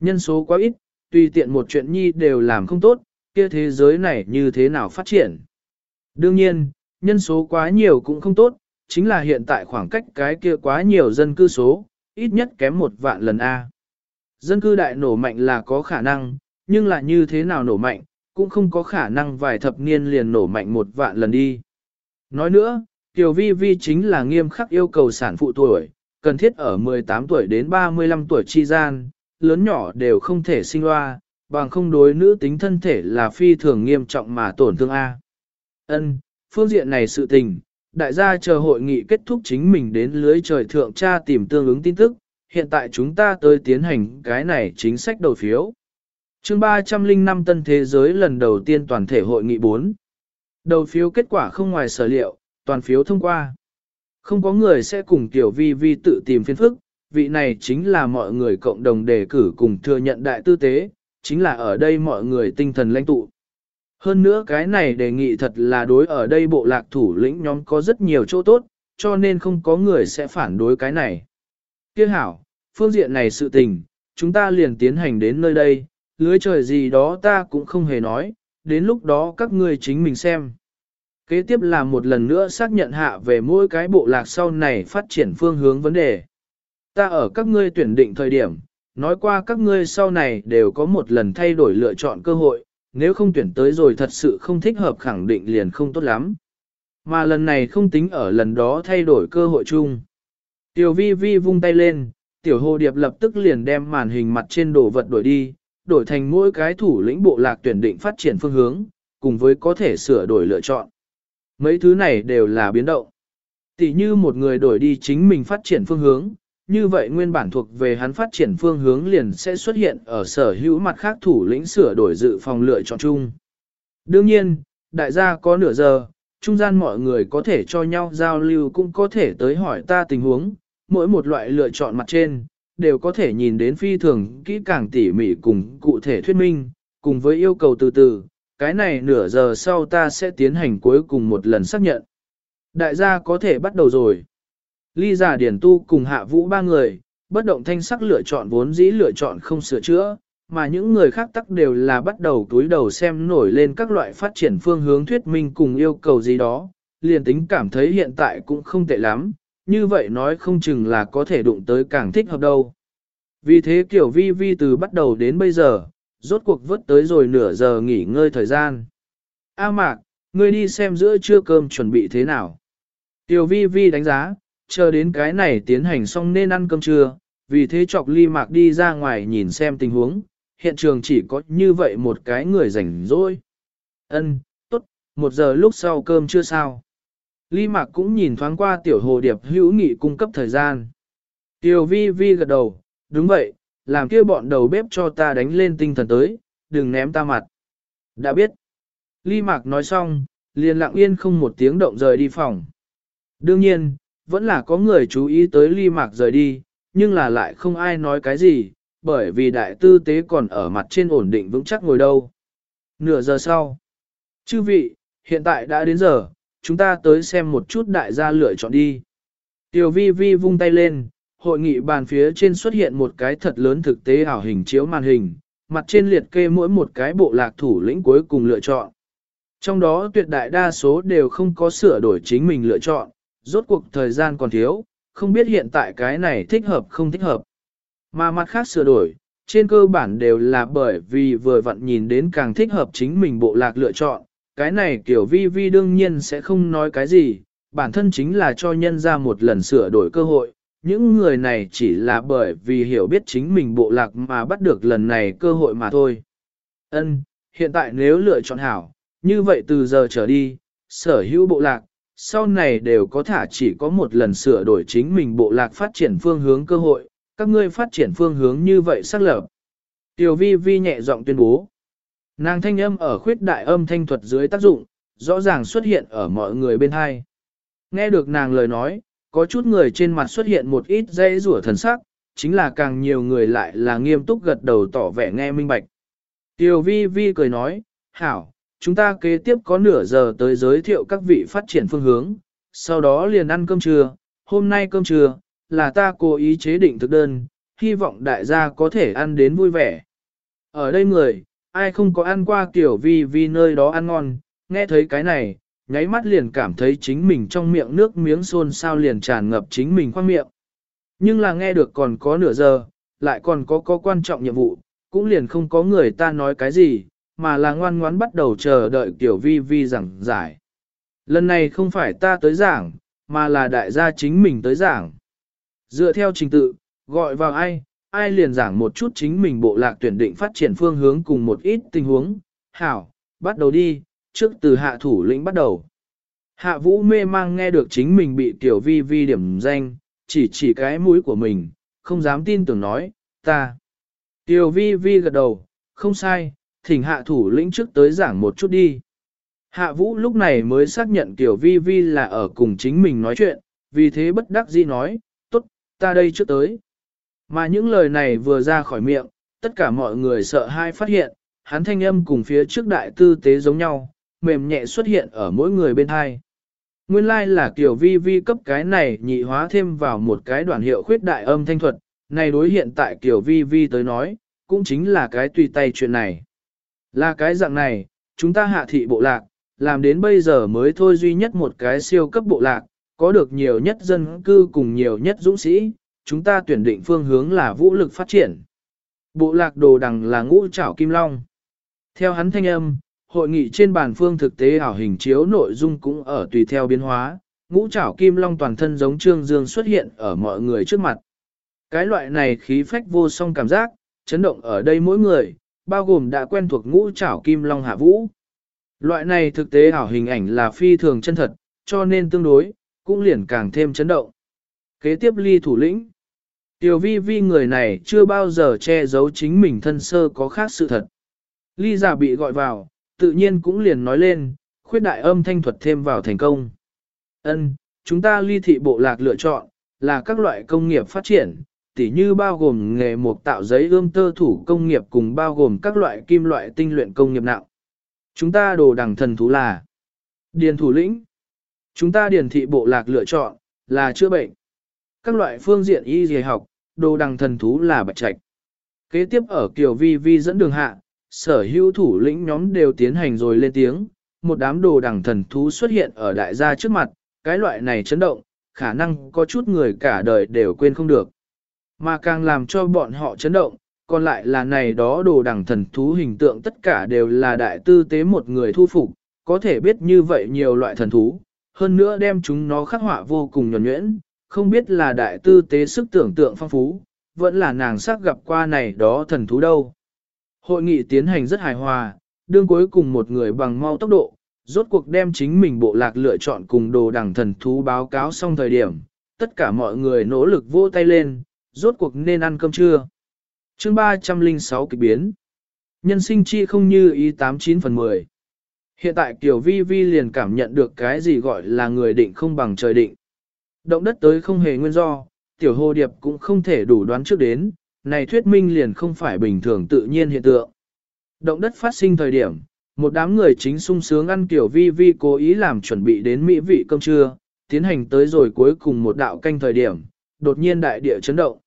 Nhân số quá ít, tùy tiện một chuyện nhi đều làm không tốt, kia thế giới này như thế nào phát triển. Đương nhiên, nhân số quá nhiều cũng không tốt, chính là hiện tại khoảng cách cái kia quá nhiều dân cư số, ít nhất kém một vạn lần A. Dân cư đại nổ mạnh là có khả năng, nhưng là như thế nào nổ mạnh, cũng không có khả năng vài thập niên liền nổ mạnh một vạn lần đi. Nói nữa, Tiểu vi vi chính là nghiêm khắc yêu cầu sản phụ tuổi, cần thiết ở 18 tuổi đến 35 tuổi chi gian, lớn nhỏ đều không thể sinh loa, bằng không đối nữ tính thân thể là phi thường nghiêm trọng mà tổn thương A. Ân, phương diện này sự tình, đại gia chờ hội nghị kết thúc chính mình đến lưới trời thượng tra tìm tương ứng tin tức, hiện tại chúng ta tới tiến hành cái này chính sách đầu phiếu chương 305 tân thế giới lần đầu tiên toàn thể hội nghị 4. Đầu phiếu kết quả không ngoài sở liệu, toàn phiếu thông qua. Không có người sẽ cùng tiểu vi vi tự tìm phiên phức, vị này chính là mọi người cộng đồng đề cử cùng thừa nhận đại tư tế, chính là ở đây mọi người tinh thần lãnh tụ. Hơn nữa cái này đề nghị thật là đối ở đây bộ lạc thủ lĩnh nhóm có rất nhiều chỗ tốt, cho nên không có người sẽ phản đối cái này. Tiếc hảo, phương diện này sự tình, chúng ta liền tiến hành đến nơi đây, lưới trời gì đó ta cũng không hề nói, đến lúc đó các ngươi chính mình xem. Kế tiếp là một lần nữa xác nhận hạ về mỗi cái bộ lạc sau này phát triển phương hướng vấn đề. Ta ở các ngươi tuyển định thời điểm, nói qua các ngươi sau này đều có một lần thay đổi lựa chọn cơ hội, nếu không tuyển tới rồi thật sự không thích hợp khẳng định liền không tốt lắm. Mà lần này không tính ở lần đó thay đổi cơ hội chung. Tiểu vi vi vung tay lên, tiểu hồ điệp lập tức liền đem màn hình mặt trên đồ vật đổi đi, đổi thành mỗi cái thủ lĩnh bộ lạc tuyển định phát triển phương hướng, cùng với có thể sửa đổi lựa chọn. Mấy thứ này đều là biến động. Tỷ như một người đổi đi chính mình phát triển phương hướng, như vậy nguyên bản thuộc về hắn phát triển phương hướng liền sẽ xuất hiện ở sở hữu mặt khác thủ lĩnh sửa đổi dự phòng lựa chọn chung. Đương nhiên, đại gia có nửa giờ, trung gian mọi người có thể cho nhau giao lưu cũng có thể tới hỏi ta tình huống, mỗi một loại lựa chọn mặt trên, đều có thể nhìn đến phi thường kỹ càng tỉ mỉ cùng cụ thể thuyết minh, cùng với yêu cầu từ từ, cái này nửa giờ sau ta sẽ tiến hành cuối cùng một lần xác nhận. Đại gia có thể bắt đầu rồi. Ly giả điển tu cùng hạ vũ ba người, bất động thanh sắc lựa chọn vốn dĩ lựa chọn không sửa chữa, mà những người khác tắc đều là bắt đầu túi đầu xem nổi lên các loại phát triển phương hướng thuyết minh cùng yêu cầu gì đó, liền tính cảm thấy hiện tại cũng không tệ lắm, như vậy nói không chừng là có thể đụng tới càng thích hợp đâu. Vì thế kiểu vi vi từ bắt đầu đến bây giờ, rốt cuộc vớt tới rồi nửa giờ nghỉ ngơi thời gian. A mạc, ngươi đi xem giữa trưa cơm chuẩn bị thế nào. Tiểu vi vi đánh giá, chờ đến cái này tiến hành xong nên ăn cơm trưa, vì thế chọc ly mạc đi ra ngoài nhìn xem tình huống, hiện trường chỉ có như vậy một cái người rảnh rỗi. Ân, tốt, một giờ lúc sau cơm chưa sao. Ly mạc cũng nhìn thoáng qua tiểu hồ điệp hữu nghị cung cấp thời gian. Tiểu vi vi gật đầu, đúng vậy, làm kia bọn đầu bếp cho ta đánh lên tinh thần tới, đừng ném ta mặt. Đã biết. Ly mạc nói xong, liền lặng yên không một tiếng động rời đi phòng. Đương nhiên, vẫn là có người chú ý tới ly mạc rời đi, nhưng là lại không ai nói cái gì, bởi vì đại tư tế còn ở mặt trên ổn định vững chắc ngồi đâu. Nửa giờ sau. Chư vị, hiện tại đã đến giờ, chúng ta tới xem một chút đại gia lựa chọn đi. Tiểu vi vi vung tay lên, hội nghị bàn phía trên xuất hiện một cái thật lớn thực tế ảo hình chiếu màn hình, mặt trên liệt kê mỗi một cái bộ lạc thủ lĩnh cuối cùng lựa chọn. Trong đó tuyệt đại đa số đều không có sửa đổi chính mình lựa chọn, rốt cuộc thời gian còn thiếu, không biết hiện tại cái này thích hợp không thích hợp. Mà mặt khác sửa đổi, trên cơ bản đều là bởi vì vừa vặn nhìn đến càng thích hợp chính mình bộ lạc lựa chọn, cái này kiểu vi vi đương nhiên sẽ không nói cái gì, bản thân chính là cho nhân ra một lần sửa đổi cơ hội, những người này chỉ là bởi vì hiểu biết chính mình bộ lạc mà bắt được lần này cơ hội mà thôi. Ân, hiện tại nếu lựa chọn hảo, như vậy từ giờ trở đi, sở hữu bộ lạc, sau này đều có thả chỉ có một lần sửa đổi chính mình bộ lạc phát triển phương hướng cơ hội, các ngươi phát triển phương hướng như vậy xác lập. Tiểu vi vi nhẹ giọng tuyên bố. Nàng thanh âm ở khuyết đại âm thanh thuật dưới tác dụng, rõ ràng xuất hiện ở mọi người bên hai. Nghe được nàng lời nói, có chút người trên mặt xuất hiện một ít dây rủa thần sắc, chính là càng nhiều người lại là nghiêm túc gật đầu tỏ vẻ nghe minh bạch. Tiểu vi vi cười nói, hảo, chúng ta kế tiếp có nửa giờ tới giới thiệu các vị phát triển phương hướng, sau đó liền ăn cơm trưa, hôm nay cơm trưa, là ta cố ý chế định thực đơn, hy vọng đại gia có thể ăn đến vui vẻ. Ở đây người, ai không có ăn qua kiểu vi vi nơi đó ăn ngon, nghe thấy cái này, nháy mắt liền cảm thấy chính mình trong miệng nước miếng xôn sao liền tràn ngập chính mình khoang miệng. Nhưng là nghe được còn có nửa giờ, lại còn có có quan trọng nhiệm vụ, cũng liền không có người ta nói cái gì, mà là ngoan ngoãn bắt đầu chờ đợi tiểu vi vi giảng giải. Lần này không phải ta tới giảng, mà là đại gia chính mình tới giảng. Dựa theo trình tự, gọi vào ai, ai liền giảng một chút chính mình bộ lạc tuyển định phát triển phương hướng cùng một ít tình huống. Hảo, bắt đầu đi, trước từ hạ thủ lĩnh bắt đầu. Hạ vũ mê mang nghe được chính mình bị tiểu vi vi điểm danh, chỉ chỉ cái mũi của mình, không dám tin tưởng nói, ta. Tiểu vi vi gật đầu, không sai, thỉnh hạ thủ lĩnh trước tới giảng một chút đi. Hạ vũ lúc này mới xác nhận tiểu vi vi là ở cùng chính mình nói chuyện, vì thế bất đắc dĩ nói, tốt, ta đây trước tới. Mà những lời này vừa ra khỏi miệng, tất cả mọi người sợ hai phát hiện, hắn thanh âm cùng phía trước đại tư tế giống nhau, mềm nhẹ xuất hiện ở mỗi người bên hai. Nguyên lai like là kiểu vi vi cấp cái này nhị hóa thêm vào một cái đoạn hiệu khuyết đại âm thanh thuật, này đối hiện tại kiểu vi vi tới nói, cũng chính là cái tùy tay chuyện này. Là cái dạng này, chúng ta hạ thị bộ lạc, làm đến bây giờ mới thôi duy nhất một cái siêu cấp bộ lạc, có được nhiều nhất dân cư cùng nhiều nhất dũng sĩ, chúng ta tuyển định phương hướng là vũ lực phát triển. Bộ lạc đồ đằng là ngũ trảo kim long. Theo hắn thanh âm, hội nghị trên bàn phương thực tế ảo hình chiếu nội dung cũng ở tùy theo biến hóa, ngũ trảo kim long toàn thân giống trương dương xuất hiện ở mọi người trước mặt. Cái loại này khí phách vô song cảm giác, chấn động ở đây mỗi người, bao gồm đã quen thuộc ngũ trảo kim long hạ vũ. Loại này thực tế ảo hình ảnh là phi thường chân thật, cho nên tương đối, cũng liền càng thêm chấn động. Kế tiếp ly thủ lĩnh. Tiểu vi vi người này chưa bao giờ che giấu chính mình thân sơ có khác sự thật. Ly giả bị gọi vào, tự nhiên cũng liền nói lên, khuyết đại âm thanh thuật thêm vào thành công. Ân, chúng ta ly thị bộ lạc lựa chọn, là các loại công nghiệp phát triển, tỉ như bao gồm nghề mộc tạo giấy ươm tơ thủ công nghiệp cùng bao gồm các loại kim loại tinh luyện công nghiệp nặng. Chúng ta đồ đằng thần thú là điền thủ lĩnh. Chúng ta điền thị bộ lạc lựa chọn là chữa bệnh. Các loại phương diện y dì học, đồ đằng thần thú là bạch trạch. Kế tiếp ở Kiều Vi Vi dẫn đường hạ, sở hữu thủ lĩnh nhóm đều tiến hành rồi lên tiếng, một đám đồ đẳng thần thú xuất hiện ở đại gia trước mặt, cái loại này chấn động, khả năng có chút người cả đời đều quên không được. Mà càng làm cho bọn họ chấn động, còn lại là này đó đồ đẳng thần thú hình tượng tất cả đều là đại tư tế một người thu phục, có thể biết như vậy nhiều loại thần thú, hơn nữa đem chúng nó khắc họa vô cùng nhuẩn nhuyễn, không biết là đại tư tế sức tưởng tượng phong phú, vẫn là nàng sắc gặp qua này đó thần thú đâu. Hội nghị tiến hành rất hài hòa, đương cuối cùng một người bằng mau tốc độ, rốt cuộc đem chính mình bộ lạc lựa chọn cùng đồ đẳng thần thú báo cáo xong thời điểm, tất cả mọi người nỗ lực vỗ tay lên, rốt cuộc nên ăn cơm trưa. chương 306 kịch biến. Nhân sinh chi không như ý 89 phần 10. Hiện tại Kiều Vi Vi liền cảm nhận được cái gì gọi là người định không bằng trời định. Động đất tới không hề nguyên do, tiểu hồ điệp cũng không thể đủ đoán trước đến, này thuyết minh liền không phải bình thường tự nhiên hiện tượng. Động đất phát sinh thời điểm, một đám người chính sung sướng ăn kiểu vi vi cố ý làm chuẩn bị đến mỹ vị cơm trưa, tiến hành tới rồi cuối cùng một đạo canh thời điểm, đột nhiên đại địa chấn động.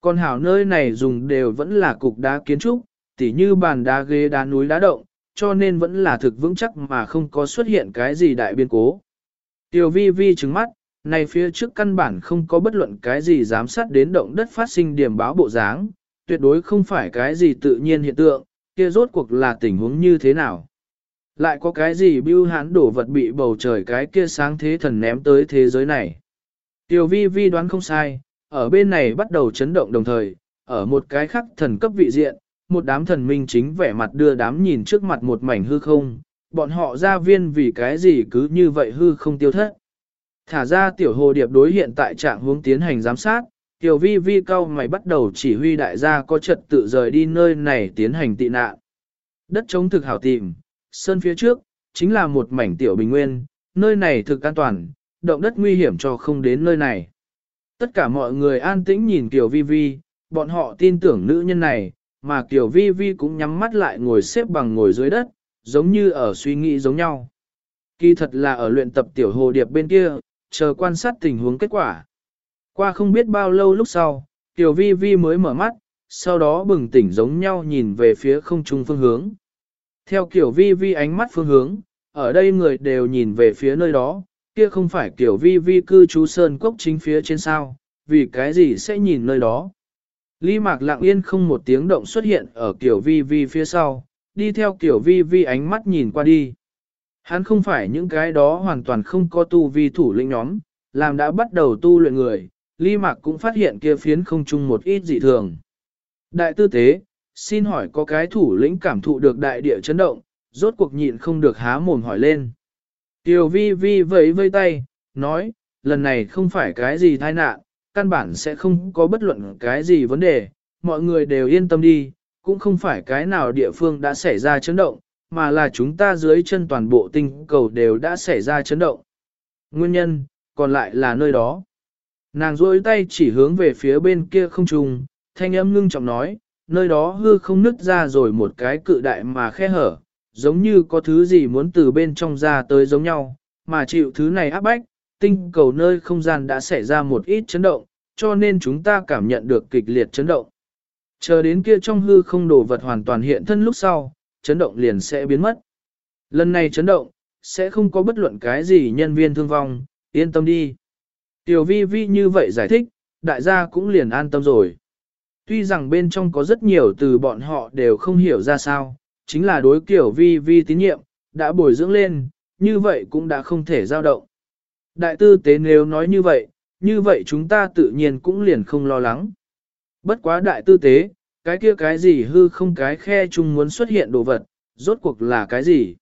Còn hảo nơi này dùng đều vẫn là cục đá kiến trúc, tỉ như bàn đá ghế đá núi đá động, cho nên vẫn là thực vững chắc mà không có xuất hiện cái gì đại biên cố. Tiểu vi vi trứng mắt, này phía trước căn bản không có bất luận cái gì giám sát đến động đất phát sinh điểm báo bộ dáng, tuyệt đối không phải cái gì tự nhiên hiện tượng, kia rốt cuộc là tình huống như thế nào. Lại có cái gì bưu hán đổ vật bị bầu trời cái kia sáng thế thần ném tới thế giới này. Tiểu vi vi đoán không sai, ở bên này bắt đầu chấn động đồng thời, ở một cái khác thần cấp vị diện, một đám thần minh chính vẻ mặt đưa đám nhìn trước mặt một mảnh hư không, bọn họ ra viên vì cái gì cứ như vậy hư không tiêu thất. Thả ra tiểu hồ điệp đối hiện tại trạng hướng tiến hành giám sát, tiểu vi vi cao mày bắt đầu chỉ huy đại gia có trật tự rời đi nơi này tiến hành tị nạn. Đất chống thực hảo tìm, sơn phía trước, chính là một mảnh tiểu bình nguyên, nơi này thực an toàn, động đất nguy hiểm cho không đến nơi này. Tất cả mọi người an tĩnh nhìn Kiều Vi Vi, bọn họ tin tưởng nữ nhân này, mà Kiều Vi Vi cũng nhắm mắt lại ngồi xếp bằng ngồi dưới đất, giống như ở suy nghĩ giống nhau. Kỳ thật là ở luyện tập tiểu hồ điệp bên kia, chờ quan sát tình huống kết quả. Qua không biết bao lâu lúc sau, Tiểu Vi Vi mới mở mắt, sau đó bừng tỉnh giống nhau nhìn về phía không trung phương hướng. Theo Tiểu Vi Vi ánh mắt phương hướng, ở đây người đều nhìn về phía nơi đó, kia không phải Tiểu Vi Vi cư trú sơn cốc chính phía trên sao, vì cái gì sẽ nhìn nơi đó. Lý Mạc lặng yên không một tiếng động xuất hiện ở Tiểu Vi Vi phía sau, đi theo Tiểu Vi Vi ánh mắt nhìn qua đi. Hắn không phải những cái đó hoàn toàn không có tu vi thủ lĩnh nhóm, làm đã bắt đầu tu luyện người, Ly Mạc cũng phát hiện kia phiến không chung một ít dị thường. Đại tư tế, xin hỏi có cái thủ lĩnh cảm thụ được đại địa chấn động, rốt cuộc nhịn không được há mồm hỏi lên. Tiểu vi vi vẫy vây tay, nói, lần này không phải cái gì tai nạn, căn bản sẽ không có bất luận cái gì vấn đề, mọi người đều yên tâm đi, cũng không phải cái nào địa phương đã xảy ra chấn động, mà là chúng ta dưới chân toàn bộ tinh cầu đều đã xảy ra chấn động. Nguyên nhân, còn lại là nơi đó. Nàng rôi tay chỉ hướng về phía bên kia không trùng, thanh âm ngưng trọng nói, nơi đó hư không nứt ra rồi một cái cự đại mà khe hở, giống như có thứ gì muốn từ bên trong ra tới giống nhau, mà chịu thứ này áp bách, tinh cầu nơi không gian đã xảy ra một ít chấn động, cho nên chúng ta cảm nhận được kịch liệt chấn động. Chờ đến kia trong hư không đồ vật hoàn toàn hiện thân lúc sau, chấn động liền sẽ biến mất. Lần này chấn động, sẽ không có bất luận cái gì nhân viên thương vong, yên tâm đi. Tiểu vi vi như vậy giải thích, đại gia cũng liền an tâm rồi. Tuy rằng bên trong có rất nhiều từ bọn họ đều không hiểu ra sao, chính là đối kiểu vi vi tín nhiệm, đã bồi dưỡng lên, như vậy cũng đã không thể dao động. Đại tư tế nếu nói như vậy, như vậy chúng ta tự nhiên cũng liền không lo lắng. Bất quá đại tư tế, cái kia cái gì hư không cái khe chung muốn xuất hiện đồ vật, rốt cuộc là cái gì?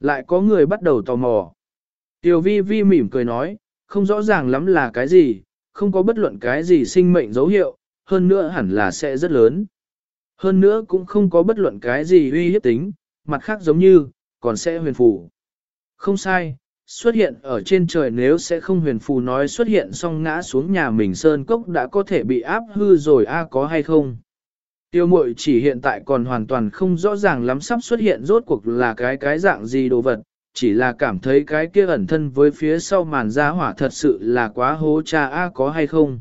Lại có người bắt đầu tò mò. Tiểu vi vi mỉm cười nói, không rõ ràng lắm là cái gì, không có bất luận cái gì sinh mệnh dấu hiệu, hơn nữa hẳn là sẽ rất lớn. Hơn nữa cũng không có bất luận cái gì uy hiếp tính, mặt khác giống như, còn sẽ huyền phù. Không sai, xuất hiện ở trên trời nếu sẽ không huyền phù nói xuất hiện xong ngã xuống nhà mình sơn cốc đã có thể bị áp hư rồi a có hay không. Tiêu mội chỉ hiện tại còn hoàn toàn không rõ ràng lắm sắp xuất hiện rốt cuộc là cái cái dạng gì đồ vật, chỉ là cảm thấy cái kia ẩn thân với phía sau màn ra hỏa thật sự là quá hố cha a có hay không.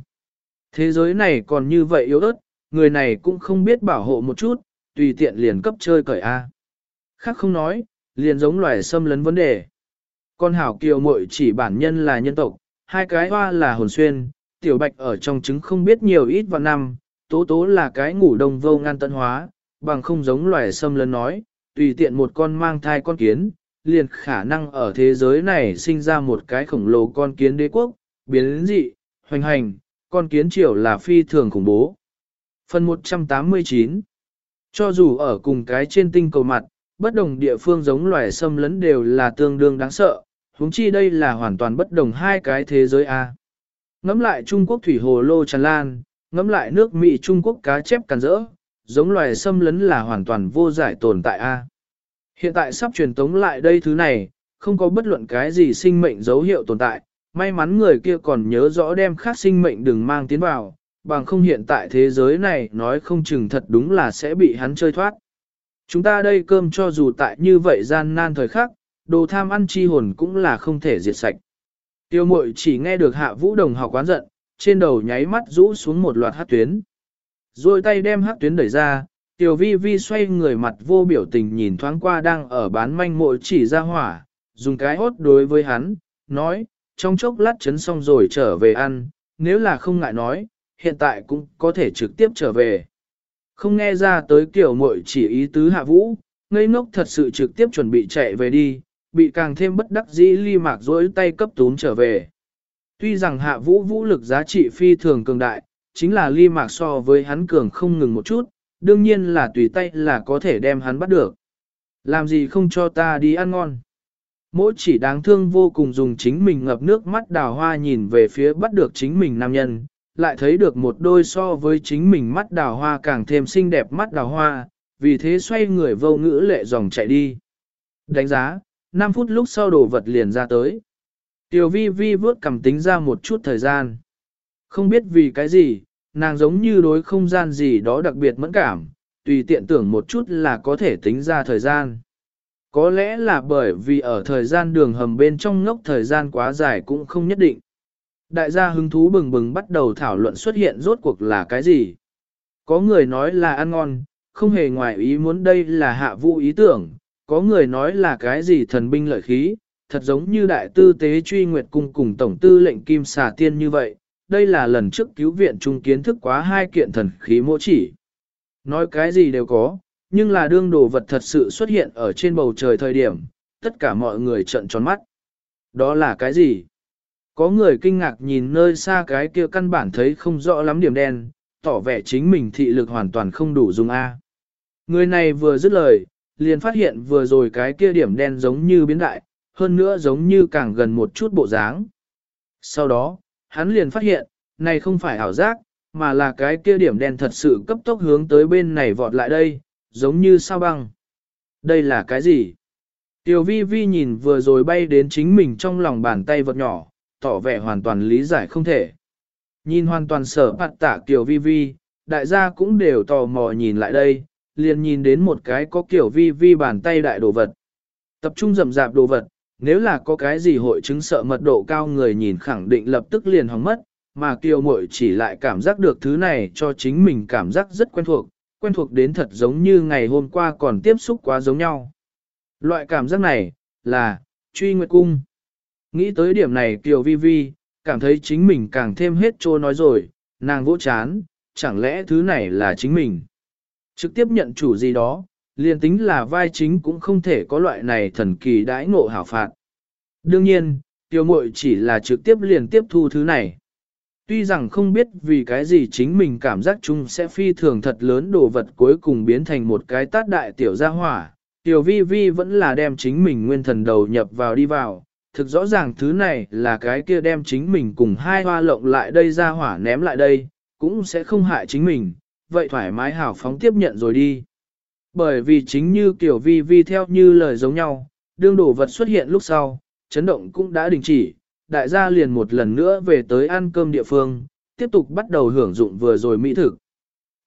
Thế giới này còn như vậy yếu ớt, người này cũng không biết bảo hộ một chút, tùy tiện liền cấp chơi cởi A. Khác không nói, liền giống loài xâm lấn vấn đề. Con hảo kiều muội chỉ bản nhân là nhân tộc, hai cái hoa là hồn xuyên, tiểu bạch ở trong trứng không biết nhiều ít vào năm, tố tố là cái ngủ đông vô ngăn tận hóa, bằng không giống loài xâm lấn nói, tùy tiện một con mang thai con kiến, liền khả năng ở thế giới này sinh ra một cái khổng lồ con kiến đế quốc, biến dị, hoành hành, con kiến triều là phi thường khủng bố. Phần 189 Cho dù ở cùng cái trên tinh cầu mặt, bất đồng địa phương giống loài xâm lấn đều là tương đương đáng sợ, huống chi đây là hoàn toàn bất đồng hai cái thế giới A. Ngắm lại Trung Quốc thủy hồ lô tràn lan, ngẫm lại nước Mỹ Trung Quốc cá chép càn rỡ, giống loài xâm lấn là hoàn toàn vô giải tồn tại A. Hiện tại sắp truyền tống lại đây thứ này, không có bất luận cái gì sinh mệnh dấu hiệu tồn tại, may mắn người kia còn nhớ rõ đem khác sinh mệnh đừng mang tiến vào, bằng không hiện tại thế giới này nói không chừng thật đúng là sẽ bị hắn chơi thoát. Chúng ta đây cơm cho dù tại như vậy gian nan thời khắc, đồ tham ăn chi hồn cũng là không thể diệt sạch. Tiêu mội chỉ nghe được hạ vũ đồng học quán giận, trên đầu nháy mắt rũ xuống một loạt hát tuyến. Rồi tay đem hát tuyến đẩy ra, Tiểu vi vi xoay người mặt vô biểu tình nhìn thoáng qua đang ở bán manh mội chỉ ra hỏa, dùng cái hốt đối với hắn, nói, trong chốc lát chấn xong rồi trở về ăn, nếu là không ngại nói, hiện tại cũng có thể trực tiếp trở về. Không nghe ra tới kiểu mội chỉ ý tứ hạ vũ, ngây ngốc thật sự trực tiếp chuẩn bị chạy về đi, bị càng thêm bất đắc dĩ ly mạc dối tay cấp tún trở về. Tuy rằng hạ vũ vũ lực giá trị phi thường cường đại, chính là ly mạc so với hắn cường không ngừng một chút, đương nhiên là tùy tay là có thể đem hắn bắt được. Làm gì không cho ta đi ăn ngon. Mỗi chỉ đáng thương vô cùng dùng chính mình ngập nước mắt đào hoa nhìn về phía bắt được chính mình nam nhân, lại thấy được một đôi so với chính mình mắt đào hoa càng thêm xinh đẹp mắt đào hoa, vì thế xoay người vô ngữ lệ dòng chạy đi. Đánh giá, 5 phút lúc sau đồ vật liền ra tới. Tiểu vi vi vớt cầm tính ra một chút thời gian. Không biết vì cái gì, nàng giống như đối không gian gì đó đặc biệt mẫn cảm, tùy tiện tưởng một chút là có thể tính ra thời gian. Có lẽ là bởi vì ở thời gian đường hầm bên trong ngốc thời gian quá dài cũng không nhất định. Đại gia hứng thú bừng bừng bắt đầu thảo luận xuất hiện rốt cuộc là cái gì. Có người nói là ăn ngon, không hề ngoài ý muốn đây là hạ vũ ý tưởng, có người nói là cái gì thần binh lợi khí, thật giống như đại tư tế truy nguyệt cung cùng tổng tư lệnh kim xà tiên như vậy, đây là lần trước cứu viện trung kiến thức quá hai kiện thần khí mỗ chỉ. Nói cái gì đều có, nhưng là đương đồ vật thật sự xuất hiện ở trên bầu trời thời điểm, tất cả mọi người trợn tròn mắt. Đó là cái gì? Có người kinh ngạc nhìn nơi xa cái kia căn bản thấy không rõ lắm điểm đen, tỏ vẻ chính mình thị lực hoàn toàn không đủ dùng A. Người này vừa dứt lời, liền phát hiện vừa rồi cái kia điểm đen giống như biến đại, hơn nữa giống như càng gần một chút bộ dáng. Sau đó, hắn liền phát hiện, này không phải ảo giác, mà là cái kia điểm đen thật sự cấp tốc hướng tới bên này vọt lại đây, giống như sao băng. Đây là cái gì? Tiểu vi vi nhìn vừa rồi bay đến chính mình trong lòng bàn tay vật nhỏ, tỏ vẻ hoàn toàn lý giải không thể. Nhìn hoàn toàn sở bạt tạ Tiểu vi vi, đại gia cũng đều tò mò nhìn lại đây, liền nhìn đến một cái có kiểu vi vi bàn tay đại đồ vật. Tập trung rầm rạp đồ vật, nếu là có cái gì hội chứng sợ mật độ cao người nhìn khẳng định lập tức liền hỏng mất, mà kiều muội chỉ lại cảm giác được thứ này cho chính mình cảm giác rất quen thuộc, quen thuộc đến thật giống như ngày hôm qua còn tiếp xúc quá giống nhau. Loại cảm giác này, là, truy nguyệt cung. Nghĩ tới điểm này kiều vi vi, cảm thấy chính mình càng thêm hết trô nói rồi, nàng vỗ chán, chẳng lẽ thứ này là chính mình. Trực tiếp nhận chủ gì đó, liền tính là vai chính cũng không thể có loại này thần kỳ đãi ngộ hảo phạt. Đương nhiên, tiểu muội chỉ là trực tiếp liền tiếp thu thứ này. Tuy rằng không biết vì cái gì chính mình cảm giác chung sẽ phi thường thật lớn đồ vật cuối cùng biến thành một cái tát đại tiểu gia hỏa, tiểu vi vi vẫn là đem chính mình nguyên thần đầu nhập vào đi vào. Thực rõ ràng thứ này là cái kia đem chính mình cùng hai hoa lộng lại đây ra hỏa ném lại đây, cũng sẽ không hại chính mình, vậy thoải mái hào phóng tiếp nhận rồi đi. Bởi vì chính như kiểu vi vi theo như lời giống nhau, đương đồ vật xuất hiện lúc sau, chấn động cũng đã đình chỉ, đại gia liền một lần nữa về tới ăn cơm địa phương, tiếp tục bắt đầu hưởng dụng vừa rồi mỹ thực.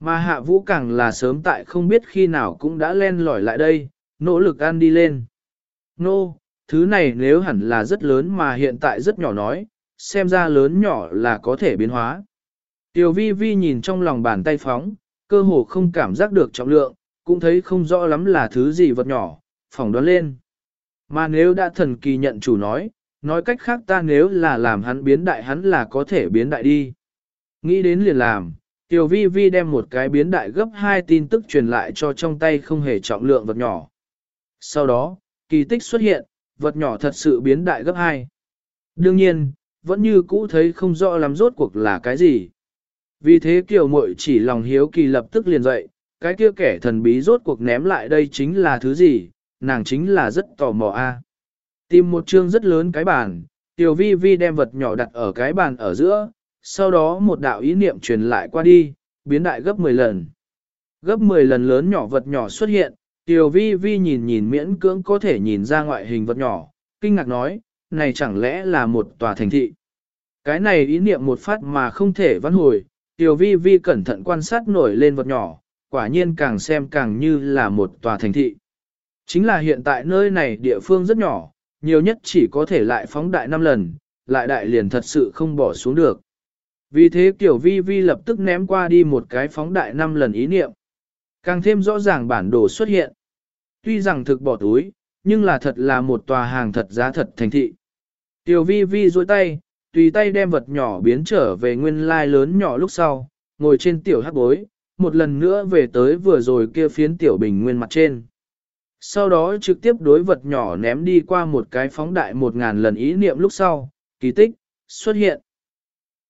Mà hạ vũ càng là sớm tại không biết khi nào cũng đã len lỏi lại đây, nỗ lực ăn đi lên. Nô, no, thứ này nếu hẳn là rất lớn mà hiện tại rất nhỏ nói, xem ra lớn nhỏ là có thể biến hóa. Tiểu vi vi nhìn trong lòng bàn tay phóng, cơ hồ không cảm giác được trọng lượng, cũng thấy không rõ lắm là thứ gì vật nhỏ, phỏng đoán lên. Mà nếu đã thần kỳ nhận chủ nói, nói cách khác ta nếu là làm hắn biến đại hắn là có thể biến đại đi. Nghĩ đến liền làm, Tiểu vi vi đem một cái biến đại gấp hai tin tức truyền lại cho trong tay không hề trọng lượng vật nhỏ. Sau đó, kỳ tích xuất hiện, vật nhỏ thật sự biến đại gấp hai. Đương nhiên, vẫn như cũ thấy không rõ lắm rốt cuộc là cái gì. Vì thế kiều muội chỉ lòng hiếu kỳ lập tức liền dậy, cái kia kẻ thần bí rốt cuộc ném lại đây chính là thứ gì, nàng chính là rất tò mò a. Tìm một chương rất lớn cái bàn, tiểu vi vi đem vật nhỏ đặt ở cái bàn ở giữa, sau đó một đạo ý niệm truyền lại qua đi, biến đại gấp 10 lần. Gấp 10 lần lớn nhỏ vật nhỏ xuất hiện, tiểu vi vi nhìn nhìn miễn cưỡng có thể nhìn ra ngoại hình vật nhỏ, kinh ngạc nói, này chẳng lẽ là một tòa thành thị. Cái này ý niệm một phát mà không thể vãn hồi, tiểu vi vi cẩn thận quan sát nổi lên vật nhỏ, quả nhiên càng xem càng như là một tòa thành thị. Chính là hiện tại nơi này địa phương rất nhỏ, nhiều nhất chỉ có thể lại phóng đại 5 lần, lại đại liền thật sự không bỏ xuống được. Vì thế Tiểu vi vi lập tức ném qua đi một cái phóng đại 5 lần ý niệm. Càng thêm rõ ràng bản đồ xuất hiện. Tuy rằng thực bỏ túi, nhưng là thật là một tòa hàng thật giá thật thành thị. Tiểu vi vi duỗi tay, tùy tay đem vật nhỏ biến trở về nguyên lai lớn nhỏ lúc sau, ngồi trên tiểu hắc bối, một lần nữa về tới vừa rồi kia phiến tiểu bình nguyên mặt trên. Sau đó trực tiếp đối vật nhỏ ném đi qua một cái phóng đại một ngàn lần ý niệm lúc sau, kỳ tích, xuất hiện.